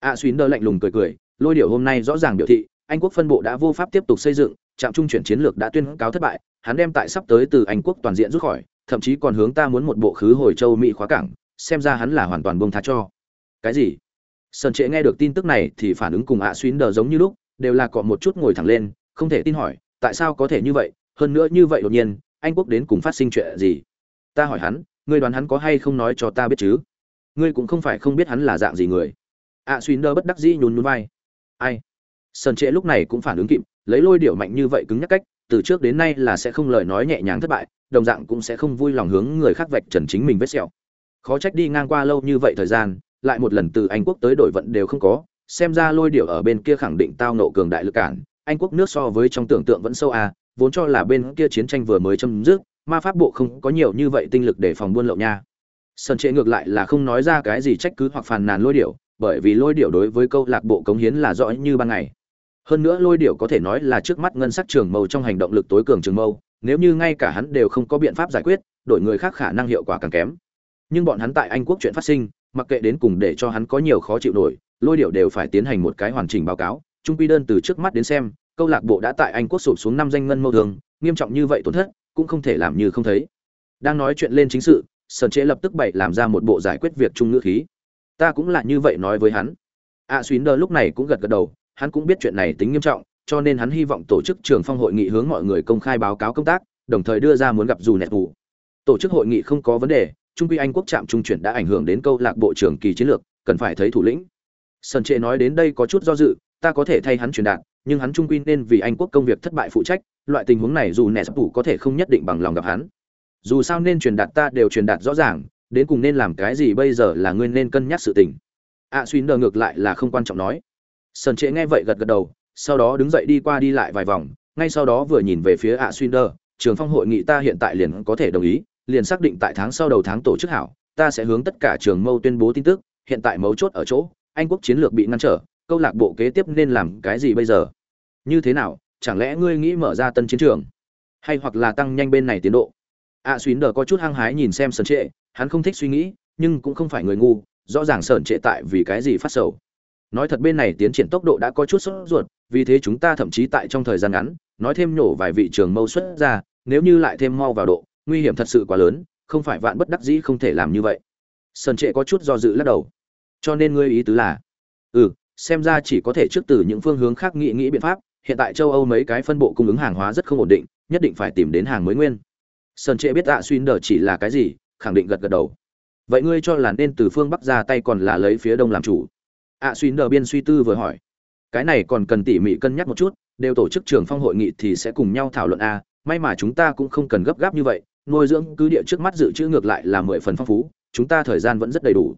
A à, xuyến đơ lạnh lùng cười cười lôi điệu hôm nay rõ ràng biểu thị anh quốc phân bộ đã vô pháp tiếp tục xây dựng trạm trung chuyển chiến lược đã tuyên cáo thất bại hắn đem tại sắp tới từ anh quốc toàn diện rút khỏi thậm chí còn hướng ta muốn một bộ khứ hồi châu mỹ khóa cảng, xem ra hắn là hoàn toàn bông tha cho. Cái gì? Sơn trệ nghe được tin tức này thì phản ứng cùng ạ à xuyến đờ giống như lúc, đều là cọ một chút ngồi thẳng lên, không thể tin hỏi, tại sao có thể như vậy? Hơn nữa như vậy đột nhiên, anh quốc đến cùng phát sinh chuyện gì? Ta hỏi hắn, ngươi đoán hắn có hay không nói cho ta biết chứ? Ngươi cũng không phải không biết hắn là dạng gì người. ạ à xuyến đờ bất đắc dĩ nhún nhún vai. Ai? Sơn trệ lúc này cũng phản ứng kịp, lấy lôi điệu mạnh như vậy cứng nhắc cách, từ trước đến nay là sẽ không lời nói nhẹ nhàng thất bại đồng dạng cũng sẽ không vui lòng hướng người khác vạch trần chính mình vết sẹo. Khó trách đi ngang qua lâu như vậy thời gian, lại một lần từ anh quốc tới đổi vận đều không có, xem ra lôi điệu ở bên kia khẳng định tao nộ cường đại lực cản. Anh quốc nước so với trong tưởng tượng vẫn sâu à vốn cho là bên kia chiến tranh vừa mới chấm dứt, ma pháp bộ không có nhiều như vậy tinh lực để phòng buôn lậu nha. Sơn trệ ngược lại là không nói ra cái gì trách cứ hoặc phàn nàn lôi điệu bởi vì lôi điệu đối với câu lạc bộ cống hiến là rõ như ban ngày. Hơn nữa lôi điệu có thể nói là trước mắt ngân sắc trường mâu trong hành động lực tối cường trường mâu nếu như ngay cả hắn đều không có biện pháp giải quyết đổi người khác khả năng hiệu quả càng kém. Nhưng bọn hắn tại anh quốc chuyện phát sinh mặc kệ đến cùng để cho hắn có nhiều khó chịu nổi lôi điệu đều phải tiến hành một cái hoàn chỉnh báo cáo. Trung quy đơn từ trước mắt đến xem câu lạc bộ đã tại anh quốc sụp xuống năm danh ngân mâu thường nghiêm trọng như vậy tổn thất cũng không thể làm như không thấy. Đang nói chuyện lên chính sự sơn chế lập tức bậy làm ra một bộ giải quyết việc chung ngữ khí. Ta cũng là như vậy nói với hắn. A à, xuyến đờ lúc này cũng gật gật đầu hắn cũng biết chuyện này tính nghiêm trọng cho nên hắn hy vọng tổ chức trường phong hội nghị hướng mọi người công khai báo cáo công tác đồng thời đưa ra muốn gặp dù nẹt vụ tổ chức hội nghị không có vấn đề trung quy anh quốc trạm trung chuyển đã ảnh hưởng đến câu lạc bộ trưởng kỳ chiến lược cần phải thấy thủ lĩnh. Sơn trệ nói đến đây có chút do dự ta có thể thay hắn truyền đạt nhưng hắn trung quy nên vì anh quốc công việc thất bại phụ trách loại tình huống này dù nẹt phủ có thể không nhất định bằng lòng gặp hắn. Dù sao nên truyền đạt ta đều truyền đạt rõ ràng đến cùng nên làm cái gì bây giờ là ngươi nên cân nhắc sự tình. Ạ à, xuyên ngược lại là không quan trọng nói. Sơn trệ nghe vậy gật gật đầu sau đó đứng dậy đi qua đi lại vài vòng ngay sau đó vừa nhìn về phía ạ à trường phong hội nghị ta hiện tại liền có thể đồng ý liền xác định tại tháng sau đầu tháng tổ chức hảo, ta sẽ hướng tất cả trường mâu tuyên bố tin tức, hiện tại mấu chốt ở chỗ, Anh quốc chiến lược bị ngăn trở, câu lạc bộ kế tiếp nên làm cái gì bây giờ? Như thế nào, chẳng lẽ ngươi nghĩ mở ra tân chiến trường, hay hoặc là tăng nhanh bên này tiến độ? A à, Xuyến đờ có chút hăng hái nhìn xem sần Trệ, hắn không thích suy nghĩ, nhưng cũng không phải người ngu, rõ ràng Sơn Trệ tại vì cái gì phát sầu. Nói thật bên này tiến triển tốc độ đã có chút sốt ruột, vì thế chúng ta thậm chí tại trong thời gian ngắn, nói thêm nhổ vài vị trường mâu xuất ra, nếu như lại thêm mau vào độ, nguy hiểm thật sự quá lớn không phải vạn bất đắc dĩ không thể làm như vậy. Sơn trệ có chút do dự lắc đầu. Cho nên ngươi ý tứ là ừ xem ra chỉ có thể trước từ những phương hướng khác nghĩ nghĩ biện pháp hiện tại châu âu mấy cái phân bộ cung ứng hàng hóa rất không ổn định nhất định phải tìm đến hàng mới nguyên. Sơn trệ biết ạ xuyên đờ chỉ là cái gì khẳng định gật gật đầu. Vậy ngươi cho là nên từ phương bắc ra tay còn là lấy phía đông làm chủ? ạ xuyên đờ biên suy tư vừa hỏi cái này còn cần tỉ mỉ cân nhắc một chút đều tổ chức trường phong hội nghị thì sẽ cùng nhau thảo luận a may mà chúng ta cũng không cần gấp gáp như vậy nuôi dưỡng cứ địa trước mắt dự trữ ngược lại là mười phần phong phú chúng ta thời gian vẫn rất đầy đủ.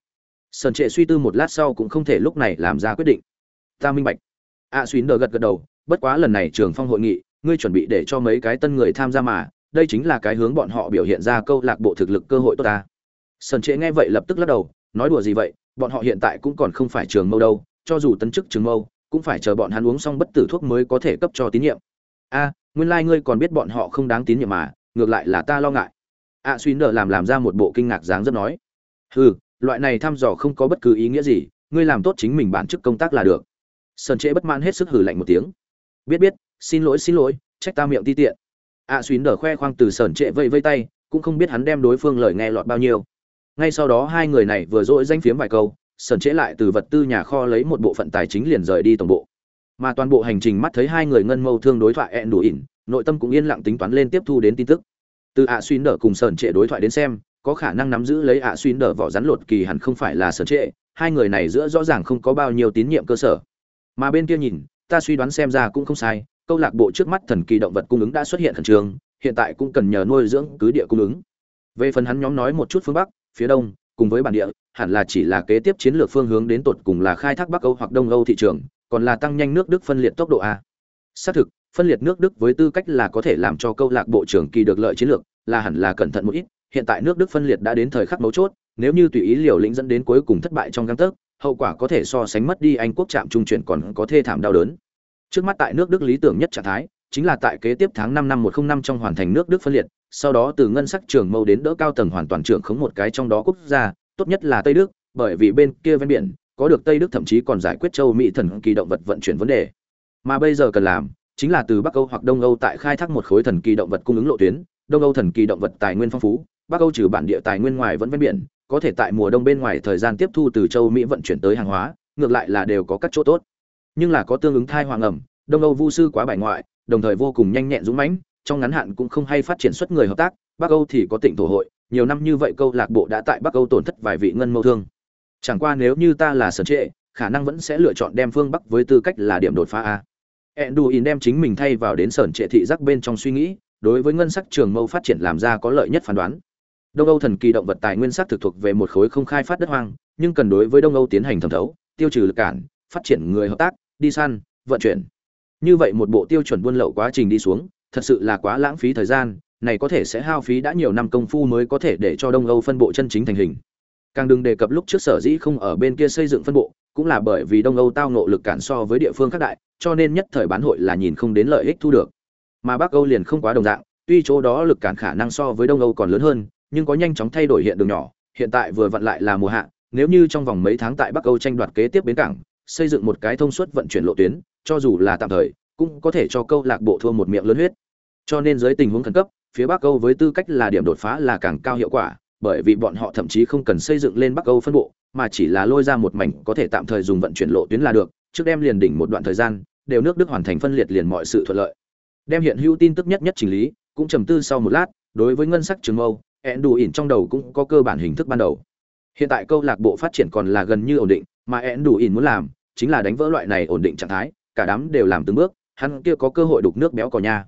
Sơn trệ suy tư một lát sau cũng không thể lúc này làm ra quyết định. Ta minh bạch. Ạ à, xuyến gật gật đầu bất quá lần này trường phong hội nghị ngươi chuẩn bị để cho mấy cái tân người tham gia mà đây chính là cái hướng bọn họ biểu hiện ra câu lạc bộ thực lực cơ hội tốt ta. Sơn trệ nghe vậy lập tức lắc đầu nói đùa gì vậy bọn họ hiện tại cũng còn không phải trường mâu đâu cho dù tấn chức trường mâu cũng phải chờ bọn hắn uống xong bất tử thuốc mới có thể cấp cho tín nhiệm. A nguyên lai ngươi còn biết bọn họ không đáng tín nhiệm mà ngược lại là ta lo ngại. A à, suy nợ làm làm ra một bộ kinh ngạc dáng rất nói. Hừ loại này thăm dò không có bất cứ ý nghĩa gì ngươi làm tốt chính mình bản chức công tác là được. Sơn trễ bất mãn hết sức hừ lạnh một tiếng. Biết biết xin lỗi xin lỗi trách ta miệng ti tiện. A à, suy nợ khoe khoang từ sơn trễ vây vây tay cũng không biết hắn đem đối phương lời nghe lọt bao nhiêu. Ngay sau đó hai người này vừa dỗi danh phiếm vài câu sơn trễ lại từ vật tư nhà kho lấy một bộ phận tài chính liền rời đi tổng bộ. Mà toàn bộ hành trình mắt thấy hai người ngân mâu thương đối thoại ẹn đủ ỉn, nội tâm cũng yên lặng tính toán lên tiếp thu đến tin tức. Từ ạ suy đỡ cùng sờn trệ đối thoại đến xem, có khả năng nắm giữ lấy ạ suy đỡ vỏ rắn lột kỳ hẳn không phải là sờn trệ hai người này giữa rõ ràng không có bao nhiêu tín nhiệm cơ sở. Mà bên kia nhìn, ta suy đoán xem ra cũng không sai, câu lạc bộ trước mắt thần kỳ động vật cung ứng đã xuất hiện khẩn trương, hiện tại cũng cần nhờ nuôi dưỡng cứ địa cung ứng. Về phần hắn nhóm nói một chút phương bắc, phía đông cùng với bản địa hẳn là chỉ là kế tiếp chiến lược phương hướng đến tột cùng là khai thác bắc âu hoặc đông âu thị trường còn là tăng nhanh nước Đức phân liệt tốc độ a. Xác thực, phân liệt nước Đức với tư cách là có thể làm cho câu lạc bộ trưởng kỳ được lợi chiến lược, là hẳn là cẩn thận một ít, hiện tại nước Đức phân liệt đã đến thời khắc mấu chốt, nếu như tùy ý liều lĩnh dẫn đến cuối cùng thất bại trong gang tấc, hậu quả có thể so sánh mất đi Anh quốc trạm trung chuyển còn có thê thảm đau đớn. Trước mắt tại nước Đức lý tưởng nhất trạng thái, chính là tại kế tiếp tháng 5 năm 105 trong hoàn thành nước Đức phân liệt, sau đó từ ngân sắc trường mâu đến đỡ cao tầng hoàn toàn trưởng khống một cái trong đó quốc gia, tốt nhất là Tây Đức, bởi vì bên kia ven biển, có được Tây Đức thậm chí còn giải quyết châu Mỹ thần kỳ động vật vận chuyển vấn đề. Mà bây giờ cần làm, chính là từ Bắc Âu hoặc Đông Âu tại khai thác một khối thần kỳ động vật cung ứng lộ tuyến, Đông Âu thần kỳ động vật tài nguyên phong phú, Bắc Âu trừ bản địa tài nguyên ngoài vẫn ven biển, có thể tại mùa đông bên ngoài thời gian tiếp thu từ châu Mỹ vận chuyển tới hàng hóa, ngược lại là đều có các chỗ tốt. Nhưng là có tương ứng thai hoàng ẩm, Đông Âu vu sư quá bài ngoại, đồng thời vô cùng nhanh nhẹn dũng mãnh, trong ngắn hạn cũng không hay phát triển xuất người hợp tác, Bắc Âu thì có tỉnh thổ hội, nhiều năm như vậy câu lạc bộ đã tại Bắc Âu tổn thất vài vị ngân mâu thương. Chẳng qua nếu như ta là sở trệ khả năng vẫn sẽ lựa chọn đem phương bắc với tư cách là điểm đột phá a. Enduin đem chính mình thay vào đến sởn trệ thị giác bên trong suy nghĩ đối với ngân sắc trường mâu phát triển làm ra có lợi nhất phán đoán. Đông âu thần kỳ động vật tài nguyên sắc thực thuộc về một khối không khai phát đất hoang nhưng cần đối với đông âu tiến hành thẩm thấu tiêu trừ lực cản phát triển người hợp tác đi săn vận chuyển. Như vậy một bộ tiêu chuẩn buôn lậu quá trình đi xuống thật sự là quá lãng phí thời gian, này có thể sẽ hao phí đã nhiều năm công phu mới có thể để cho đông âu phân bộ chân chính thành hình. Càng đừng đề cập lúc trước sở dĩ không ở bên kia xây dựng phân bộ, cũng là bởi vì đông âu tao nộ lực cản so với địa phương khác đại, cho nên nhất thời bán hội là nhìn không đến lợi ích thu được. Mà bắc âu liền không quá đồng dạng, tuy chỗ đó lực cản khả năng so với đông âu còn lớn hơn, nhưng có nhanh chóng thay đổi hiện đường nhỏ, hiện tại vừa vặn lại là mùa hạ, nếu như trong vòng mấy tháng tại bắc âu tranh đoạt kế tiếp bến cảng, xây dựng một cái thông suất vận chuyển lộ tuyến, cho dù là tạm thời cũng có thể cho câu lạc bộ thua một miệng lớn huyết cho nên dưới tình huống khẩn cấp phía bắc âu với tư cách là điểm đột phá là càng cao hiệu quả bởi vì bọn họ thậm chí không cần xây dựng lên Bắc Âu phân bộ, mà chỉ là lôi ra một mảnh có thể tạm thời dùng vận chuyển lộ tuyến là được, trước đem liền đỉnh một đoạn thời gian, đều nước Đức hoàn thành phân liệt liền mọi sự thuận lợi. Đem hiện hữu tin tức nhất nhất chỉnh lý, cũng trầm tư sau một lát, đối với ngân sắc trường mâu, ẹn đủ ỉn trong đầu cũng có cơ bản hình thức ban đầu. Hiện tại câu lạc bộ phát triển còn là gần như ổn định, mà ẹn đủ ỉn muốn làm, chính là đánh vỡ loại này ổn định trạng thái, cả đám đều làm từng bước, hắn kia có cơ hội đục nước béo cò nha.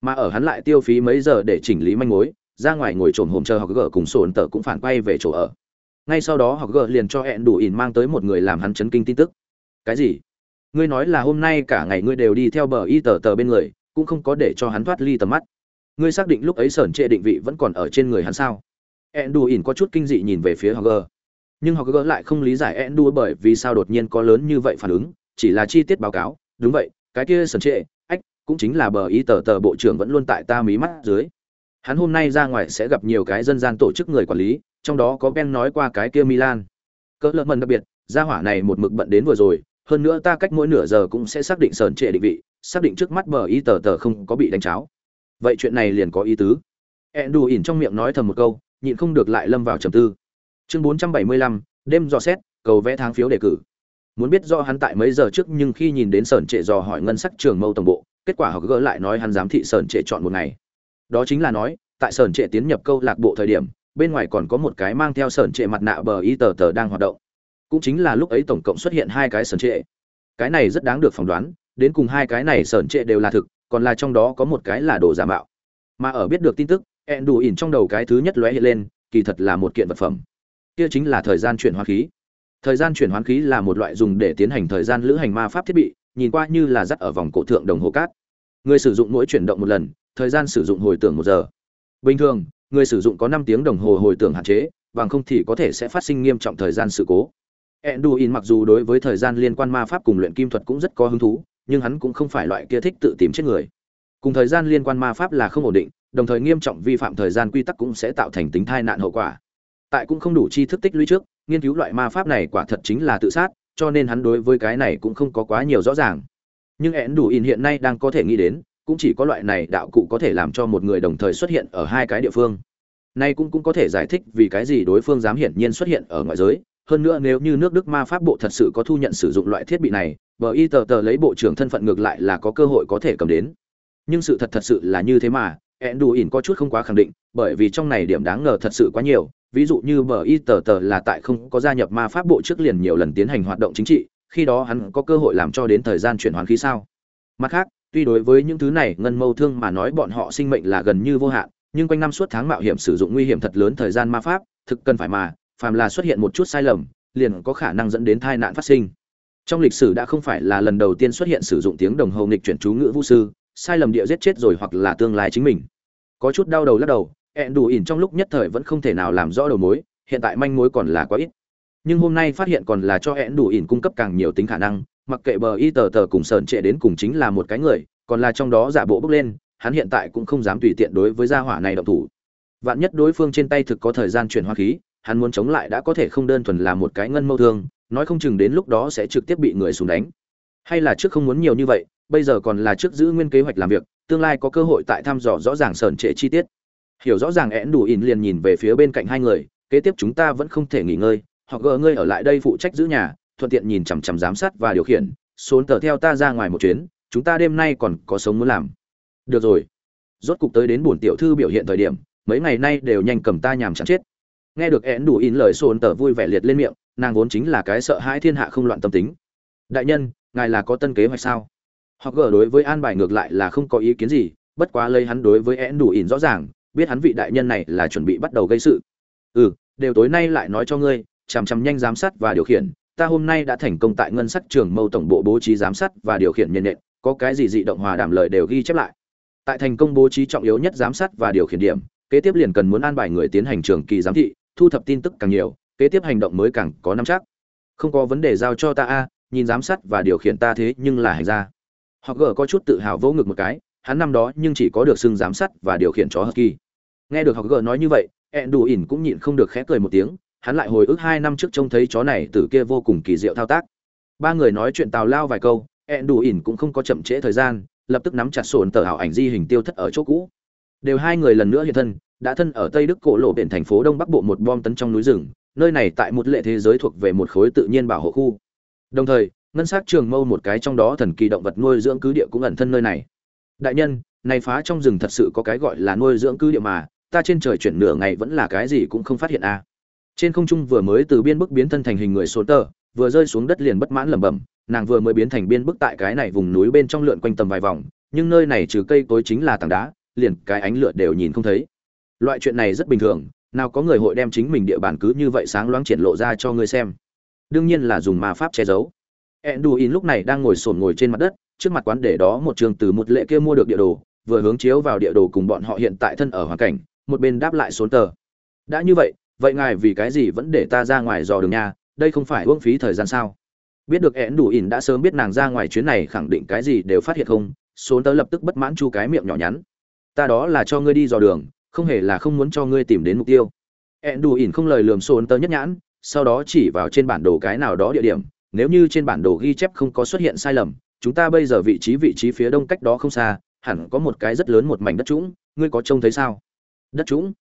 Mà ở hắn lại tiêu phí mấy giờ để chỉnh lý manh mối, ra ngoài ngồi trồn hồm chờ học gờ cùng sổn tờ cũng phản quay về chỗ ở. Ngay sau đó học gờ liền cho hẹn đủ ỉn mang tới một người làm hắn chấn kinh tin tức. Cái gì? Ngươi nói là hôm nay cả ngày ngươi đều đi theo bờ y tờ tờ bên người cũng không có để cho hắn thoát ly tầm mắt. Ngươi xác định lúc ấy sởn trệ định vị vẫn còn ở trên người hắn sao? Hẹn đủ ỉn có chút kinh dị nhìn về phía học gờ nhưng học gờ lại không lý giải hẹn đủ bởi vì sao đột nhiên có lớn như vậy phản ứng chỉ là chi tiết báo cáo. Đúng vậy cái kia sần trệ, ách, cũng chính là bờ y tờ tờ bộ trưởng vẫn luôn tại ta mí mắt dưới. Hắn hôm nay ra ngoài sẽ gặp nhiều cái dân gian tổ chức người quản lý, trong đó có ben nói qua cái kia milan. Cỡ lợn mần đặc biệt, gia hỏa này một mực bận đến vừa rồi, hơn nữa ta cách mỗi nửa giờ cũng sẽ xác định sờn trệ định vị, xác định trước mắt bờ y tờ tờ không có bị đánh cháo. Vậy chuyện này liền có ý tứ. Ẹn đù ỉn trong miệng nói thầm một câu, nhịn không được lại lâm vào trầm tư. Chương bốn trăm bảy mươi lăm, đêm dò xét, cầu vẽ tháng phiếu đề cử muốn biết do hắn tại mấy giờ trước nhưng khi nhìn đến sởn trệ dò hỏi ngân sắc trường mâu tổng bộ, kết quả họ gỡ lại nói hắn giám thị sởn trệ chọn một ngày. Đó chính là nói, tại sởn trệ tiến nhập câu lạc bộ thời điểm, bên ngoài còn có một cái mang theo sởn trệ mặt nạ bờ y tờ tờ đang hoạt động. Cũng chính là lúc ấy tổng cộng xuất hiện hai cái sởn trệ. Cái này rất đáng được phỏng đoán, đến cùng hai cái này sởn trệ đều là thực, còn là trong đó có một cái là đồ giả mạo. Mà ở biết được tin tức ẹn đủ ỉn trong đầu cái thứ nhất lóe hiện lên, kỳ thật là một kiện vật phẩm. Kia chính là thời gian chuyển hóa khí thời gian chuyển hóa khí là một loại dùng để tiến hành thời gian lữ hành ma pháp thiết bị nhìn qua như là dắt ở vòng cổ thượng đồng hồ cát người sử dụng mỗi chuyển động một lần thời gian sử dụng hồi tưởng một giờ bình thường người sử dụng có năm tiếng đồng hồ hồi tưởng hạn chế bằng không thì có thể sẽ phát sinh nghiêm trọng thời gian sự cố Enduin mặc dù đối với thời gian liên quan ma pháp cùng luyện kim thuật cũng rất có hứng thú, nhưng hắn cũng không phải loại kia thích tự tìm chết người. Cùng thời gian liên quan ma pháp là không ổn định, đồng thời nghiêm trọng vi phạm thời gian quy tắc cũng sẽ tạo thành tính thai nạn hậu quả. Tại cũng không đủ chi thức tích lũy trước, nghiên cứu loại ma pháp này quả thật chính là tự sát, cho nên hắn đối với cái này cũng không có quá nhiều rõ ràng. Nhưng Enduin hiện nay đang có thể nghĩ đến, cũng chỉ có loại này đạo cụ có thể làm cho một người đồng thời xuất hiện ở hai cái địa phương. Nay cũng cũng có thể giải thích vì cái gì đối phương dám hiển nhiên xuất hiện ở ngoại giới, hơn nữa nếu như nước Đức ma pháp bộ thật sự có thu nhận sử dụng loại thiết bị này, bờ y tờ tờ lấy bộ trưởng thân phận ngược lại là có cơ hội có thể cầm đến. Nhưng sự thật thật sự là như thế mà, ỉn có chút không quá khẳng định, bởi vì trong này điểm đáng ngờ thật sự quá nhiều, ví dụ như bờ y tờ tờ là tại không có gia nhập ma pháp bộ trước liền nhiều lần tiến hành hoạt động chính trị, khi đó hắn có cơ hội làm cho đến thời gian chuyển hoán khí sao. Mặt khác, tuy đối với những thứ này ngân mâu thương mà nói bọn họ sinh mệnh là gần như vô hạn, nhưng quanh năm suốt tháng mạo hiểm sử dụng nguy hiểm thật lớn thời gian ma pháp, thực cần phải mà, phàm là xuất hiện một chút sai lầm, liền có khả năng dẫn đến tai nạn phát sinh. Trong lịch sử đã không phải là lần đầu tiên xuất hiện sử dụng tiếng đồng hồ nghịch chuyển chú ngữ vũ sư, sai lầm địa giết chết rồi hoặc là tương lai chính mình. Có chút đau đầu lắc đầu, ẹn đủ ỉn trong lúc nhất thời vẫn không thể nào làm rõ đầu mối, hiện tại manh mối còn là quá ít. Nhưng hôm nay phát hiện còn là cho ẹn đủ ỉn cung cấp càng nhiều tính khả năng, mặc kệ bờ y tờ tờ cùng sờn trệ đến cùng chính là một cái người, còn là trong đó giả bộ bước lên, hắn hiện tại cũng không dám tùy tiện đối với gia hỏa này động thủ. Vạn nhất đối phương trên tay thực có thời gian chuyển hóa khí, hắn muốn chống lại đã có thể không đơn thuần là một cái ngân mâu thương, nói không chừng đến lúc đó sẽ trực tiếp bị người xuống đánh. Hay là trước không muốn nhiều như vậy, bây giờ còn là trước giữ nguyên kế hoạch làm việc, tương lai có cơ hội tại thăm dò rõ ràng sờn trệ chi tiết. Hiểu rõ ràng én đủ ỉn liền nhìn về phía bên cạnh hai người, kế tiếp chúng ta vẫn không thể nghỉ ngơi, hoặc gỡ ngươi ở lại đây phụ trách giữ nhà, thuận tiện nhìn chằm chằm giám sát và điều khiển, xuống tờ theo ta ra ngoài một chuyến, chúng ta đêm nay còn có sống muốn làm. Được rồi. Rốt cục tới đến bổn tiểu thư biểu hiện thời điểm, mấy ngày nay đều nhanh cầm ta nhàm chán chết nghe được én đủ in lời sồn tờ vui vẻ liệt lên miệng nàng vốn chính là cái sợ hãi thiên hạ không loạn tâm tính đại nhân ngài là có tân kế hoạch sao họ gờ đối với an bài ngược lại là không có ý kiến gì bất quá lấy hắn đối với én đủ in rõ ràng biết hắn vị đại nhân này là chuẩn bị bắt đầu gây sự. Ừ đều tối nay lại nói cho ngươi, chằm chằm nhanh giám sát và điều khiển, ta hôm nay đã thành công tại ngân sắc trường mâu tổng bộ bố trí giám sát và điều khiển nhân nện có cái gì dị động hòa đảm lời đều ghi chép lại. Tại thành công bố trí trọng yếu nhất giám sát và điều khiển điểm, kế tiếp liền cần muốn an bài người tiến hành trường kỳ giám thị, thu thập tin tức càng nhiều, kế tiếp hành động mới càng có năm chắc. Không có vấn đề giao cho ta a, nhìn giám sát và điều khiển ta thế nhưng là hành ra họ gờ có chút tự hào vỗ ngực một cái, hắn năm đó nhưng chỉ có được xưng giám sát và điều khiển chó husky nghe được học gờ nói như vậy ẹn đủ ỉn cũng nhịn không được khẽ cười một tiếng, hắn lại hồi ức hai năm trước trông thấy chó này từ kia vô cùng kỳ diệu thao tác. Ba người nói chuyện tào lao vài câu ẹn đủ ỉn cũng không có chậm trễ thời gian, lập tức nắm chặt sổn tờ ảo ảnh di hình tiêu thất ở chỗ cũ. Đều hai người lần nữa hiện thân, đã thân ở tây đức cổ lộ biển thành phố đông bắc bộ một bom tấn trong núi rừng, nơi này tại một lệ thế giới thuộc về một khối tự nhiên bảo hộ khu. Đồng thời, ngân s á c trường mâu một cái trong đó thần kỳ động vật nuôi dưỡng cứ địa cũng ẩn thân nơi này. Đại nhân, này phá trong rừng thật sự có cái gọi là nuôi dưỡng cứ địa mà ta trên trời chuyển nửa ngày vẫn là cái gì cũng không phát hiện a à. trên không trung vừa mới từ biên bức biến thân thành hình người số tờ, vừa rơi xuống đất liền bất mãn lẩm bẩm, nàng vừa mới biến thành biên bức tại cái này vùng núi bên trong lượn quanh tầm vài vòng, nhưng nơi này trừ cây cối chính là tảng đá, liền cái ánh lửa đều nhìn không thấy. Loại chuyện này rất bình thường, nào có người hội đem chính mình địa bàn cứ như vậy sáng loáng triển lộ ra cho ngươi xem. Đương nhiên là dùng ma pháp che giấu. Enduin lúc này đang ngồi sồn ngồi trên mặt đất, trước mặt quán để đó một trường từ một lệ kia mua được địa đồ, vừa hướng chiếu vào địa đồ cùng bọn họ hiện tại thân ở hoàn cảnh một bên đáp lại xuống tờ. Đã như vậy vậy ngài vì cái gì vẫn để ta ra ngoài dò đường nha đây không phải uống phí thời gian sao? Biết được én đủ ỉn đã sớm biết nàng ra ngoài chuyến này khẳng định cái gì đều phát hiện không, xuống tớ lập tức bất mãn chu cái miệng nhỏ nhắn. Ta đó là cho ngươi đi dò đường, không hề là không muốn cho ngươi tìm đến mục tiêu. Ẹn đủ ỉn không lời lườm xuống tớ nhất nhãn, sau đó chỉ vào trên bản đồ cái nào đó địa điểm. Nếu như trên bản đồ ghi chép không có xuất hiện sai lầm, chúng ta bây giờ vị trí vị trí phía đông cách đó không xa, hẳn có một cái rất lớn một mảnh đất trũng. Ngươi có trông thấy sao? Đất trũng.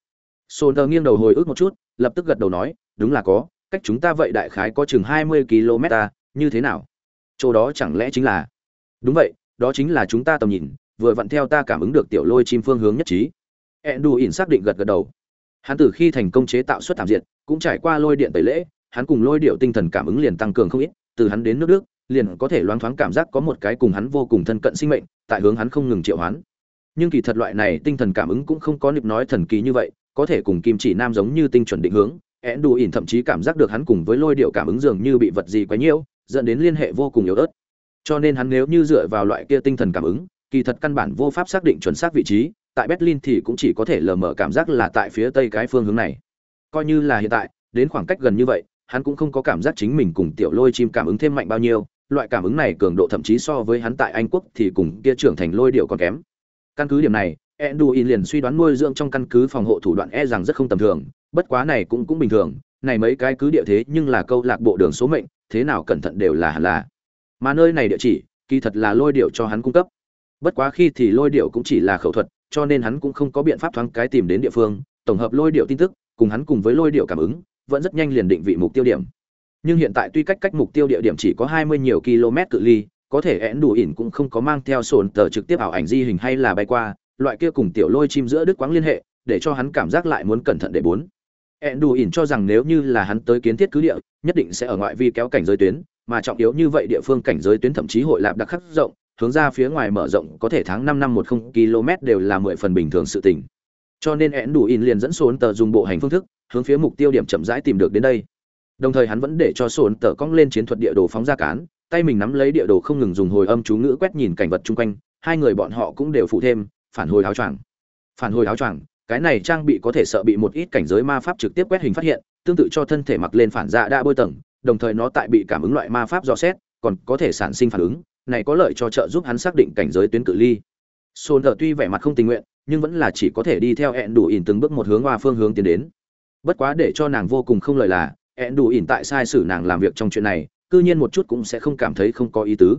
Xôn tơ nghiêng đầu hồi ức một chút, lập tức gật đầu nói, đúng là có, cách chúng ta vậy đại khái có chừng hai mươi km ta như thế nào? Chỗ đó chẳng lẽ chính là đúng vậy, đó chính là chúng ta tầm nhìn, vừa vặn theo ta cảm ứng được tiểu lôi chim phương hướng nhất trí. Endu ỉn xác định gật gật đầu. Hắn từ khi thành công chế tạo xuất thảm diệt, cũng trải qua lôi điện tẩy lễ, hắn cùng lôi điệu tinh thần cảm ứng liền tăng cường không ít, từ hắn đến nước đức, liền có thể loáng thoáng cảm giác có một cái cùng hắn vô cùng thân cận sinh mệnh, tại hướng hắn không ngừng triệu hoán nhưng kỳ thật loại này tinh thần cảm ứng cũng không có nịp nói thần kỳ như vậy, có thể cùng kim chỉ nam giống như tinh chuẩn định hướng. Én đủ ỉn thậm chí cảm giác được hắn cùng với lôi điệu cảm ứng dường như bị vật gì quấy nhiễu, dẫn đến liên hệ vô cùng yếu ớt. Cho nên hắn nếu như dựa vào loại kia tinh thần cảm ứng, kỳ thật căn bản vô pháp xác định chuẩn xác vị trí, tại berlin thì cũng chỉ có thể lờ mờ cảm giác là tại phía tây cái phương hướng này. Coi như là hiện tại, đến khoảng cách gần như vậy, hắn cũng không có cảm giác chính mình cùng tiểu lôi chim cảm ứng thêm mạnh bao nhiêu, loại cảm ứng này cường độ thậm chí so với hắn tại anh quốc thì cùng kia trưởng thành lôi điệu còn kém căn cứ điểm này Enduin liền suy đoán nuôi dưỡng trong căn cứ phòng hộ thủ đoạn e rằng rất không tầm thường, bất quá này cũng cũng bình thường, này mấy cái cứ địa thế nhưng là câu lạc bộ đường số mệnh, thế nào cẩn thận đều là hẳn là. Mà nơi này địa chỉ, kỳ thật là lôi điệu cho hắn cung cấp. Bất quá khi thì lôi điệu cũng chỉ là khẩu thuật, cho nên hắn cũng không có biện pháp thoáng cái tìm đến địa phương, tổng hợp lôi điệu tin tức, cùng hắn cùng với lôi điệu cảm ứng, vẫn rất nhanh liền định vị mục tiêu điểm. Nhưng hiện tại tuy cách cách mục tiêu địa điểm chỉ có 20 nhiều km cự ly, có thể én đủ ỉn cũng không có mang theo sồn tờ trực tiếp ảo ảnh di hình hay là bay qua, loại kia cùng tiểu lôi chim giữa đứt quãng liên hệ, để cho hắn cảm giác lại muốn cẩn thận để bốn. én đủ ỉn cho rằng nếu như là hắn tới kiến thiết cứ địa, nhất định sẽ ở ngoại vi kéo cảnh giới tuyến, mà trọng yếu như vậy địa phương cảnh giới tuyến thậm chí hội lạp đặc khắc rộng, hướng ra phía ngoài mở rộng có thể tháng 5 năm 10 km đều là 10 phần bình thường sự tình. Cho nên én đủ ỉn liền dẫn sồn tờ dùng bộ hành phương thức, hướng phía mục tiêu điểm chậm rãi tìm được đến đây. Đồng thời hắn vẫn để cho sồn tờ cong lên chiến thuật địa đồ phóng ra cán, tay mình nắm lấy địa đồ không ngừng dùng hồi âm chú ngữ quét nhìn cảnh vật chung quanh, hai người bọn họ cũng đều phụ thêm, phản hồi áo choàng. Phản hồi áo choàng, cái này trang bị có thể sợ bị một ít cảnh giới ma pháp trực tiếp quét hình phát hiện, tương tự cho thân thể mặc lên phản dạ đã bôi tầng, đồng thời nó tại bị cảm ứng loại ma pháp dò xét, còn có thể sản sinh phản ứng, này có lợi cho trợ giúp hắn xác định cảnh giới tuyến cự ly. Sôn tuy vẻ mặt không tình nguyện, nhưng vẫn là chỉ có thể đi theo hẹn đủ ỉn từng bước một hướng hoa phương hướng tiến đến. Bất quá để cho nàng vô cùng không lời là, hẹn đủ ỉn tại sai sử nàng làm việc trong chuyện này, cư nhiên một chút cũng sẽ không cảm thấy không có ý tứ.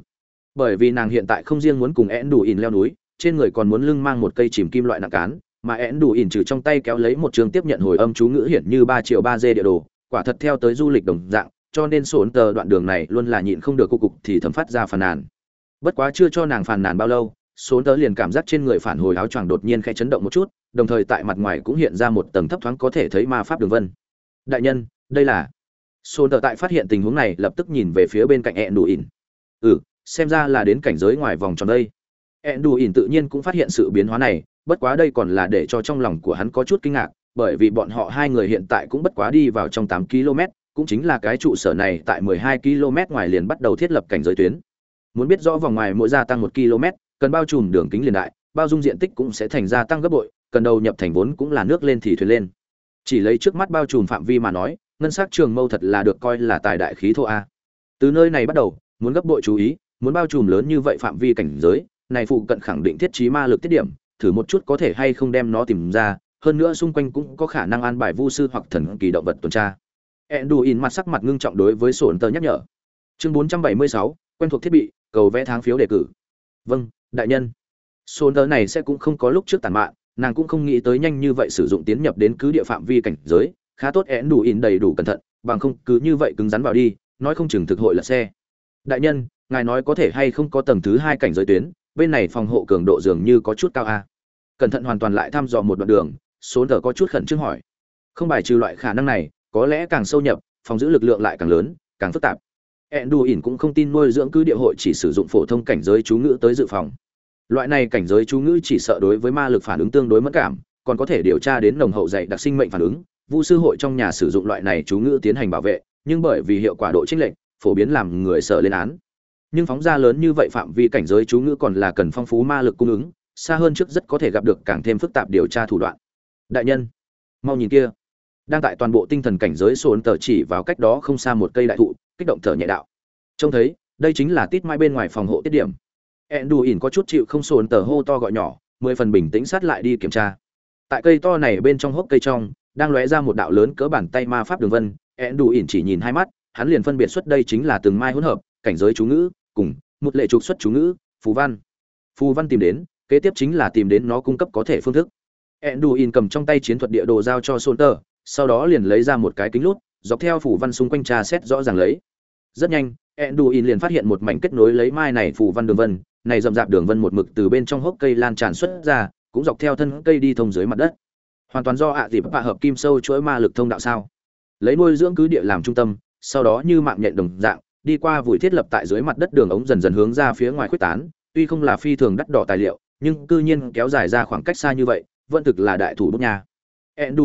Bởi vì nàng hiện tại không riêng muốn cùng én đủ ỉn leo núi, trên người còn muốn lưng mang một cây chìm kim loại nặng cán, mà én đủ ỉn trừ trong tay kéo lấy một trường tiếp nhận hồi âm chú ngữ hiển như ba triệu ba dê địa đồ, quả thật theo tới du lịch đồng dạng, cho nên sổn tờ đoạn đường này luôn là nhịn không được cô cục thì thấm phát ra phàn nàn. Bất quá chưa cho nàng phàn nàn bao lâu, sổn tờ liền cảm giác trên người phản hồi áo choàng đột nhiên khẽ chấn động một chút, đồng thời tại mặt ngoài cũng hiện ra một tầng thấp thoáng có thể thấy ma pháp đường vân. Đại nhân, đây là sồn tờ tại phát hiện tình huống này, lập tức nhìn về phía bên cạnh ẹn đủ ỉn ừ xem ra là đến cảnh giới ngoài vòng tròn đây. Ẹn đủ ỉn tự nhiên cũng phát hiện sự biến hóa này, bất quá đây còn là để cho trong lòng của hắn có chút kinh ngạc, bởi vì bọn họ hai người hiện tại cũng bất quá đi vào trong tám km, cũng chính là cái trụ sở này tại mười hai km ngoài liền bắt đầu thiết lập cảnh giới tuyến. Muốn biết rõ vòng ngoài mỗi gia tăng một km, cần bao trùm đường kính liền đại, bao dung diện tích cũng sẽ thành gia tăng gấp bội, cần đầu nhập thành vốn cũng là nước lên thì thuyền lên. Chỉ lấy trước mắt bao trùm phạm vi mà nói ngân sắc trường mâu thật là được coi là tài đại khí thô a. Từ nơi này bắt đầu, muốn gấp bội chú ý, muốn bao trùm lớn như vậy phạm vi cảnh giới, này phụ cận khẳng định thiết trí ma lực tiết điểm, thử một chút có thể hay không đem nó tìm ra, hơn nữa xung quanh cũng có khả năng an bài vu sư hoặc thần kỳ động vật tuần tra. Enduin mặt sắc mặt ngưng trọng đối với sổn tờ nhắc nhở. Chương 476, quen thuộc thiết bị, cầu vẽ tháng phiếu đề cử. Vâng, đại nhân. Sổn tờ này sẽ cũng không có lúc trước tàn mạn, nàng cũng không nghĩ tới nhanh như vậy sử dụng tiến nhập đến cứ địa phạm vi cảnh giới, khá tốt én đủ in đầy đủ cẩn thận, bằng không cứ như vậy cứng rắn vào đi, nói không chừng thực hội là xe. Đại nhân, ngài nói có thể hay không có tầng thứ hai cảnh giới tuyến, bên này phòng hộ cường độ dường như có chút cao a. Cẩn thận hoàn toàn lại thăm dò một đoạn đường, số tờ có chút khẩn trương hỏi. Không bài trừ loại khả năng này, có lẽ càng sâu nhập, phòng giữ lực lượng lại càng lớn, càng phức tạp. Ẹn đù ỉn cũng không tin nuôi dưỡng cứ địa hội chỉ sử dụng phổ thông cảnh giới chú ngữ tới dự phòng. Loại này cảnh giới chú ngữ chỉ sợ đối với ma lực phản ứng tương đối mất cảm, còn có thể điều tra đến nồng hậu dạy đặc sinh mệnh phản ứng Vu sư hội trong nhà sử dụng loại này chú ngữ tiến hành bảo vệ, nhưng bởi vì hiệu quả độ chênh lệch, phổ biến làm người sợ lên án. Nhưng phóng ra lớn như vậy phạm vi cảnh giới chú ngữ còn là cần phong phú ma lực cung ứng, xa hơn trước rất có thể gặp được càng thêm phức tạp điều tra thủ đoạn. Đại nhân, mau nhìn kia, đang tại toàn bộ tinh thần cảnh giới sồn tờ chỉ vào cách đó không xa một cây đại thụ, kích động thở nhẹ đạo. Trông thấy, đây chính là tít mai bên ngoài phòng hộ tiết điểm. ỉn có chút chịu không sồn tờ hô to gọi nhỏ, mười phần bình tĩnh sát lại đi kiểm tra. Tại cây to này bên trong hốc cây trong, đang lóe ra một đạo lớn cỡ bàn tay ma pháp đường vân ẹn đủ ỉn chỉ nhìn hai mắt, hắn liền phân biệt xuất đây chính là từng mai hỗn hợp, cảnh giới chú ngữ, cùng một lệ trục xuất chú ngữ, phù văn. Phù văn tìm đến, kế tiếp chính là tìm đến nó cung cấp có thể phương thức. Ẹn đủ ỉn cầm trong tay chiến thuật địa đồ giao cho sôn tờ sau đó liền lấy ra một cái kính lút, dọc theo phù văn xung quanh tra xét rõ ràng lấy. Rất nhanh, enduin liền phát hiện một mảnh kết nối lấy mai này phù văn đường vân, này rậm rạp đường vân một mực từ bên trong hốc cây lan tràn xuất ra, cũng dọc theo thân cây đi thông dưới mặt đất hoàn toàn do ạ à dịp bạ hợp kim sâu chuỗi ma lực thông đạo sao. Lấy nuôi dưỡng cứ địa làm trung tâm, sau đó như mạng nhện đồng dạng, đi qua vùi thiết lập tại dưới mặt đất đường ống dần dần hướng ra phía ngoài khuếch tán. Tuy không là phi thường đắt đỏ tài liệu, nhưng cư nhiên kéo dài ra khoảng cách xa như vậy, vẫn thực là đại thủ bút nhà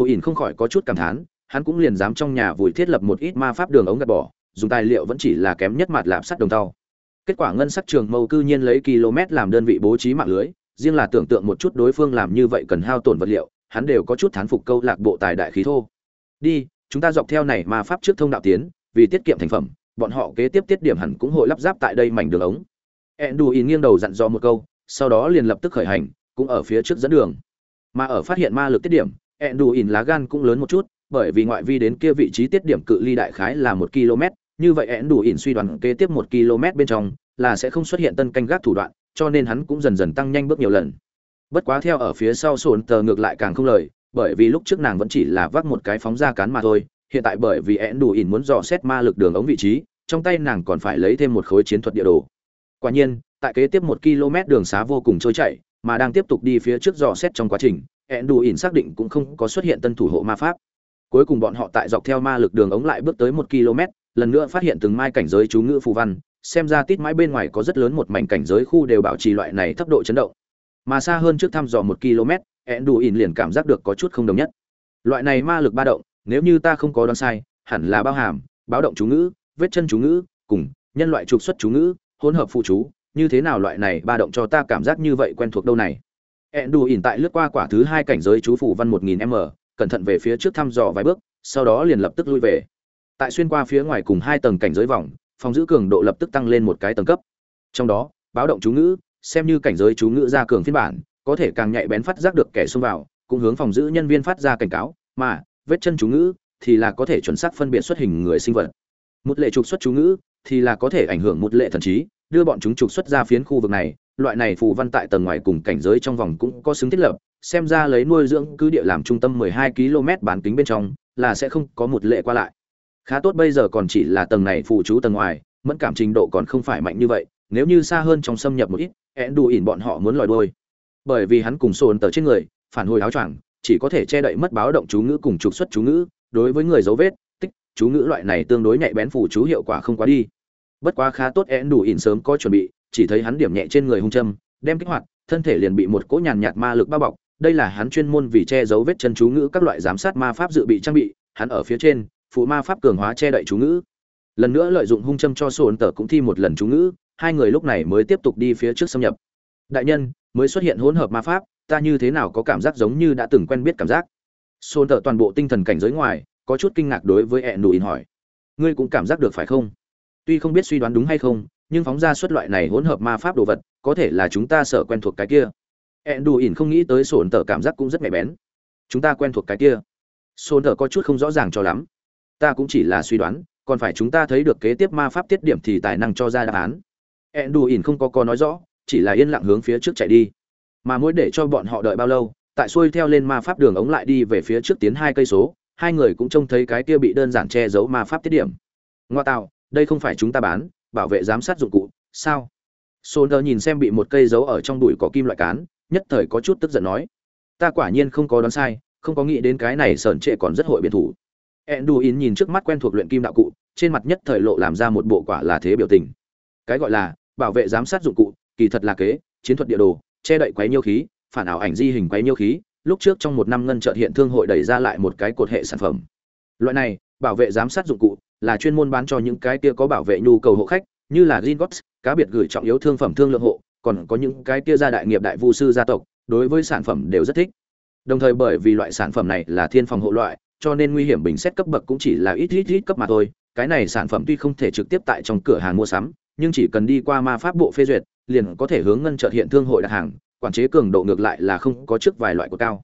ỉn không khỏi có chút cảm thán, hắn cũng liền dám trong nhà vùi thiết lập một ít ma pháp đường ống gạt bỏ, dùng tài liệu vẫn chỉ là kém nhất mặt lạp sắt đồng tàu. Kết quả ngân sắc trường mâu cư nhiên lấy km làm đơn vị bố trí mạng lưới, riêng là tưởng tượng một chút đối phương làm như vậy cần hao tổn vật liệu hắn đều có chút thán phục câu lạc bộ tài đại khí thô. Đi, chúng ta dọc theo này mà pháp trước thông đạo tiến, vì tiết kiệm thành phẩm, bọn họ kế tiếp tiết điểm hẳn cũng hội lắp ráp tại đây mảnh đường ống. Enduin nghiêng đầu dặn dò một câu, sau đó liền lập tức khởi hành, cũng ở phía trước dẫn đường. Mà ở phát hiện ma lực tiết điểm, Enduin lá gan cũng lớn một chút, bởi vì ngoại vi đến kia vị trí tiết điểm cự ly đại khái là một km như vậy Enduin suy đoán kế tiếp một km bên trong là sẽ không xuất hiện tân canh gác thủ đoạn, cho nên hắn cũng dần dần tăng nhanh bước nhiều lần bất quá theo ở phía sau sồn tờ ngược lại càng không lời, bởi vì lúc trước nàng vẫn chỉ là vác một cái phóng ra cán mà thôi, hiện tại bởi vì én đủ ỉn muốn dò xét ma lực đường ống vị trí, trong tay nàng còn phải lấy thêm một khối chiến thuật địa đồ. Quả nhiên, tại kế tiếp một km đường xá vô cùng trôi chảy, mà đang tiếp tục đi phía trước dò xét trong quá trình én đủ ỉn xác định cũng không có xuất hiện tân thủ hộ ma pháp. Cuối cùng bọn họ tại dọc theo ma lực đường ống lại bước tới một km, lần nữa phát hiện từng mai cảnh giới chú ngữ phù văn, xem ra tít mãi bên ngoài có rất lớn một mảnh cảnh giới khu đều bảo trì loại này thấp độ chấn động mà xa hơn trước thăm dò một km ẹn đủ ỉn liền cảm giác được có chút không đồng nhất. Loại này ma lực ba động, nếu như ta không có đoán sai, hẳn là bao hàm, báo động chú ngữ, vết chân chú ngữ, cùng nhân loại trục xuất chú ngữ, hỗn hợp phụ chú. Như thế nào loại này ba động cho ta cảm giác như vậy quen thuộc đâu này? Ẹn đủ ỉn tại lướt qua quả thứ hai cảnh giới chú phủ văn một nghìn m, cẩn thận về phía trước thăm dò vài bước, sau đó liền lập tức lui về. Tại xuyên qua phía ngoài cùng hai tầng cảnh giới vòng, phòng giữ cường độ lập tức tăng lên một cái tầng cấp. Trong đó, báo động chú ngữ xem như cảnh giới chú ngữ gia cường phiên bản, có thể càng nhạy bén phát giác được kẻ xông vào, cũng hướng phòng giữ nhân viên phát ra cảnh cáo, mà, vết chân chú ngữ, thì là có thể chuẩn xác phân biệt xuất hình người sinh vật. Một lệ trục xuất chú ngữ, thì là có thể ảnh hưởng một lệ thần trí, đưa bọn chúng trục xuất ra phiến khu vực này, loại này phù văn tại tầng ngoài cùng cảnh giới trong vòng cũng có xứng thiết lập, xem ra lấy nuôi dưỡng cứ địa làm trung tâm 12 km bán kính bên trong, là sẽ không có một lệ qua lại. Khá tốt bây giờ còn chỉ là tầng này phụ chú tầng ngoài, mẫn cảm trình độ còn không phải mạnh như vậy, nếu như xa hơn trong xâm nhập một ít ẹn đủ ỉn bọn họ muốn lòi đôi bởi vì hắn cùng sồn tờ trên người, phản hồi áo choàng, chỉ có thể che đậy mất báo động chú ngữ cùng trục xuất chú ngữ. Đối với người dấu vết, tích, chú ngữ loại này tương đối nhạy bén phủ chú hiệu quả không quá đi. Bất quá khá tốt ẹn đủ ỉn sớm có chuẩn bị, chỉ thấy hắn điểm nhẹ trên người hung châm, đem kích hoạt, thân thể liền bị một cỗ nhàn nhạt ma lực bao bọc. Đây là hắn chuyên môn vì che dấu vết chân chú ngữ các loại giám sát ma pháp dự bị trang bị. Hắn ở phía trên, phụ ma pháp cường hóa che đậy chú ngữ. Lần nữa lợi dụng hung châm cho sồn tờ cũng thi một lần chú ngữ hai người lúc này mới tiếp tục đi phía trước xâm nhập. Đại nhân, mới xuất hiện hỗn hợp ma pháp, ta như thế nào có cảm giác giống như đã từng quen biết cảm giác? Xôn tở toàn bộ tinh thần cảnh giới ngoài, có chút kinh ngạc đối với ẹn nụ in hỏi. Ngươi cũng cảm giác được phải không? Tuy không biết suy đoán đúng hay không, nhưng phóng ra xuất loại này hỗn hợp ma pháp đồ vật, có thể là chúng ta sợ quen thuộc cái kia. Ẹn đù in không nghĩ tới sồn tở cảm giác cũng rất nhạy bén. Chúng ta quen thuộc cái kia. Sồn tở có chút không rõ ràng cho lắm. Ta cũng chỉ là suy đoán, còn phải chúng ta thấy được kế tiếp ma pháp tiết điểm thì tài năng cho ra đáp án. Enduin không có có nói rõ, chỉ là yên lặng hướng phía trước chạy đi. Mà mỗi để cho bọn họ đợi bao lâu, tại xuôi theo lên ma pháp đường ống lại đi về phía trước tiến hai cây số, hai người cũng trông thấy cái kia bị đơn giản che giấu ma pháp tiết điểm. Ngoa tạo, đây không phải chúng ta bán, bảo vệ giám sát dụng cụ, sao? Solder nhìn xem bị một cây giấu ở trong bụi cỏ kim loại cán, nhất thời có chút tức giận nói: "Ta quả nhiên không có đoán sai, không có nghĩ đến cái này sởn trệ còn rất hội biện thủ." Enduin nhìn trước mắt quen thuộc luyện kim đạo cụ, trên mặt nhất thời lộ làm ra một bộ quả là thế biểu tình. Cái gọi là bảo vệ giám sát dụng cụ kỳ thật là kế chiến thuật địa đồ che đậy quấy nhiêu khí phản ảo ảnh di hình quấy nhiêu khí lúc trước trong một năm ngân trợ hiện thương hội đẩy ra lại một cái cột hệ sản phẩm. Loại này bảo vệ giám sát dụng cụ là chuyên môn bán cho những cái kia có bảo vệ nhu cầu hộ khách như là Gringotts, cá biệt gửi trọng yếu thương phẩm thương lượng hộ còn có những cái kia gia đại nghiệp đại vu sư gia tộc đối với sản phẩm đều rất thích. Đồng thời bởi vì loại sản phẩm này là thiên phòng hộ loại cho nên nguy hiểm bình xét cấp bậc cũng chỉ là ít ít ít cấp mà thôi. Cái này sản phẩm tuy không thể trực tiếp tại trong cửa hàng mua sắm nhưng chỉ cần đi qua ma pháp bộ phê duyệt, liền có thể hướng ngân chợt hiện thương hội đặt hàng, quản chế cường độ ngược lại là không có trước vài loại của cao.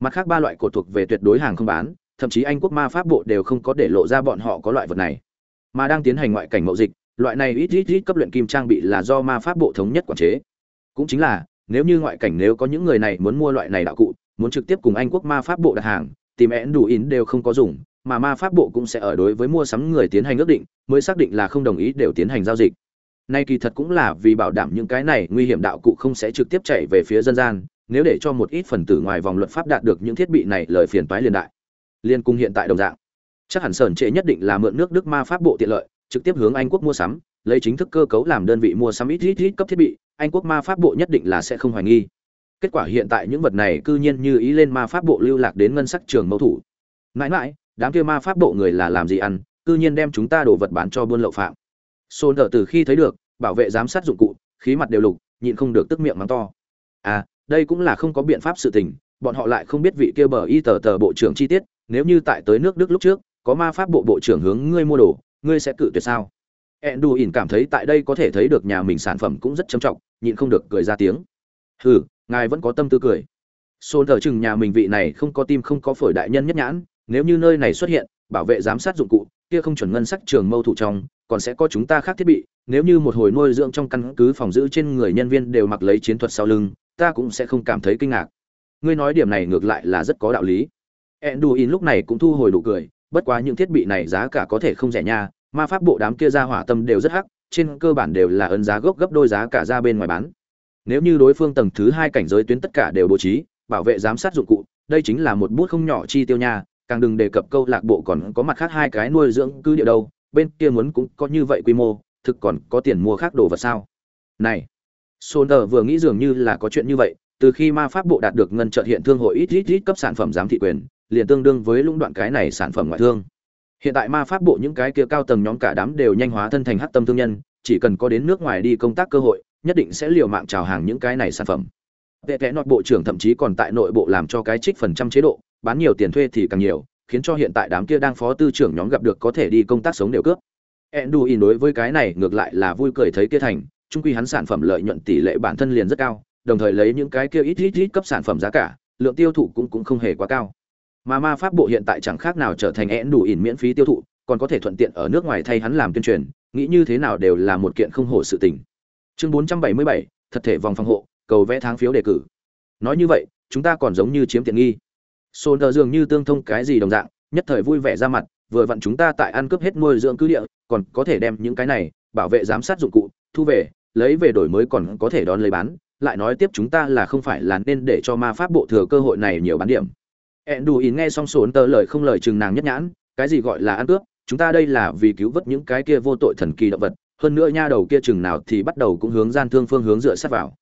Mặt khác ba loại cổ thuộc về tuyệt đối hàng không bán, thậm chí Anh quốc ma pháp bộ đều không có để lộ ra bọn họ có loại vật này. Mà đang tiến hành ngoại cảnh mậu dịch, loại này ít ít ít cấp luyện kim trang bị là do ma pháp bộ thống nhất quản chế. Cũng chính là, nếu như ngoại cảnh nếu có những người này muốn mua loại này đạo cụ, muốn trực tiếp cùng Anh quốc ma pháp bộ đặt hàng, tìm én đủ ín đều không có dùng, mà ma pháp bộ cũng sẽ ở đối với mua sắm người tiến hành ước định mới xác định là không đồng ý đều tiến hành giao dịch nay kỳ thật cũng là vì bảo đảm những cái này nguy hiểm đạo cụ không sẽ trực tiếp chạy về phía dân gian, nếu để cho một ít phần tử ngoài vòng luật pháp đạt được những thiết bị này lời phiền toái liên đại. Liên cung hiện tại đồng dạng. Chắc hẳn sởn trệ nhất định là mượn nước đức ma pháp bộ tiện lợi, trực tiếp hướng anh quốc mua sắm, lấy chính thức cơ cấu làm đơn vị mua sắm ít ít ít cấp thiết bị, anh quốc ma pháp bộ nhất định là sẽ không hoài nghi. Kết quả hiện tại những vật này cư nhiên như ý lên ma pháp bộ lưu lạc đến ngân sắc trường mẫu thủ. Mãi mãi, đám kia ma pháp bộ người là làm gì ăn, cư nhiên đem chúng ta đổ vật bán cho buôn lậu phạm xôn đỡ từ khi thấy được, bảo vệ giám sát dụng cụ, khí mặt đều lục, nhịn không được tức miệng mắng to. À đây cũng là không có biện pháp sự tình, bọn họ lại không biết vị kia bờ y tờ tờ bộ trưởng chi tiết, nếu như tại tới nước đức lúc trước, có ma pháp bộ bộ trưởng hướng ngươi mua đồ, ngươi sẽ cự tuyệt sao? Ẹn ỉn cảm thấy tại đây có thể thấy được nhà mình sản phẩm cũng rất trầm trọng, nhịn không được cười ra tiếng. Hừ, ngài vẫn có tâm tư cười. Xôn thờ chừng nhà mình vị này không có tim không có phổi đại nhân nhất nhãn, nếu như nơi này xuất hiện, bảo vệ giám sát dụng cụ, kia không chuẩn ngân sắc trường mâu thủ trong còn sẽ có chúng ta khác thiết bị, nếu như một hồi nuôi dưỡng trong căn cứ phòng giữ trên người nhân viên đều mặc lấy chiến thuật sau lưng, ta cũng sẽ không cảm thấy kinh ngạc. Ngươi nói điểm này ngược lại là rất có đạo lý. Enduin lúc này cũng thu hồi đủ cười, bất quá những thiết bị này giá cả có thể không rẻ nha, ma pháp bộ đám kia ra hỏa tâm đều rất hắc, trên cơ bản đều là ấn giá gốc gấp đôi giá cả ra bên ngoài bán. Nếu như đối phương tầng thứ hai cảnh giới tuyến tất cả đều bố trí, bảo vệ giám sát dụng cụ, đây chính là một bút không nhỏ chi tiêu nha, càng đừng đề cập câu lạc bộ còn có mặt khác hai cái nuôi dưỡng cứ địa đâu bên kia muốn cũng có như vậy quy mô, thực còn có tiền mua khác đồ vật sao? Này, Sonder vừa nghĩ dường như là có chuyện như vậy, từ khi ma pháp bộ đạt được ngân trợ hiện thương hội ít ít ít cấp sản phẩm giám thị quyền, liền tương đương với lũng đoạn cái này sản phẩm ngoại thương. Hiện tại ma pháp bộ những cái kia cao tầng nhóm cả đám đều nhanh hóa thân thành hắc tâm thương nhân, chỉ cần có đến nước ngoài đi công tác cơ hội, nhất định sẽ liều mạng chào hàng những cái này sản phẩm. Vệ vẽ nọt bộ trưởng thậm chí còn tại nội bộ làm cho cái trích phần trăm chế độ, bán nhiều tiền thuê thì càng nhiều khiến cho hiện tại đám kia đang phó tư trưởng nhóm gặp được có thể đi công tác sống đều cướp. Enduin đối với cái này ngược lại là vui cười thấy kia thành chung quy hắn sản phẩm lợi nhuận tỷ lệ bản thân liền rất cao đồng thời lấy những cái kia ít ít ít cấp sản phẩm giá cả lượng tiêu thụ cũng cũng không hề quá cao. Mà ma pháp bộ hiện tại chẳng khác nào trở thành Enduin miễn phí tiêu thụ còn có thể thuận tiện ở nước ngoài thay hắn làm tuyên truyền nghĩ như thế nào đều là một kiện không hổ sự tình. Chương 477, thật thể vòng phòng hộ cầu vẽ tháng phiếu đề cử. Nói như vậy chúng ta còn giống như chiếm tiện nghi sồn tờ dường như tương thông cái gì đồng dạng, nhất thời vui vẻ ra mặt, vừa vặn chúng ta tại ăn cướp hết nuôi dưỡng cứ địa, còn có thể đem những cái này, bảo vệ giám sát dụng cụ, thu về, lấy về đổi mới còn có thể đón lấy bán, lại nói tiếp chúng ta là không phải là nên để cho ma pháp bộ thừa cơ hội này nhiều bán điểm. Ẹn đù ỉn nghe xong sồn tờ lời không lời chừng nàng nhất nhãn, cái gì gọi là ăn cướp, chúng ta đây là vì cứu vớt những cái kia vô tội thần kỳ động vật, hơn nữa nha đầu kia chừng nào thì bắt đầu cũng hướng gian thương phương hướng dựa sát vào.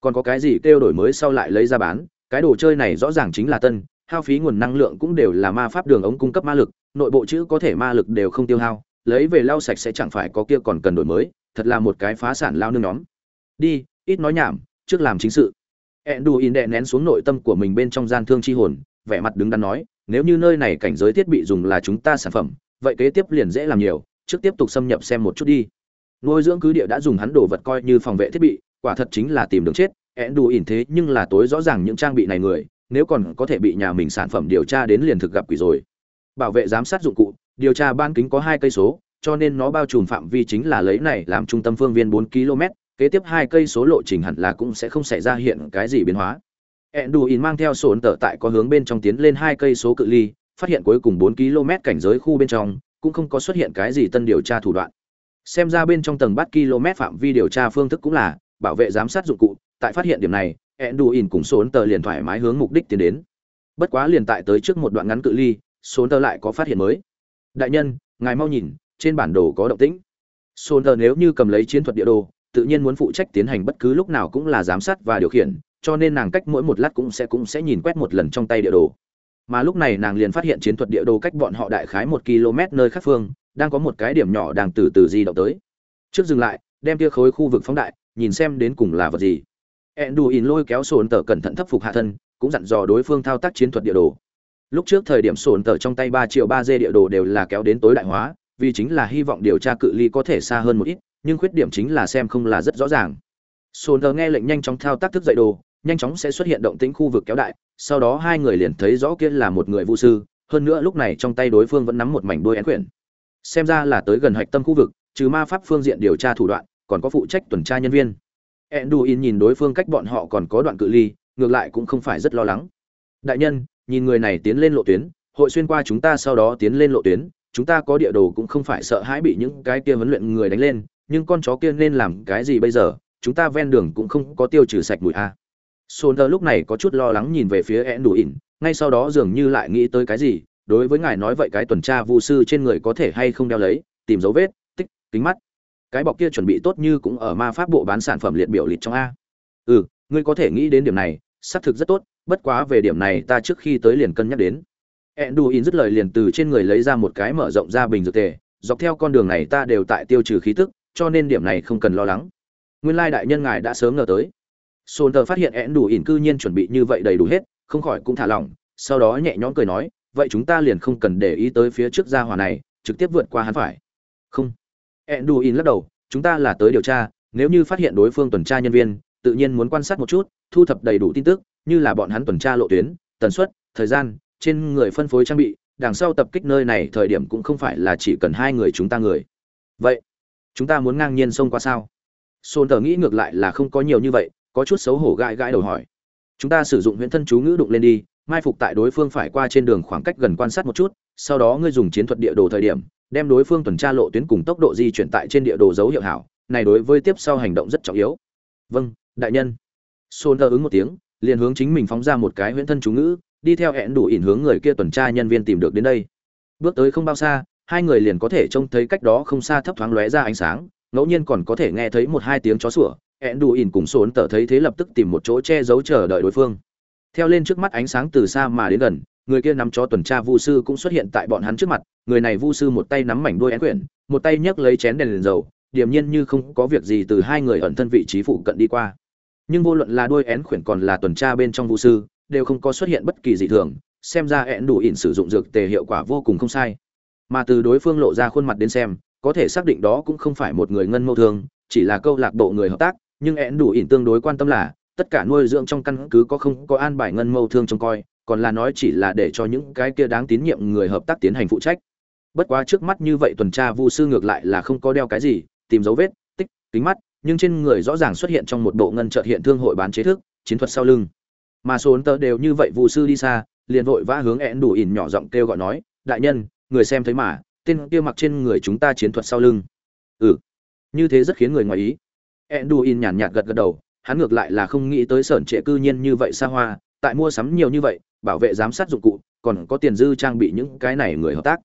Còn có cái gì kêu đổi mới sau lại lấy ra bán, cái đồ chơi này rõ ràng chính là tân hao phí nguồn năng lượng cũng đều là ma pháp đường ống cung cấp ma lực, nội bộ chữ có thể ma lực đều không tiêu hao, lấy về lau sạch sẽ chẳng phải có kia còn cần đổi mới, thật là một cái phá sản lao nương nhóm. Đi, ít nói nhảm, trước làm chính sự. Ẹn đù in đệ nén xuống nội tâm của mình bên trong gian thương chi hồn, vẻ mặt đứng đắn nói, nếu như nơi này cảnh giới thiết bị dùng là chúng ta sản phẩm, vậy kế tiếp liền dễ làm nhiều, trước tiếp tục xâm nhập xem một chút đi. Nuôi dưỡng cứ địa đã dùng hắn đồ vật coi như phòng vệ thiết bị, quả thật chính là tìm đường chết. Ẹn đù ỉn thế nhưng là tối rõ ràng những trang bị này người nếu còn có thể bị nhà mình sản phẩm điều tra đến liền thực gặp quỷ rồi bảo vệ giám sát dụng cụ điều tra ban kính có hai cây số cho nên nó bao trùm phạm vi chính là lấy này làm trung tâm phương viên 4 km kế tiếp hai cây số lộ trình hẳn là cũng sẽ không xảy ra hiện cái gì biến hóa Enduin mang theo sổn tờ tại có hướng bên trong tiến lên hai cây số cự ly, phát hiện cuối cùng 4 km cảnh giới khu bên trong, cũng không có xuất hiện cái gì tân điều tra thủ đoạn. Xem ra bên trong tầng bát km phạm vi điều tra phương thức cũng là bảo vệ giám sát dụng cụ, tại phát hiện điểm này, Enduin cùng sốn tờ liền thoải mái hướng mục đích tiến đến. Bất quá liền tại tới trước một đoạn ngắn cự ly, sốn tờ lại có phát hiện mới. Đại nhân, ngài mau nhìn, trên bản đồ có động tĩnh. Sốn tờ nếu như cầm lấy chiến thuật địa đồ, tự nhiên muốn phụ trách tiến hành bất cứ lúc nào cũng là giám sát và điều khiển, cho nên nàng cách mỗi một lát cũng sẽ cũng sẽ nhìn quét một lần trong tay địa đồ mà lúc này nàng liền phát hiện chiến thuật địa đồ cách bọn họ đại khái một km nơi khác phương đang có một cái điểm nhỏ đang từ từ di động tới trước dừng lại đem kia khối khu vực phóng đại nhìn xem đến cùng là vật gì Enduin lôi kéo sồn tờ cẩn thận thấp phục hạ thân cũng dặn dò đối phương thao tác chiến thuật địa đồ lúc trước thời điểm sồn tờ trong tay ba triệu ba d địa đồ đều là kéo đến tối đại hóa vì chính là hy vọng điều tra cự ly có thể xa hơn một ít nhưng khuyết điểm chính là xem không là rất rõ ràng sồn tờ nghe lệnh nhanh chóng thao tác thức dậy đồ nhanh chóng sẽ xuất hiện động tĩnh khu vực kéo đại, sau đó hai người liền thấy rõ kia là một người vũ sư, hơn nữa lúc này trong tay đối phương vẫn nắm một mảnh đuôi én quyển. Xem ra là tới gần hạch tâm khu vực, trừ ma pháp phương diện điều tra thủ đoạn, còn có phụ trách tuần tra nhân viên. Enduin nhìn đối phương cách bọn họ còn có đoạn cự ly, ngược lại cũng không phải rất lo lắng. Đại nhân, nhìn người này tiến lên lộ tuyến, hội xuyên qua chúng ta sau đó tiến lên lộ tuyến chúng ta có địa đồ cũng không phải sợ hãi bị những cái kia huấn luyện người đánh lên nhưng con chó kia nên làm cái gì bây giờ chúng ta ven đường cũng không có tiêu trừ sạch mùi a sồn lúc này có chút lo lắng nhìn về phía Enduin, đủ ngay sau đó dường như lại nghĩ tới cái gì đối với ngài nói vậy cái tuần tra vu sư trên người có thể hay không đeo lấy tìm dấu vết tích kính mắt cái bọc kia chuẩn bị tốt như cũng ở ma pháp bộ bán sản phẩm liệt biểu liệt trong a ừ ngươi có thể nghĩ đến điểm này xác thực rất tốt bất quá về điểm này ta trước khi tới liền cân nhắc đến Enduin dứt lời liền từ trên người lấy ra một cái mở rộng ra bình dược tề, dọc theo con đường này ta đều tại tiêu trừ khí tức, cho nên điểm này không cần lo lắng. Nguyên lai đại nhân ngài đã sớm ngờ tới. Solter phát hiện Enduin cư nhiên chuẩn bị như vậy đầy đủ hết, không khỏi cũng thả lỏng, sau đó nhẹ nhõm cười nói, vậy chúng ta liền không cần để ý tới phía trước gia hỏa này, trực tiếp vượt qua hắn phải. Không. Enduin lắc đầu, chúng ta là tới điều tra, nếu như phát hiện đối phương tuần tra nhân viên, tự nhiên muốn quan sát một chút, thu thập đầy đủ tin tức, như là bọn hắn tuần tra lộ tuyến, tần suất, thời gian, trên người phân phối trang bị đằng sau tập kích nơi này thời điểm cũng không phải là chỉ cần hai người chúng ta người. Vậy chúng ta muốn ngang nhiên xông qua sao? Sôn tờ nghĩ ngược lại là không có nhiều như vậy có chút xấu hổ gãi gãi đầu hỏi. Chúng ta sử dụng huyễn thân chú ngữ đụng lên đi mai phục tại đối phương phải qua trên đường khoảng cách gần quan sát một chút sau đó ngươi dùng chiến thuật địa đồ thời điểm đem đối phương tuần tra lộ tuyến cùng tốc độ di chuyển tại trên địa đồ dấu hiệu hảo, này đối với tiếp sau hành động rất trọng yếu. Vâng đại nhân. Sôn tờ ứng một tiếng, liền hướng chính mình phóng ra một cái huyễn thân chú ngữ, đi theo hẹn đủ ỉn hướng người kia tuần tra nhân viên tìm được đến đây. Bước tới không bao xa, hai người liền có thể trông thấy cách đó không xa thấp thoáng lóe ra ánh sáng, ngẫu nhiên còn có thể nghe thấy một hai tiếng chó sủa, hẹn đủ ỉn cùng sốn tờ thấy thế lập tức tìm một chỗ che giấu chờ đợi đối phương. Theo lên trước mắt ánh sáng từ xa mà đến gần người kia nắm chó tuần tra vu sư cũng xuất hiện tại bọn hắn trước mặt, người này vu sư một tay nắm mảnh đuôi én quyển, một tay nhấc lấy chén đèn liền dầu, điềm nhiên như không có việc gì từ hai người ẩn thân vị trí phụ cận đi qua. Nhưng vô luận là đuôi én quyển còn là tuần tra bên trong vu sư, đều không có xuất hiện bất kỳ dị thường, xem ra én đủ ỉn sử dụng dược tề hiệu quả vô cùng không sai. Mà từ đối phương lộ ra khuôn mặt đến xem, có thể xác định đó cũng không phải một người ngân mâu thương, chỉ là câu lạc bộ người hợp tác, nhưng én đủ ỉn tương đối quan tâm là, tất cả nuôi dưỡng trong căn cứ có không có an bài ngân mâu thương trông coi còn là nói chỉ là để cho những cái kia đáng tín nhiệm người hợp tác tiến hành phụ trách. Bất quá trước mắt như vậy tuần tra vu sư ngược lại là không có đeo cái gì, tìm dấu vết, tích, kính mắt, nhưng trên người rõ ràng xuất hiện trong một bộ ngân trợt hiện thương hội bán chế thức, chiến thuật sau lưng. Mà sốn tớ đều như vậy Vu sư đi xa, liền vội vã hướng én đủ ỉn nhỏ giọng kêu gọi nói, đại nhân, người xem thấy mà, tên kia mặc trên người chúng ta chiến thuật sau lưng. Ừ. Như thế rất khiến người ngoài ý. én đủ ỉn nhàn nhạt gật gật đầu, hắn ngược lại là không nghĩ tới sởn trệ cư nhiên như vậy xa hoa, tại mua sắm nhiều như vậy bảo vệ giám sát dụng cụ, còn có tiền dư trang bị những cái này người hợp tác.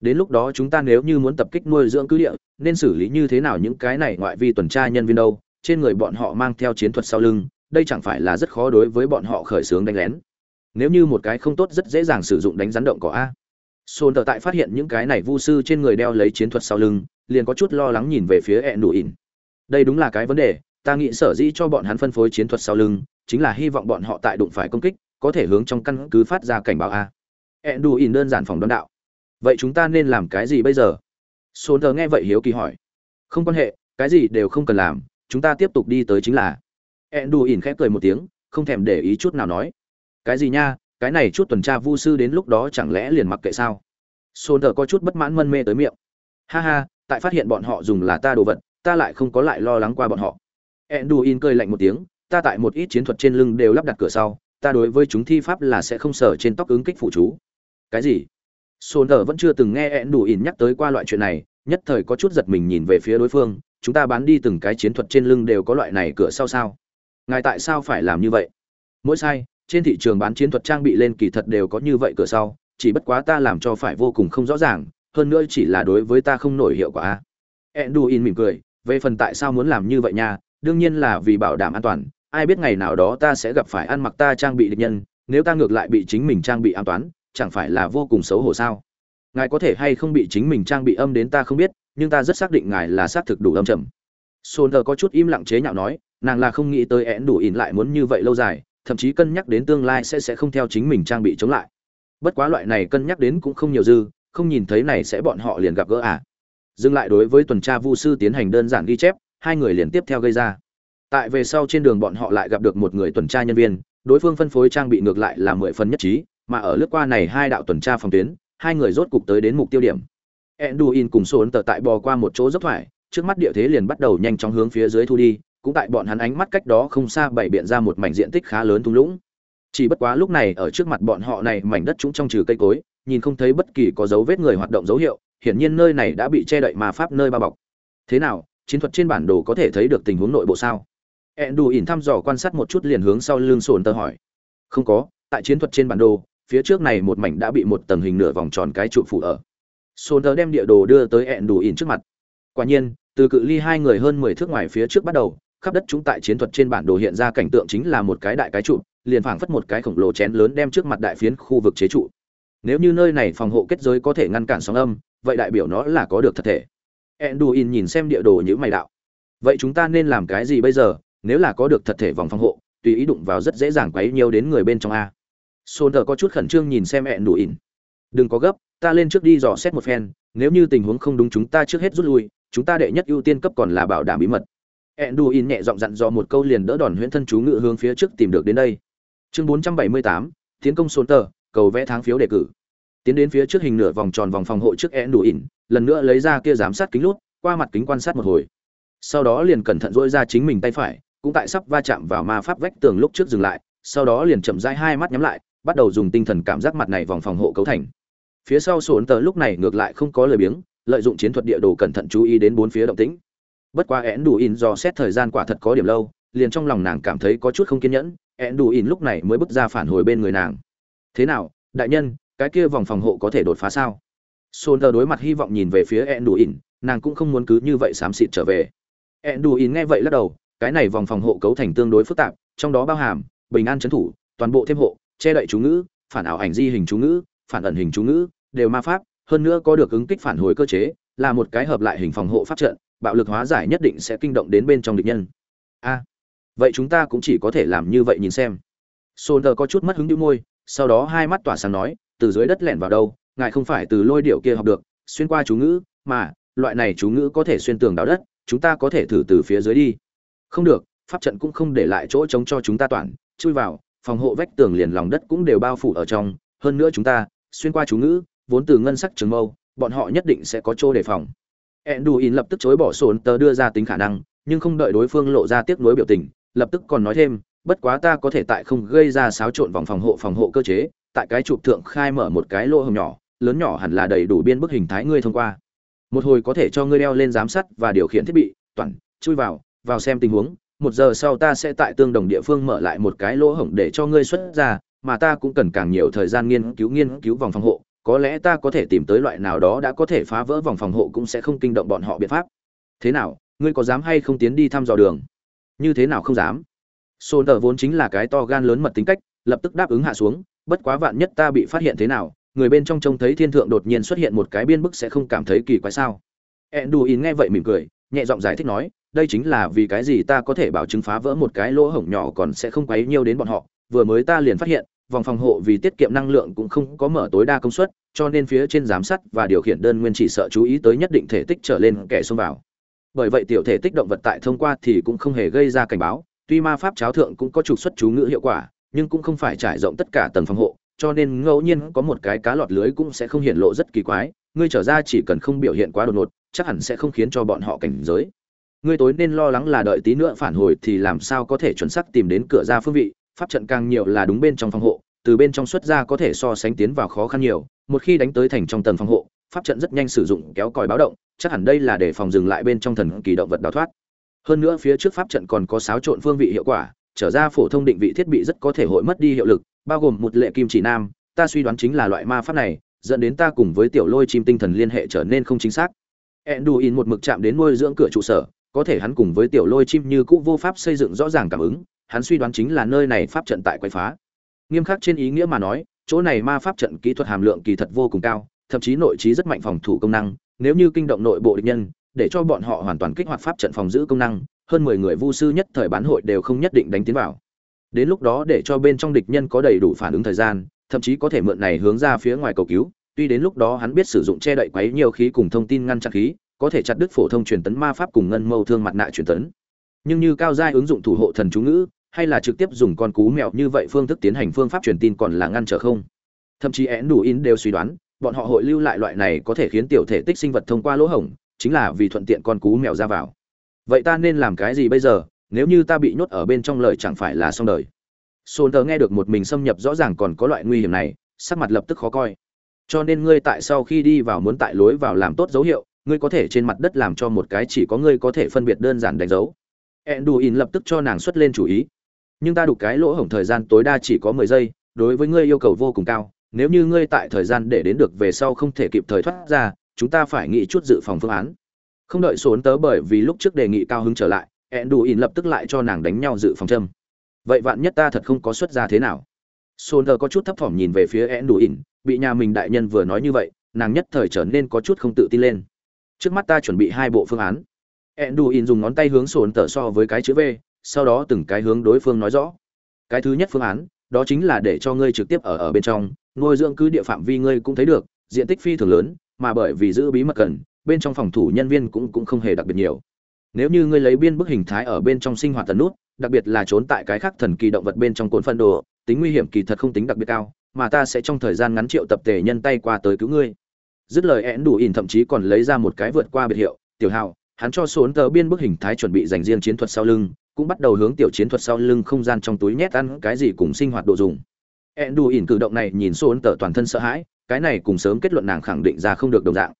Đến lúc đó chúng ta nếu như muốn tập kích nuôi dưỡng cứ địa, nên xử lý như thế nào những cái này ngoại vi tuần tra nhân viên đâu? Trên người bọn họ mang theo chiến thuật sau lưng, đây chẳng phải là rất khó đối với bọn họ khởi xướng đánh lén. Nếu như một cái không tốt rất dễ dàng sử dụng đánh rắn động cỏ a. Sồn tờ tại phát hiện những cái này vu sư trên người đeo lấy chiến thuật sau lưng, liền có chút lo lắng nhìn về phía e ẹn đủ ỉn. Đây đúng là cái vấn đề, ta nghĩ sở dĩ cho bọn hắn phân phối chiến thuật sau lưng, chính là hy vọng bọn họ tại đụng phải công kích có thể hướng trong căn cứ phát ra cảnh báo a. Ẹn đủ ỉn đơn giản phòng đón đạo. Vậy chúng ta nên làm cái gì bây giờ? Sồn thờ nghe vậy hiếu kỳ hỏi. Không quan hệ, cái gì đều không cần làm, chúng ta tiếp tục đi tới chính là. Ẹn đù ỉn khẽ cười một tiếng, không thèm để ý chút nào nói. Cái gì nha, cái này chút tuần tra vu sư đến lúc đó chẳng lẽ liền mặc kệ sao? Sôn thờ có chút bất mãn mân mê tới miệng. Ha ha, tại phát hiện bọn họ dùng là ta đồ vật, ta lại không có lại lo lắng qua bọn họ. Ẹn đù ỉn cười lạnh một tiếng, ta tại một ít chiến thuật trên lưng đều lắp đặt cửa sau ta đối với chúng thi pháp là sẽ không sở trên tóc ứng kích phụ chú. Cái gì? Sôn thờ vẫn chưa từng nghe ẹn đủ ỉn nhắc tới qua loại chuyện này, nhất thời có chút giật mình nhìn về phía đối phương, chúng ta bán đi từng cái chiến thuật trên lưng đều có loại này cửa sau sao? Ngài tại sao phải làm như vậy? Mỗi sai, trên thị trường bán chiến thuật trang bị lên kỳ thật đều có như vậy cửa sau, chỉ bất quá ta làm cho phải vô cùng không rõ ràng, hơn nữa chỉ là đối với ta không nổi hiệu quả. Enduin mỉm cười, về phần tại sao muốn làm như vậy nha, đương nhiên là vì bảo đảm an toàn ai biết ngày nào đó ta sẽ gặp phải ăn mặc ta trang bị địch nhân, nếu ta ngược lại bị chính mình trang bị an toàn chẳng phải là vô cùng xấu hổ sao? Ngài có thể hay không bị chính mình trang bị âm đến ta không biết, nhưng ta rất xác định ngài là xác thực đủ âm trầm. Sồn thờ có chút im lặng chế nhạo nói, nàng là không nghĩ tới én đủ ỉn lại muốn như vậy lâu dài, thậm chí cân nhắc đến tương lai sẽ sẽ không theo chính mình trang bị chống lại. Bất quá loại này cân nhắc đến cũng không nhiều dư, không nhìn thấy này sẽ bọn họ liền gặp gỡ à? Dừng lại đối với tuần tra vu sư tiến hành đơn giản ghi chép, hai người liền tiếp theo gây ra tại về sau trên đường bọn họ lại gặp được một người tuần tra nhân viên đối phương phân phối trang bị ngược lại là mười phần nhất trí mà ở lướt qua này hai đạo tuần tra phòng tuyến hai người rốt cục tới đến mục tiêu điểm. Enduin cùng Sốn tờ tại bò qua một chỗ dốc thoải, trước mắt địa thế liền bắt đầu nhanh chóng hướng phía dưới thu đi, cũng tại bọn hắn ánh mắt cách đó không xa bảy biện ra một mảnh diện tích khá lớn thung lũng. Chỉ bất quá lúc này ở trước mặt bọn họ này mảnh đất trũng trong trừ cây cối, nhìn không thấy bất kỳ có dấu vết người hoạt động dấu hiệu hiển nhiên nơi này đã bị che đậy ma pháp nơi bao bọc. Thế nào chiến thuật trên bản đồ có thể thấy được tình huống nội bộ sao? Ẹn đủ ỉn thăm dò quan sát một chút liền hướng sau lưng sồn tơ hỏi. Không có, tại chiến thuật trên bản đồ, phía trước này một mảnh đã bị một tầng hình nửa vòng tròn cái trụ phủ ở. Sồn tơ đem địa đồ đưa tới ẹn đủ ỉn trước mặt. Quả nhiên, từ cự ly hai người hơn mười thước ngoài phía trước bắt đầu, khắp đất chúng tại chiến thuật trên bản đồ hiện ra cảnh tượng chính là một cái đại cái trụ, liền phảng phất một cái khổng lồ chén lớn đem trước mặt đại phiến khu vực chế trụ. Nếu như nơi này phòng hộ kết giới có thể ngăn cản sóng âm, vậy đại biểu nó là có được thật thể. Enduin nhìn xem địa đồ như mày đạo. Vậy chúng ta nên làm cái gì bây giờ? Nếu là có được thật thể vòng phòng hộ tùy ý đụng vào rất dễ dàng quấy nhiều đến người bên trong a. Sôn có chút khẩn trương nhìn xem enduin đừng có gấp ta lên trước đi dò xét một phen nếu như tình huống không đúng chúng ta trước hết rút lui chúng ta đệ nhất ưu tiên cấp còn là bảo đảm bí mật. Enduin nhẹ giọng dặn dò một câu liền đỡ đòn huyễn thân chú ngự hướng phía trước tìm được đến đây. Chương 478, tiến công sôn thờ cầu vẽ tháng phiếu đề cử. Tiến đến phía trước hình nửa vòng tròn vòng phòng hộ trước én đủ ỉn lần nữa lấy ra kia giám sát kính lút qua mặt kính quan sát một hồi. Sau đó liền cẩn thận dỗi ra chính mình tay phải cũng tại sắp va chạm vào ma pháp vách tường lúc trước dừng lại sau đó liền chậm rãi hai mắt nhắm lại bắt đầu dùng tinh thần cảm giác mặt này vòng phòng hộ cấu thành. Phía sau sổn tờ lúc này ngược lại không có lời biếng lợi dụng chiến thuật địa đồ cẩn thận chú ý đến bốn phía động tĩnh. Bất quá én đủ in do xét thời gian quả thật có điểm lâu liền trong lòng nàng cảm thấy có chút không kiên nhẫn én đủ in lúc này mới bước ra phản hồi bên người nàng. Thế nào đại nhân cái kia vòng phòng hộ có thể đột phá sao? Sôn tờ đối mặt hy vọng nhìn về phía én đủ in, nàng cũng không muốn cứ như vậy xám xịt trở về. én đủ in nghe vậy lắc đầu cái này vòng phòng hộ cấu thành tương đối phức tạp, trong đó bao hàm bình an trấn thủ, toàn bộ thêm hộ, che đậy chú ngữ, phản ảo ảnh di hình chú ngữ, phản ẩn hình chú ngữ, đều ma pháp, hơn nữa có được ứng kích phản hồi cơ chế, là một cái hợp lại hình phòng hộ pháp trận, bạo lực hóa giải nhất định sẽ kinh động đến bên trong địch nhân. A, vậy chúng ta cũng chỉ có thể làm như vậy nhìn xem. Soldier có chút mất hứng nhíu môi, sau đó hai mắt tỏa sáng nói, từ dưới đất lẻn vào đâu, ngài không phải từ lôi điệu kia học được, xuyên qua chú ngữ, mà, loại này chú ngữ có thể xuyên tường đào đất, chúng ta có thể thử từ phía dưới đi không được, pháp trận cũng không để lại chỗ trống cho chúng ta toàn, chui vào, phòng hộ vách tường liền lòng đất cũng đều bao phủ ở trong. Hơn nữa chúng ta, xuyên qua chú ngữ, vốn từ ngân sắc trường mâu, bọn họ nhất định sẽ có chỗ đề phòng. Enduin lập tức chối bỏ sồn tờ đưa ra tính khả năng, nhưng không đợi đối phương lộ ra tiếc nuối biểu tình, lập tức còn nói thêm, bất quá ta có thể tại không gây ra xáo trộn vòng phòng hộ phòng hộ cơ chế, tại cái chụp thượng khai mở một cái lỗ hồng nhỏ, lớn nhỏ hẳn là đầy đủ biên bức hình thái ngươi thông qua. Một hồi có thể cho ngươi đeo lên giám sát và điều khiển thiết bị, toàn, chui vào vào xem tình huống, một giờ sau ta sẽ tại tương đồng địa phương mở lại một cái lỗ hổng để cho ngươi xuất ra, mà ta cũng cần càng nhiều thời gian nghiên cứu nghiên cứu vòng phòng hộ, có lẽ ta có thể tìm tới loại nào đó đã có thể phá vỡ vòng phòng hộ cũng sẽ không kinh động bọn họ biện pháp. Thế nào, ngươi có dám hay không tiến đi thăm dò đường? Như thế nào không dám? Sôn tờ vốn chính là cái to gan lớn mật tính cách, lập tức đáp ứng hạ xuống, bất quá vạn nhất ta bị phát hiện thế nào, người bên trong trông thấy thiên thượng đột nhiên xuất hiện một cái biên bức sẽ không cảm thấy kỳ quái sao. Enduin nghe vậy mỉm cười, nhẹ giọng giải thích nói đây chính là vì cái gì ta có thể bảo chứng phá vỡ một cái lỗ hổng nhỏ còn sẽ không quấy nhiều đến bọn họ. Vừa mới ta liền phát hiện, vòng phòng hộ vì tiết kiệm năng lượng cũng không có mở tối đa công suất, cho nên phía trên giám sát và điều khiển đơn nguyên chỉ sợ chú ý tới nhất định thể tích trở lên kẻ xông vào. Bởi vậy tiểu thể tích động vật tại thông qua thì cũng không hề gây ra cảnh báo, tuy ma pháp cháo thượng cũng có trục xuất chú ngữ hiệu quả, nhưng cũng không phải trải rộng tất cả tầng phòng hộ, cho nên ngẫu nhiên có một cái cá lọt lưới cũng sẽ không hiện lộ rất kỳ quái, ngươi trở ra chỉ cần không biểu hiện quá đột ngột, chắc hẳn sẽ không khiến cho bọn họ cảnh giới ngươi tối nên lo lắng là đợi tí nữa phản hồi thì làm sao có thể chuẩn xác tìm đến cửa ra phương vị, pháp trận càng nhiều là đúng bên trong phòng hộ, từ bên trong xuất ra có thể so sánh tiến vào khó khăn nhiều, một khi đánh tới thành trong tầng phòng hộ, pháp trận rất nhanh sử dụng kéo còi báo động, chắc hẳn đây là để phòng dừng lại bên trong thần kỳ động vật đào thoát. Hơn nữa phía trước pháp trận còn có xáo trộn phương vị hiệu quả, trở ra phổ thông định vị thiết bị rất có thể hội mất đi hiệu lực, bao gồm một lệ kim chỉ nam, ta suy đoán chính là loại ma pháp này, dẫn đến ta cùng với tiểu lôi chim tinh thần liên hệ trở nên không chính xác. Enduin một mực chạm đến nuôi dưỡng cửa trụ sở có thể hắn cùng với tiểu lôi chim như cũ vô pháp xây dựng rõ ràng cảm ứng, hắn suy đoán chính là nơi này pháp trận tại quay phá. Nghiêm khắc trên ý nghĩa mà nói, chỗ này ma pháp trận kỹ thuật hàm lượng kỳ thật vô cùng cao, thậm chí nội trí rất mạnh phòng thủ công năng, nếu như kinh động nội bộ địch nhân, để cho bọn họ hoàn toàn kích hoạt pháp trận phòng giữ công năng, hơn mười người vu sư nhất thời bán hội đều không nhất định đánh tiến vào. Đến lúc đó để cho bên trong địch nhân có đầy đủ phản ứng thời gian, thậm chí có thể mượn này hướng ra phía ngoài cầu cứu, tuy đến lúc đó hắn biết sử dụng che đậy quấy nhiều khí cùng thông tin ngăn chặn khí có thể chặt đứt phổ thông truyền tấn ma pháp cùng ngân mâu thương mặt nạ truyền tấn. Nhưng như cao giai ứng dụng thủ hộ thần chú ngữ, hay là trực tiếp dùng con cú mèo như vậy phương thức tiến hành phương pháp truyền tin còn là ngăn trở không? Thậm chí én đủ in đều suy đoán, bọn họ hội lưu lại loại này có thể khiến tiểu thể tích sinh vật thông qua lỗ hổng, chính là vì thuận tiện con cú mèo ra vào. Vậy ta nên làm cái gì bây giờ? Nếu như ta bị nhốt ở bên trong lời chẳng phải là xong đời. Sồn tờ nghe được một mình xâm nhập rõ ràng còn có loại nguy hiểm này, sắc mặt lập tức khó coi. Cho nên ngươi tại sau khi đi vào muốn tại lối vào làm tốt dấu hiệu ngươi có thể trên mặt đất làm cho một cái chỉ có ngươi có thể phân biệt đơn giản đánh dấu. Enduin lập tức cho nàng xuất lên chủ ý. Nhưng ta đục cái lỗ hổng thời gian tối đa chỉ có mười giây, đối với ngươi yêu cầu vô cùng cao. Nếu như ngươi tại thời gian để đến được về sau không thể kịp thời thoát ra, chúng ta phải nghĩ chút dự phòng phương án. Không đợi sốn tớ bởi vì lúc trước đề nghị cao hứng trở lại, enduin lập tức lại cho nàng đánh nhau dự phòng châm. Vậy vạn nhất ta thật không có xuất ra thế nào? Sốn tớ có chút thấp thỏm nhìn về phía enduin, bị nhà mình đại nhân vừa nói như vậy, nàng nhất thời trở nên có chút không tự tin lên trước mắt ta chuẩn bị hai bộ phương án. Enduin dùng ngón tay hướng sồn tờ so với cái chữ v, sau đó từng cái hướng đối phương nói rõ. Cái thứ nhất phương án, đó chính là để cho ngươi trực tiếp ở ở bên trong, nuôi dưỡng cứ địa phạm vi ngươi cũng thấy được, diện tích phi thường lớn, mà bởi vì giữ bí mật cần, bên trong phòng thủ nhân viên cũng cũng không hề đặc biệt nhiều. Nếu như ngươi lấy biên bức hình thái ở bên trong sinh hoạt tần nút, đặc biệt là trốn tại cái khác thần kỳ động vật bên trong cồn phân đồ, tính nguy hiểm kỳ thật không tính đặc biệt cao, mà ta sẽ trong thời gian ngắn triệu tập tề nhân tay qua tới cứu ngươi dứt lời én đủ ỉn thậm chí còn lấy ra một cái vượt qua biệt hiệu, tiểu hào, hắn cho xuống tờ biên bức hình thái chuẩn bị dành riêng chiến thuật sau lưng, cũng bắt đầu hướng tiểu chiến thuật sau lưng không gian trong túi nhét ăn cái gì cùng sinh hoạt đồ dùng. Én đủ ỉn cử động này nhìn xuống tờ toàn thân sợ hãi, cái này cùng sớm kết luận nàng khẳng định ra không được đồng dạng.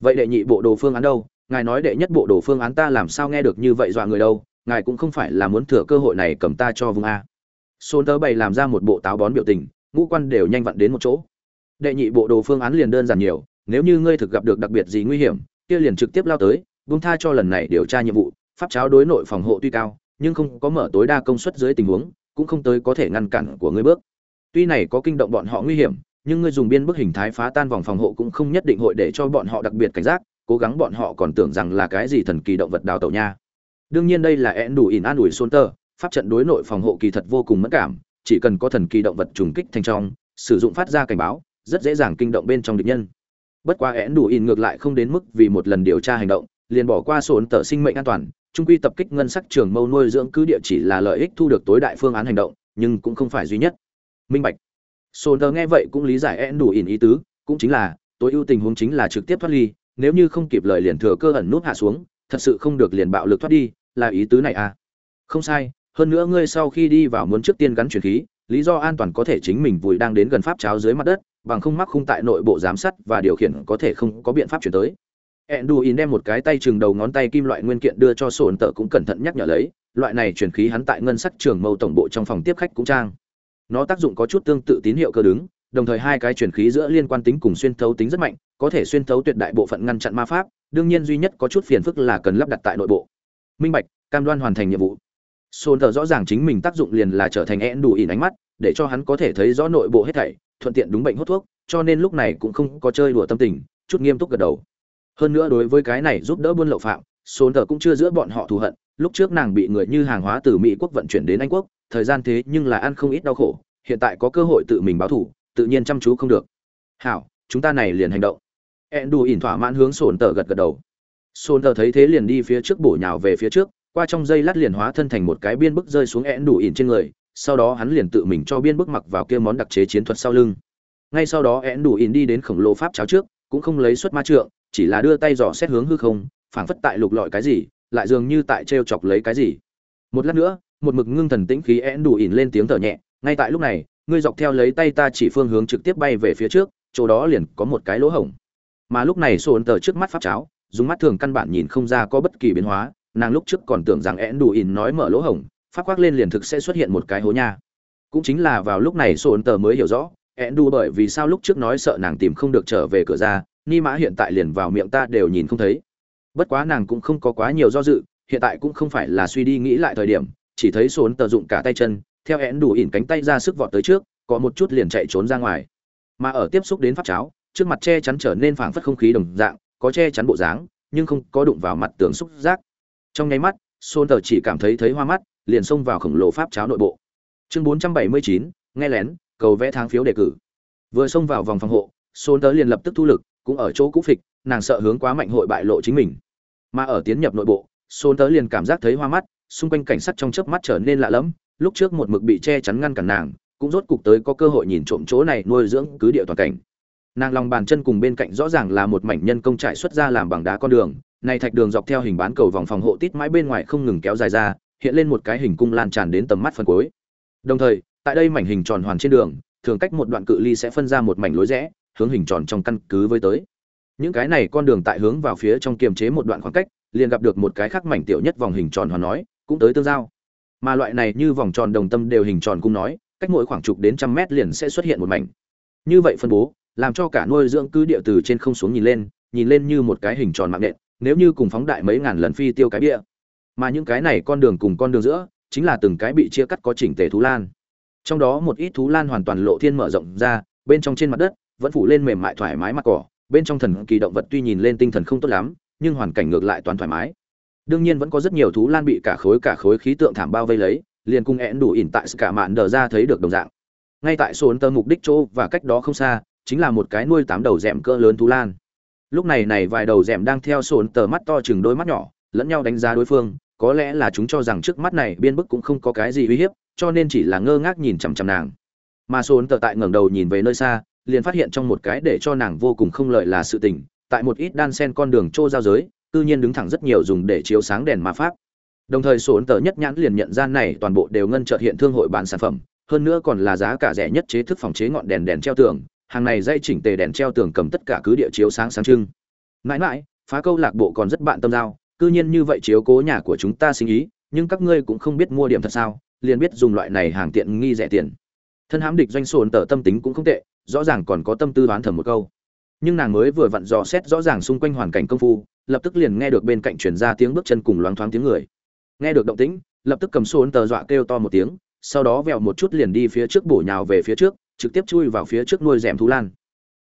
Vậy đệ nhị bộ đồ phương án đâu? Ngài nói đệ nhất bộ đồ phương án ta làm sao nghe được như vậy dọa người đâu? Ngài cũng không phải là muốn thừa cơ hội này cầm ta cho vương a. Số tờ bày làm ra một bộ táo bón biểu tình, ngũ quan đều nhanh vặn đến một chỗ. Đệ nhị bộ đồ phương án liền đơn giản nhiều nếu như ngươi thực gặp được đặc biệt gì nguy hiểm, kia liền trực tiếp lao tới, buông tha cho lần này điều tra nhiệm vụ, pháp cháo đối nội phòng hộ tuy cao, nhưng không có mở tối đa công suất dưới tình huống, cũng không tới có thể ngăn cản của ngươi bước. Tuy này có kinh động bọn họ nguy hiểm, nhưng ngươi dùng biên bức hình thái phá tan vòng phòng hộ cũng không nhất định hội để cho bọn họ đặc biệt cảnh giác, cố gắng bọn họ còn tưởng rằng là cái gì thần kỳ động vật đào tẩu nha. Đương nhiên đây là én đủ ỉn an ủi xôn tơ, pháp trận đối nội phòng hộ kỳ thật vô cùng mất cảm, chỉ cần có thần kỳ động vật trùng kích thành trong, sử dụng phát ra cảnh báo, rất dễ dàng kinh động bên trong địch nhân bất quá én đủ in ngược lại không đến mức vì một lần điều tra hành động, liền bỏ qua sổn tờ sinh mệnh an toàn, trung quy tập kích ngân sắc trường mâu nuôi dưỡng cứ địa chỉ là lợi ích thu được tối đại phương án hành động, nhưng cũng không phải duy nhất. Minh bạch. Sổn tờ nghe vậy cũng lý giải én đủ in ý tứ, cũng chính là, tối ưu tình huống chính là trực tiếp thoát ly, nếu như không kịp lời liền thừa cơ ẩn nút hạ xuống, thật sự không được liền bạo lực thoát đi, là ý tứ này à? Không sai, hơn nữa ngươi sau khi đi vào muốn trước tiên gắn truyền khí, lý do an toàn có thể chính mình vùi đang đến gần pháp cháo dưới mặt đất bằng không mắc khung tại nội bộ giám sát và điều khiển có thể không có biện pháp chuyển tới. Enduin đem một cái tay chừng đầu ngón tay kim loại nguyên kiện đưa cho sổn tợ cũng cẩn thận nhắc nhở lấy, loại này truyền khí hắn tại ngân sắc trường mâu tổng bộ trong phòng tiếp khách cũng trang. Nó tác dụng có chút tương tự tín hiệu cơ đứng, đồng thời hai cái truyền khí giữa liên quan tính cùng xuyên thấu tính rất mạnh, có thể xuyên thấu tuyệt đại bộ phận ngăn chặn ma pháp, đương nhiên duy nhất có chút phiền phức là cần lắp đặt tại nội bộ. Minh bạch, cam đoan hoàn thành nhiệm vụ. Sổn Tở rõ ràng chính mình tác dụng liền là trở thành Enduin ánh mắt, để cho hắn có thể thấy rõ nội bộ hết thảy thuận tiện đúng bệnh hút thuốc, cho nên lúc này cũng không có chơi đùa tâm tình, chút nghiêm túc gật đầu. Hơn nữa đối với cái này giúp đỡ buôn lậu phạm, sốn tờ cũng chưa giữa bọn họ thù hận, lúc trước nàng bị người như hàng hóa từ mỹ quốc vận chuyển đến anh quốc, thời gian thế nhưng là ăn không ít đau khổ, hiện tại có cơ hội tự mình báo thủ tự nhiên chăm chú không được. Hảo, chúng ta này liền hành động. Ẹn đủ ỉn thỏa mãn hướng sồn tờ gật gật đầu. Sồn tờ thấy thế liền đi phía trước bổ nhào về phía trước, qua trong dây lát liền hóa thân thành một cái biên bức rơi xuống én đủ ỉn trên người sau đó hắn liền tự mình cho biên bức mặc vào kia món đặc chế chiến thuật sau lưng. Ngay sau đó én đủ ỉn đi đến khổng lồ pháp cháo trước, cũng không lấy xuất ma trượng, chỉ là đưa tay dò xét hướng hư không, phảng phất tại lục lọi cái gì, lại dường như tại trêu chọc lấy cái gì. Một lát nữa, một mực ngưng thần tĩnh khí én đủ ỉn lên tiếng thở nhẹ, ngay tại lúc này, ngươi dọc theo lấy tay ta chỉ phương hướng trực tiếp bay về phía trước, chỗ đó liền có một cái lỗ hổng. Mà lúc này sồn tờ trước mắt pháp cháo, dùng mắt thường căn bản nhìn không ra có bất kỳ biến hóa, nàng lúc trước còn tưởng rằng én đủ ỉn nói mở lỗ hổng phát khoác lên liền thực sẽ xuất hiện một cái hố nha. Cũng chính là vào lúc này sồn tờ mới hiểu rõ ẹn đủ bởi vì sao lúc trước nói sợ nàng tìm không được trở về cửa ra, ni mã hiện tại liền vào miệng ta đều nhìn không thấy. Bất quá nàng cũng không có quá nhiều do dự, hiện tại cũng không phải là suy đi nghĩ lại thời điểm, chỉ thấy sồn tờ dụng cả tay chân, theo ẹn đủ ỉn cánh tay ra sức vọt tới trước, có một chút liền chạy trốn ra ngoài. Mà ở tiếp xúc đến pháp cháo, trước mặt che chắn trở nên phảng phất không khí đồng dạng, có che chắn bộ dáng, nhưng không có đụng vào mặt tường xúc giác. Trong nháy mắt xôn tờ chỉ cảm thấy thấy hoa mắt liền xông vào khổng lồ pháp cháo nội bộ. Chương 479, nghe lén cầu vẽ tháng phiếu đề cử. Vừa xông vào vòng phòng hộ xôn tớ liền lập tức thu lực cũng ở chỗ cũ phịch nàng sợ hướng quá mạnh hội bại lộ chính mình. Mà ở tiến nhập nội bộ xôn tớ liền cảm giác thấy hoa mắt xung quanh cảnh sát trong chớp mắt trở nên lạ lẫm lúc trước một mực bị che chắn ngăn cản nàng cũng rốt cục tới có cơ hội nhìn trộm chỗ này nuôi dưỡng cứ địa toàn cảnh. Nàng lòng bàn chân cùng bên cạnh rõ ràng là một mảnh nhân công trại xuất ra làm bằng đá con đường này thạch đường dọc theo hình bán cầu vòng phòng hộ tít mãi bên ngoài không ngừng kéo dài ra hiện lên một cái hình cung lan tràn đến tầm mắt phần cuối. Đồng thời, tại đây mảnh hình tròn hoàn trên đường, thường cách một đoạn cự ly sẽ phân ra một mảnh lối rẽ, hướng hình tròn trong căn cứ với tới. Những cái này con đường tại hướng vào phía trong kiềm chế một đoạn khoảng cách, liền gặp được một cái khác mảnh tiểu nhất vòng hình tròn hoàn nói, cũng tới tương giao. Mà loại này như vòng tròn đồng tâm đều hình tròn cung nói, cách mỗi khoảng chục đến trăm mét liền sẽ xuất hiện một mảnh. Như vậy phân bố, làm cho cả nuôi dưỡng cứ địa từ trên không xuống nhìn lên nhìn lên như một cái hình tròn mạng nện, nếu như cùng phóng đại mấy ngàn lần phi tiêu cái bia mà những cái này con đường cùng con đường giữa, chính là từng cái bị chia cắt có chỉnh tề thú lan. Trong đó một ít thú lan hoàn toàn lộ thiên mở rộng ra, bên trong trên mặt đất, vẫn phủ lên mềm mại thoải mái mặt cỏ, bên trong thần kỳ động vật tuy nhìn lên tinh thần không tốt lắm, nhưng hoàn cảnh ngược lại toàn thoải mái. Đương nhiên vẫn có rất nhiều thú lan bị cả khối cả khối khí tượng thảm bao vây lấy, liền cung én đủ ỉn tại cả mạn đờ ra thấy được đồng dạng. Ngay tại số ấn tơ mục đích chỗ và cách đó không xa, chính là một cái nuôi tám đầu rèm cỡ lớn thú lan. Lúc này này vài đầu rèm đang theo sồn tờ mắt to chừng đôi mắt nhỏ, lẫn nhau đánh giá đối phương có lẽ là chúng cho rằng trước mắt này biên bức cũng không có cái gì uy hiếp, cho nên chỉ là ngơ ngác nhìn chằm chằm nàng. Mà sồn tờ tại ngẩng đầu nhìn về nơi xa, liền phát hiện trong một cái để cho nàng vô cùng không lợi là sự tình, tại một ít đan sen con đường trô giao giới tự nhiên đứng thẳng rất nhiều dùng để chiếu sáng đèn ma pháp đồng thời sồn tờ nhất nhãn liền nhận ra này toàn bộ đều ngân trợt hiện thương hội bán sản phẩm, hơn nữa còn là giá cả rẻ nhất chế thức phòng chế ngọn đèn đèn treo tường, hàng này dây chỉnh tề đèn treo tường cầm tất cả cứ địa chiếu sáng sáng trưng. Mãi mãi, phá câu lạc bộ còn rất bạn tâm giao cư nhiên như vậy chiếu cố nhà của chúng ta sinh ý, nhưng các ngươi cũng không biết mua điểm thật sao, liền biết dùng loại này hàng tiện nghi rẻ tiền. Thân hãm địch doanh sồn tờ tâm tính cũng không tệ, rõ ràng còn có tâm tư đoán thầm một câu. Nhưng nàng mới vừa vặn dò xét rõ ràng xung quanh hoàn cảnh công phu, lập tức liền nghe được bên cạnh truyền ra tiếng bước chân cùng loáng thoáng tiếng người. Nghe được động tĩnh, lập tức cầm sồn tờ dọa kêu to một tiếng, sau đó vẹo một chút liền đi phía trước bổ nhào về phía trước, trực tiếp chui vào phía trước nuôi rèm thú lan.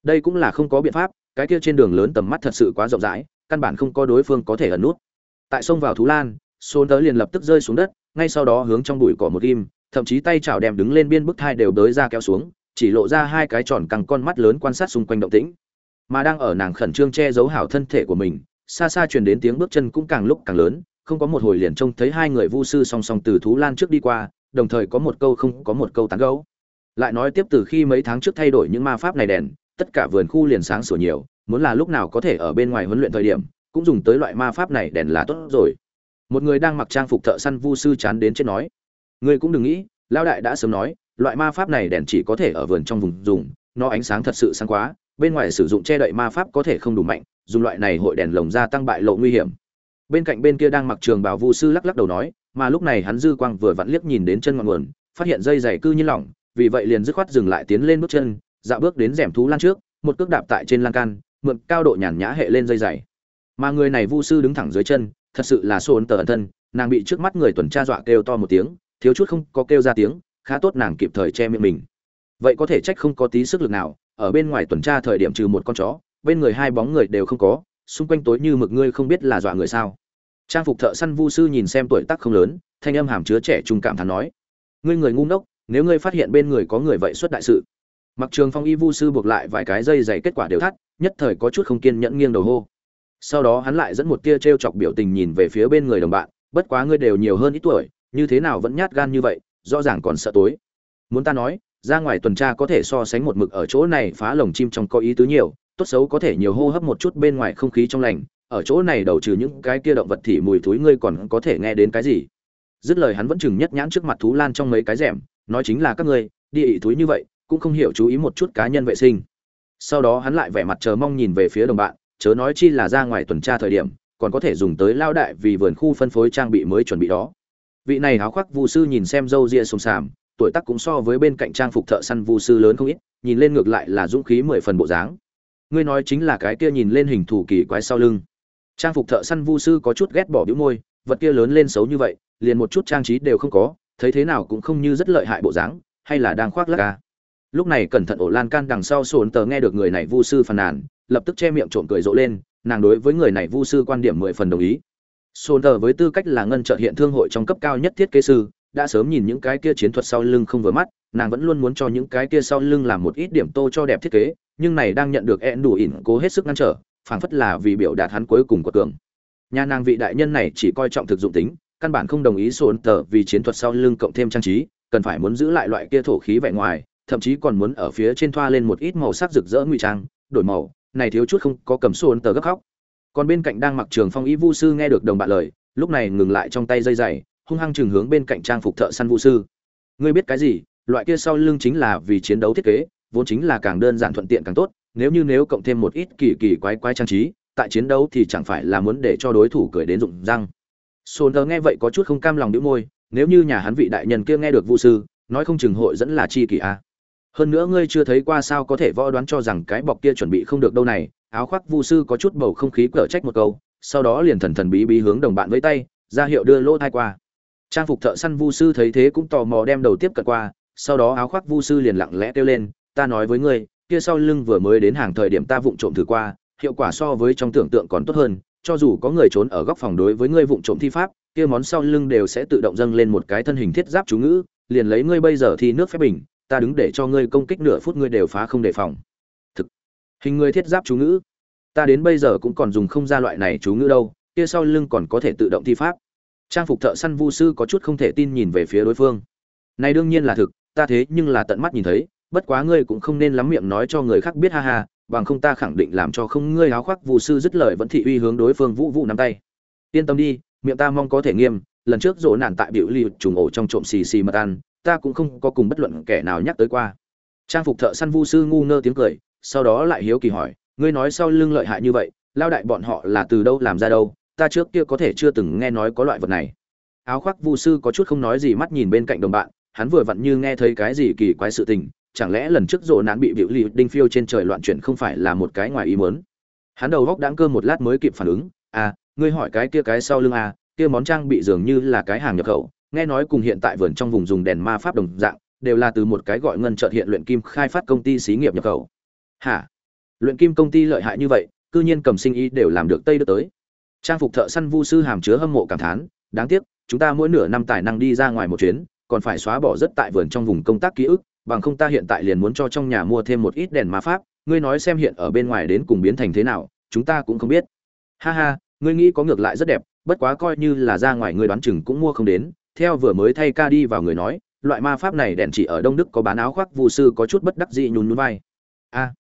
Đây cũng là không có biện pháp, cái kia trên đường lớn tầm mắt thật sự quá rộng rãi, căn bản không có đối phương có thể ẩn nút tại sông vào thú lan, xôn tớ liền lập tức rơi xuống đất, ngay sau đó hướng trong bụi cỏ một im, thậm chí tay chảo đem đứng lên biên bức thai đều đới ra kéo xuống, chỉ lộ ra hai cái tròn căng con mắt lớn quan sát xung quanh động tĩnh. Mà đang ở nàng khẩn trương che giấu hảo thân thể của mình, xa xa truyền đến tiếng bước chân cũng càng lúc càng lớn, không có một hồi liền trông thấy hai người vu sư song song từ thú lan trước đi qua, đồng thời có một câu không có một câu tán gấu lại nói tiếp từ khi mấy tháng trước thay đổi những ma pháp này đèn, tất cả vườn khu liền sáng sủa nhiều, muốn là lúc nào có thể ở bên ngoài huấn luyện thời điểm cũng dùng tới loại ma pháp này đèn là tốt rồi. Một người đang mặc trang phục thợ săn vu sư chán đến chết nói. Ngươi cũng đừng nghĩ lao đại đã sớm nói, loại ma pháp này đèn chỉ có thể ở vườn trong vùng dùng, nó ánh sáng thật sự sáng quá, bên ngoài sử dụng che đậy ma pháp có thể không đủ mạnh, dùng loại này hội đèn lồng ra tăng bại lộ nguy hiểm. Bên cạnh bên kia đang mặc trường bảo vu sư lắc lắc đầu nói, mà lúc này hắn dư quang vừa vặn liếc nhìn đến chân ngọn nguồn, phát hiện dây dày cư như lỏng, vì vậy liền dứt khoát dừng lại tiến lên bước chân dạo bước đến rẻm thú lan trước, một cước đạp tại trên lan can, mượn cao độ nhàn nhã hệ lên dây dày mà người này vu sư đứng thẳng dưới chân, thật sự là xô ấn tờ ẩn thân, nàng bị trước mắt người tuần tra dọa kêu to một tiếng, thiếu chút không có kêu ra tiếng, khá tốt nàng kịp thời che miệng mình. Vậy có thể trách không có tí sức lực nào, ở bên ngoài tuần tra thời điểm trừ một con chó, bên người hai bóng người đều không có, xung quanh tối như mực ngươi không biết là dọa người sao? Trang phục thợ săn vu sư nhìn xem tuổi tác không lớn, thanh âm hàm chứa trẻ trung cảm thán nói, ngươi người ngu ngốc, nếu ngươi phát hiện bên người có người vậy xuất đại sự. Mặc trường phong y vu sư buộc lại vài cái dây dày kết quả đều thắt, nhất thời có chút không kiên nhẫn nghiêng đầu hô sau đó hắn lại dẫn một tia t r e o chọc biểu tình nhìn về phía bên người đồng bạn, bất quá ngươi đều nhiều hơn ít tuổi, như thế nào vẫn nhát gan như vậy, rõ ràng còn sợ tối. Muốn ta nói, ra ngoài tuần tra có thể so sánh một mực ở chỗ này phá lồng chim trong có ý tứ nhiều, tốt xấu có thể nhiều hô hấp một chút bên ngoài không khí trong lành, ở chỗ này đầu trừ những cái kia động vật thì mùi thúi ngươi còn có thể nghe đến cái gì? Dứt lời hắn vẫn chừng nhất nhãn trước mặt thú lan trong mấy cái rẻm nói chính là các ngươi, đi ị thúi như vậy, cũng không hiểu chú ý một chút cá nhân vệ sinh. Sau đó hắn lại vẻ mặt chờ mong nhìn về phía đồng bạn chớ nói chi là ra ngoài tuần tra thời điểm, còn có thể dùng tới lao đại vì vườn khu phân phối trang bị mới chuẩn bị đó. Vị này háo khoác vu sư nhìn xem râu ria sùng sàm, tuổi tác cũng so với bên cạnh trang phục thợ săn vu sư lớn không ít, nhìn lên ngược lại là dũng khí mười phần bộ dáng. Ngươi nói chính là cái kia nhìn lên hình thù kỳ quái sau lưng. Trang phục thợ săn vu sư có chút ghét bỏ bĩu môi, vật kia lớn lên xấu như vậy, liền một chút trang trí đều không có, thấy thế nào cũng không như rất lợi hại bộ dáng, hay là đang khoác lác ca. Lúc này cẩn thận ổ lan can đằng sau sồn tờ nghe được người này vu sư phàn nàn lập tức che miệng trộm cười rộ lên, nàng đối với người này vu sư quan điểm mười phần đồng ý. Sồn tờ với tư cách là ngân trợ hiện thương hội trong cấp cao nhất thiết kế sư, đã sớm nhìn những cái kia chiến thuật sau lưng không vừa mắt, nàng vẫn luôn muốn cho những cái kia sau lưng làm một ít điểm tô cho đẹp thiết kế, nhưng này đang nhận được ẹn đủ ỉn cố hết sức ngăn trở, phảng phất là vì biểu đạt hắn cuối cùng của cường nhà nàng vị đại nhân này chỉ coi trọng thực dụng tính, căn bản không đồng ý sồn tờ vì chiến thuật sau lưng cộng thêm trang trí, cần phải muốn giữ lại loại kia thổ khí vẻ ngoài, thậm chí còn muốn ở phía trên thoa lên một ít màu sắc rực rỡ ngụy trang, đổi màu này thiếu chút không có cầm sồn tờ gấp khóc. Còn bên cạnh đang mặc trường phong y vu sư nghe được đồng bạn lời, lúc này ngừng lại trong tay dây dày hung hăng chừng hướng bên cạnh trang phục thợ săn vu sư. Ngươi biết cái gì? Loại kia sau lưng chính là vì chiến đấu thiết kế, vốn chính là càng đơn giản thuận tiện càng tốt, nếu như nếu cộng thêm một ít kỳ kỳ quái quái trang trí, tại chiến đấu thì chẳng phải là muốn để cho đối thủ cười đến rụng răng. Sồn tờ nghe vậy có chút không cam lòng đĩu môi, nếu như nhà hắn vị đại nhân kia nghe được vu sư, nói không chừng hội dẫn là chi kỳ a hơn nữa ngươi chưa thấy qua sao có thể võ đoán cho rằng cái bọc kia chuẩn bị không được đâu này. Áo khoác vu sư có chút bầu không khí cở trách một câu, sau đó liền thần thần bí bí hướng đồng bạn với tay, ra hiệu đưa lỗ thai qua. Trang phục thợ săn vu sư thấy thế cũng tò mò đem đầu tiếp cận qua, sau đó áo khoác vu sư liền lặng lẽ kêu lên, ta nói với ngươi, kia sau lưng vừa mới đến hàng thời điểm ta vụng trộm thử qua, hiệu quả so với trong tưởng tượng còn tốt hơn, cho dù có người trốn ở góc phòng đối với ngươi vụng trộm thi pháp, kia món sau lưng đều sẽ tự động dâng lên một cái thân hình thiết giáp chú ngữ, liền lấy ngươi bây giờ thi nước phép bình ta đứng để cho ngươi công kích nửa phút ngươi đều phá không đề phòng. Thực. Hình ngươi thiết giáp chú ngữ. Ta đến bây giờ cũng còn dùng không ra loại này chú ngữ đâu, kia sau lưng còn có thể tự động thi pháp. Trang phục thợ săn vu sư có chút không thể tin nhìn về phía đối phương. Này đương nhiên là thực, ta thế nhưng là tận mắt nhìn thấy, bất quá ngươi cũng không nên lắm miệng nói cho người khác biết ha ha, bằng không ta khẳng định làm cho không ngươi áo khoác vu sư dứt lời vẫn thị uy hướng đối phương vũ vũ nắm tay. Yên tâm đi, miệng ta mong có thể nghiêm, lần trước rỗ nạn tại biểu ly trùng ổ trong trộm xì xì mật ăn ta cũng không có cùng bất luận kẻ nào nhắc tới qua. Trang phục thợ săn vu sư ngu ngơ tiếng cười, sau đó lại hiếu kỳ hỏi, ngươi nói sau lưng lợi hại như vậy, lao đại bọn họ là từ đâu làm ra đâu? Ta trước kia có thể chưa từng nghe nói có loại vật này. Áo khoác vu sư có chút không nói gì mắt nhìn bên cạnh đồng bạn, hắn vừa vặn như nghe thấy cái gì kỳ quái sự tình, chẳng lẽ lần trước rộ nạn bị biểu lì đinh phiêu trên trời loạn chuyển không phải là một cái ngoài ý muốn? Hắn đầu góc đáng cơ một lát mới kịp phản ứng à ngươi hỏi cái kia cái sau lưng à kia món trang bị dường như là cái hàng nhập khẩu nghe nói cùng hiện tại vườn trong vùng dùng đèn ma pháp đồng dạng, đều là từ một cái gọi ngân trợt hiện luyện kim khai phát công ty xí nghiệp nhập khẩu. Hả? Luyện kim công ty lợi hại như vậy, cư nhiên cầm sinh ý đều làm được tây được tới. Trang phục thợ săn vu sư hàm chứa hâm mộ cảm thán, đáng tiếc, chúng ta mỗi nửa năm tài năng đi ra ngoài một chuyến, còn phải xóa bỏ rất tại vườn trong vùng công tác ký ức, bằng không ta hiện tại liền muốn cho trong nhà mua thêm một ít đèn ma pháp, ngươi nói xem hiện ở bên ngoài đến cùng biến thành thế nào, chúng ta cũng không biết. Ha ha, ngươi nghĩ có ngược lại rất đẹp, bất quá coi như là ra ngoài ngươi đoán chừng cũng mua không đến theo vừa mới thay ca đi vào người nói, loại ma pháp này đèn chỉ ở đông đức có bán áo khoác vu sư có chút bất đắc dị nhún nhún vai. A,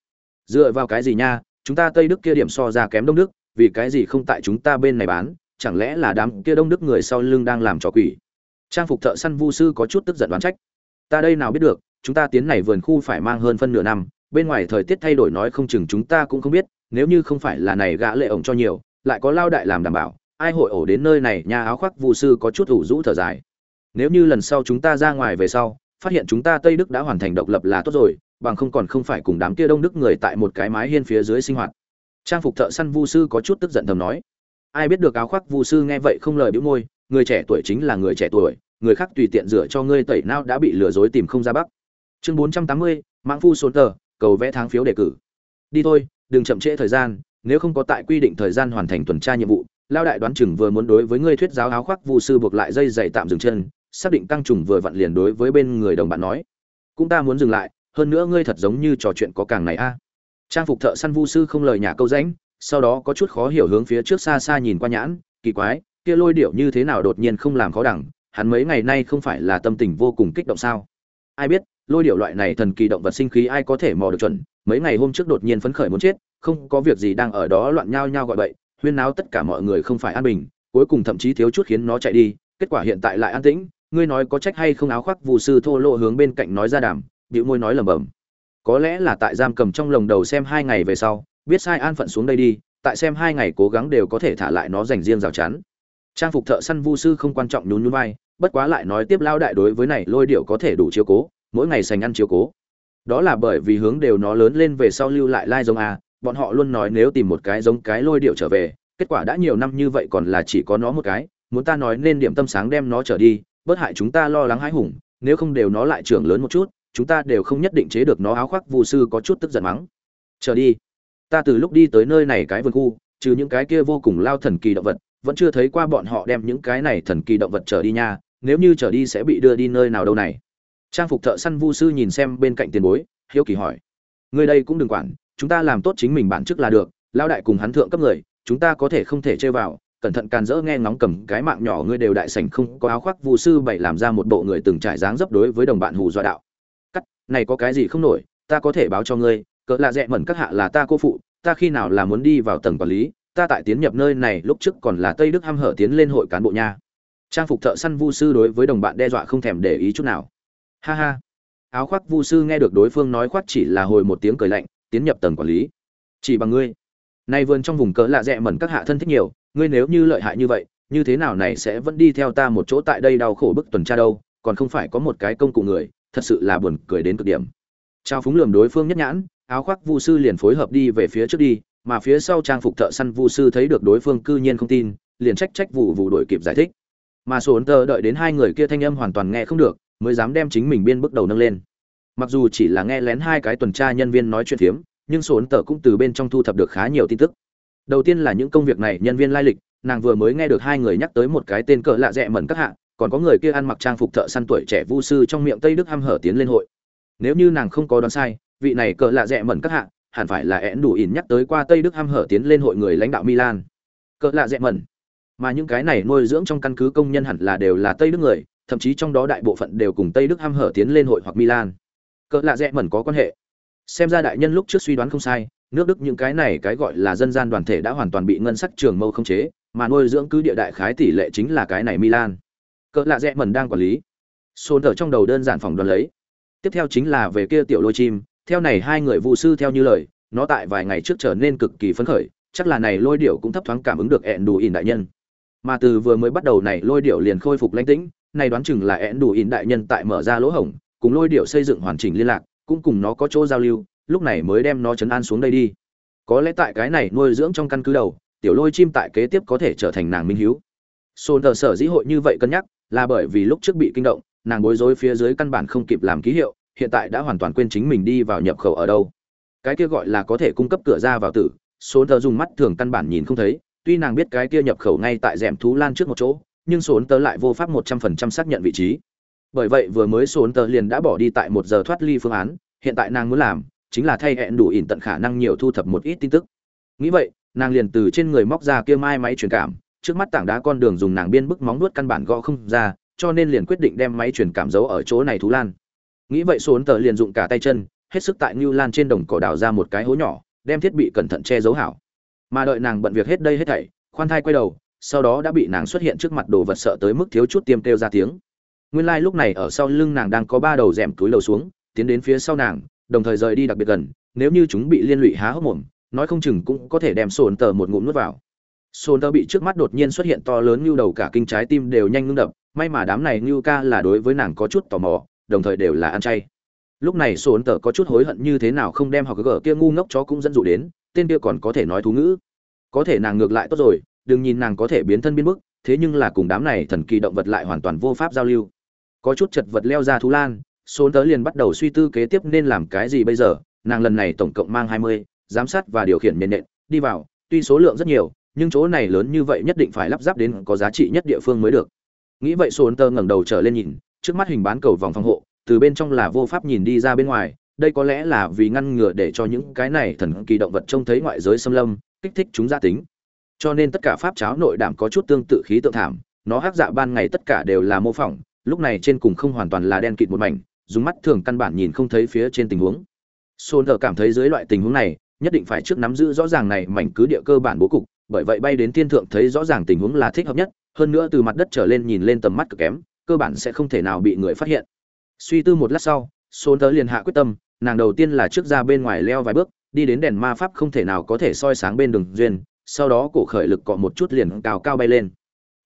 dựa vào cái gì nha? Chúng ta tây đức kia điểm so ra kém đông đức, vì cái gì không tại chúng ta bên này bán? Chẳng lẽ là đám kia đông đức người sau lưng đang làm trò quỷ? Trang phục thợ săn vu sư có chút tức giận đoán trách. Ta đây nào biết được, chúng ta tiến này vườn khu phải mang hơn phân nửa năm, bên ngoài thời tiết thay đổi nói không chừng chúng ta cũng không biết, nếu như không phải là này gã lệ ổng cho nhiều, lại có lao đại làm đảm bảo, ai hội ổ đến nơi này nhà áo khoác vu sư có chút ủ rũ thở dài nếu như lần sau chúng ta ra ngoài về sau, phát hiện chúng ta tây đức đã hoàn thành độc lập là tốt rồi, bằng không còn không phải cùng đám kia đông đức người tại một cái mái hiên phía dưới sinh hoạt. Trang phục thợ săn vu sư có chút tức giận thầm nói. Ai biết được áo khoác vu sư nghe vậy không lời bĩu môi, người trẻ tuổi chính là người trẻ tuổi, người khác tùy tiện rửa cho ngươi tẩy não đã bị lừa dối tìm không ra bắc chương bốn trăm tám mươi, mãng phu sốn tờ, cầu vẽ tháng phiếu đề cử. Đi thôi, đừng chậm trễ thời gian, nếu không có tại quy định thời gian hoàn thành tuần tra nhiệm vụ lao đại đoán chừng vừa muốn đối với ngươi thuyết giáo áo khoác vu sư buộc lại dây dày tạm dừng chân xác định tăng trùng vừa vặn liền đối với bên người đồng bạn nói. Cũng ta muốn dừng lại, hơn nữa ngươi thật giống như trò chuyện có càng này a. Trang phục thợ săn vu sư không lời nhà câu rãnh sau đó có chút khó hiểu hướng phía trước xa xa nhìn qua nhãn, kỳ quái, kia lôi điệu như thế nào đột nhiên không làm khó đẳng, hắn mấy ngày nay không phải là tâm tình vô cùng kích động sao? Ai biết, lôi điệu loại này thần kỳ động vật sinh khí ai có thể mò được chuẩn, mấy ngày hôm trước đột nhiên phấn khởi muốn chết, không có việc gì đang ở đó loạn nhao nhao gọi bậy, huyên náo tất cả mọi người không phải an bình, cuối cùng thậm chí thiếu chút khiến nó chạy đi, kết quả hiện tại lại an tĩnh ngươi nói có trách hay không áo khoác vụ sư thô lộ hướng bên cạnh nói ra đàm bịu môi nói lẩm bẩm. Có lẽ là tại giam cầm trong lồng đầu xem hai ngày về sau, biết sai an phận xuống đây đi, tại xem hai ngày cố gắng đều có thể thả lại nó dành riêng rào chắn. Trang phục thợ săn vu sư không quan trọng nhún nhún vai, bất quá lại nói tiếp lao đại đối với này lôi điệu có thể đủ chiếu cố, mỗi ngày sành ăn chiếu cố. Đó là bởi vì hướng đều nó lớn lên về sau lưu lại lai giống a, bọn họ luôn nói nếu tìm một cái giống cái lôi điệu trở về, kết quả đã nhiều năm như vậy còn là chỉ có nó một cái, muốn ta nói nên điểm tâm sáng đem nó trở đi bớt hại chúng ta lo lắng hãi hùng, nếu không đều nó lại trưởng lớn một chút, chúng ta đều không nhất định chế được nó áo khoác vụ sư có chút tức giận mắng. Trở đi, ta từ lúc đi tới nơi này cái vườn khu, trừ những cái kia vô cùng lao thần kỳ động vật, vẫn chưa thấy qua bọn họ đem những cái này thần kỳ động vật trở đi nha, nếu như trở đi sẽ bị đưa đi nơi nào đâu này. Trang phục thợ săn vu sư nhìn xem bên cạnh tiền bối, hiếu kỳ hỏi. Người đây cũng đừng quản, chúng ta làm tốt chính mình bản chức là được, lao đại cùng hắn thượng cấp người, chúng ta có thể không thể chơi vào cẩn thận càn rỡ nghe ngóng cầm cái mạng nhỏ ngươi đều đại sảnh không có áo khoác, vu sư bảy làm ra một bộ người từng trải dáng dấp đối với đồng bạn hù dọa đạo. Cắt, này có cái gì không nổi, ta có thể báo cho ngươi, cỡ lạ dẹ mẩn các hạ là ta cô phụ, ta khi nào là muốn đi vào tầng quản lý, ta tại tiến nhập nơi này lúc trước còn là tây đức hăm hở tiến lên hội cán bộ nha. Trang phục thợ săn vu sư đối với đồng bạn đe dọa không thèm để ý chút nào. Ha ha. Áo khoác vu sư nghe được đối phương nói khoác chỉ là hồi một tiếng cười lạnh, tiến nhập tầng quản lý. Chỉ bằng ngươi. Nay vườn trong vùng cỡ lạ rẽ mẩn các hạ thân thích nhiều ngươi nếu như lợi hại như vậy, như thế nào này sẽ vẫn đi theo ta một chỗ tại đây đau khổ bức tuần tra đâu, còn không phải có một cái công cụ người, thật sự là buồn cười đến cực điểm. Trao phúng lườm đối phương nhất nhãn, áo khoác vu sư liền phối hợp đi về phía trước đi, mà phía sau trang phục thợ săn vu sư thấy được đối phương cư nhiên không tin, liền trách trách vụ vụ đổi kịp giải thích. Mà số ấn tờ đợi đến hai người kia thanh âm hoàn toàn nghe không được, mới dám đem chính mình biên bước đầu nâng lên. Mặc dù chỉ là nghe lén hai cái tuần tra nhân viên nói chuyện phiếm, nhưng số ấn tờ cũng từ bên trong thu thập được khá nhiều tin tức đầu tiên là những công việc này, nhân viên lai lịch, nàng vừa mới nghe được hai người nhắc tới một cái tên cỡ lạ rẽ mẩn các hạ, còn có người kia ăn mặc trang phục thợ săn tuổi trẻ vu sư trong miệng tây đức hăm hở tiến lên hội. Nếu như nàng không có đoán sai, vị này cỡ lạ rẽ mẩn các hạ hẳn phải là én đủ ỉn nhắc tới qua tây đức hăm hở tiến lên hội người lãnh đạo milan. Cỡ lạ rẽ mẩn. Mà những cái này nuôi dưỡng trong căn cứ công nhân hẳn là đều là tây đức người, thậm chí trong đó đại bộ phận đều cùng tây đức hăm hở tiến lên hội hoặc milan. Cỡ lạ rẽ mẩn có quan hệ. Xem ra đại nhân lúc trước suy đoán không sai nước đức những cái này cái gọi là dân gian đoàn thể đã hoàn toàn bị ngân sắc trường mâu không chế, mà nuôi dưỡng cứ địa đại khái tỷ lệ chính là cái này milan. Cỡ lạ rẽ mẩn đang quản lý. Xôn ở trong đầu đơn giản phòng đoàn lấy. Tiếp theo chính là về kia tiểu lôi chim, theo này hai người vụ sư theo như lời, nó tại vài ngày trước trở nên cực kỳ phấn khởi, chắc là này lôi điệu cũng thấp thoáng cảm ứng được ẹn đủ ỉn đại nhân. Mà từ vừa mới bắt đầu này lôi điệu liền khôi phục lãnh tĩnh này đoán chừng là ẹn đủ ỉn đại nhân tại mở ra lỗ hổng, cùng lôi điệu xây dựng hoàn chỉnh liên lạc, cũng cùng nó có chỗ giao lưu lúc này mới đem nó chấn an xuống đây đi. Có lẽ tại cái này nuôi dưỡng trong căn cứ đầu, tiểu lôi chim tại kế tiếp có thể trở thành nàng minh hiếu. Sồn tờ sở dĩ hội như vậy cân nhắc, là bởi vì lúc trước bị kinh động, nàng bối rối phía dưới căn bản không kịp làm ký hiệu, hiện tại đã hoàn toàn quên chính mình đi vào nhập khẩu ở đâu. Cái kia gọi là có thể cung cấp cửa ra vào tử, sồn tờ dùng mắt thường căn bản nhìn không thấy, tuy nàng biết cái kia nhập khẩu ngay tại rèm thú lan trước một chỗ, nhưng sồn tờ lại vô pháp một trăm phần trăm xác nhận vị trí. Bởi vậy vừa mới sồn tờ liền đã bỏ đi tại một giờ thoát ly phương án, hiện tại nàng muốn làm chính là thay hẹn đủ ỉn tận khả năng nhiều thu thập một ít tin tức nghĩ vậy nàng liền từ trên người móc ra kia mai máy truyền cảm trước mắt tảng đá con đường dùng nàng biên bức móng nuốt căn bản gõ không ra cho nên liền quyết định đem máy truyền cảm giấu ở chỗ này thú lan nghĩ vậy số tờ liền dụng cả tay chân hết sức tại New Lan trên đồng cỏ đào ra một cái hố nhỏ, đem thiết bị cẩn thận che giấu hảo. Mà đợi nàng bận việc hết đây hết thảy, khoan thai quay đầu, sau đó đã bị nàng xuất hiện trước mặt đồ vật sợ tới mức thiếu chút tiêm kêu ra tiếng. Nguyên lai like lúc này ở sau lưng nàng đang có ba đầu rèm túi lầu xuống, tiến đến phía sau nàng, đồng thời rời đi đặc biệt gần, nếu như chúng bị liên lụy há hốc mồm, nói không chừng cũng có thể đem sồn tờ một ngụm nuốt vào. Sồn tờ bị trước mắt đột nhiên xuất hiện to lớn như đầu cả kinh trái tim đều nhanh ngưng đập, may mà đám này như ca là đối với nàng có chút tò mò, đồng thời đều là ăn chay. Lúc này sồn tờ có chút hối hận như thế nào không đem họ gở kia ngu ngốc chó cũng dẫn dụ đến tên kia còn có thể nói thú ngữ. Có thể nàng ngược lại tốt rồi đừng nhìn nàng có thể biến thân biến bức thế nhưng là cùng đám này thần kỳ động vật lại hoàn toàn vô pháp giao lưu. Có chút chật vật leo ra thú lan sồn tớ liền bắt đầu suy tư kế tiếp nên làm cái gì bây giờ, nàng lần này tổng cộng mang hai mươi, giám sát và điều khiển nền nện, đi vào, tuy số lượng rất nhiều, nhưng chỗ này lớn như vậy nhất định phải lắp ráp đến có giá trị nhất địa phương mới được. Nghĩ vậy sồn tơ ngẩng đầu trở lên nhìn, trước mắt hình bán cầu vòng phòng hộ, từ bên trong là vô pháp nhìn đi ra bên ngoài, đây có lẽ là vì ngăn ngừa để cho những cái này thần kỳ động vật trông thấy ngoại giới xâm lâm, kích thích chúng gia tính. Cho nên tất cả pháp cháo nội đảm có chút tương tự khí tượng thảm, nó hắc dạ ban ngày tất cả đều là mô phỏng, lúc này trên cùng không hoàn toàn là đen kịt một mảnh dùng mắt thường căn bản nhìn không thấy phía trên tình huống. Sôn thờ cảm thấy dưới loại tình huống này, nhất định phải trước nắm giữ rõ ràng này mảnh cứ địa cơ bản bố cục, bởi vậy bay đến thiên thượng thấy rõ ràng tình huống là thích hợp nhất, hơn nữa từ mặt đất trở lên nhìn lên tầm mắt cực kém, cơ bản sẽ không thể nào bị người phát hiện. Suy tư một lát sau xôn tớ liền hạ quyết tâm, nàng đầu tiên là trước ra bên ngoài leo vài bước, đi đến đèn ma pháp không thể nào có thể soi sáng bên đường duyên, sau đó cổ khởi lực cọ một chút liền cao cao bay lên.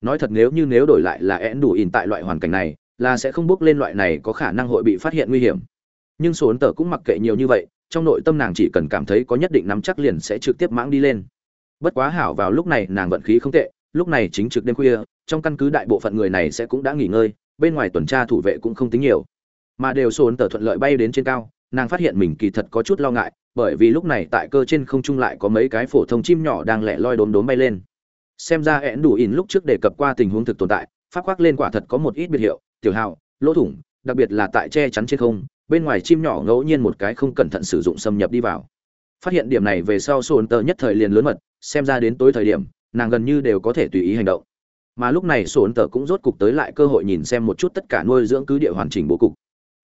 Nói thật nếu như nếu đổi lại là én đủ ỉn tại loại hoàn cảnh này là sẽ không bước lên loại này có khả năng hội bị phát hiện nguy hiểm. Nhưng số ấn tờ cũng mặc kệ nhiều như vậy, trong nội tâm nàng chỉ cần cảm thấy có nhất định nắm chắc liền sẽ trực tiếp mãng đi lên. Bất quá hảo vào lúc này nàng vận khí không tệ, lúc này chính trực đêm khuya, trong căn cứ đại bộ phận người này sẽ cũng đã nghỉ ngơi, bên ngoài tuần tra thủ vệ cũng không tính nhiều. Mà đều sồn tờ thuận lợi bay đến trên cao, nàng phát hiện mình kỳ thật có chút lo ngại, bởi vì lúc này tại cơ trên không trung lại có mấy cái phổ thông chim nhỏ đang lẻ loi đốm đốm bay lên. Xem ra én đủ ỉn lúc trước đề cập qua tình huống thực tồn tại phát khoác lên quả thật có một ít biệt hiệu, tiểu hào, lỗ thủng, đặc biệt là tại che chắn trên không, bên ngoài chim nhỏ ngẫu nhiên một cái không cẩn thận sử dụng xâm nhập đi vào. Phát hiện điểm này về sau sồn tờ nhất thời liền lớn mật, xem ra đến tối thời điểm, nàng gần như đều có thể tùy ý hành động. Mà lúc này sồn tờ cũng rốt cục tới lại cơ hội nhìn xem một chút tất cả nuôi dưỡng cứ địa hoàn chỉnh bố cục.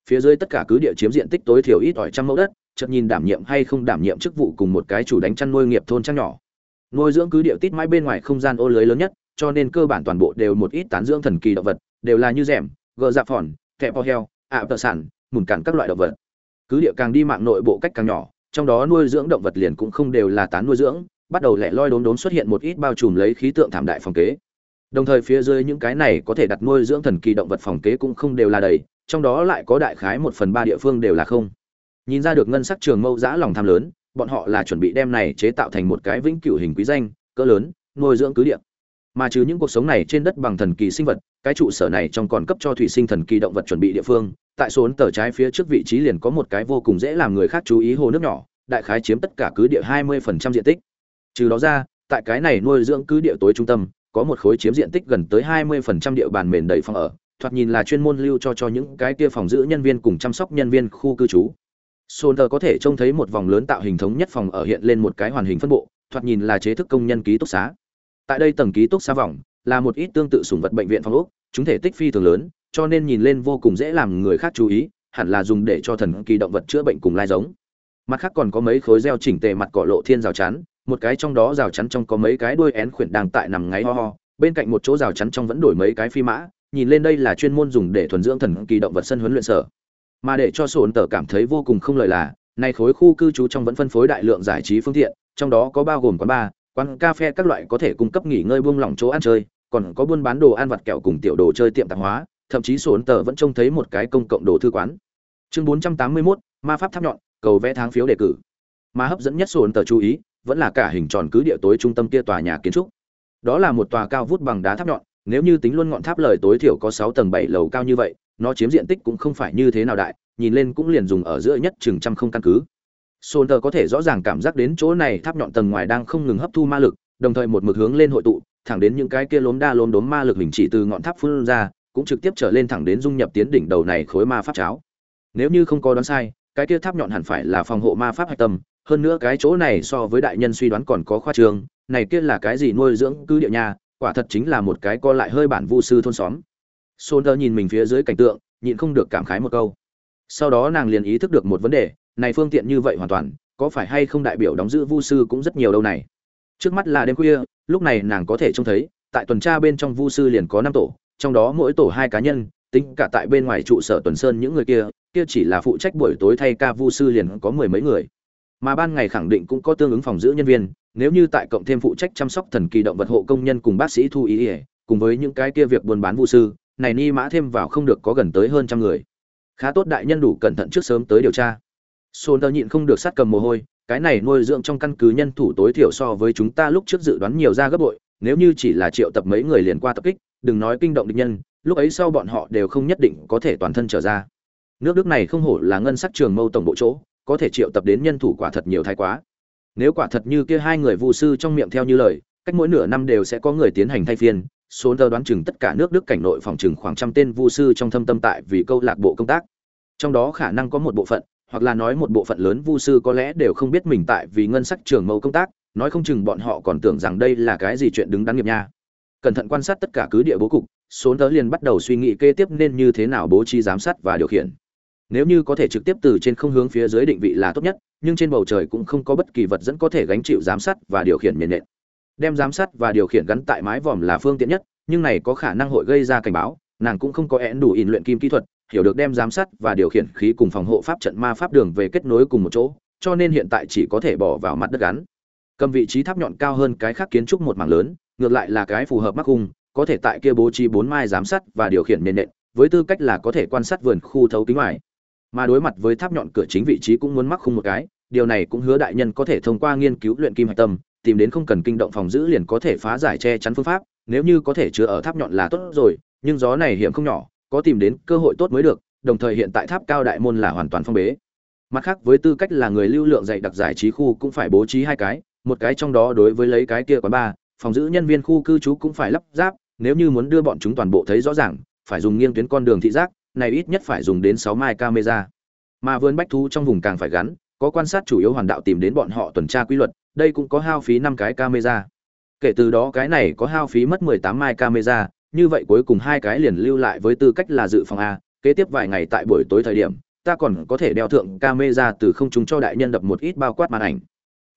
Phía dưới tất cả cứ địa chiếm diện tích tối thiểu ít ỏi trăm mẫu đất, chợt nhìn đảm nhiệm hay không đảm nhiệm chức vụ cùng một cái chủ đánh chăn nuôi nghiệp thôn trang nhỏ. Nuôi dưỡng cứ địa tít mãi bên ngoài không gian ô lưới lớn nhất cho nên cơ bản toàn bộ đều một ít tán dưỡng thần kỳ động vật, đều là như rèm gờ dạ phòn kẹp po heo, ạ tợ sản mùn cản các loại động vật. Cứ địa càng đi mạng nội bộ cách càng nhỏ, trong đó nuôi dưỡng động vật liền cũng không đều là tán nuôi dưỡng, bắt đầu lẻ loi đốn đốn xuất hiện một ít bao trùm lấy khí tượng thảm đại phòng kế. Đồng thời phía dưới những cái này có thể đặt nuôi dưỡng thần kỳ động vật phòng kế cũng không đều là đầy, trong đó lại có đại khái một phần ba địa phương đều là không. Nhìn ra được ngân sắc trường mâu giã lòng tham lớn, bọn họ là chuẩn bị đem này chế tạo thành một cái vĩnh cửu hình quý danh, cỡ lớn, nuôi dưỡng cứ địa mà trừ những cuộc sống này trên đất bằng thần kỳ sinh vật cái trụ sở này trong còn cấp cho thủy sinh thần kỳ động vật chuẩn bị địa phương. Tại số tờ trái phía trước vị trí liền có một cái vô cùng dễ làm người khác chú ý hồ nước nhỏ đại khái chiếm tất cả cứ địa 20% diện tích. Trừ đó ra tại cái này nuôi dưỡng cứ địa tối trung tâm có một khối chiếm diện tích gần tới 20% địa bàn mền đầy phòng ở thoạt nhìn là chuyên môn lưu cho cho những cái kia phòng giữ nhân viên cùng chăm sóc nhân viên khu cư trú. Sôn tờ có thể trông thấy một vòng lớn tạo hình thống nhất phòng ở hiện lên một cái hoàn hình phân bộ, thoạt nhìn là chế thức công nhân ký túc xá. Tại đây tầng ký túc xa vòng là một ít tương tự sủng vật bệnh viện phòng ốc, chúng thể tích phi thường lớn, cho nên nhìn lên vô cùng dễ làm người khác chú ý, hẳn là dùng để cho thần kỳ động vật chữa bệnh cùng lai giống. Mặt khác còn có mấy khối gieo chỉnh tề mặt cỏ lộ thiên rào chắn, một cái trong đó rào chắn trong có mấy cái đuôi én khuyển đang tại nằm ngáy ho ho, bên cạnh một chỗ rào chắn trong vẫn đổi mấy cái phi mã, nhìn lên đây là chuyên môn dùng để thuần dưỡng thần kỳ động vật sân huấn luyện sở mà để cho sổn tờ cảm thấy vô cùng không lời là nay khối khu cư trú trong vẫn phân phối đại lượng giải trí phương tiện trong đó có bao gồm quán bar quán cà phê các loại có thể cung cấp nghỉ ngơi buông lỏng chỗ ăn chơi còn có buôn bán đồ ăn vặt kẹo cùng tiểu đồ chơi tiệm tạp hóa thậm chí sổn tờ vẫn trông thấy một cái công cộng đồ thư quán. Chương 481, ma pháp tháp nhọn cầu vẽ tháng phiếu đề cử. Mà hấp dẫn nhất sổn tờ chú ý vẫn là cả hình tròn cứ địa tối trung tâm kia tòa nhà kiến trúc. Đó là một tòa cao vút bằng đá tháp nhọn nếu như tính luôn ngọn tháp lời tối thiểu có 6 tầng 7 lầu cao như vậy nó chiếm diện tích cũng không phải như thế nào đại nhìn lên cũng liền dùng ở giữa nhất chừng trăm không căn cứ. Sôn tờ có thể rõ ràng cảm giác đến chỗ này tháp nhọn tầng ngoài đang không ngừng hấp thu ma lực, đồng thời một mực hướng lên hội tụ, thẳng đến những cái kia lốm đa lốm đốm ma lực hình chỉ từ ngọn tháp phun ra, cũng trực tiếp trở lên thẳng đến dung nhập tiến đỉnh đầu này khối ma pháp cháo. Nếu như không có đoán sai, cái kia tháp nhọn hẳn phải là phòng hộ ma pháp hạch tâm, hơn nữa cái chỗ này so với đại nhân suy đoán còn có khoa trương, này kia là cái gì nuôi dưỡng cứ địa nhà, quả thật chính là một cái co lại hơi bản vu sư thôn xóm. Sôn tờ nhìn mình phía dưới cảnh tượng, nhịn không được cảm khái một câu. Sau đó nàng liền ý thức được một vấn đề, này phương tiện như vậy hoàn toàn, có phải hay không đại biểu đóng giữ vu sư cũng rất nhiều đâu này? Trước mắt là đêm khuya, lúc này nàng có thể trông thấy, tại tuần tra bên trong vu sư liền có năm tổ, trong đó mỗi tổ hai cá nhân, tính cả tại bên ngoài trụ sở tuần sơn những người kia kia chỉ là phụ trách buổi tối thay ca vu sư liền có mười mấy người. Mà ban ngày khẳng định cũng có tương ứng phòng giữ nhân viên, nếu như tại cộng thêm phụ trách chăm sóc thần kỳ động vật hộ công nhân cùng bác sĩ thu ý ỉa cùng với những cái kia việc buôn bán vu sư, này ni mã thêm vào không được có gần tới hơn trăm người. Khá tốt đại nhân đủ cẩn thận trước sớm tới điều tra. Sôn tờ nhịn không được sát cầm mồ hôi, cái này nuôi dưỡng trong căn cứ nhân thủ tối thiểu so với chúng ta lúc trước dự đoán nhiều ra gấp bội, nếu như chỉ là triệu tập mấy người liền qua tập kích, đừng nói kinh động địch nhân, lúc ấy sau bọn họ đều không nhất định có thể toàn thân trở ra. Nước Đức này không hổ là ngân sắc trường mâu tổng bộ chỗ, có thể triệu tập đến nhân thủ quả thật nhiều thái quá. Nếu quả thật như kia hai người vu sư trong miệng theo như lời, cách mỗi nửa năm đều sẽ có người tiến hành thay phiên, số tờ đoán chừng tất cả nước Đức cảnh nội phòng chừng khoảng trăm tên vu sư trong thâm tâm tại vì câu lạc bộ công tác. Trong đó khả năng có một bộ phận hoặc là nói một bộ phận lớn vu sư có lẽ đều không biết mình tại vì ngân sách trường mẫu công tác, nói không chừng bọn họ còn tưởng rằng đây là cái gì chuyện đứng đắn nghiệp nha. Cẩn thận quan sát tất cả cứ địa bố cục, số tớ liền bắt đầu suy nghĩ kế tiếp nên như thế nào bố trí giám sát và điều khiển. Nếu như có thể trực tiếp từ trên không hướng phía dưới định vị là tốt nhất, nhưng trên bầu trời cũng không có bất kỳ vật dẫn có thể gánh chịu giám sát và điều khiển miền nện. Đem giám sát và điều khiển gắn tại mái vòm là phương tiện nhất, nhưng này có khả năng hội gây ra cảnh báo, nàng cũng không có én đủ in luyện kim kỹ thuật hiểu được đem giám sát và điều khiển khí cùng phòng hộ pháp trận ma pháp đường về kết nối cùng một chỗ, cho nên hiện tại chỉ có thể bỏ vào mặt đất gắn. Cầm vị trí tháp nhọn cao hơn cái khác kiến trúc một mảng lớn, ngược lại là cái phù hợp mắc khung, có thể tại kia bố trí bốn mai giám sát và điều khiển nền nện, với tư cách là có thể quan sát vườn khu thấu kính ngoài. Mà đối mặt với tháp nhọn cửa chính vị trí cũng muốn mắc khung một cái, điều này cũng hứa đại nhân có thể thông qua nghiên cứu luyện kim hạch tâm, tìm đến không cần kinh động phòng giữ liền có thể phá giải che chắn phương pháp, nếu như có thể chứa ở tháp nhọn là tốt rồi, nhưng gió này hiểm không nhỏ, có tìm đến cơ hội tốt mới được, đồng thời hiện tại tháp cao đại môn là hoàn toàn phong bế. Mặt khác, với tư cách là người lưu lượng dạy đặc giải trí khu cũng phải bố trí hai cái, một cái trong đó đối với lấy cái kia quán ba phòng giữ nhân viên khu cư trú cũng phải lắp ráp, nếu như muốn đưa bọn chúng toàn bộ thấy rõ ràng, phải dùng nghiêng tuyến con đường thị giác, này ít nhất phải dùng đến sáu mai camera. Mà vườn bách thú trong vùng càng phải gắn, có quan sát chủ yếu hoàn đạo tìm đến bọn họ tuần tra quy luật, đây cũng có hao phí năm cái camera. Kể từ đó cái này có hao phí mất mười tám mai camera như vậy cuối cùng hai cái liền lưu lại với tư cách là dự phòng a, kế tiếp vài ngày tại buổi tối thời điểm, ta còn có thể đeo thượng camera từ không trung cho đại nhân đập một ít bao quát màn ảnh.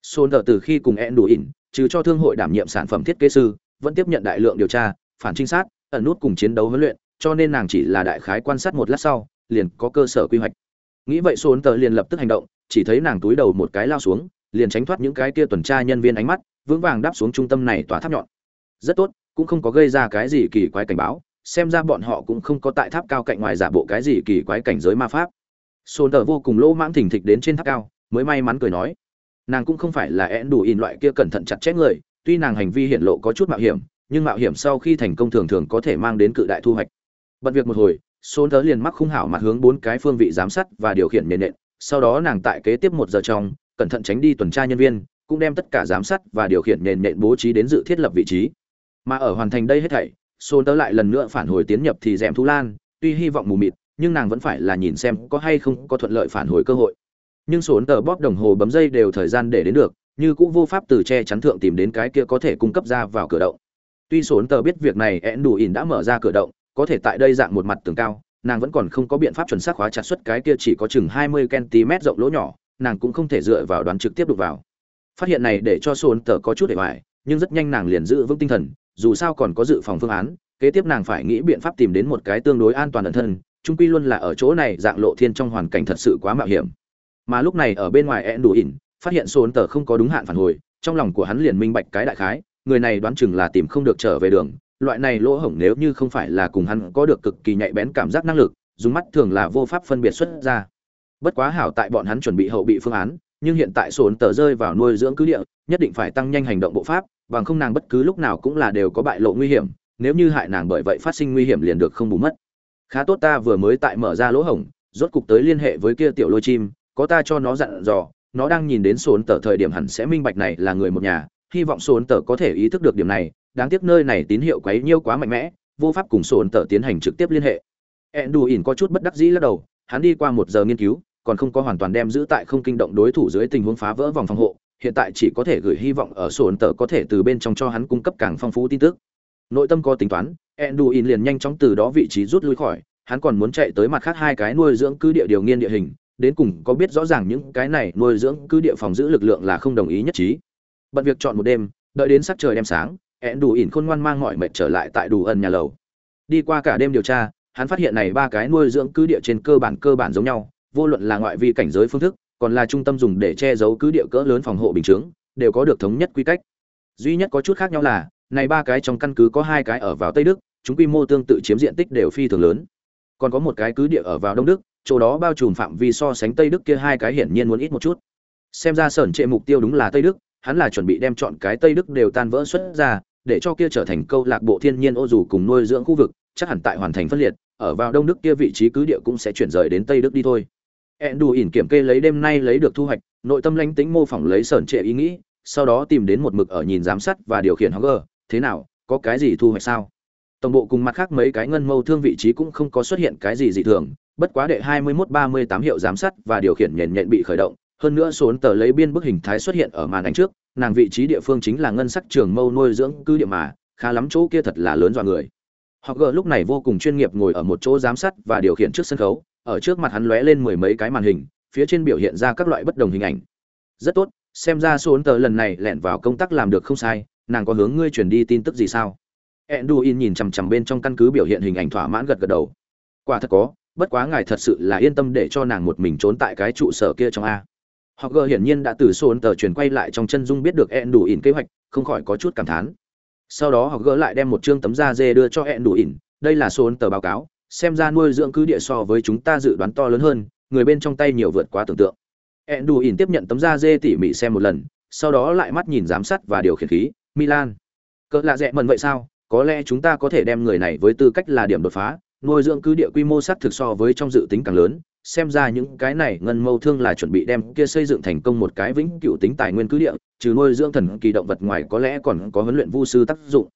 Xôn đỡ từ khi cùng ẹn đủ ỉn, trừ cho thương hội đảm nhiệm sản phẩm thiết kế sư, vẫn tiếp nhận đại lượng điều tra, phản trinh sát, ẩn nút cùng chiến đấu huấn luyện, cho nên nàng chỉ là đại khái quan sát một lát sau, liền có cơ sở quy hoạch. Nghĩ vậy xôn tờ liền lập tức hành động, chỉ thấy nàng túi đầu một cái lao xuống, liền tránh thoát những cái kia tuần tra nhân viên ánh mắt, vững vàng đáp xuống trung tâm này tỏa tháp nhọn. Rất tốt cũng không có gây ra cái gì kỳ quái cảnh báo, xem ra bọn họ cũng không có tại tháp cao cạnh ngoài giả bộ cái gì kỳ quái cảnh giới ma pháp. Sồn tờ vô cùng lỗ mãng thình thịch đến trên tháp cao, mới may mắn cười nói, nàng cũng không phải là én đủ in loại kia cẩn thận chặt chẽ người, tuy nàng hành vi hiện lộ có chút mạo hiểm, nhưng mạo hiểm sau khi thành công thường thường có thể mang đến cự đại thu hoạch. Bận việc một hồi, sồn tờ liền mắc khung hảo mặt hướng bốn cái phương vị giám sát và điều khiển nền nện, sau đó nàng tại kế tiếp một giờ trong, cẩn thận tránh đi tuần tra nhân viên, cũng đem tất cả giám sát và điều khiển nền nện bố trí đến dự thiết lập vị trí mà ở hoàn thành đây hết thảy xôn tớ lại lần nữa phản hồi tiến nhập thì dèm thú lan, tuy hy vọng mù mịt, nhưng nàng vẫn phải là nhìn xem có hay không có thuận lợi phản hồi cơ hội. Nhưng sốn tờ bóp đồng hồ bấm dây đều thời gian để đến được, như cũng vô pháp từ che chắn thượng tìm đến cái kia có thể cung cấp ra vào cửa động. Tuy sốn tờ biết việc này én đủ ỉn đã mở ra cửa động, có thể tại đây dạng một mặt tường cao, nàng vẫn còn không có biện pháp chuẩn xác khóa chặt xuất cái kia chỉ có chừng 20 cm rộng lỗ nhỏ, nàng cũng không thể dựa vào đoán trực tiếp đục vào. Phát hiện này để cho sốn tờ có chút để hoài, nhưng rất nhanh nàng liền giữ vững tinh thần dù sao còn có dự phòng phương án, kế tiếp nàng phải nghĩ biện pháp tìm đến một cái tương đối an toàn ẩn thân trung quy luôn là ở chỗ này, dạng lộ thiên trong hoàn cảnh thật sự quá mạo hiểm. Mà lúc này ở bên ngoài ẹn đủ ỉn phát hiện sồn tờ không có đúng hạn phản hồi, trong lòng của hắn liền minh bạch cái đại khái, người này đoán chừng là tìm không được trở về đường, loại này lỗ hổng nếu như không phải là cùng hắn có được cực kỳ nhạy bén cảm giác năng lực, dùng mắt thường là vô pháp phân biệt xuất ra. Bất quá hảo tại bọn hắn chuẩn bị hậu bị phương án, nhưng hiện tại sồn tờ rơi vào nuôi dưỡng cứ địa, nhất định phải tăng nhanh hành động bộ pháp bằng không nàng bất cứ lúc nào cũng là đều có bại lộ nguy hiểm, nếu như hại nàng bởi vậy phát sinh nguy hiểm liền được không bù mất. Khá tốt ta vừa mới tại mở ra lỗ hổng, rốt cục tới liên hệ với kia tiểu lôi chim, có ta cho nó dặn dò, nó đang nhìn đến sồn tờ thời điểm hẳn sẽ minh bạch này là người một nhà, hy vọng sồn tờ có thể ý thức được điểm này, đáng tiếc nơi này tín hiệu quấy nhiêu quá mạnh mẽ, vô pháp cùng sồn tờ tiến hành trực tiếp liên hệ. Ẹn đù ỉn có chút bất đắc dĩ lắc đầu, hắn đi qua một giờ nghiên cứu, còn không có hoàn toàn đem giữ tại không kinh động đối thủ dưới tình huống phá vỡ vòng phòng hộ hiện tại chỉ có thể gửi hy vọng ở sồn tờ có thể từ bên trong cho hắn cung cấp càng phong phú tin tức. Nội tâm có tính toán, enduin liền nhanh chóng từ đó vị trí rút lui khỏi, hắn còn muốn chạy tới mặt khác hai cái nuôi dưỡng cứ địa điều nghiên địa hình, đến cùng có biết rõ ràng những cái này nuôi dưỡng cứ địa phòng giữ lực lượng là không đồng ý nhất trí. Bận việc chọn một đêm, đợi đến sắc trời đem sáng, enduin khôn ngoan mang mọi mệt trở lại tại đủ ẩn nhà lầu. Đi qua cả đêm điều tra, hắn phát hiện này ba cái nuôi dưỡng cứ địa trên cơ bản cơ bản giống nhau, vô luận là ngoại vi cảnh giới phương thức còn là trung tâm dùng để che giấu cứ địa cỡ lớn phòng hộ bình chướng, đều có được thống nhất quy cách. Duy nhất có chút khác nhau là, này ba cái trong căn cứ có hai cái ở vào tây đức, chúng quy mô tương tự chiếm diện tích đều phi thường lớn. Còn có một cái cứ địa ở vào đông đức, chỗ đó bao trùm phạm vi so sánh tây đức kia hai cái hiển nhiên muốn ít một chút. Xem ra sởn trệ mục tiêu đúng là tây đức, hắn là chuẩn bị đem chọn cái tây đức đều tan vỡ xuất ra, để cho kia trở thành câu lạc bộ thiên nhiên ô dù cùng nuôi dưỡng khu vực, chắc hẳn tại hoàn thành phân liệt, ở vào đông đức kia vị trí cứ địa cũng sẽ chuyển rời đến tây đức đi thôi ẹn đù ỉn kiểm kê lấy đêm nay lấy được thu hoạch nội tâm lãnh tính mô phỏng lấy sởn trệ ý nghĩ sau đó tìm đến một mực ở nhìn giám sát và điều khiển Hogger, thế nào, có cái gì thu hoạch sao? Tổng bộ cùng mặt khác mấy cái ngân mâu thương vị trí cũng không có xuất hiện cái gì dị thường, bất quá đệ 2138 hiệu giám sát và điều khiển nhện nhện bị khởi động, hơn nữa số tờ lấy biên bức hình thái xuất hiện ở màn ảnh trước, nàng vị trí địa phương chính là ngân sắc trường mâu nuôi dưỡng cứ địa mà, khá lắm chỗ kia thật là lớn dọa người. Hogger lúc này vô cùng chuyên nghiệp ngồi ở một chỗ giám sát và điều khiển trước sân khấu, ở trước mặt hắn lóe lên mười mấy cái màn hình, phía trên biểu hiện ra các loại bất đồng hình ảnh. Rất tốt, xem ra số tờ lần này lẻn vào công tác làm được không sai nàng có hướng ngươi truyền đi tin tức gì sao? Enduin nhìn chằm chằm bên trong căn cứ biểu hiện hình ảnh thỏa mãn gật gật đầu. Quả thật có bất quá ngài thật sự là yên tâm để cho nàng một mình trốn tại cái trụ sở kia trong a. Họ gờ hiển nhiên đã từ số tờ truyền quay lại trong chân dung biết được enduin kế hoạch không khỏi có chút cảm thán. Sau đó họ gỡ lại đem một chương tấm da dê đưa cho enduin đây là số tờ báo cáo xem ra nuôi dưỡng cứ địa so với chúng ta dự đoán to lớn hơn người bên trong tay nhiều vượt quá tưởng tượng Enduin tiếp nhận tấm da dê tỉ mỉ xem một lần, sau đó lại mắt nhìn giám sát và điều khiển khí, Milan. Cỡ lạ rẻ mần vậy sao? Có lẽ chúng ta có thể đem người này với tư cách là điểm đột phá, nuôi dưỡng cứ địa quy mô sát thực so với trong dự tính càng lớn, xem ra những cái này ngân mâu thương là chuẩn bị đem kia xây dựng thành công một cái vĩnh cửu tính tài nguyên cứ địa, trừ nuôi dưỡng thần kỳ động vật ngoài có lẽ còn có huấn luyện vu sư tác dụng.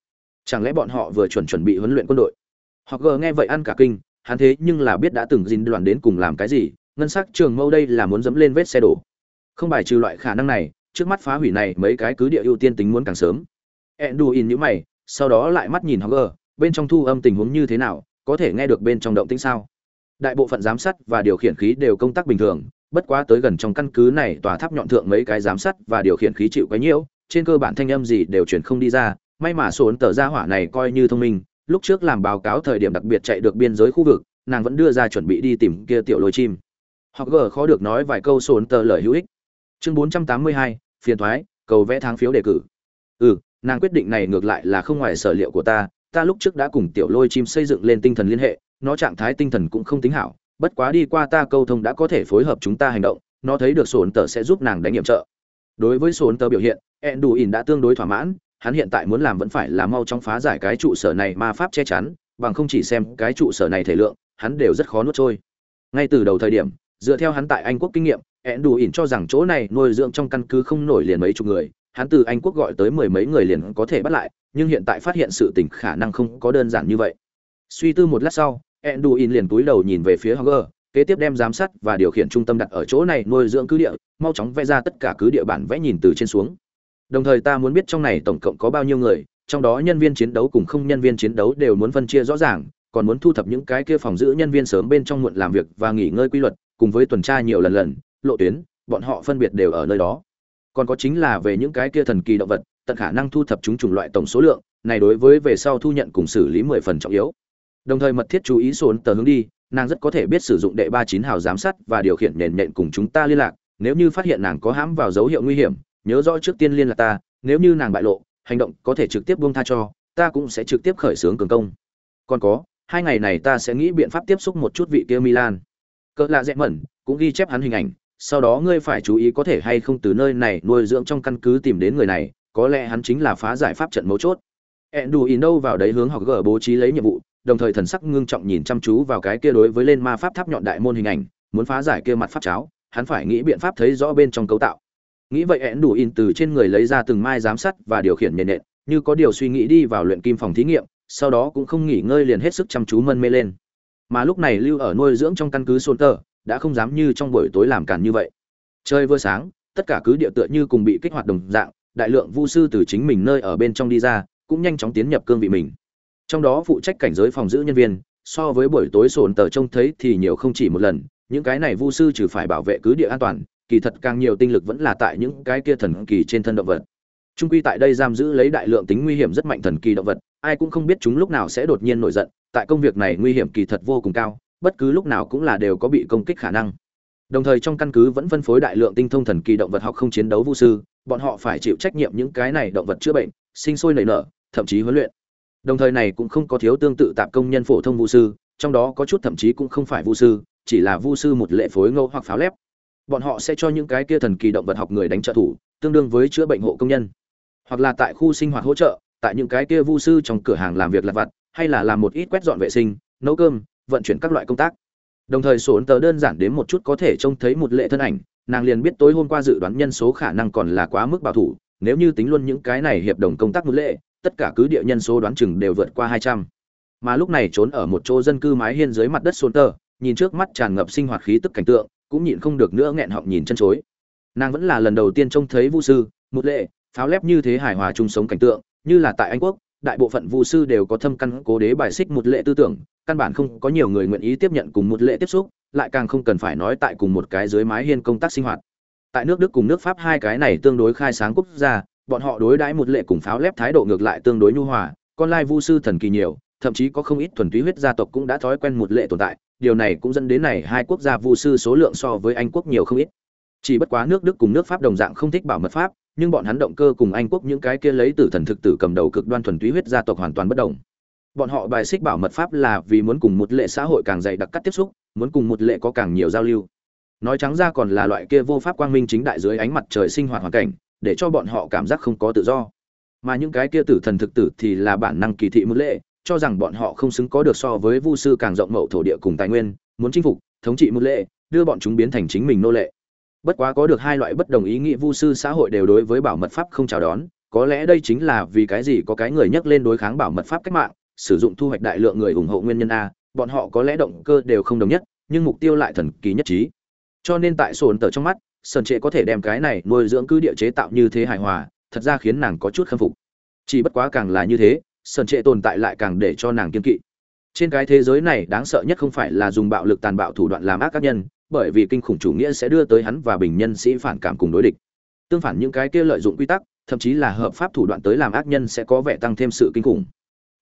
Chẳng lẽ bọn họ vừa chuẩn chuẩn bị huấn luyện quân đội? Hoặc gờ nghe vậy ăn cả kinh, hắn thế nhưng là biết đã từng dính đoàn đến cùng làm cái gì, ngân sắc trường mâu đây là muốn dẫm lên vết xe đổ. Không bài trừ loại khả năng này trước mắt phá hủy này mấy cái cứ địa ưu tiên tính muốn càng sớm. In nhíu mày sau đó lại mắt nhìn Hogger, bên trong thu âm tình huống như thế nào có thể nghe được bên trong động tĩnh sao? Đại bộ phận giám sát và điều khiển khí đều công tác bình thường bất quá tới gần trong căn cứ này tòa tháp nhọn thượng mấy cái giám sát và điều khiển khí chịu quá nhiễu trên cơ bản thanh âm gì đều truyền không đi ra may mà sổn tờ ra hỏa này coi như thông minh lúc trước làm báo cáo thời điểm đặc biệt chạy được biên giới khu vực, nàng vẫn đưa ra chuẩn bị đi tìm kia tiểu lôi chim. Họ gờ khó được nói vài câu sồn tờ lời hữu ích. Chương bốn trăm tám mươi hai, phiền thoái, cầu vẽ tháng phiếu đề cử. Ừ nàng quyết định này ngược lại là không ngoài sở liệu của ta ta lúc trước đã cùng tiểu lôi chim xây dựng lên tinh thần liên hệ, nó trạng thái tinh thần cũng không tính hảo, bất quá đi qua ta câu thông đã có thể phối hợp chúng ta hành động, nó thấy được sồn tờ sẽ giúp nàng đánh nhiệm trợ. Đối với sồn tờ biểu hiện ẹn đủ ỉn đã tương đối thỏa mãn hắn hiện tại muốn làm vẫn phải là mau chóng phá giải cái trụ sở này ma pháp che chắn bằng không chỉ xem cái trụ sở này thể lượng hắn đều rất khó nuốt trôi. Ngay từ đầu thời điểm dựa theo hắn tại anh quốc kinh nghiệm ẹn đủ ỉn cho rằng chỗ này nuôi dưỡng trong căn cứ không nổi liền mấy chục người hắn từ anh quốc gọi tới mười mấy người liền có thể bắt lại nhưng hiện tại phát hiện sự tình khả năng không có đơn giản như vậy. Suy tư một lát sau ẹn đủ ỉn liền túi đầu nhìn về phía Hager, kế tiếp đem giám sát và điều khiển trung tâm đặt ở chỗ này nuôi dưỡng cứ địa mau chóng vẽ ra tất cả cứ địa bản vẽ nhìn từ trên xuống đồng thời ta muốn biết trong này tổng cộng có bao nhiêu người, trong đó nhân viên chiến đấu cùng không nhân viên chiến đấu đều muốn phân chia rõ ràng, còn muốn thu thập những cái kia phòng giữ nhân viên sớm bên trong muộn làm việc và nghỉ ngơi quy luật, cùng với tuần tra nhiều lần lần, lộ tuyến, bọn họ phân biệt đều ở nơi đó. Còn có chính là về những cái kia thần kỳ động vật, tận khả năng thu thập chúng chủng loại tổng số lượng, này đối với về sau thu nhận cùng xử lý mười phần trọng yếu. Đồng thời mật thiết chú ý xuống tờ hướng đi, nàng rất có thể biết sử dụng đệ ba chín hào giám sát và điều khiển nền nện cùng chúng ta liên lạc, nếu như phát hiện nàng có hãm vào dấu hiệu nguy hiểm nhớ rõ trước tiên liên lạc ta, nếu như nàng bại lộ, hành động có thể trực tiếp buông tha cho, ta cũng sẽ trực tiếp khởi xướng cường công. Còn có, hai ngày này ta sẽ nghĩ biện pháp tiếp xúc một chút vị kia milan. Cỡ lạ dễ mẩn, cũng ghi chép hắn hình ảnh, sau đó ngươi phải chú ý có thể hay không từ nơi này nuôi dưỡng trong căn cứ tìm đến người này, có lẽ hắn chính là phá giải pháp trận mấu chốt. Ẹn đù ý đâu vào đấy hướng học gỡ bố trí lấy nhiệm vụ, đồng thời thần sắc ngưng trọng nhìn chăm chú vào cái kia đối với lên ma pháp tháp nhọn đại môn hình ảnh, muốn phá giải kia mặt pháp cháo, hắn phải nghĩ biện pháp thấy rõ bên trong cấu tạo nghĩ vậy én đủ in từ trên người lấy ra từng mai giám sát và điều khiển nhện nện, như có điều suy nghĩ đi vào luyện kim phòng thí nghiệm, sau đó cũng không nghỉ ngơi liền hết sức chăm chú mân mê lên. Mà lúc này lưu ở nuôi dưỡng trong căn cứ sôn tờ, đã không dám như trong buổi tối làm càn như vậy. Chơi vừa sáng, tất cả cứ địa tựa như cùng bị kích hoạt đồng dạng, đại lượng vu sư từ chính mình nơi ở bên trong đi ra, cũng nhanh chóng tiến nhập cương vị mình. Trong đó phụ trách cảnh giới phòng giữ nhân viên, so với buổi tối sồn tờ trông thấy thì nhiều không chỉ một lần, những cái này vu sư trừ phải bảo vệ cứ địa an toàn kỳ thật càng nhiều tinh lực vẫn là tại những cái kia thần kỳ trên thân động vật. Trung quy tại đây giam giữ lấy đại lượng tính nguy hiểm rất mạnh thần kỳ động vật, ai cũng không biết chúng lúc nào sẽ đột nhiên nổi giận, tại công việc này nguy hiểm kỳ thật vô cùng cao, bất cứ lúc nào cũng là đều có bị công kích khả năng. Đồng thời trong căn cứ vẫn phân phối đại lượng tinh thông thần kỳ động vật học không chiến đấu vũ sư, bọn họ phải chịu trách nhiệm những cái này động vật chữa bệnh, sinh sôi nảy nở, thậm chí huấn luyện. Đồng thời này cũng không có thiếu tương tự tạp công nhân phổ thông vũ sư, trong đó có chút thậm chí cũng không phải vũ sư, chỉ là vũ sư một lệ phối ngẫu hoặc pháo lép bọn họ sẽ cho những cái kia thần kỳ động vật học người đánh trợ thủ, tương đương với chữa bệnh hộ công nhân. Hoặc là tại khu sinh hoạt hỗ trợ, tại những cái kia vu sư trong cửa hàng làm việc lặt vặt, hay là làm một ít quét dọn vệ sinh, nấu cơm, vận chuyển các loại công tác. Đồng thời sổn tờ đơn giản đến một chút có thể trông thấy một lệ thân ảnh, nàng liền biết tối hôm qua dự đoán nhân số khả năng còn là quá mức bảo thủ, nếu như tính luôn những cái này hiệp đồng công tác một lệ, tất cả cứ địa nhân số đoán chừng đều vượt qua hai trăm. Mà lúc này trốn ở một chỗ dân cư mái hiên dưới mặt đất sổn tờ, nhìn trước mắt tràn ngập sinh hoạt khí tức cảnh tượng cũng nhịn không được nữa nghẹn họng nhìn chân chối. Nàng vẫn là lần đầu tiên trông thấy vu sư, một lệ, pháo lép như thế hài hòa chung sống cảnh tượng, như là tại anh quốc, đại bộ phận vu sư đều có thâm căn cố đế bài xích một lệ tư tưởng, căn bản không có nhiều người nguyện ý tiếp nhận cùng một lệ tiếp xúc, lại càng không cần phải nói tại cùng một cái dưới mái hiên công tác sinh hoạt. Tại nước đức cùng nước pháp hai cái này tương đối khai sáng quốc gia, bọn họ đối đãi một lệ cùng pháo lép thái độ ngược lại tương đối nhu hòa, con lai vu sư thần kỳ nhiều, thậm chí có không ít thuần túy huyết gia tộc cũng đã thói quen một lệ tồn tại điều này cũng dẫn đến này hai quốc gia vu sư số lượng so với anh quốc nhiều không ít. Chỉ bất quá nước đức cùng nước pháp đồng dạng không thích bảo mật pháp, nhưng bọn hắn động cơ cùng anh quốc những cái kia lấy tử thần thực tử cầm đầu cực đoan thuần túy huyết gia tộc hoàn toàn bất đồng. Bọn họ bài xích bảo mật pháp là vì muốn cùng một lệ xã hội càng dày đặc cắt tiếp xúc, muốn cùng một lệ có càng nhiều giao lưu. Nói trắng ra còn là loại kia vô pháp quang minh chính đại dưới ánh mặt trời sinh hoạt hoàn cảnh, để cho bọn họ cảm giác không có tự do. Mà những cái kia tử thần thực tử thì là bản năng kỳ thị một lệ cho rằng bọn họ không xứng có được so với vu sư càng rộng mậu thổ địa cùng tài nguyên, muốn chinh phục, thống trị một lệ, đưa bọn chúng biến thành chính mình nô lệ. Bất quá có được hai loại bất đồng ý nghĩa vu sư xã hội đều đối với bảo mật pháp không chào đón, có lẽ đây chính là vì cái gì có cái người nhắc lên đối kháng bảo mật pháp cách mạng, sử dụng thu hoạch đại lượng người ủng hộ nguyên nhân a, bọn họ có lẽ động cơ đều không đồng nhất, nhưng mục tiêu lại thần kỳ nhất trí. Cho nên tại sồn tờ trong mắt, sơn trệ có thể đem cái này nuôi dưỡng cứ địa chế tạo như thế hài hòa, thật ra khiến nàng có chút khâm phục. Chỉ bất quá càng là như thế sơn trệ tồn tại lại càng để cho nàng kiên kỵ. Trên cái thế giới này đáng sợ nhất không phải là dùng bạo lực tàn bạo thủ đoạn làm ác các nhân, bởi vì kinh khủng chủ nghĩa sẽ đưa tới hắn và bình nhân sĩ phản cảm cùng đối địch. Tương phản những cái kia lợi dụng quy tắc, thậm chí là hợp pháp thủ đoạn tới làm ác nhân sẽ có vẻ tăng thêm sự kinh khủng.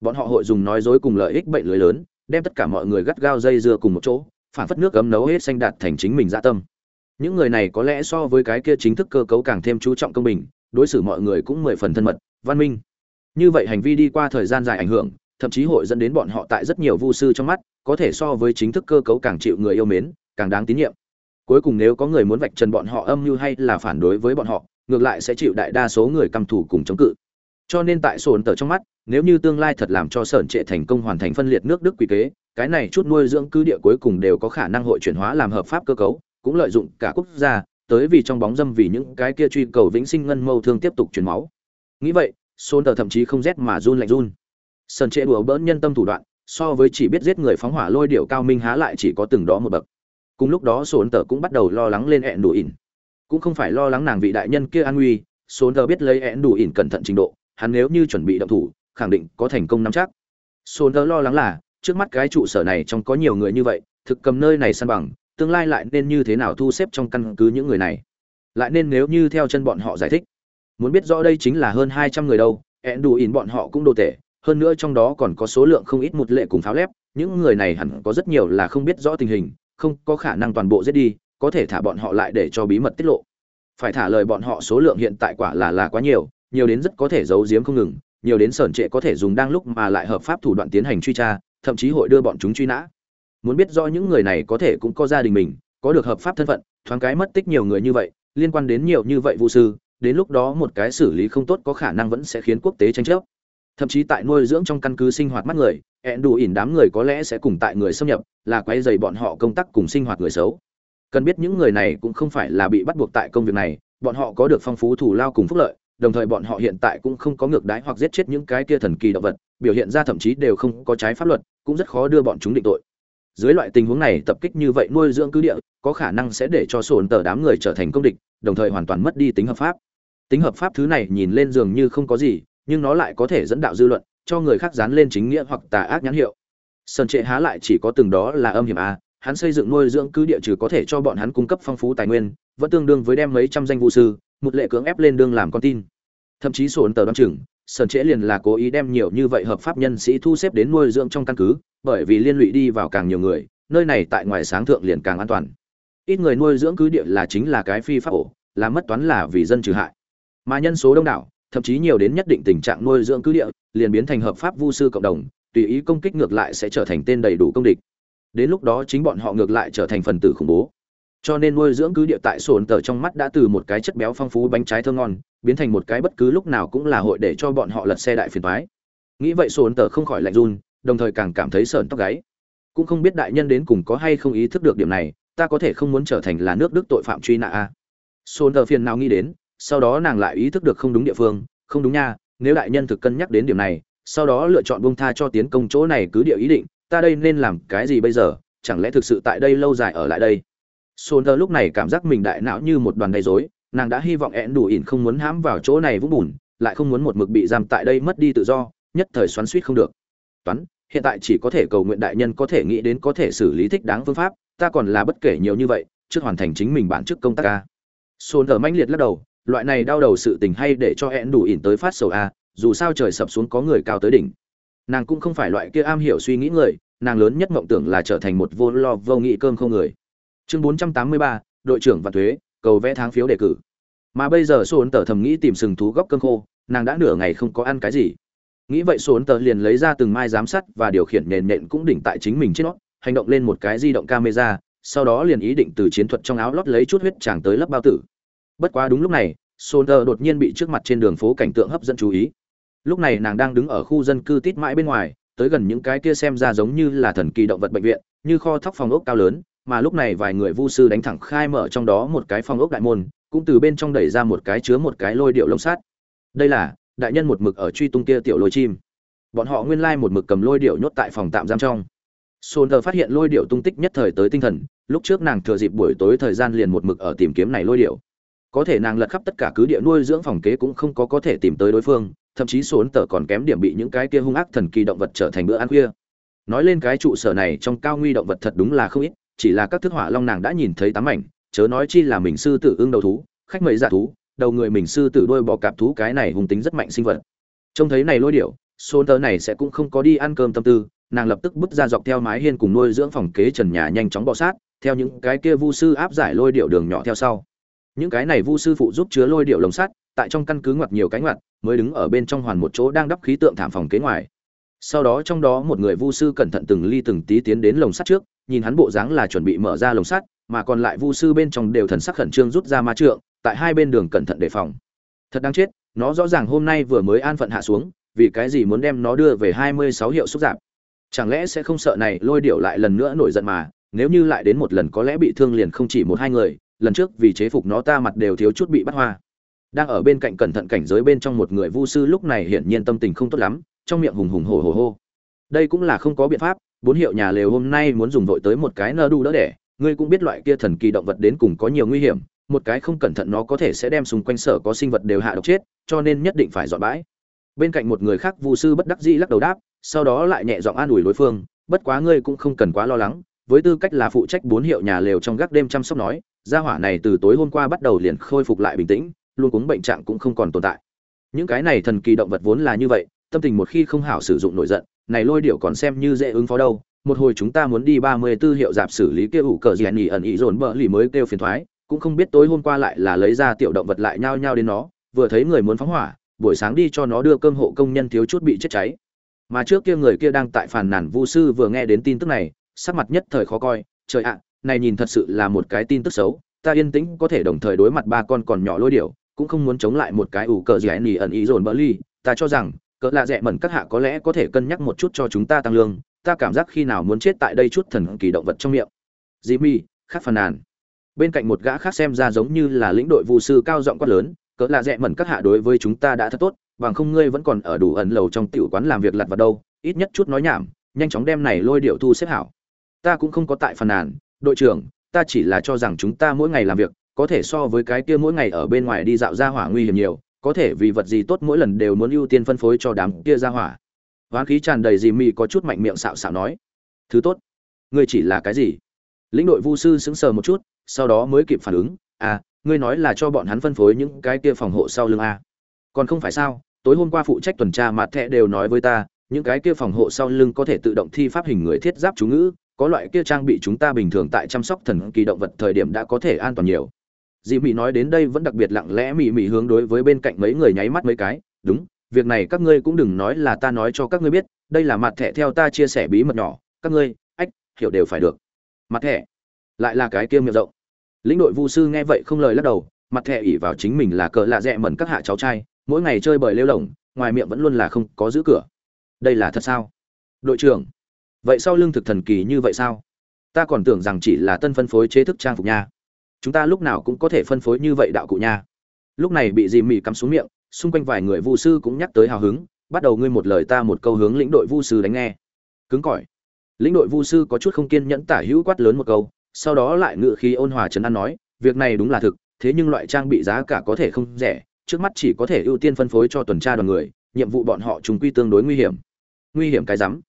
Bọn họ hội dùng nói dối cùng lợi ích bệnh lưới lớn, đem tất cả mọi người gắt gao dây dưa cùng một chỗ, phản phất nước ấm nấu hết xanh đạt thành chính mình dạ tâm. Những người này có lẽ so với cái kia chính thức cơ cấu càng thêm chú trọng công bình, đối xử mọi người cũng mười phần thân mật, văn minh như vậy hành vi đi qua thời gian dài ảnh hưởng, thậm chí hội dẫn đến bọn họ tại rất nhiều vu sư trong mắt, có thể so với chính thức cơ cấu càng chịu người yêu mến, càng đáng tín nhiệm. Cuối cùng nếu có người muốn vạch trần bọn họ âm mưu hay là phản đối với bọn họ, ngược lại sẽ chịu đại đa số người căm thù cùng chống cự. Cho nên tại sồn tờ trong mắt, nếu như tương lai thật làm cho sởn trệ thành công hoàn thành phân liệt nước đức quy kế, cái này chút nuôi dưỡng cứ địa cuối cùng đều có khả năng hội chuyển hóa làm hợp pháp cơ cấu, cũng lợi dụng cả quốc gia, tới vì trong bóng dâm vì những cái kia truy cầu vĩnh sinh ngân mâu thương tiếp tục chuyển máu. Nghĩ vậy Sơn tờ thậm chí không rét mà run lạnh run. Sơn trệ đùa bỡn nhân tâm thủ đoạn, so với chỉ biết giết người phóng hỏa lôi điệu cao minh há lại chỉ có từng đó một bậc. Cùng lúc đó Sơn tờ cũng bắt đầu lo lắng lên hẹn đủ ỉn. Cũng không phải lo lắng nàng vị đại nhân kia an nguy Sơn tờ biết lấy hẹn đủ ỉn cẩn thận trình độ, hắn nếu như chuẩn bị động thủ, khẳng định có thành công nắm chắc. Sơn tờ lo lắng là, trước mắt cái trụ sở này trong có nhiều người như vậy, thực cầm nơi này săn bằng, tương lai lại nên như thế nào thu xếp trong căn cứ những người này? Lại nên nếu như theo chân bọn họ giải thích muốn biết rõ đây chính là hơn hai trăm người đâu hẹn đủ ỉn bọn họ cũng đồ tệ hơn nữa trong đó còn có số lượng không ít một lệ cùng pháo lép, những người này hẳn có rất nhiều là không biết rõ tình hình, không có khả năng toàn bộ giết đi, có thể thả bọn họ lại để cho bí mật tiết lộ. Phải thả lời bọn họ số lượng hiện tại quả là là quá nhiều nhiều đến rất có thể giấu giếm không ngừng, nhiều đến sởn trệ có thể dùng đang lúc mà lại hợp pháp thủ đoạn tiến hành truy tra, thậm chí hội đưa bọn chúng truy nã. Muốn biết rõ những người này có thể cũng có gia đình mình, có được hợp pháp thân phận, thoáng cái mất tích nhiều người như vậy, liên quan đến nhiều như vậy vụ sư đến lúc đó một cái xử lý không tốt có khả năng vẫn sẽ khiến quốc tế tranh chấp. Thậm chí tại nuôi dưỡng trong căn cứ sinh hoạt mắt người hẹn đủ ỉn đám người có lẽ sẽ cùng tại người xâm nhập, là quay dày bọn họ công tác cùng sinh hoạt người xấu. Cần biết những người này cũng không phải là bị bắt buộc tại công việc này, bọn họ có được phong phú thủ lao cùng phúc lợi, đồng thời bọn họ hiện tại cũng không có ngược đái hoặc giết chết những cái kia thần kỳ động vật, biểu hiện ra thậm chí đều không có trái pháp luật, cũng rất khó đưa bọn chúng định tội. Dưới loại tình huống này tập kích như vậy nuôi dưỡng cứ địa, có khả năng sẽ để cho sồn tờ đám người trở thành công địch, đồng thời hoàn toàn mất đi tính hợp pháp tính hợp pháp thứ này nhìn lên dường như không có gì, nhưng nó lại có thể dẫn đạo dư luận, cho người khác dán lên chính nghĩa hoặc tà ác nhãn hiệu. Sơn trệ há lại chỉ có từng đó là âm hiểm a, hắn xây dựng nuôi dưỡng cứ địa trừ có thể cho bọn hắn cung cấp phong phú tài nguyên, vẫn tương đương với đem mấy trăm danh vụ sư, một lệ cưỡng ép lên đương làm con tin. Thậm chí sổn tờ đoán chừng, sơn trệ liền là cố ý đem nhiều như vậy hợp pháp nhân sĩ thu xếp đến nuôi dưỡng trong căn cứ, bởi vì liên lụy đi vào càng nhiều người, nơi này tại ngoài sáng thượng liền càng an toàn. Ít người nuôi dưỡng cứ địa là chính là cái phi pháp ổ làm mất toán là vì dân trừ hại mà nhân số đông đảo, thậm chí nhiều đến nhất định tình trạng nuôi dưỡng cứ địa, liền biến thành hợp pháp vu sư cộng đồng, tùy ý công kích ngược lại sẽ trở thành tên đầy đủ công địch. Đến lúc đó chính bọn họ ngược lại trở thành phần tử khủng bố. Cho nên nuôi dưỡng cứ địa tại sồn tờ trong mắt đã từ một cái chất béo phong phú bánh trái thơm ngon, biến thành một cái bất cứ lúc nào cũng là hội để cho bọn họ lật xe đại phiền thoái nghĩ vậy sồn tờ không khỏi lạnh run, đồng thời càng cảm thấy sợn tóc gáy. Cũng không biết đại nhân đến cùng có hay không ý thức được điểm này, ta có thể không muốn trở thành là nước đức tội phạm truy nã a. Sồn tờ phiền nào nghĩ đến sau đó nàng lại ý thức được không đúng địa phương, không đúng nha, nếu đại nhân thực cân nhắc đến điểm này, sau đó lựa chọn bông tha cho tiến công chỗ này cứ địa ý định, ta đây nên làm cái gì bây giờ, chẳng lẽ thực sự tại đây lâu dài ở lại đây? Sồn lúc này cảm giác mình đại não như một đoàn gây rối, nàng đã hy vọng ẹn đủ ỉn không muốn hãm vào chỗ này vũng bùn, lại không muốn một mực bị giam tại đây mất đi tự do, nhất thời xoắn suýt không được. Toán, hiện tại chỉ có thể cầu nguyện đại nhân có thể nghĩ đến có thể xử lý thích đáng phương pháp, ta còn là bất kể nhiều như vậy, trước hoàn thành chính mình bản chức công tác ca. Sồn thờ mãnh liệt lắc đầu loại này đau đầu sự tình hay để cho hẹn đủ ỉn tới phát sầu a dù sao trời sập xuống có người cao tới đỉnh. Nàng cũng không phải loại kia am hiểu suy nghĩ người, nàng lớn nhất mộng tưởng là trở thành một vô lo vô nghị cơm không người. Chương bốn trăm tám mươi ba, đội trưởng và thuế, cầu vẽ tháng phiếu đề cử. Mà bây giờ sồn tờ thầm nghĩ tìm sừng thú góc cơm khô, nàng đã nửa ngày không có ăn cái gì. Nghĩ vậy sồn tờ liền lấy ra từng mai giám sát và điều khiển nền nện cũng đỉnh tại chính mình trên nó, hành động lên một cái di động camera, sau đó liền ý định từ chiến thuật trong áo lót lấy chút huyết tràng tới lấp bao tử bất quá đúng lúc này Solder đột nhiên bị trước mặt trên đường phố cảnh tượng hấp dẫn chú ý. Lúc này nàng đang đứng ở khu dân cư tít mãi bên ngoài, tới gần những cái kia xem ra giống như là thần kỳ động vật bệnh viện, như kho thóc phòng ốc cao lớn, mà lúc này vài người vu sư đánh thẳng khai mở trong đó một cái phòng ốc đại môn, cũng từ bên trong đẩy ra một cái chứa một cái lôi điệu lông sát. Đây là đại nhân một mực ở truy tung kia tiểu lôi chim. Bọn họ nguyên lai một mực cầm lôi điệu nhốt tại phòng tạm giam trong. Solder phát hiện lôi điệu tung tích nhất thời tới tinh thần, lúc trước nàng thừa dịp buổi tối thời gian liền một mực ở tìm kiếm này lôi điệu có thể nàng lật khắp tất cả cứ địa nuôi dưỡng phòng kế cũng không có có thể tìm tới đối phương, thậm chí số ấn tờ còn kém điểm bị những cái kia hung ác thần kỳ động vật trở thành bữa ăn khuya. Nói lên cái trụ sở này trong cao nguy động vật thật đúng là không ít, chỉ là các thức hỏa long nàng đã nhìn thấy tám ảnh chớ nói chi là mình sư tử ưng đầu thú, khách mời giả thú, đầu người mình sư tử đôi bò cạp thú cái này hung tính rất mạnh sinh vật. Trông thấy này lôi điệu số tờ này sẽ cũng không có đi ăn cơm tâm tư, nàng lập tức bước ra dọc theo mái hiên cùng nuôi dưỡng phòng kế trần nhà nhanh chóng bỏ sát, theo những cái kia vu sư áp giải lôi điệu đường nhỏ theo sau những cái này vu sư phụ giúp chứa lôi điệu lồng sắt, tại trong căn cứ ngoặt nhiều cánh ngoặt, mới đứng ở bên trong hoàn một chỗ đang đắp khí tượng thảm phòng kế ngoài. Sau đó trong đó một người vu sư cẩn thận từng ly từng tí tiến đến lồng sắt trước, nhìn hắn bộ dáng là chuẩn bị mở ra lồng sắt, mà còn lại vu sư bên trong đều thần sắc khẩn trương rút ra ma trượng, tại hai bên đường cẩn thận đề phòng. Thật đáng chết, nó rõ ràng hôm nay vừa mới an phận hạ xuống, vì cái gì muốn đem nó đưa về hai mươi sáu hiệu xúc giảm? Chẳng lẽ sẽ không sợ này lôi điệu lại lần nữa nổi giận mà, nếu như lại đến một lần có lẽ bị thương liền không chỉ một hai người lần trước vì chế phục nó ta mặt đều thiếu chút bị bắt hoa. Đang ở bên cạnh cẩn thận cảnh giới bên trong một người vu sư lúc này hiển nhiên tâm tình không tốt lắm, trong miệng hùng hùng hổ hổ hô. Đây cũng là không có biện pháp, bốn hiệu nhà lều hôm nay muốn dùng vội tới một cái nơ đu đỡ đẻ, ngươi cũng biết loại kia thần kỳ động vật đến cùng có nhiều nguy hiểm, một cái không cẩn thận nó có thể sẽ đem xung quanh sở có sinh vật đều hạ độc chết, cho nên nhất định phải dọn bãi. Bên cạnh một người khác vu sư bất đắc dĩ lắc đầu đáp, sau đó lại nhẹ giọng an ủi đối phương, bất quá ngươi cũng không cần quá lo lắng, với tư cách là phụ trách bốn hiệu nhà lều trong gác đêm chăm sóc nói gia hỏa này từ tối hôm qua bắt đầu liền khôi phục lại bình tĩnh, luôn cuống bệnh trạng cũng không còn tồn tại. Những cái này thần kỳ động vật vốn là như vậy, tâm tình một khi không hảo sử dụng nổi giận, này lôi điệu còn xem như dễ ứng phó đâu. Một hồi chúng ta muốn đi ba mươi 34 hiệu dạp xử lý kia ủ cờ gì nhỉ ẩn ý dồn bợ lì mới kêu phiền thoái, cũng không biết tối hôm qua lại là lấy ra tiểu động vật lại nhao nhao đến nó, vừa thấy người muốn phóng hỏa, buổi sáng đi cho nó đưa cơm hộ công nhân thiếu chút bị chết cháy. Mà trước kia người kia đang tại phàn nàn vu sư vừa nghe đến tin tức này, sắc mặt nhất thời khó coi, trời ạ này nhìn thật sự là một cái tin tức xấu, ta yên tĩnh có thể đồng thời đối mặt ba con còn nhỏ lôi điểu, cũng không muốn chống lại một cái ủ cờ gì nhỉ ẩn ý dồn bỡ ly. Ta cho rằng, cỡ lạ rẻ mẩn các hạ có lẽ có thể cân nhắc một chút cho chúng ta tăng lương, ta cảm giác khi nào muốn chết tại đây chút thần kỳ động vật trong miệng. Jimmy khắc phàn nàn. Bên cạnh một gã khác xem ra giống như là lĩnh đội vụ sư cao giọng quát lớn, cỡ lạ rẽ mẩn các hạ đối với chúng ta đã thật tốt, bằng không ngươi vẫn còn ở đủ ẩn lầu trong tiểu quán làm việc lặt vào đâu, ít nhất chút nói nhảm, nhanh chóng đem này lôi điệu thu xếp hảo. Ta cũng không có tại phàn nàn đội trưởng, ta chỉ là cho rằng chúng ta mỗi ngày làm việc, có thể so với cái kia mỗi ngày ở bên ngoài đi dạo ra hỏa nguy hiểm nhiều, có thể vì vật gì tốt mỗi lần đều muốn ưu tiên phân phối cho đám kia ra hỏa. Hoán khí tràn đầy dì mì có chút mạnh miệng xạo xạo nói. Thứ tốt, ngươi chỉ là cái gì? Lĩnh đội vu sư sững sờ một chút, sau đó mới kịp phản ứng. À ngươi nói là cho bọn hắn phân phối những cái kia phòng hộ sau lưng a. Còn không phải sao, tối hôm qua phụ trách tuần tra mặt thẹ đều nói với ta, những cái kia phòng hộ sau lưng có thể tự động thi pháp hình người thiết giáp chú ngữ có loại kia trang bị chúng ta bình thường tại chăm sóc thần kỳ động vật thời điểm đã có thể an toàn nhiều. Dì mị nói đến đây vẫn đặc biệt lặng lẽ mị mị hướng đối với bên cạnh mấy người nháy mắt mấy cái, đúng, việc này các ngươi cũng đừng nói là ta nói cho các ngươi biết, đây là mặt thẻ theo ta chia sẻ bí mật nhỏ, các ngươi, ách, hiểu đều phải được. Mặt thẻ lại là cái kia miệng rộng. Lĩnh đội vu sư nghe vậy không lời lắc đầu, mặt thẻ ỉ vào chính mình là cờ lạ rẽ mẩn các hạ cháu trai, mỗi ngày chơi bời lêu lỏng ngoài miệng vẫn luôn là không có giữ cửa. Đây là thật sao? Đội trưởng vậy sau lương thực thần kỳ như vậy sao? Ta còn tưởng rằng chỉ là tân phân phối chế thức trang phục nha. Chúng ta lúc nào cũng có thể phân phối như vậy đạo cụ nha. Lúc này bị dì mì cắm xuống miệng, xung quanh vài người vu sư cũng nhắc tới hào hứng. Bắt đầu ngươi một lời ta một câu hướng lĩnh đội vu sư đánh nghe. Cứng cỏi. Lĩnh đội vu sư có chút không kiên nhẫn tả hữu quát lớn một câu, sau đó lại ngự khí ôn hòa trấn an nói, việc này đúng là thực, thế nhưng loại trang bị giá cả có thể không rẻ, trước mắt chỉ có thể ưu tiên phân phối cho tuần tra đoàn người, nhiệm vụ bọn họ trùng quy tương đối nguy hiểm. Nguy hiểm cái rắm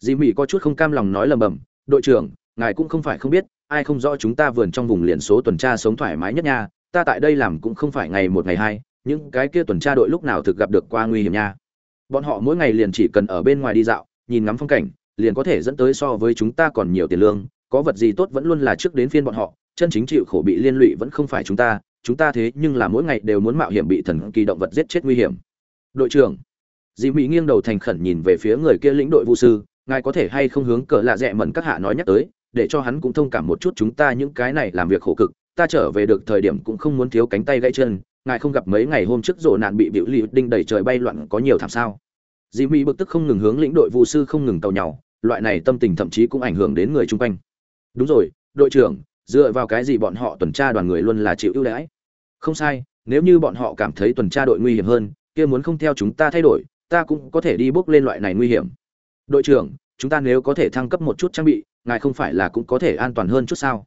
dì mỹ có chút không cam lòng nói lầm bầm, đội trưởng, ngài cũng không phải không biết, ai không rõ chúng ta vườn trong vùng liền số tuần tra sống thoải mái nhất nha, ta tại đây làm cũng không phải ngày một ngày hai, những cái kia tuần tra đội lúc nào thực gặp được qua nguy hiểm nha. Bọn họ mỗi ngày liền chỉ cần ở bên ngoài đi dạo, nhìn ngắm phong cảnh, liền có thể dẫn tới so với chúng ta còn nhiều tiền lương, có vật gì tốt vẫn luôn là trước đến phiên bọn họ, chân chính chịu khổ bị liên lụy vẫn không phải chúng ta chúng ta thế nhưng là mỗi ngày đều muốn mạo hiểm bị thần kỳ động vật giết chết nguy hiểm. Đội trưởng, dì mỹ nghiêng đầu thành khẩn nhìn về phía người kia lĩnh đội vũ sư ngài có thể hay không hướng cờ lạ rẽ mẩn các hạ nói nhắc tới, để cho hắn cũng thông cảm một chút chúng ta những cái này làm việc khổ cực, ta trở về được thời điểm cũng không muốn thiếu cánh tay gãy chân, ngài không gặp mấy ngày hôm trước rộ nạn bị biểu lì đinh đẩy trời bay loạn có nhiều thảm sao. Dì mỹ bực tức không ngừng hướng lĩnh đội vụ sư không ngừng tàu nhau loại này tâm tình thậm chí cũng ảnh hưởng đến người chung quanh. Đúng rồi, đội trưởng, dựa vào cái gì bọn họ tuần tra đoàn người luôn là chịu ưu đãi? Không sai, nếu như bọn họ cảm thấy tuần tra đội nguy hiểm hơn, kia muốn không theo chúng ta thay đổi, ta cũng có thể đi bước lên loại này nguy hiểm đội trưởng, chúng ta nếu có thể thăng cấp một chút trang bị, ngài không phải là cũng có thể an toàn hơn chút sao?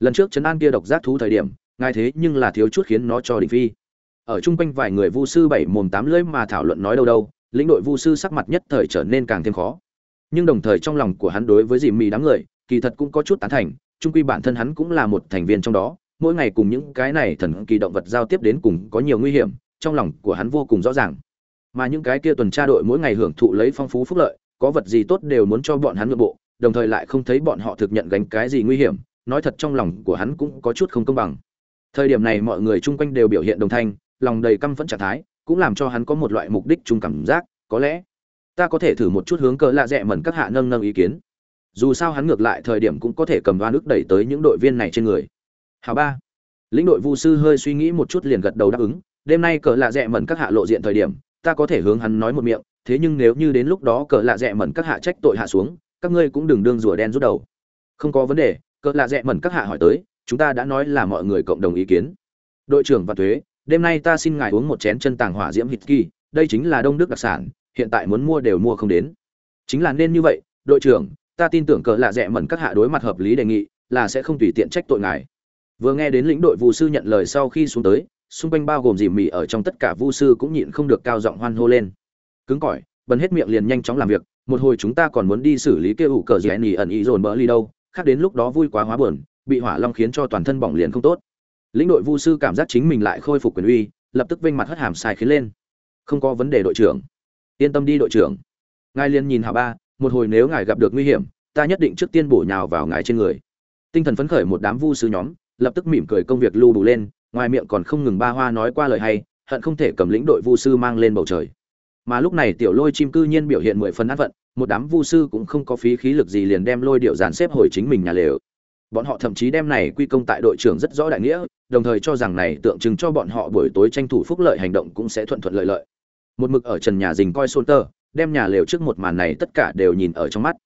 Lần trước chấn an kia độc giác thú thời điểm, ngài thế nhưng là thiếu chút khiến nó cho định phi. Ở chung quanh vài người vu sư bảy mồm tám lưỡi mà thảo luận nói đâu đâu, lĩnh đội vu sư sắc mặt nhất thời trở nên càng thêm khó. Nhưng đồng thời trong lòng của hắn đối với dì mì đám người, kỳ thật cũng có chút tán thành trung quy bản thân hắn cũng là một thành viên trong đó, mỗi ngày cùng những cái này thần kỳ động vật giao tiếp đến cùng có nhiều nguy hiểm, trong lòng của hắn vô cùng rõ ràng. Mà những cái kia tuần tra đội mỗi ngày hưởng thụ lấy phong phú phúc lợi có vật gì tốt đều muốn cho bọn hắn nội bộ, đồng thời lại không thấy bọn họ thực nhận gánh cái gì nguy hiểm, nói thật trong lòng của hắn cũng có chút không công bằng. Thời điểm này mọi người chung quanh đều biểu hiện đồng thanh, lòng đầy căm phẫn trạng thái, cũng làm cho hắn có một loại mục đích chung cảm giác, có lẽ ta có thể thử một chút hướng cờ lạ rẽ mẩn các hạ nâng nâng ý kiến. Dù sao hắn ngược lại thời điểm cũng có thể cầm đoan ức đẩy tới những đội viên này trên người. Hào ba. Lĩnh đội vu sư hơi suy nghĩ một chút liền gật đầu đáp ứng, đêm nay cờ lạ rẽ mẩn các hạ lộ diện thời điểm ta có thể hướng hắn nói một miệng, thế nhưng nếu như đến lúc đó cờ lạ rẽ mẩn các hạ trách tội hạ xuống, các ngươi cũng đừng đương rùa đen rút đầu. Không có vấn đề, cờ lạ rẽ mẩn các hạ hỏi tới, chúng ta đã nói là mọi người cộng đồng ý kiến. Đội trưởng và thuế, đêm nay ta xin ngài uống một chén chân tàng hỏa diễm hít kỳ, đây chính là đông đức đặc sản, hiện tại muốn mua đều mua không đến. Chính là nên như vậy, đội trưởng, ta tin tưởng cờ lạ rẽ mẩn các hạ đối mặt hợp lý đề nghị, là sẽ không tùy tiện trách tội ngài. Vừa nghe đến lĩnh đội vụ sư nhận lời sau khi xuống tới xung quanh bao gồm dì mì ở trong tất cả vu sư cũng nhịn không được cao giọng hoan hô lên. Cứng cỏi, bần hết miệng liền nhanh chóng làm việc, một hồi chúng ta còn muốn đi xử lý kêu ủ cờ dì nỉ ẩn ý dồn bỡ ly đâu, khác đến lúc đó vui quá hóa buồn, bị hỏa long khiến cho toàn thân bỏng liền không tốt. Lĩnh đội vu sư cảm giác chính mình lại khôi phục quyền uy, lập tức vênh mặt hất hàm sai khiến lên. Không có vấn đề đội trưởng. Yên tâm đi đội trưởng. Ngài liền nhìn Hà ba, một hồi nếu ngài gặp được nguy hiểm, ta nhất định trước tiên bổ nhào vào ngài trên người. Tinh thần phấn khởi một đám vu sư nhóm, lập tức mỉm cười công việc lưu đủ lên ngoài miệng còn không ngừng ba hoa nói qua lời hay, hận không thể cầm lĩnh đội vu sư mang lên bầu trời. Mà lúc này tiểu lôi chim cư nhiên biểu hiện mười phần an phận một đám vu sư cũng không có phí khí lực gì liền đem lôi điệu dàn xếp hồi chính mình nhà lều. Bọn họ thậm chí đem này quy công tại đội trưởng rất rõ đại nghĩa, đồng thời cho rằng này tượng trưng cho bọn họ buổi tối tranh thủ phúc lợi hành động cũng sẽ thuận thuận lợi lợi. Một mực ở trần nhà dình coi xôn tơ, đem nhà lều trước một màn này tất cả đều nhìn ở trong mắt.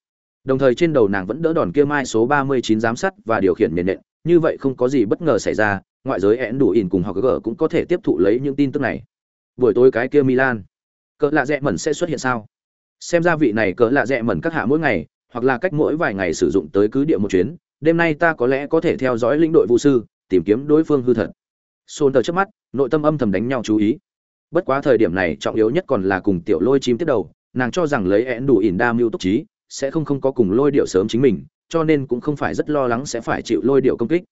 Đồng thời trên đầu nàng vẫn đỡ đòn kia mai số ba mươi chín giám sát và điều khiển nền nện như vậy không có gì bất ngờ xảy ra, ngoại giới én đủ ỉn cùng họ gỡ cũng có thể tiếp thụ lấy những tin tức này. Buổi tối cái kia milan. Cỡ lạ rẽ mẩn sẽ xuất hiện sao? Xem ra vị này cỡ lạ rẽ mẩn các hạ mỗi ngày, hoặc là cách mỗi vài ngày sử dụng tới cứ địa một chuyến, đêm nay ta có lẽ có thể theo dõi lĩnh đội vũ sư, tìm kiếm đối phương hư thật. Xôn tờ trước mắt, nội tâm âm thầm đánh nhau chú ý. Bất quá thời điểm này trọng yếu nhất còn là cùng tiểu lôi chim tiếp đầu, nàng cho rằng lấy én đủ ỉn đa mưu túc trí, sẽ không không có cùng lôi điệu sớm chính mình cho nên cũng không phải rất lo lắng sẽ phải chịu lôi điệu công kích.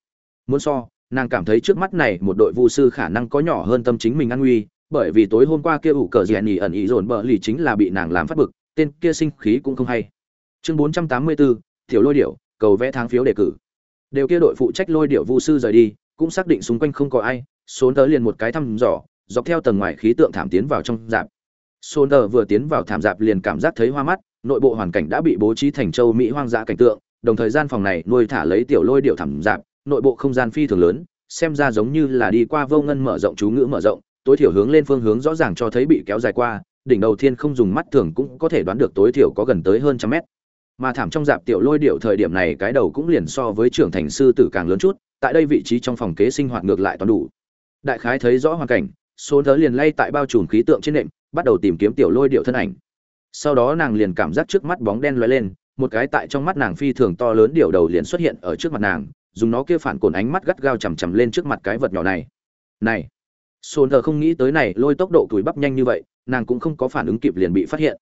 Muốn so, nàng cảm thấy trước mắt này một đội vu sư khả năng có nhỏ hơn tâm chính mình an nguy, bởi vì tối hôm qua kia ủ cờ rèn nhì ẩn ý dồn bờ lì chính là bị nàng làm phát bực, tên kia sinh khí cũng không hay. Chương bốn trăm tám mươi bốn tiểu lôi điệu, cầu vẽ tháng phiếu đề cử. Đều kia đội phụ trách lôi điệu vu sư rời đi, cũng xác định xung quanh không có ai xuống tới liền một cái thăm dò, dọc theo tầng ngoài khí tượng thảm tiến vào trong dạp. Sonder vừa tiến vào thảm dạp liền cảm giác thấy hoa mắt, nội bộ hoàn cảnh đã bị bố trí thành châu mỹ hoang dã cảnh tượng đồng thời gian phòng này nuôi thả lấy tiểu lôi điệu thảm dạp, nội bộ không gian phi thường lớn, xem ra giống như là đi qua vô ngân mở rộng chú ngữ mở rộng, tối thiểu hướng lên phương hướng rõ ràng cho thấy bị kéo dài qua, đỉnh đầu thiên không dùng mắt thường cũng có thể đoán được tối thiểu có gần tới hơn trăm mét. Mà thảm trong dạp tiểu lôi điệu thời điểm này cái đầu cũng liền so với trưởng thành sư tử càng lớn chút, tại đây vị trí trong phòng kế sinh hoạt ngược lại toàn đủ. Đại khái thấy rõ hoàn cảnh số thớ liền lay tại bao trùm khí tượng trên nệm, bắt đầu tìm kiếm tiểu lôi điệu thân ảnh. Sau đó nàng liền cảm giác trước mắt bóng đen lóe lên một cái tại trong mắt nàng phi thường to lớn điều đầu liền xuất hiện ở trước mặt nàng, dùng nó kia phản cồn ánh mắt gắt gao chằm chằm lên trước mặt cái vật nhỏ này. Này, sồn thờ không nghĩ tới này, lôi tốc độ tuổi bắp nhanh như vậy, nàng cũng không có phản ứng kịp liền bị phát hiện.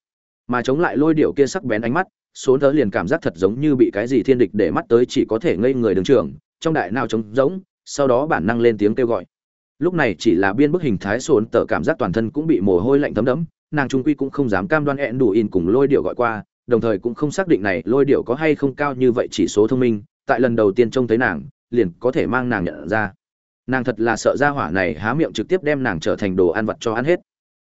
Mà chống lại lôi điệu kia sắc bén ánh mắt, sồn thờ liền cảm giác thật giống như bị cái gì thiên địch để mắt tới chỉ có thể ngây người đứng trường, trong đại nào trống rỗng, sau đó bản năng lên tiếng kêu gọi. Lúc này chỉ là biên bức hình thái sồn tờ cảm giác toàn thân cũng bị mồ hôi lạnh thấm đẫm, nàng trung quy cũng không dám cam đoan hẹn đủ in cùng lôi điệu gọi qua đồng thời cũng không xác định này lôi điệu có hay không cao như vậy chỉ số thông minh, tại lần đầu tiên trông thấy nàng, liền có thể mang nàng nhận ra. Nàng thật là sợ ra hỏa này há miệng trực tiếp đem nàng trở thành đồ ăn vặt cho ăn hết.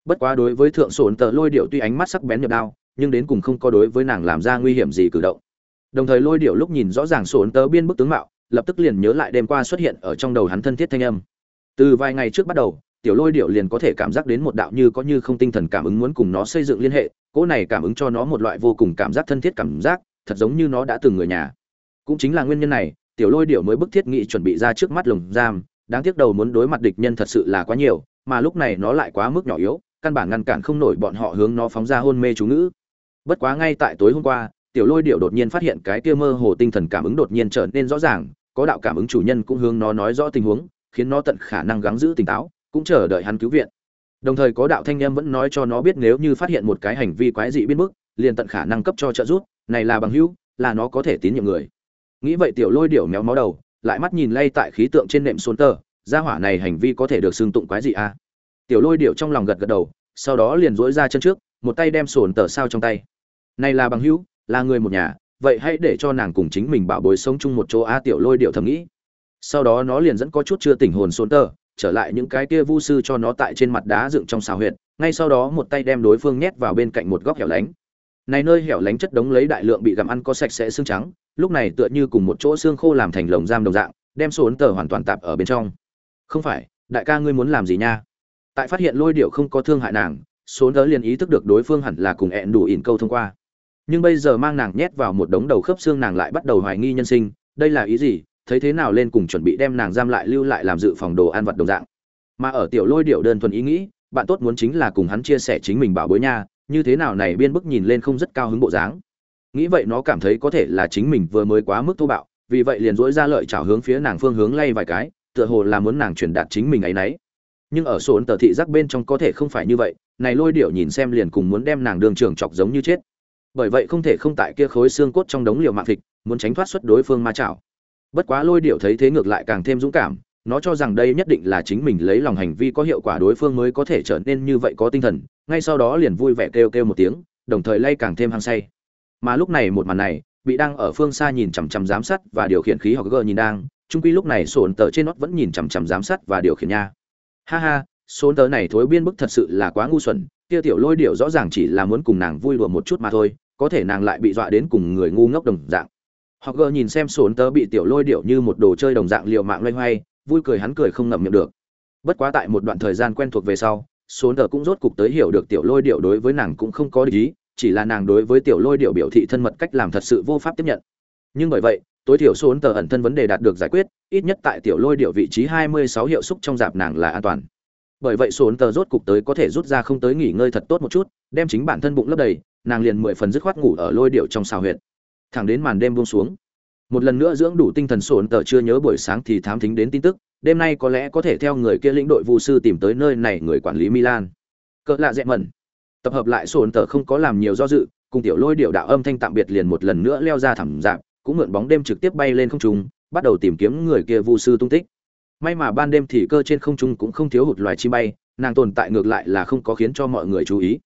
Bất quá đối với thượng sổn tờ lôi điệu tuy ánh mắt sắc bén nhập đao nhưng đến cùng không có đối với nàng làm ra nguy hiểm gì cử động. Đồng thời lôi điệu lúc nhìn rõ ràng sổn tờ biên bức tướng mạo, lập tức liền nhớ lại đêm qua xuất hiện ở trong đầu hắn thân thiết thanh âm. Từ vài ngày trước bắt đầu, tiểu lôi điệu liền có thể cảm giác đến một đạo như có như không tinh thần cảm ứng muốn cùng nó xây dựng liên hệ cỗ này cảm ứng cho nó một loại vô cùng cảm giác thân thiết cảm giác, thật giống như nó đã từng người nhà. Cũng chính là nguyên nhân này, tiểu lôi điệu mới bức thiết nghị chuẩn bị ra trước mắt lồng giam, đáng tiếc đầu muốn đối mặt địch nhân thật sự là quá nhiều, mà lúc này nó lại quá mức nhỏ yếu, căn bản ngăn cản không nổi bọn họ hướng nó phóng ra hôn mê chú ngữ. Bất quá ngay tại tối hôm qua, tiểu lôi điệu đột nhiên phát hiện cái kia mơ hồ tinh thần cảm ứng đột nhiên trở nên rõ ràng, có đạo cảm ứng chủ nhân cũng hướng nó nói rõ tình huống, khiến nó tận khả năng gắng giữ tỉnh táo, cũng chờ đợi hắn cứu viện đồng thời có đạo thanh em vẫn nói cho nó biết nếu như phát hiện một cái hành vi quái dị biến mức, liền tận khả năng cấp cho trợ giúp, này là bằng hữu, là nó có thể tín nhiệm người. Nghĩ vậy tiểu lôi điểu méo máu đầu, lại mắt nhìn lay tại khí tượng trên nệm xuống tờ gia hỏa này hành vi có thể được xưng tụng quái dị a à? tiểu lôi điểu trong lòng gật gật đầu, sau đó liền dỗi ra chân trước, một tay đem sồn tờ sao trong tay. Này là bằng hữu, là người một nhà, vậy hãy để cho nàng cùng chính mình bảo bối sống chung một chỗ a tiểu lôi điệu thầm nghĩ. Sau đó nó liền dẫn có chút chưa tỉnh hồn sồn tơ trở lại những cái kia vu sư cho nó tại trên mặt đá dựng trong xào huyệt, ngay sau đó một tay đem đối phương nhét vào bên cạnh một góc hẻo lánh. Này nơi hẻo lánh chất đống lấy đại lượng bị gặm ăn có sạch sẽ xương trắng, lúc này tựa như cùng một chỗ xương khô làm thành lồng giam đồng dạng, đem số ấn tờ hoàn toàn tạp ở bên trong. Không phải, đại ca ngươi muốn làm gì nha? Tại phát hiện lôi điệu không có thương hại nàng sốn tờ liền ý thức được đối phương hẳn là cùng ẹn đủ ỉn câu thông qua. Nhưng bây giờ mang nàng nhét vào một đống đầu khớp xương nàng lại bắt đầu hoài nghi nhân sinh, đây là ý gì? Thấy thế nào lên cùng chuẩn bị đem nàng giam lại lưu lại làm dự phòng đồ ăn vật đồng dạng. Mà ở tiểu lôi điệu đơn thuần ý nghĩ, bạn tốt muốn chính là cùng hắn chia sẻ chính mình bảo bối nha, như thế nào này biên bức nhìn lên không rất cao hứng bộ dáng. Nghĩ vậy nó cảm thấy có thể là chính mình vừa mới quá mức thô bạo, vì vậy liền dỗi ra lợi chảo hướng phía nàng phương hướng lay vài cái, tựa hồ là muốn nàng truyền đạt chính mình ấy nấy. Nhưng ở sổ tờ thị giác bên trong có thể không phải như vậy, này lôi điệu nhìn xem liền cùng muốn đem nàng đường trường chọc giống như chết. Bởi vậy không thể không tại kia khối xương cốt trong đống liều mạng thịt, muốn tránh thoát xuất đối phương ma chảo bất quá lôi điệu thấy thế ngược lại càng thêm dũng cảm, nó cho rằng đây nhất định là chính mình lấy lòng hành vi có hiệu quả đối phương mới có thể trở nên như vậy có tinh thần, ngay sau đó liền vui vẻ kêu kêu một tiếng, đồng thời lay càng thêm hăng say. Mà lúc này một màn này, bị đang ở phương xa nhìn chằm chằm giám sát và điều khiển khí hoặc gờ nhìn đang trung quy lúc này sồn tờ trên nót vẫn nhìn chằm chằm giám sát và điều khiển nha. Ha ha sồn tờ này thối biên bức thật sự là quá ngu xuẩn, kia tiểu lôi điệu rõ ràng chỉ là muốn cùng nàng vui đùa một chút mà thôi, có thể nàng lại bị dọa đến cùng người ngu ngốc đồng dạng. Họ gờ nhìn xem sổn tơ bị tiểu lôi điệu như một đồ chơi đồng dạng liệu mạng loay hoay, vui cười hắn cười không ngậm miệng được. Bất quá tại một đoạn thời gian quen thuộc về sau, sổn tơ cũng rốt cục tới hiểu được tiểu lôi điệu đối với nàng cũng không có ý, chỉ là nàng đối với tiểu lôi điệu biểu thị thân mật cách làm thật sự vô pháp tiếp nhận. Nhưng bởi vậy, tối thiểu sổn tơ ẩn thân vấn đề đạt được giải quyết, ít nhất tại tiểu lôi điệu vị trí 26 hiệu xúc trong dạp nàng là an toàn. Bởi vậy sổn tơ rốt cục tới có thể rút ra không tới nghỉ ngơi thật tốt một chút, đem chính bản thân bụng lấp đầy, nàng liền mười phần dứt khoát ngủ ở lôi điệu trong xào huyệt thẳng đến màn đêm buông xuống. Một lần nữa dưỡng đủ tinh thần sổn tờ chưa nhớ buổi sáng thì thám thính đến tin tức, đêm nay có lẽ có thể theo người kia lĩnh đội vu sư tìm tới nơi này người quản lý milan. Cỡ lạ dẹ mẩn. Tập hợp lại sổn tờ không có làm nhiều do dự, cùng tiểu lôi điệu đạo âm thanh tạm biệt liền một lần nữa leo ra thẳm dạp cũng mượn bóng đêm trực tiếp bay lên không trung, bắt đầu tìm kiếm người kia vu sư tung tích. May mà ban đêm thì cơ trên không trung cũng không thiếu hụt loài chim bay, nàng tồn tại ngược lại là không có khiến cho mọi người chú ý.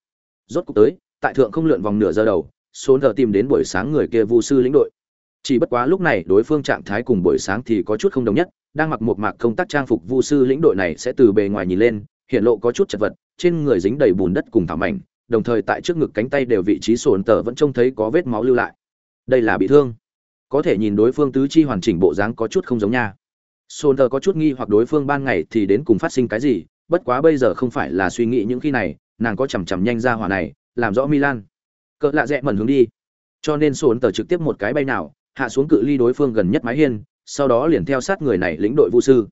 Rốt cuộc tới, tại thượng không lượn vòng nửa giờ đầu sổn tờ tìm đến buổi sáng người kia vu sư lĩnh đội. Chỉ bất quá lúc này đối phương trạng thái cùng buổi sáng thì có chút không đồng nhất, đang mặc một mạc công tác trang phục vu sư lĩnh đội này sẽ từ bề ngoài nhìn lên, hiện lộ có chút chật vật, trên người dính đầy bùn đất cùng thảm mảnh đồng thời tại trước ngực cánh tay đều vị trí sồn tờ vẫn trông thấy có vết máu lưu lại. Đây là bị thương. Có thể nhìn đối phương tứ chi hoàn chỉnh bộ dáng có chút không giống nha. Sồn tờ có chút nghi hoặc đối phương ban ngày thì đến cùng phát sinh cái gì, bất quá bây giờ không phải là suy nghĩ những khi này, nàng có chằm chằm nhanh ra hỏa này, làm rõ milan cỡ lạ rẽ mẩn hướng đi. Cho nên sồn tờ trực tiếp một cái bay nào, hạ xuống cự ly đối phương gần nhất mái hiên, sau đó liền theo sát người này lĩnh đội vũ sư.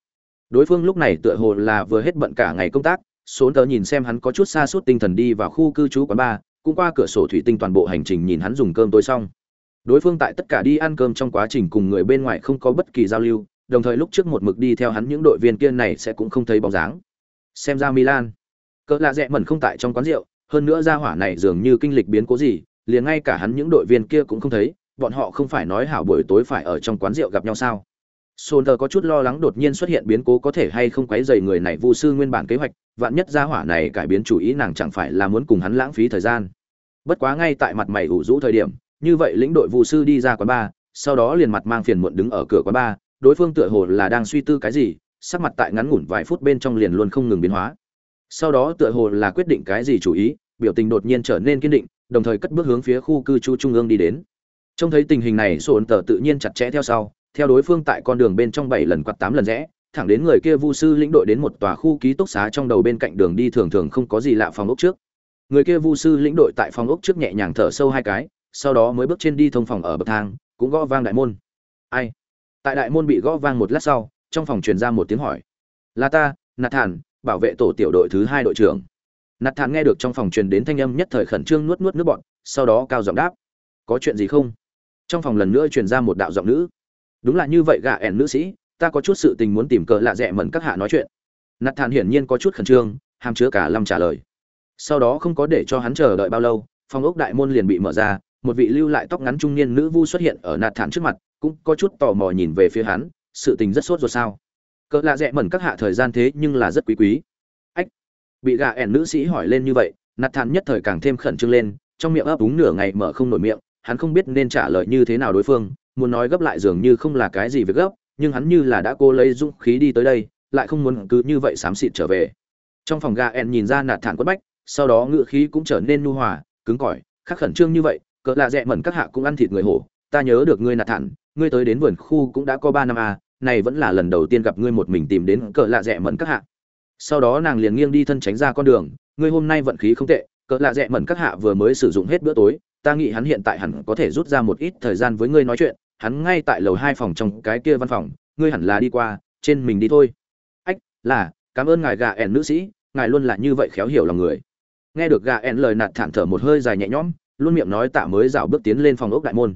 Đối phương lúc này tựa hồ là vừa hết bận cả ngày công tác số tờ nhìn xem hắn có chút xa suốt tinh thần đi vào khu cư trú quán bar cũng qua cửa sổ thủy tinh toàn bộ hành trình nhìn hắn dùng cơm tối xong. Đối phương tại tất cả đi ăn cơm trong quá trình cùng người bên ngoài không có bất kỳ giao lưu, đồng thời lúc trước một mực đi theo hắn những đội viên kia này sẽ cũng không thấy bóng dáng. Xem ra milan. Cỡ lạ rẽ mẩn không tại trong quán rượu hơn nữa gia hỏa này dường như kinh lịch biến cố gì liền ngay cả hắn những đội viên kia cũng không thấy bọn họ không phải nói hảo buổi tối phải ở trong quán rượu gặp nhau sao Sôn có chút lo lắng đột nhiên xuất hiện biến cố có thể hay không quấy rầy người này vu sư nguyên bản kế hoạch, vạn nhất gia hỏa này cải biến chủ ý nàng chẳng phải là muốn cùng hắn lãng phí thời gian. Bất quá ngay tại mặt mày ủ rũ thời điểm, như vậy lĩnh đội vu sư đi ra quán bar, sau đó liền mặt mang phiền muộn đứng ở cửa quán bar, đối phương tựa hồ là đang suy tư cái gì, sắc mặt tại ngắn ngủn vài phút bên trong liền luôn không ngừng biến hóa. Sau đó tựa hồ là quyết định cái gì chủ ý, biểu tình đột nhiên trở nên kiên định, đồng thời cất bước hướng phía khu cư trú trung ương đi đến. Trông thấy tình hình này sổn tờ tự nhiên chặt chẽ theo sau. Theo đối phương tại con đường bên trong bảy lần quạt tám lần rẽ thẳng đến người kia vu sư lĩnh đội đến một tòa khu ký túc xá trong đầu bên cạnh đường đi thường thường không có gì lạ phòng ốc trước. Người kia vu sư lĩnh đội tại phòng ốc trước nhẹ nhàng thở sâu hai cái sau đó mới bước trên đi thông phòng ở bậc thang cũng gõ vang đại môn. Ai? Tại đại môn bị gõ vang một lát sau trong phòng truyền ra một tiếng hỏi. Là ta nạt thản bảo vệ tổ tiểu đội thứ hai đội trưởng nạt thản nghe được trong phòng truyền đến thanh âm nhất thời khẩn trương nuốt nuốt nước bọn sau đó cao giọng đáp, có chuyện gì không? Trong phòng lần nữa truyền ra một đạo giọng nữ. Đúng là như vậy gạ ẻn nữ sĩ, ta có chút sự tình muốn tìm cờ lạ rẽ mẩn các hạ nói chuyện. Nạt thản hiển nhiên có chút khẩn trương, hàm chứa cả lâm trả lời. Sau đó không có để cho hắn chờ đợi bao lâu, phòng ốc đại môn liền bị mở ra, một vị lưu lại tóc ngắn trung niên nữ vu xuất hiện ở nạt thản trước mặt, cũng có chút tò mò nhìn về phía hắn, sự tình rất sốt rồi sao? Cỡ lạ rẽ mẩn các hạ thời gian thế nhưng là rất quý quý bị gà ẻn nữ sĩ hỏi lên như vậy nạt thản nhất thời càng thêm khẩn trương lên trong miệng ấp úng nửa ngày mở không nổi miệng hắn không biết nên trả lời như thế nào đối phương muốn nói gấp lại dường như không là cái gì việc gấp nhưng hắn như là đã cố lấy dũng khí đi tới đây lại không muốn cứ như vậy xám xịt trở về. Trong phòng gà ẻn nhìn ra nạt thản quất bách sau đó ngựa khí cũng trở nên nu hòa cứng cỏi khắc khẩn trương như vậy cỡ lạ dẹ mẩn các hạ cũng ăn thịt người hổ ta nhớ được ngươi nạt thản ngươi tới đến vườn khu cũng đã có ba năm à, này vẫn là lần đầu tiên gặp ngươi một mình tìm đến cỡ lạ dẹ mẩn các hạ sau đó nàng liền nghiêng đi thân tránh ra con đường, ngươi hôm nay vận khí không tệ, cỡ lạ dẹ mẩn các hạ vừa mới sử dụng hết bữa tối, ta nghĩ hắn hiện tại hẳn có thể rút ra một ít thời gian với ngươi nói chuyện, hắn ngay tại lầu hai phòng trong cái kia văn phòng, ngươi hẳn là đi qua, trên mình đi thôi. Ách, là, cảm ơn ngài gà ẻn nữ sĩ, ngài luôn là như vậy khéo hiểu lòng người. Nghe được gà ẻn lời nạt thản thở một hơi dài nhẹ nhõm, luôn miệng nói tạ mới rảo bước tiến lên phòng ốc đại môn.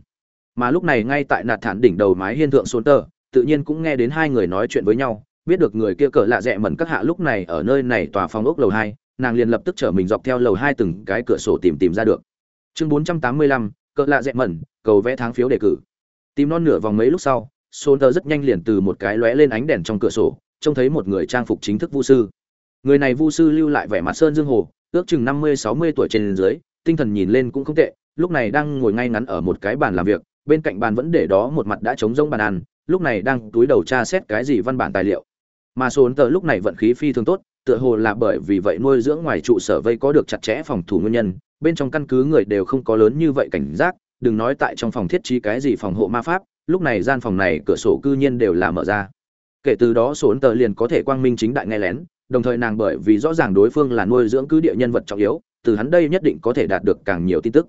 Mà lúc này ngay tại nạt thản đỉnh đầu mái hiên thượng xuống tờ tự nhiên cũng nghe đến hai người nói chuyện với nhau biết được người kia cỡ lạ rẽ mẩn các hạ lúc này ở nơi này tòa phòng ốc lầu hai, nàng liền lập tức trở mình dọc theo lầu hai từng cái cửa sổ tìm tìm ra được. Chương bốn trăm tám mươi lăm, cỡ lạ rẽ mẩn, cầu vẽ tháng phiếu đề cử. Tìm non nửa vòng mấy lúc sau, sôn tơ rất nhanh liền từ một cái lóe lên ánh đèn trong cửa sổ, trông thấy một người trang phục chính thức vu sư. Người này vu sư lưu lại vẻ mặt sơn dương hồ, ước chừng năm mươi, sáu mươi tuổi trên dưới, tinh thần nhìn lên cũng không tệ, lúc này đang ngồi ngay ngắn ở một cái bàn làm việc, bên cạnh bàn vẫn để đó một mặt đã trống rỗng bàn ăn, lúc này đang túi đầu tra xét cái gì văn bản tài liệu mà số tờ lúc này vận khí phi thường tốt, tựa hồ là bởi vì vậy nuôi dưỡng ngoài trụ sở vây có được chặt chẽ phòng thủ nguyên nhân, bên trong căn cứ người đều không có lớn như vậy cảnh giác, đừng nói tại trong phòng thiết trí cái gì phòng hộ ma pháp, lúc này gian phòng này cửa sổ cư nhiên đều là mở ra. Kể từ đó số tờ liền có thể quang minh chính đại nghe lén, đồng thời nàng bởi vì rõ ràng đối phương là nuôi dưỡng cứ địa nhân vật trọng yếu, từ hắn đây nhất định có thể đạt được càng nhiều tin tức.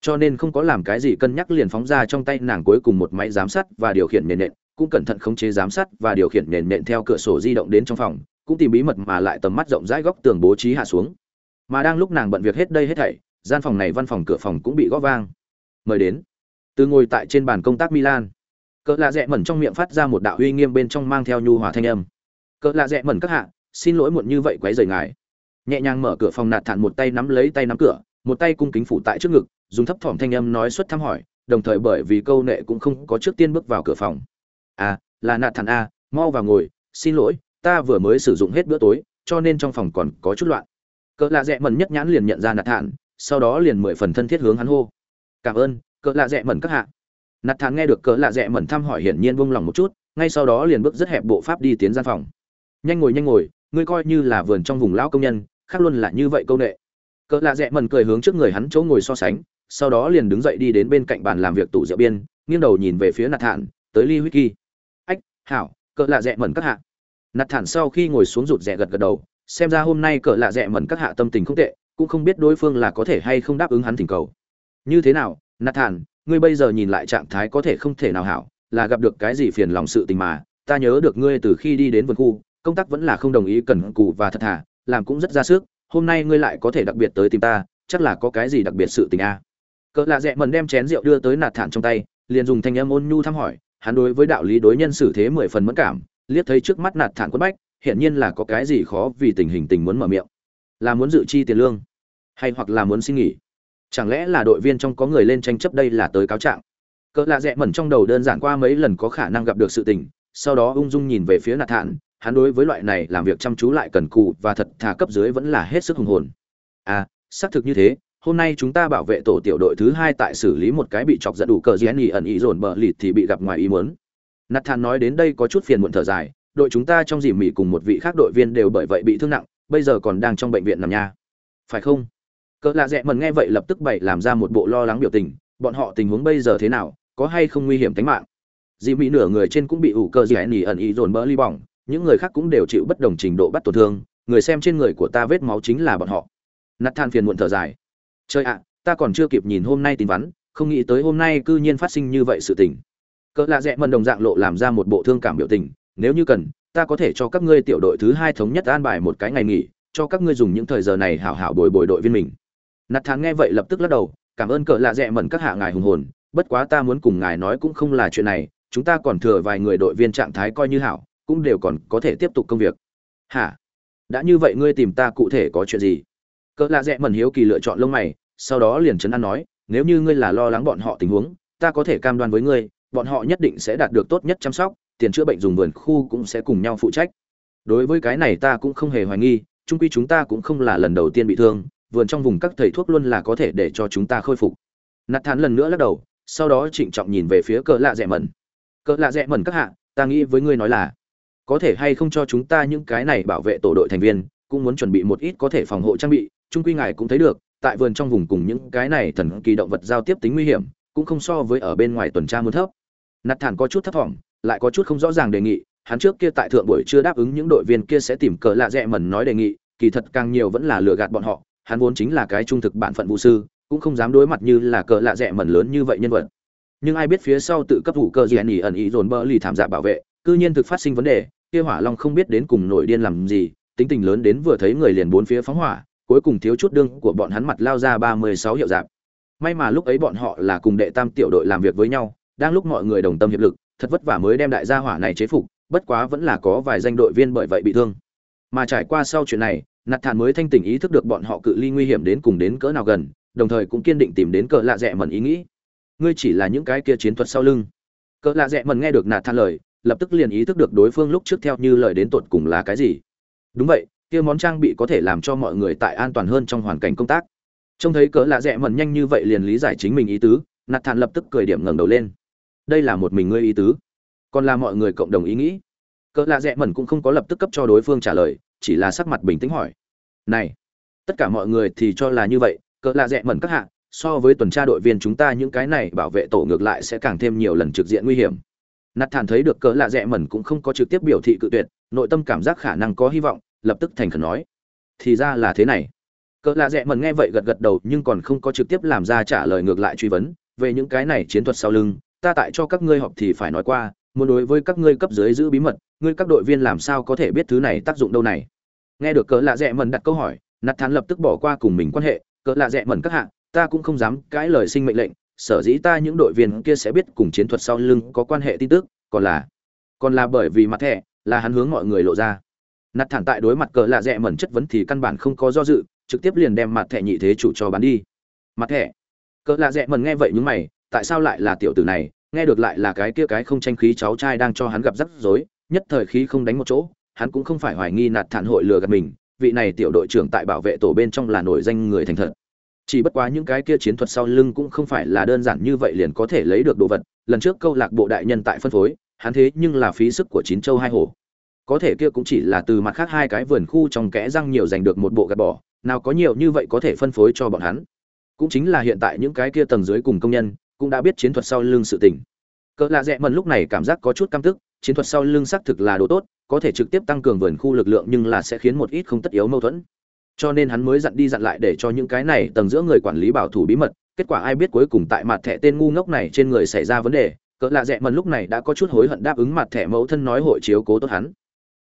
Cho nên không có làm cái gì cân nhắc liền phóng ra trong tay nàng cuối cùng một máy giám sát và điều khiển nền nện cũng cẩn thận khống chế giám sát và điều khiển nền nện theo cửa sổ di động đến trong phòng, cũng tìm bí mật mà lại tầm mắt rộng rãi góc tường bố trí hạ xuống. Mà đang lúc nàng bận việc hết đây hết thảy, gian phòng này văn phòng cửa phòng cũng bị gõ vang. Mời đến. Từ ngồi tại trên bàn công tác milan. Cỡ lạ rẽ mẩn trong miệng phát ra một đạo uy nghiêm bên trong mang theo nhu hòa thanh âm. Cỡ lạ rẽ mẩn các hạ, xin lỗi muộn như vậy quấy rầy ngài. Nhẹ nhàng mở cửa phòng nạt thản một tay nắm lấy tay nắm cửa, một tay cung kính phủ tại trước ngực, dùng thấp thỏm thanh âm nói xuất thăm hỏi, đồng thời bởi vì câu nệ cũng không có trước tiên bước vào cửa phòng à là nạt thản a, mau vào ngồi, xin lỗi, ta vừa mới sử dụng hết bữa tối, cho nên trong phòng còn có chút loạn. Cỡ lạ rẽ mẩn nhất nhãn liền nhận ra nạt thản sau đó liền mười phần thân thiết hướng hắn hô. Cảm ơn, cỡ lạ rẽ mẩn các hạ. Nạt thản nghe được cỡ lạ rẽ mẩn thăm hỏi hiển nhiên buông lòng một chút, ngay sau đó liền bước rất hẹp bộ pháp đi tiến gian phòng. Nhanh ngồi nhanh ngồi, ngươi coi như là vườn trong vùng lão công nhân, khác luôn là như vậy câu nệ. Cỡ lạ rẽ mẩn cười hướng trước người hắn chỗ ngồi so sánh, sau đó liền đứng dậy đi đến bên cạnh bàn làm việc tủ rượu biên, nghiêng đầu nhìn về phía nạt thản tới ly whisky kỳ hảo, cỡ lạ rẽ mẩn các hạ nạt thản sau khi ngồi xuống rụt rẽ gật gật đầu, xem ra hôm nay cỡ lạ rẽ mẩn các hạ tâm tình không tệ, cũng không biết đối phương là có thể hay không đáp ứng hắn thỉnh cầu như thế nào, nạt thản, ngươi bây giờ nhìn lại trạng thái có thể không thể nào hảo, là gặp được cái gì phiền lòng sự tình mà, ta nhớ được ngươi từ khi đi đến vườn khu, công tác vẫn là không đồng ý cần cù và thật thà, làm cũng rất ra sức, hôm nay ngươi lại có thể đặc biệt tới tìm ta, chắc là có cái gì đặc biệt sự tình a à. cỡ lạ dẹ mần đem chén rượu đưa tới nạt thản trong tay, liền dùng thanh âm ôn nhu thăm hỏi hắn đối với đạo lý đối nhân xử thế mười phần mẫn cảm, liếc thấy trước mắt nạt thản quất bách hiện nhiên là có cái gì khó vì tình hình tình muốn mở miệng. Là muốn dự chi tiền lương, hay hoặc là muốn xin nghỉ? Chẳng lẽ là đội viên trong có người lên tranh chấp đây là tới cáo trạng? Cỡ lạ rẽ mẩn trong đầu đơn giản qua mấy lần có khả năng gặp được sự tình, sau đó ung dung nhìn về phía nạt thản, hắn đối với loại này làm việc chăm chú lại cần cù và thật thà cấp dưới vẫn là hết sức hùng hồn. À xác thực như thế hôm nay chúng ta bảo vệ tổ tiểu đội thứ hai tại xử lý một cái bị chọc giận đủ cờ gién nghỉ ẩn ý dồn bờ lịt thì bị gặp ngoài ý muốn. Nạt than nói đến đây có chút phiền muộn thở dài, đội chúng ta trong dìm mỉ cùng một vị khác đội viên đều bởi vậy bị thương nặng, bây giờ còn đang trong bệnh viện nằm nha. Phải không? Cỡ lạ dẹ mần nghe vậy lập tức bày làm ra một bộ lo lắng biểu tình, bọn họ tình huống bây giờ thế nào, có hay không nguy hiểm tính mạng? Dì mỹ nửa người trên cũng bị ủ cơ dì nỉ ẩn ý dồn bỡ ly bỏng, những người khác cũng đều chịu bất đồng trình độ bắt tổn thương, người xem trên người của ta vết máu chính là bọn họ. Nát than phiền muộn thở dài trời ạ, ta còn chưa kịp nhìn hôm nay tin vắn, không nghĩ tới hôm nay cư nhiên phát sinh như vậy sự tình. Cỡ lạ rẽ mần đồng dạng lộ làm ra một bộ thương cảm biểu tình, nếu như cần, ta có thể cho các ngươi tiểu đội thứ hai thống nhất an bài một cái ngày nghỉ, cho các ngươi dùng những thời giờ này hảo hảo bồi bồi đội viên mình. Nạt thán nghe vậy lập tức lắc đầu, cảm ơn cỡ lạ rẽ mần các hạ ngài hùng hồn, bất quá ta muốn cùng ngài nói cũng không là chuyện này, chúng ta còn thừa vài người đội viên trạng thái coi như hảo, cũng đều còn có thể tiếp tục công việc. Hả? Đã như vậy ngươi tìm ta cụ thể có chuyện gì? Cỡ lạ rẽ mẩn hiếu kỳ lựa chọn lông mày, sau đó liền chấn an nói, nếu như ngươi là lo lắng bọn họ tình huống, ta có thể cam đoan với ngươi, bọn họ nhất định sẽ đạt được tốt nhất chăm sóc, tiền chữa bệnh dùng vườn khu cũng sẽ cùng nhau phụ trách. Đối với cái này ta cũng không hề hoài nghi trung quy chúng ta cũng không là lần đầu tiên bị thương, vườn trong vùng các thầy thuốc luôn là có thể để cho chúng ta khôi phục. Nạt thán lần nữa lắc đầu, sau đó trịnh trọng nhìn về phía cỡ lạ rẽ mẩn. Cỡ lạ rẽ mẩn các hạ, ta nghĩ với ngươi nói là, có thể hay không cho chúng ta những cái này bảo vệ tổ đội thành viên, cũng muốn chuẩn bị một ít có thể phòng hộ trang bị trung quy ngài cũng thấy được, tại vườn trong vùng cùng những cái này thần kỳ động vật giao tiếp tính nguy hiểm, cũng không so với ở bên ngoài tuần tra muốn thấp. Nạt thản có chút thấp thỏm, lại có chút không rõ ràng đề nghị, hắn trước kia tại thượng buổi chưa đáp ứng những đội viên kia sẽ tìm cờ lạ rẽ mẩn nói đề nghị, kỳ thật càng nhiều vẫn là lừa gạt bọn họ, hắn vốn chính là cái trung thực bản phận vũ sư, cũng không dám đối mặt như là cờ lạ rẽ mẩn lớn như vậy nhân vật. Nhưng ai biết phía sau tự cấp thủ cơ Jenny ẩn ý dồn bơ lì thảm dạ bảo vệ, cư nhiên thực phát sinh vấn đề, kia hỏa long không biết đến cùng nổi điên làm gì, tính tình lớn đến vừa thấy người liền bốn phía phóng hỏa cuối cùng thiếu chút đương của bọn hắn mặt lao ra ba mươi sáu hiệu dạp. May mà lúc ấy bọn họ là cùng đệ tam tiểu đội làm việc với nhau, đang lúc mọi người đồng tâm hiệp lực, thật vất vả mới đem đại gia hỏa này chế phục, bất quá vẫn là có vài danh đội viên bởi vậy bị thương. Mà trải qua sau chuyện này, nạt thản mới thanh tỉnh ý thức được bọn họ cự ly nguy hiểm đến cùng đến cỡ nào gần, đồng thời cũng kiên định tìm đến cỡ lạ rẽ mẩn ý nghĩ. Ngươi chỉ là những cái kia chiến thuật sau lưng. Cỡ lạ rẽ mẩn nghe được nạt thản lời, lập tức liền ý thức được đối phương lúc trước theo như lời đến tột cùng là cái gì. Đúng vậy kia món trang bị có thể làm cho mọi người tại an toàn hơn trong hoàn cảnh công tác. Trông thấy cỡ lạ rẽ mẩn nhanh như vậy liền lý giải chính mình ý tứ, nạt thản lập tức cười điểm ngẩng đầu lên. Đây là một mình ngươi ý tứ. Còn là mọi người cộng đồng ý nghĩ. Cỡ lạ rẽ mẩn cũng không có lập tức cấp cho đối phương trả lời, chỉ là sắc mặt bình tĩnh hỏi. Này, tất cả mọi người thì cho là như vậy, cỡ lạ rẽ mẩn các hạ, so với tuần tra đội viên chúng ta những cái này bảo vệ tổ ngược lại sẽ càng thêm nhiều lần trực diện nguy hiểm. Nạt thản thấy được cỡ lạ rẽ mẩn cũng không có trực tiếp biểu thị cự tuyệt, nội tâm cảm giác khả năng có hy vọng lập tức thành khẩn nói, thì ra là thế này. Cỡ lạ rẽ mần nghe vậy gật gật đầu, nhưng còn không có trực tiếp làm ra trả lời ngược lại truy vấn, về những cái này chiến thuật sau lưng, ta tại cho các ngươi họp thì phải nói qua, muốn đối với các ngươi cấp dưới giữ bí mật, ngươi các đội viên làm sao có thể biết thứ này tác dụng đâu này? Nghe được cỡ lạ rẽ mần đặt câu hỏi, nạt thán lập tức bỏ qua cùng mình quan hệ, cỡ lạ rẽ mần các hạng ta cũng không dám cãi lời sinh mệnh lệnh, sở dĩ ta những đội viên kia sẽ biết cùng chiến thuật sau lưng có quan hệ tin tức, còn là còn là bởi vì mặt thẻ, là hắn hướng mọi người lộ ra nạt thản tại đối mặt cỡ lạ rẽ mẩn chất vấn thì căn bản không có do dự, trực tiếp liền đem mặt thẻ nhị thế chủ cho bán đi. Mặt thẻ. Cỡ lạ rẽ mẩn nghe vậy nhúng mày, tại sao lại là tiểu tử này? Nghe được lại là cái kia cái không tranh khí cháu trai đang cho hắn gặp rắc rối, nhất thời khí không đánh một chỗ, hắn cũng không phải hoài nghi nạt thản hội lừa gạt mình, vị này tiểu đội trưởng tại bảo vệ tổ bên trong là nổi danh người thành thật. Chỉ bất quá những cái kia chiến thuật sau lưng cũng không phải là đơn giản như vậy liền có thể lấy được đồ vật, lần trước câu lạc bộ đại nhân tại phân phối, hắn thế nhưng là phí sức của chín châu hai hồ có thể kia cũng chỉ là từ mặt khác hai cái vườn khu trong kẽ răng nhiều giành được một bộ gạt bỏ, nào có nhiều như vậy có thể phân phối cho bọn hắn. Cũng chính là hiện tại những cái kia tầng dưới cùng công nhân, cũng đã biết chiến thuật sau lưng sự tình. Cỡ lạ rẽ mần lúc này cảm giác có chút căm tức, chiến thuật sau lưng xác thực là đồ tốt, có thể trực tiếp tăng cường vườn khu lực lượng nhưng là sẽ khiến một ít không tất yếu mâu thuẫn. Cho nên hắn mới dặn đi dặn lại để cho những cái này tầng giữa người quản lý bảo thủ bí mật, kết quả ai biết cuối cùng tại mặt thẻ tên ngu ngốc này trên người xảy ra vấn đề, cỡ lạ rẽ mần lúc này đã có chút hối hận đáp ứng mặt thẻ mẫu thân nói hội chiếu cố tốt hắn.